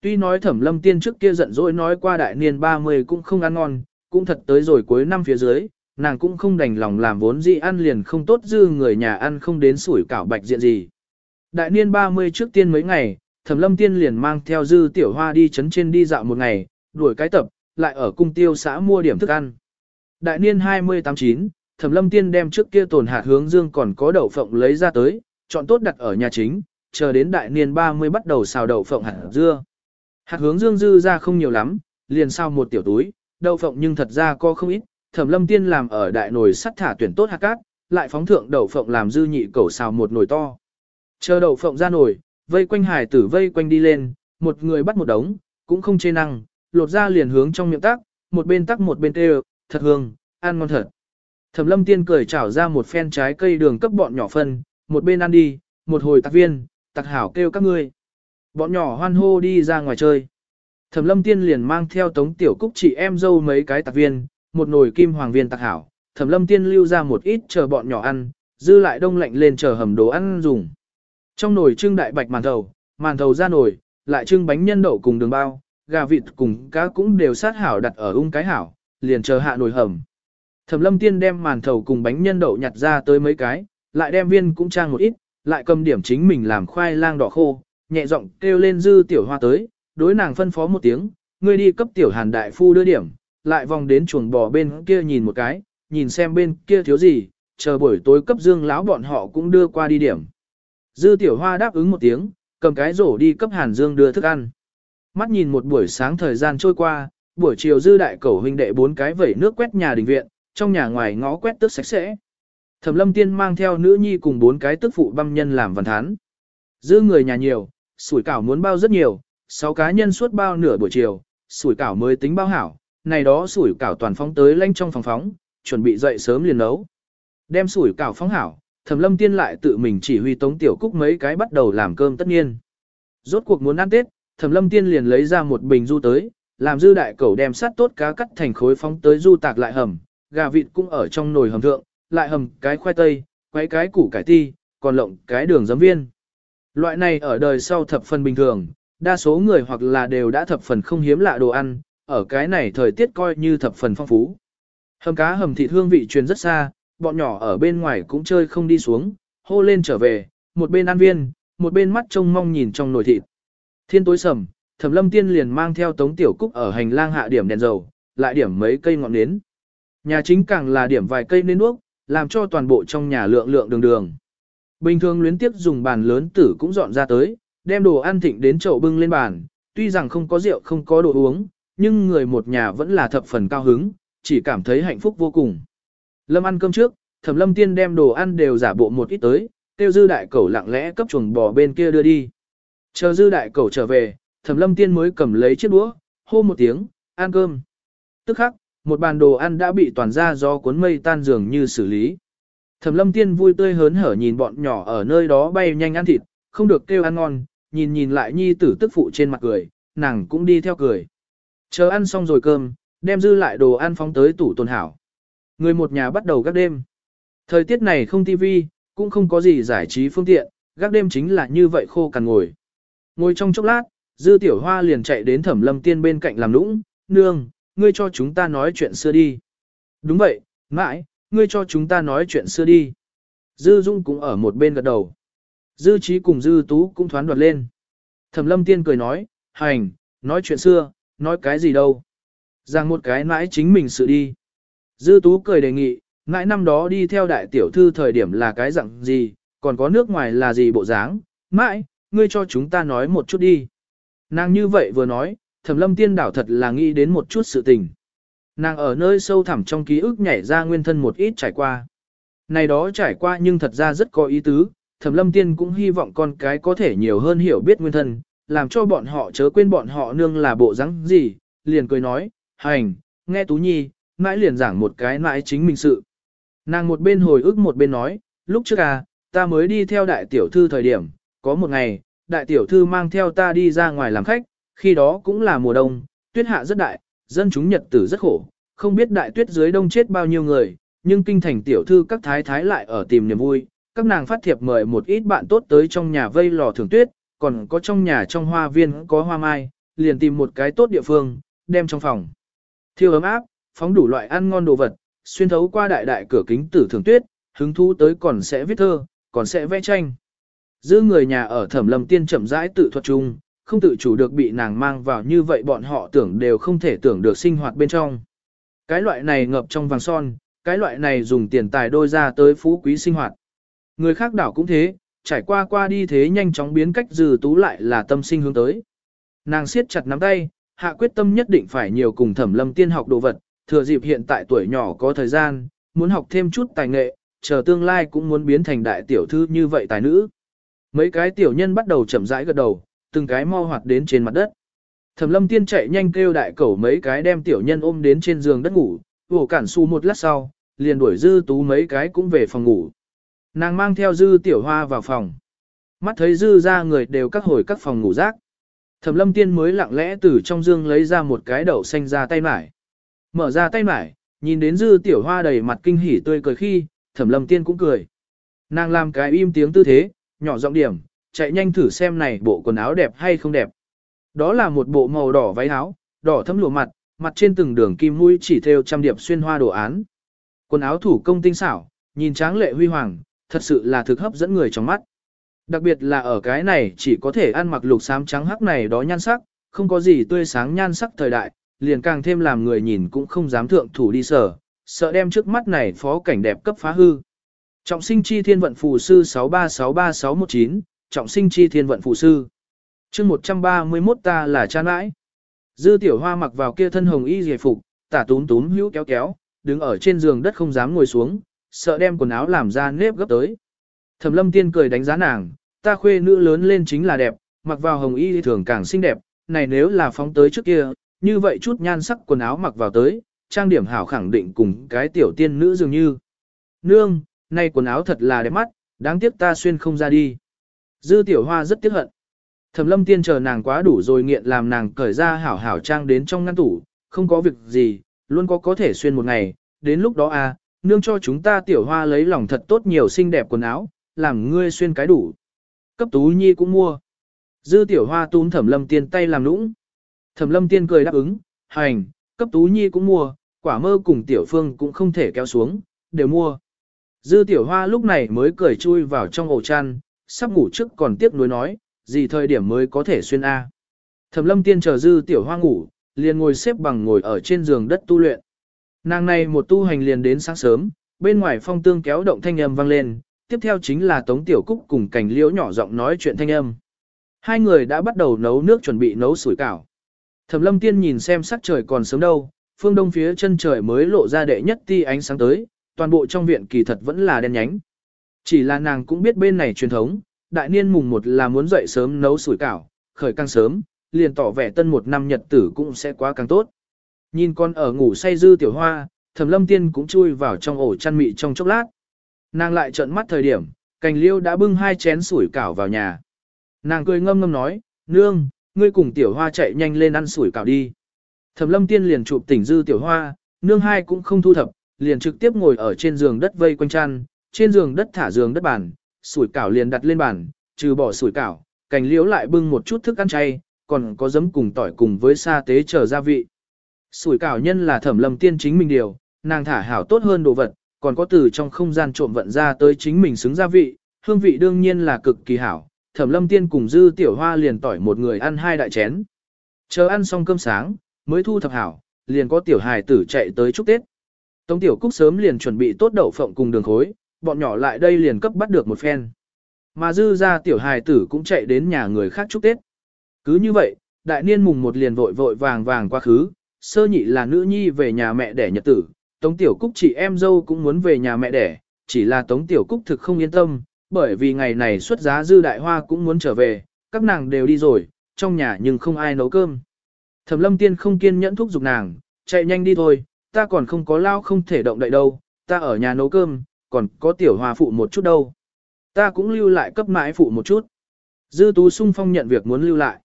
Tuy nói thẩm lâm tiên trước kia giận dỗi nói qua đại niên 30 cũng không ăn ngon, cũng thật tới rồi cuối năm phía dưới, nàng cũng không đành lòng làm vốn gì ăn liền không tốt dư người nhà ăn không đến sủi cảo bạch diện gì. Đại niên 30 trước tiên mấy ngày, thẩm lâm tiên liền mang theo dư tiểu hoa đi chấn trên đi dạo một ngày, đuổi cái tập, lại ở cung tiêu xã mua điểm thức ăn. Đại niên 28-9, Thẩm Lâm Tiên đem trước kia tồn hạt hướng dương còn có đậu phộng lấy ra tới, chọn tốt đặt ở nhà chính, chờ đến đại niên 30 bắt đầu xào đậu phộng hạt dưa. Hạt hướng dương dư ra không nhiều lắm, liền sao một tiểu túi, đậu phộng nhưng thật ra có không ít, Thẩm Lâm Tiên làm ở đại nồi sắt thả tuyển tốt hạt cát, lại phóng thượng đậu phộng làm dư nhị cẩu xào một nồi to. Chờ đậu phộng ra nồi, vây quanh hải tử vây quanh đi lên, một người bắt một đống, cũng không chê năng, lột ra liền hướng trong miệng tắc, một bên tắc một bên tê thật hương, ăn ngon thật. Thẩm lâm tiên cười chảo ra một phen trái cây đường cấp bọn nhỏ phân, một bên ăn đi, một hồi tạc viên, tạc hảo kêu các ngươi. Bọn nhỏ hoan hô đi ra ngoài chơi. Thẩm lâm tiên liền mang theo tống tiểu cúc chị em dâu mấy cái tạc viên, một nồi kim hoàng viên tạc hảo. Thẩm lâm tiên lưu ra một ít chờ bọn nhỏ ăn, dư lại đông lạnh lên chờ hầm đồ ăn dùng. Trong nồi trưng đại bạch màn thầu, màn thầu ra nồi, lại trưng bánh nhân đậu cùng đường bao, gà vịt cùng cá cũng đều sát hảo đặt ở ung cái hảo, liền chờ hạ nồi hầm. Thẩm lâm tiên đem màn thầu cùng bánh nhân đậu nhặt ra tới mấy cái, lại đem viên cũng trang một ít, lại cầm điểm chính mình làm khoai lang đỏ khô, nhẹ giọng kêu lên dư tiểu hoa tới, đối nàng phân phó một tiếng, ngươi đi cấp tiểu hàn đại phu đưa điểm, lại vòng đến chuồng bò bên kia nhìn một cái, nhìn xem bên kia thiếu gì, chờ buổi tối cấp dương lão bọn họ cũng đưa qua đi điểm. Dư tiểu hoa đáp ứng một tiếng, cầm cái rổ đi cấp hàn dương đưa thức ăn. Mắt nhìn một buổi sáng thời gian trôi qua, buổi chiều dư đại cẩu huynh đệ bốn cái vẩy nước quét nhà đình viện, trong nhà ngoài ngõ quét tước sạch sẽ. Thẩm lâm tiên mang theo nữ nhi cùng bốn cái tức phụ băm nhân làm văn thán. Dư người nhà nhiều, sủi cảo muốn bao rất nhiều, sáu cá nhân suốt bao nửa buổi chiều, sủi cảo mới tính bao hảo, này đó sủi cảo toàn phóng tới lanh trong phòng phóng, chuẩn bị dậy sớm liền nấu. Đem sủi cảo phóng hảo, Thẩm Lâm Tiên lại tự mình chỉ huy Tống Tiểu Cúc mấy cái bắt đầu làm cơm tất nhiên. Rốt cuộc muốn ăn Tết, Thẩm Lâm Tiên liền lấy ra một bình du tới, làm dư đại cẩu đem sát tốt cá cắt thành khối phóng tới du tạc lại hầm, gà vịt cũng ở trong nồi hầm thượng, lại hầm cái khoai tây, quấy cái củ cải ti, còn lộng cái đường giấm viên. Loại này ở đời sau thập phần bình thường, đa số người hoặc là đều đã thập phần không hiếm lạ đồ ăn, ở cái này thời tiết coi như thập phần phong phú. Hầm cá hầm thịt hương vị truyền rất xa, bọn nhỏ ở bên ngoài cũng chơi không đi xuống, hô lên trở về, một bên ăn viên, một bên mắt trông mong nhìn trong nồi thịt. Thiên tối sầm, Thẩm Lâm Tiên liền mang theo Tống Tiểu Cúc ở hành lang hạ điểm đèn dầu, lại điểm mấy cây ngọn nến. Nhà chính càng là điểm vài cây nến đuốc, làm cho toàn bộ trong nhà lượng lượng đường đường. Bình thường luyến tiếp dùng bàn lớn tử cũng dọn ra tới, đem đồ ăn thịnh đến chậu bưng lên bàn, tuy rằng không có rượu không có đồ uống, nhưng người một nhà vẫn là thập phần cao hứng, chỉ cảm thấy hạnh phúc vô cùng. Lâm ăn cơm trước, Thẩm Lâm Tiên đem đồ ăn đều giả bộ một ít tới, tiêu dư đại cẩu lặng lẽ cấp chuồng bò bên kia đưa đi. Chờ dư đại cẩu trở về, Thẩm Lâm Tiên mới cầm lấy chiếc đũa, hô một tiếng, ăn cơm. Tức khắc, một bàn đồ ăn đã bị toàn ra do cuốn mây tan dường như xử lý. Thẩm Lâm Tiên vui tươi hớn hở nhìn bọn nhỏ ở nơi đó bay nhanh ăn thịt, không được kêu ăn ngon, nhìn nhìn lại nhi tử tức phụ trên mặt cười, nàng cũng đi theo cười. Chờ ăn xong rồi cơm, đem dư lại đồ ăn phóng tới tủ tồn hảo. Người một nhà bắt đầu gác đêm. Thời tiết này không tivi, cũng không có gì giải trí phương tiện, gác đêm chính là như vậy khô cằn ngồi. Ngồi trong chốc lát, dư tiểu hoa liền chạy đến thẩm lâm tiên bên cạnh làm lũng. nương, ngươi cho chúng ta nói chuyện xưa đi. Đúng vậy, mãi, ngươi cho chúng ta nói chuyện xưa đi. Dư Dung cũng ở một bên gật đầu. Dư trí cùng Dư Tú cũng thoán đoạt lên. Thẩm lâm tiên cười nói, hành, nói chuyện xưa, nói cái gì đâu. Rằng một cái mãi chính mình sự đi. Dư Tú cười đề nghị, mãi năm đó đi theo đại tiểu thư thời điểm là cái dạng gì, còn có nước ngoài là gì bộ dáng, mãi, ngươi cho chúng ta nói một chút đi. Nàng như vậy vừa nói, thẩm lâm tiên đảo thật là nghĩ đến một chút sự tình. Nàng ở nơi sâu thẳm trong ký ức nhảy ra nguyên thân một ít trải qua. Này đó trải qua nhưng thật ra rất có ý tứ, thẩm lâm tiên cũng hy vọng con cái có thể nhiều hơn hiểu biết nguyên thân, làm cho bọn họ chớ quên bọn họ nương là bộ dáng gì, liền cười nói, hành, nghe Tú Nhi, mãi liền giảng một cái mãi chính mình sự. Nàng một bên hồi ức một bên nói, lúc trước à, ta mới đi theo đại tiểu thư thời điểm, có một ngày, đại tiểu thư mang theo ta đi ra ngoài làm khách, khi đó cũng là mùa đông, tuyết hạ rất đại, dân chúng nhật tử rất khổ, không biết đại tuyết dưới đông chết bao nhiêu người, nhưng kinh thành tiểu thư các thái thái lại ở tìm niềm vui, các nàng phát thiệp mời một ít bạn tốt tới trong nhà vây lò thưởng tuyết, còn có trong nhà trong hoa viên có hoa mai, liền tìm một cái tốt địa phương, đem trong phòng. Thiêu ấm áp, phóng đủ loại ăn ngon đồ vật, xuyên thấu qua đại đại cửa kính tử thưởng tuyết, hứng thú tới còn sẽ viết thơ, còn sẽ vẽ tranh. Giữ người nhà ở thẩm lâm tiên chậm rãi tự thuật chung, không tự chủ được bị nàng mang vào như vậy bọn họ tưởng đều không thể tưởng được sinh hoạt bên trong. Cái loại này ngập trong vàng son, cái loại này dùng tiền tài đôi ra tới phú quý sinh hoạt. Người khác đảo cũng thế, trải qua qua đi thế nhanh chóng biến cách dừ tú lại là tâm sinh hướng tới. Nàng siết chặt nắm tay, hạ quyết tâm nhất định phải nhiều cùng thẩm lâm tiên học đồ vật, thừa dịp hiện tại tuổi nhỏ có thời gian, muốn học thêm chút tài nghệ, chờ tương lai cũng muốn biến thành đại tiểu thư như vậy tài nữ. Mấy cái tiểu nhân bắt đầu chậm rãi gật đầu, từng cái mo hoạt đến trên mặt đất. Thẩm lâm tiên chạy nhanh kêu đại cẩu mấy cái đem tiểu nhân ôm đến trên giường đất ngủ, vổ cản su một lát sau, liền đuổi dư tú mấy cái cũng về phòng ngủ. Nàng mang theo dư tiểu hoa vào phòng. Mắt thấy dư ra người đều các hồi các phòng ngủ rác. Thẩm lâm tiên mới lặng lẽ từ trong dương lấy ra một cái đậu xanh ra tay mải. Mở ra tay mải, nhìn đến dư tiểu hoa đầy mặt kinh hỉ tươi cười khi, thẩm lâm tiên cũng cười. Nàng làm cái im tiếng tư thế, nhỏ giọng điểm, chạy nhanh thử xem này bộ quần áo đẹp hay không đẹp. Đó là một bộ màu đỏ váy áo, đỏ thấm lụa mặt, mặt trên từng đường kim mũi chỉ theo trăm điệp xuyên hoa đồ án. Quần áo thủ công tinh xảo, nhìn tráng lệ huy hoàng, thật sự là thực hấp dẫn người trong mắt. Đặc biệt là ở cái này chỉ có thể ăn mặc lục xám trắng hắc này đó nhan sắc, không có gì tươi sáng nhan sắc thời đại, liền càng thêm làm người nhìn cũng không dám thượng thủ đi sở, sợ đem trước mắt này phó cảnh đẹp cấp phá hư. Trọng sinh chi thiên vận phù sư 6363619, trọng sinh chi thiên vận phụ sư. chương 131 ta là cha nãi. Dư tiểu hoa mặc vào kia thân hồng y dề phục, tả tún tún hữu kéo kéo, đứng ở trên giường đất không dám ngồi xuống, sợ đem quần áo làm ra nếp gấp tới. Thẩm lâm tiên cười đánh giá nàng, ta khuê nữ lớn lên chính là đẹp, mặc vào hồng y thường càng xinh đẹp, này nếu là phóng tới trước kia, như vậy chút nhan sắc quần áo mặc vào tới, trang điểm hảo khẳng định cùng cái tiểu tiên nữ dường như. Nương, nay quần áo thật là đẹp mắt, đáng tiếc ta xuyên không ra đi. Dư tiểu hoa rất tiếc hận. Thẩm lâm tiên chờ nàng quá đủ rồi nghiện làm nàng cởi ra hảo hảo trang đến trong ngăn tủ, không có việc gì, luôn có có thể xuyên một ngày, đến lúc đó à, nương cho chúng ta tiểu hoa lấy lòng thật tốt nhiều xinh đẹp quần áo, làm ngươi xuyên cái đủ. Cấp tú nhi cũng mua. Dư tiểu hoa túm thẩm lâm tiên tay làm nũng. Thẩm lâm tiên cười đáp ứng, hành, cấp tú nhi cũng mua, quả mơ cùng tiểu phương cũng không thể kéo xuống, đều mua. Dư tiểu hoa lúc này mới cười chui vào trong ổ chăn, sắp ngủ trước còn tiếc nuối nói, gì thời điểm mới có thể xuyên A. Thẩm lâm tiên chờ dư tiểu hoa ngủ, liền ngồi xếp bằng ngồi ở trên giường đất tu luyện. Nàng này một tu hành liền đến sáng sớm, bên ngoài phong tương kéo động thanh âm vang lên, tiếp theo chính là Tống Tiểu Cúc cùng cảnh liễu nhỏ giọng nói chuyện thanh âm. Hai người đã bắt đầu nấu nước chuẩn bị nấu sủi cảo. Thẩm lâm tiên nhìn xem sắc trời còn sớm đâu, phương đông phía chân trời mới lộ ra đệ nhất ti ánh sáng tới, toàn bộ trong viện kỳ thật vẫn là đen nhánh. Chỉ là nàng cũng biết bên này truyền thống, đại niên mùng một là muốn dậy sớm nấu sủi cảo, khởi càng sớm, liền tỏ vẻ tân một năm nhật tử cũng sẽ quá càng tốt. Nhìn con ở ngủ say dư tiểu hoa, thẩm lâm tiên cũng chui vào trong ổ chăn mị trong chốc lát. Nàng lại trợn mắt thời điểm, cành liêu đã bưng hai chén sủi cảo vào nhà. Nàng cười ngâm ngâm nói, nương, ngươi cùng tiểu hoa chạy nhanh lên ăn sủi cảo đi. Thẩm lâm tiên liền chụp tỉnh dư tiểu hoa, nương hai cũng không thu thập, liền trực tiếp ngồi ở trên giường đất vây quanh chăn, trên giường đất thả giường đất bàn, sủi cảo liền đặt lên bàn, trừ bỏ sủi cảo, cành liễu lại bưng một chút thức ăn chay, còn có giấm cùng tỏi cùng với sa tế chờ gia vị. Sủi cảo nhân là thẩm lâm tiên chính mình điều, nàng thả hảo tốt hơn đồ vật, còn có từ trong không gian trộm vận ra tới chính mình xứng gia vị, hương vị đương nhiên là cực kỳ hảo. Thẩm lâm tiên cùng dư tiểu hoa liền tỏi một người ăn hai đại chén. Chờ ăn xong cơm sáng, mới thu thập hảo, liền có tiểu hài tử chạy tới chúc Tết. Tống tiểu cúc sớm liền chuẩn bị tốt đậu phộng cùng đường khối, bọn nhỏ lại đây liền cấp bắt được một phen. Mà dư ra tiểu hài tử cũng chạy đến nhà người khác chúc Tết. Cứ như vậy, đại niên mùng một liền vội vội vàng vàng quá khứ, sơ nhị là nữ nhi về nhà mẹ đẻ nhật tử, Tống Tiểu Cúc chị em dâu cũng muốn về nhà mẹ đẻ, chỉ là Tống Tiểu Cúc thực không yên tâm, bởi vì ngày này xuất giá dư đại hoa cũng muốn trở về, các nàng đều đi rồi, trong nhà nhưng không ai nấu cơm. Thẩm lâm tiên không kiên nhẫn thúc giục nàng, chạy nhanh đi thôi, ta còn không có lao không thể động đậy đâu, ta ở nhà nấu cơm, còn có tiểu hòa phụ một chút đâu. Ta cũng lưu lại cấp mãi phụ một chút. Dư tú sung phong nhận việc muốn lưu lại.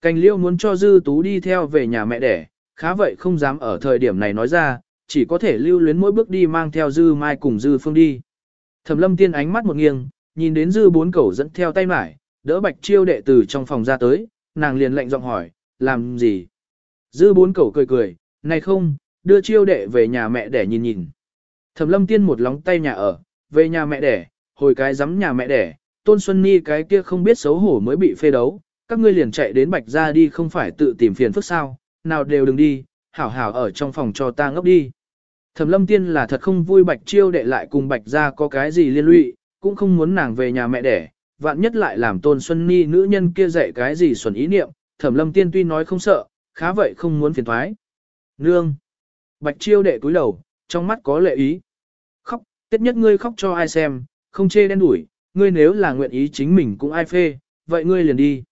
Cành liêu muốn cho dư tú đi theo về nhà mẹ đẻ, khá vậy không dám ở thời điểm này nói ra, chỉ có thể lưu luyến mỗi bước đi mang theo dư mai cùng dư phương đi. Thẩm lâm tiên ánh mắt một nghiêng, nhìn đến dư bốn cẩu dẫn theo tay mải, đỡ bạch chiêu đệ từ trong phòng ra tới, nàng liền lệnh giọng hỏi, làm gì? Dư bốn cẩu cười cười, này không, đưa chiêu đệ về nhà mẹ để nhìn nhìn. Thẩm lâm tiên một lóng tay nhà ở, về nhà mẹ đẻ, hồi cái giắm nhà mẹ đẻ, tôn xuân ni cái kia không biết xấu hổ mới bị phê đấu, các ngươi liền chạy đến bạch ra đi không phải tự tìm phiền phức sao, nào đều đừng đi, hảo hảo ở trong phòng cho ta ngốc đi. Thẩm lâm tiên là thật không vui bạch chiêu đệ lại cùng bạch ra có cái gì liên lụy, cũng không muốn nàng về nhà mẹ đẻ, vạn nhất lại làm tôn xuân ni nữ nhân kia dạy cái gì xuẩn ý niệm, thẩm lâm tiên tuy nói không sợ, khá vậy không muốn phiền thoái. Nương! Bạch chiêu đệ cúi đầu, trong mắt có lệ ý. Khóc, tiết nhất ngươi khóc cho ai xem, không chê đen đuổi, ngươi nếu là nguyện ý chính mình cũng ai phê, vậy ngươi liền đi.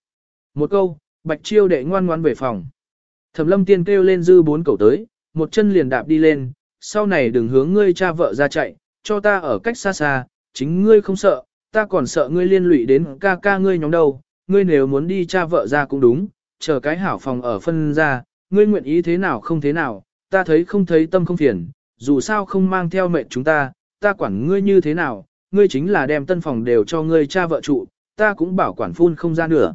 Một câu, bạch chiêu đệ ngoan ngoan về phòng. Thẩm lâm tiên kêu lên dư bốn cầu tới, một chân liền đạp đi lên, sau này đừng hướng ngươi cha vợ ra chạy, cho ta ở cách xa xa, chính ngươi không sợ, ta còn sợ ngươi liên lụy đến ca ca ngươi nhóm đâu, ngươi nếu muốn đi cha vợ ra cũng đúng, chờ cái hảo phòng ở phân ra, ngươi nguyện ý thế nào không thế nào, ta thấy không thấy tâm không phiền, dù sao không mang theo mệnh chúng ta, ta quản ngươi như thế nào, ngươi chính là đem tân phòng đều cho ngươi cha vợ trụ, ta cũng bảo quản phun không ra nữa.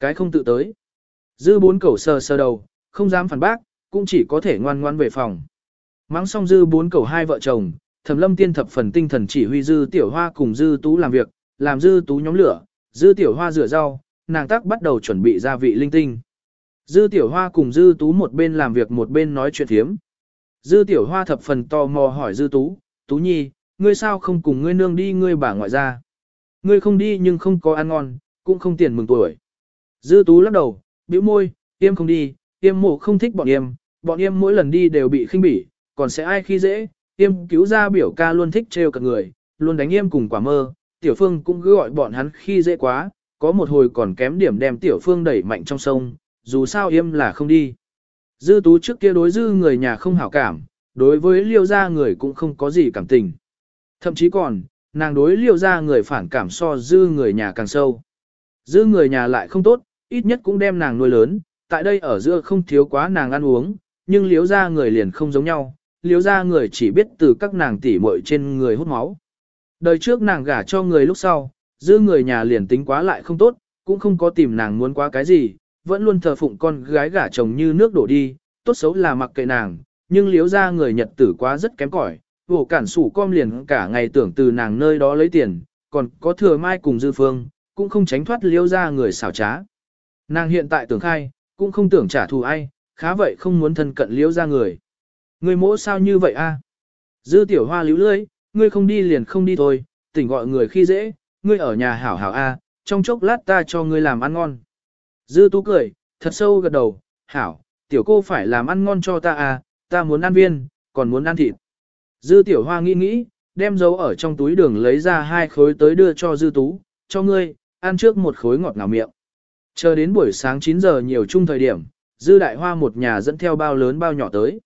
Cái không tự tới. Dư bốn cẩu sờ sờ đầu, không dám phản bác, cũng chỉ có thể ngoan ngoan về phòng. Mắng xong dư bốn cẩu hai vợ chồng, thẩm lâm tiên thập phần tinh thần chỉ huy dư tiểu hoa cùng dư tú làm việc, làm dư tú nhóm lửa, dư tiểu hoa rửa rau, nàng tác bắt đầu chuẩn bị gia vị linh tinh. Dư tiểu hoa cùng dư tú một bên làm việc một bên nói chuyện thiếm. Dư tiểu hoa thập phần tò mò hỏi dư tú, tú nhi, ngươi sao không cùng ngươi nương đi ngươi bà ngoại ra. Ngươi không đi nhưng không có ăn ngon, cũng không tiền mừng tuổi. Dư tú lắc đầu, bĩu môi, yêm không đi, yêm mộ không thích bọn yêm, bọn yêm mỗi lần đi đều bị khinh bỉ, còn sẽ ai khi dễ, yêm cứu ra biểu ca luôn thích trêu cả người, luôn đánh yêm cùng quả mơ, tiểu phương cũng cứ gọi bọn hắn khi dễ quá, có một hồi còn kém điểm đem tiểu phương đẩy mạnh trong sông, dù sao yêm là không đi. Dư tú trước kia đối dư người nhà không hảo cảm, đối với liêu gia người cũng không có gì cảm tình. Thậm chí còn, nàng đối liêu gia người phản cảm so dư người nhà càng sâu. Dư người nhà lại không tốt, ít nhất cũng đem nàng nuôi lớn, tại đây ở giữa không thiếu quá nàng ăn uống, nhưng liếu gia người liền không giống nhau, liếu gia người chỉ biết từ các nàng tỉ muội trên người hút máu. Đời trước nàng gả cho người lúc sau, dư người nhà liền tính quá lại không tốt, cũng không có tìm nàng muốn quá cái gì, vẫn luôn thờ phụng con gái gả chồng như nước đổ đi, tốt xấu là mặc kệ nàng, nhưng liếu ra người Nhật tử quá rất kém cỏi, vổ cản sủ com liền cả ngày tưởng từ nàng nơi đó lấy tiền, còn có thừa mai cùng dư phương, cũng không tránh thoát liếu ra người xảo trá. Nàng hiện tại tưởng khai, cũng không tưởng trả thù ai, khá vậy không muốn thân cận liếu ra người. Người mỗ sao như vậy a? Dư tiểu hoa liễu lưới, ngươi không đi liền không đi thôi, tỉnh gọi người khi dễ, ngươi ở nhà hảo hảo a, trong chốc lát ta cho ngươi làm ăn ngon. Dư tú cười, thật sâu gật đầu, hảo, tiểu cô phải làm ăn ngon cho ta à, ta muốn ăn viên, còn muốn ăn thịt. Dư tiểu hoa nghĩ nghĩ, đem dấu ở trong túi đường lấy ra hai khối tới đưa cho dư tú, cho ngươi, ăn trước một khối ngọt ngào miệng. Chờ đến buổi sáng 9 giờ nhiều chung thời điểm, dư đại hoa một nhà dẫn theo bao lớn bao nhỏ tới.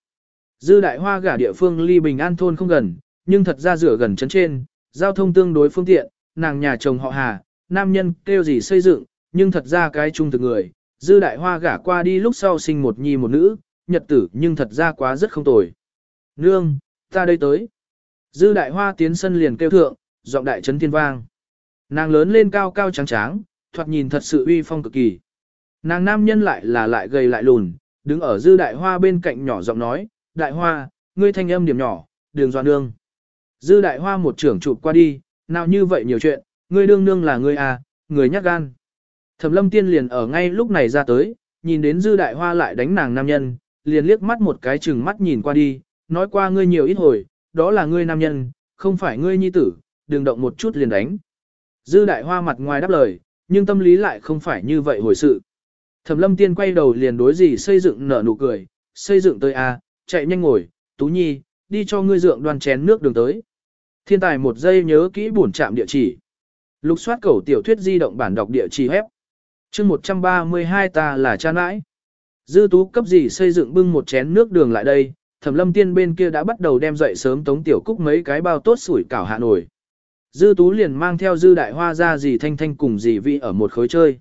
Dư đại hoa gả địa phương ly bình an thôn không gần, nhưng thật ra rửa gần chấn trên, giao thông tương đối phương tiện, nàng nhà chồng họ hà, nam nhân kêu gì xây dựng, nhưng thật ra cái trung thực người, dư đại hoa gả qua đi lúc sau sinh một nhi một nữ, nhật tử nhưng thật ra quá rất không tồi. Nương, ta đây tới. Dư đại hoa tiến sân liền kêu thượng, giọng đại trấn thiên vang. Nàng lớn lên cao cao trắng tráng, thoạt nhìn thật sự uy phong cực kỳ. Nàng nam nhân lại là lại gầy lại lùn, đứng ở dư đại hoa bên cạnh nhỏ giọng nói, đại hoa, ngươi thanh âm điểm nhỏ, đường doan nương. Dư đại hoa một trưởng chụp qua đi, nào như vậy nhiều chuyện, ngươi đương nương là ngươi à, người nhát gan. Thẩm lâm tiên liền ở ngay lúc này ra tới, nhìn đến dư đại hoa lại đánh nàng nam nhân, liền liếc mắt một cái chừng mắt nhìn qua đi, nói qua ngươi nhiều ít hồi, đó là ngươi nam nhân, không phải ngươi nhi tử, đừng động một chút liền đánh. Dư đại hoa mặt ngoài đáp lời, nhưng tâm lý lại không phải như vậy hồi sự. Thẩm lâm tiên quay đầu liền đối gì xây dựng nở nụ cười, xây dựng tới a, chạy nhanh ngồi, tú nhi, đi cho ngươi dượng đoan chén nước đường tới. Thiên tài một giây nhớ kỹ buồn chạm địa chỉ. Lục soát cầu tiểu thuyết di động bản đọc địa chỉ hép chương 132 ta là cha nãi. Dư tú cấp gì xây dựng bưng một chén nước đường lại đây, thẩm lâm tiên bên kia đã bắt đầu đem dậy sớm tống tiểu cúc mấy cái bao tốt sủi cảo hạ nổi. Dư tú liền mang theo dư đại hoa ra dì thanh thanh cùng dì vị ở một khối chơi.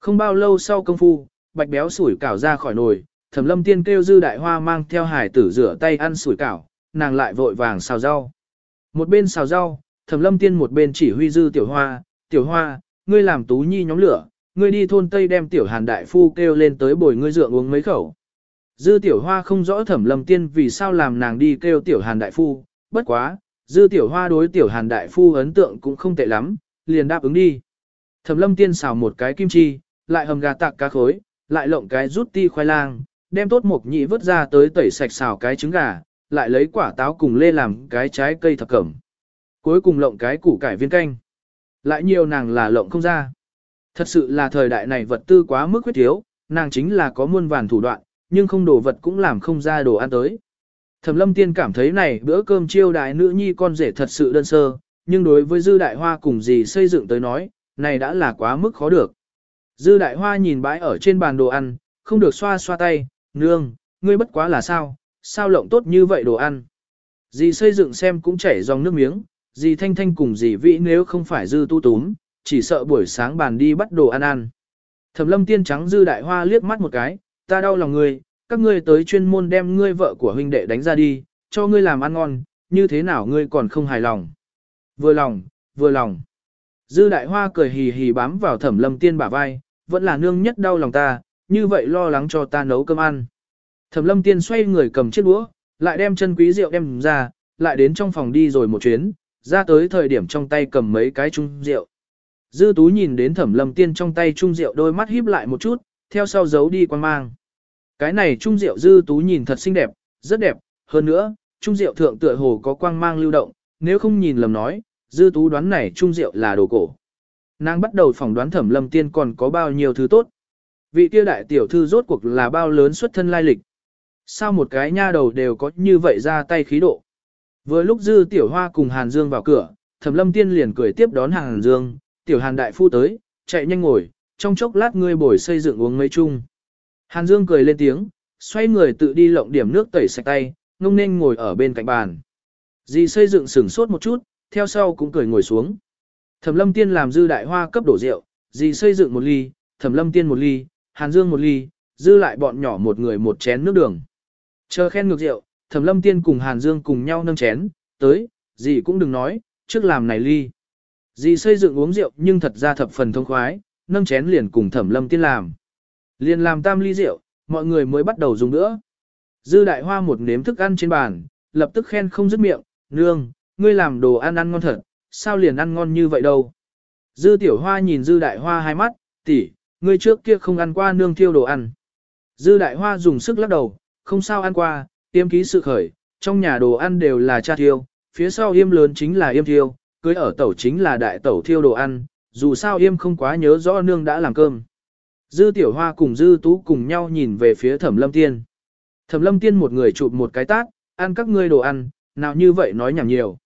Không bao lâu sau công phu, bạch béo sủi cảo ra khỏi nồi, thẩm lâm tiên kêu dư đại hoa mang theo hải tử rửa tay ăn sủi cảo, nàng lại vội vàng xào rau. Một bên xào rau, thẩm lâm tiên một bên chỉ huy dư tiểu hoa, tiểu hoa, ngươi làm tú nhi nhóm lửa, ngươi đi thôn Tây đem tiểu hàn đại phu kêu lên tới bồi ngươi dượng uống mấy khẩu. Dư tiểu hoa không rõ thẩm lâm tiên vì sao làm nàng đi kêu tiểu hàn đại phu, bất quá, dư tiểu hoa đối tiểu hàn đại phu ấn tượng cũng không tệ lắm, liền đáp ứng đi. Thẩm lâm tiên xào một cái kim chi, lại hầm gà tạc cá khối, lại lộng cái rút ti khoai lang, đem tốt mộc nhị vớt ra tới tẩy sạch xào cái trứng gà, lại lấy quả táo cùng lê làm cái trái cây thập cẩm. Cuối cùng lộng cái củ cải viên canh. Lại nhiều nàng là lộng không ra. Thật sự là thời đại này vật tư quá mức quyết thiếu, nàng chính là có muôn vàn thủ đoạn, nhưng không đồ vật cũng làm không ra đồ ăn tới. Thẩm lâm tiên cảm thấy này bữa cơm chiêu đại nữ nhi con rể thật sự đơn sơ, nhưng đối với dư đại hoa cùng gì xây dựng tới nói, này đã là quá mức khó được. Dư đại hoa nhìn bãi ở trên bàn đồ ăn, không được xoa xoa tay, nương, ngươi bất quá là sao, sao lộng tốt như vậy đồ ăn. Dì xây dựng xem cũng chảy dòng nước miếng, dì thanh thanh cùng dì vĩ nếu không phải dư tu túm, chỉ sợ buổi sáng bàn đi bắt đồ ăn ăn. Thẩm lâm tiên trắng dư đại hoa liếc mắt một cái, ta đau lòng ngươi, các ngươi tới chuyên môn đem ngươi vợ của huynh đệ đánh ra đi, cho ngươi làm ăn ngon, như thế nào ngươi còn không hài lòng. Vừa lòng, vừa lòng. Dư đại hoa cười hì hì bám vào thẩm lâm tiên bả vai, vẫn là nương nhất đau lòng ta, như vậy lo lắng cho ta nấu cơm ăn. Thẩm lâm tiên xoay người cầm chiếc đũa, lại đem chân quý rượu đem ra, lại đến trong phòng đi rồi một chuyến, ra tới thời điểm trong tay cầm mấy cái chung rượu. Dư tú nhìn đến thẩm lâm tiên trong tay trung rượu đôi mắt híp lại một chút, theo sau giấu đi quan mang. Cái này trung rượu dư tú nhìn thật xinh đẹp, rất đẹp, hơn nữa, trung rượu thượng tựa hồ có quang mang lưu động, nếu không nhìn lầm nói, dư tú đoán này trung rượu là đồ cổ. Nàng bắt đầu phỏng đoán thẩm lâm tiên còn có bao nhiêu thứ tốt. Vị tiêu đại tiểu thư rốt cuộc là bao lớn xuất thân lai lịch. Sao một cái nha đầu đều có như vậy ra tay khí độ. Vừa lúc dư tiểu hoa cùng Hàn Dương vào cửa, thẩm lâm tiên liền cười tiếp đón Hàn Dương, tiểu Hàn đại phu tới, chạy nhanh ngồi, trong chốc lát ngươi bồi xây dựng uống mấy chung. Hàn Dương cười lên tiếng, xoay người tự đi lộng điểm nước tẩy sạch tay, ngông nên ngồi ở bên cạnh bàn. Dì xây dựng sửng sốt một chút, theo sau cũng cười ngồi xuống. Thẩm lâm tiên làm dư đại hoa cấp đổ rượu, dì xây dựng một ly, thẩm lâm tiên một ly, hàn dương một ly, dư lại bọn nhỏ một người một chén nước đường. Chờ khen ngược rượu, thẩm lâm tiên cùng hàn dương cùng nhau nâng chén, tới, dì cũng đừng nói, trước làm này ly. Dì xây dựng uống rượu nhưng thật ra thập phần thông khoái, nâng chén liền cùng thẩm lâm tiên làm. Liền làm tam ly rượu, mọi người mới bắt đầu dùng nữa. Dư đại hoa một nếm thức ăn trên bàn, lập tức khen không dứt miệng, nương, ngươi làm đồ ăn ăn ngon thật, sao liền ăn ngon như vậy đâu. Dư tiểu hoa nhìn dư đại hoa hai mắt, tỷ, ngươi trước kia không ăn qua nương thiêu đồ ăn. Dư đại hoa dùng sức lắc đầu, không sao ăn qua, tiêm ký sự khởi, trong nhà đồ ăn đều là cha thiêu, phía sau yêm lớn chính là yêm thiêu, cưới ở tẩu chính là đại tẩu thiêu đồ ăn, dù sao yêm không quá nhớ rõ nương đã làm cơm. Dư tiểu hoa cùng dư tú cùng nhau nhìn về phía thẩm lâm tiên. Thẩm lâm tiên một người chụp một cái tát, ăn các ngươi đồ ăn, nào như vậy nói nhảm nhiều.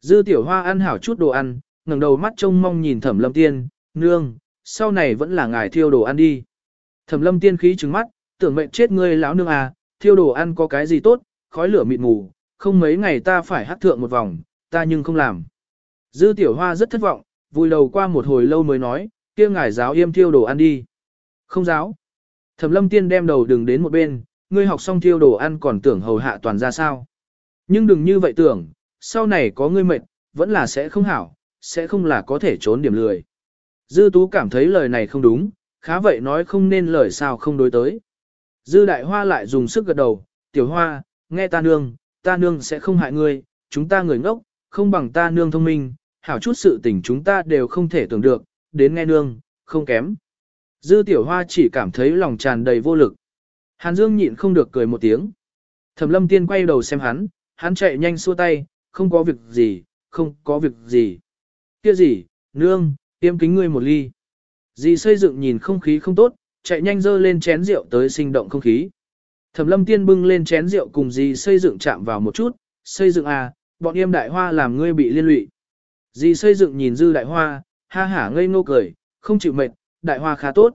Dư tiểu hoa ăn hảo chút đồ ăn, ngẩng đầu mắt trông mong nhìn thẩm lâm tiên, nương, sau này vẫn là ngài thiêu đồ ăn đi. Thẩm lâm tiên khí trứng mắt, tưởng mệnh chết ngươi lão nương à, thiêu đồ ăn có cái gì tốt, khói lửa mịt mù, không mấy ngày ta phải hát thượng một vòng, ta nhưng không làm. Dư tiểu hoa rất thất vọng, vui đầu qua một hồi lâu mới nói, kia ngài giáo yêm thiêu đồ ăn đi. Không giáo. Thẩm lâm tiên đem đầu đừng đến một bên, ngươi học xong thiêu đồ ăn còn tưởng hầu hạ toàn ra sao. Nhưng đừng như vậy tưởng, sau này có ngươi mệt, vẫn là sẽ không hảo, sẽ không là có thể trốn điểm lười. Dư tú cảm thấy lời này không đúng, khá vậy nói không nên lời sao không đối tới. Dư đại hoa lại dùng sức gật đầu, tiểu hoa, nghe ta nương, ta nương sẽ không hại ngươi, chúng ta người ngốc, không bằng ta nương thông minh, hảo chút sự tình chúng ta đều không thể tưởng được, đến nghe nương, không kém. Dư tiểu hoa chỉ cảm thấy lòng tràn đầy vô lực. Hàn Dương nhịn không được cười một tiếng. Thẩm lâm tiên quay đầu xem hắn, hắn chạy nhanh xua tay, không có việc gì, không có việc gì. Kia gì, nương, tiêm kính ngươi một ly. Dì xây dựng nhìn không khí không tốt, chạy nhanh dơ lên chén rượu tới sinh động không khí. Thẩm lâm tiên bưng lên chén rượu cùng dì xây dựng chạm vào một chút, xây dựng à, bọn em đại hoa làm ngươi bị liên lụy. Dì xây dựng nhìn dư đại hoa, ha hả ngây ngô cười, không chịu mệt, đại hoa khá tốt.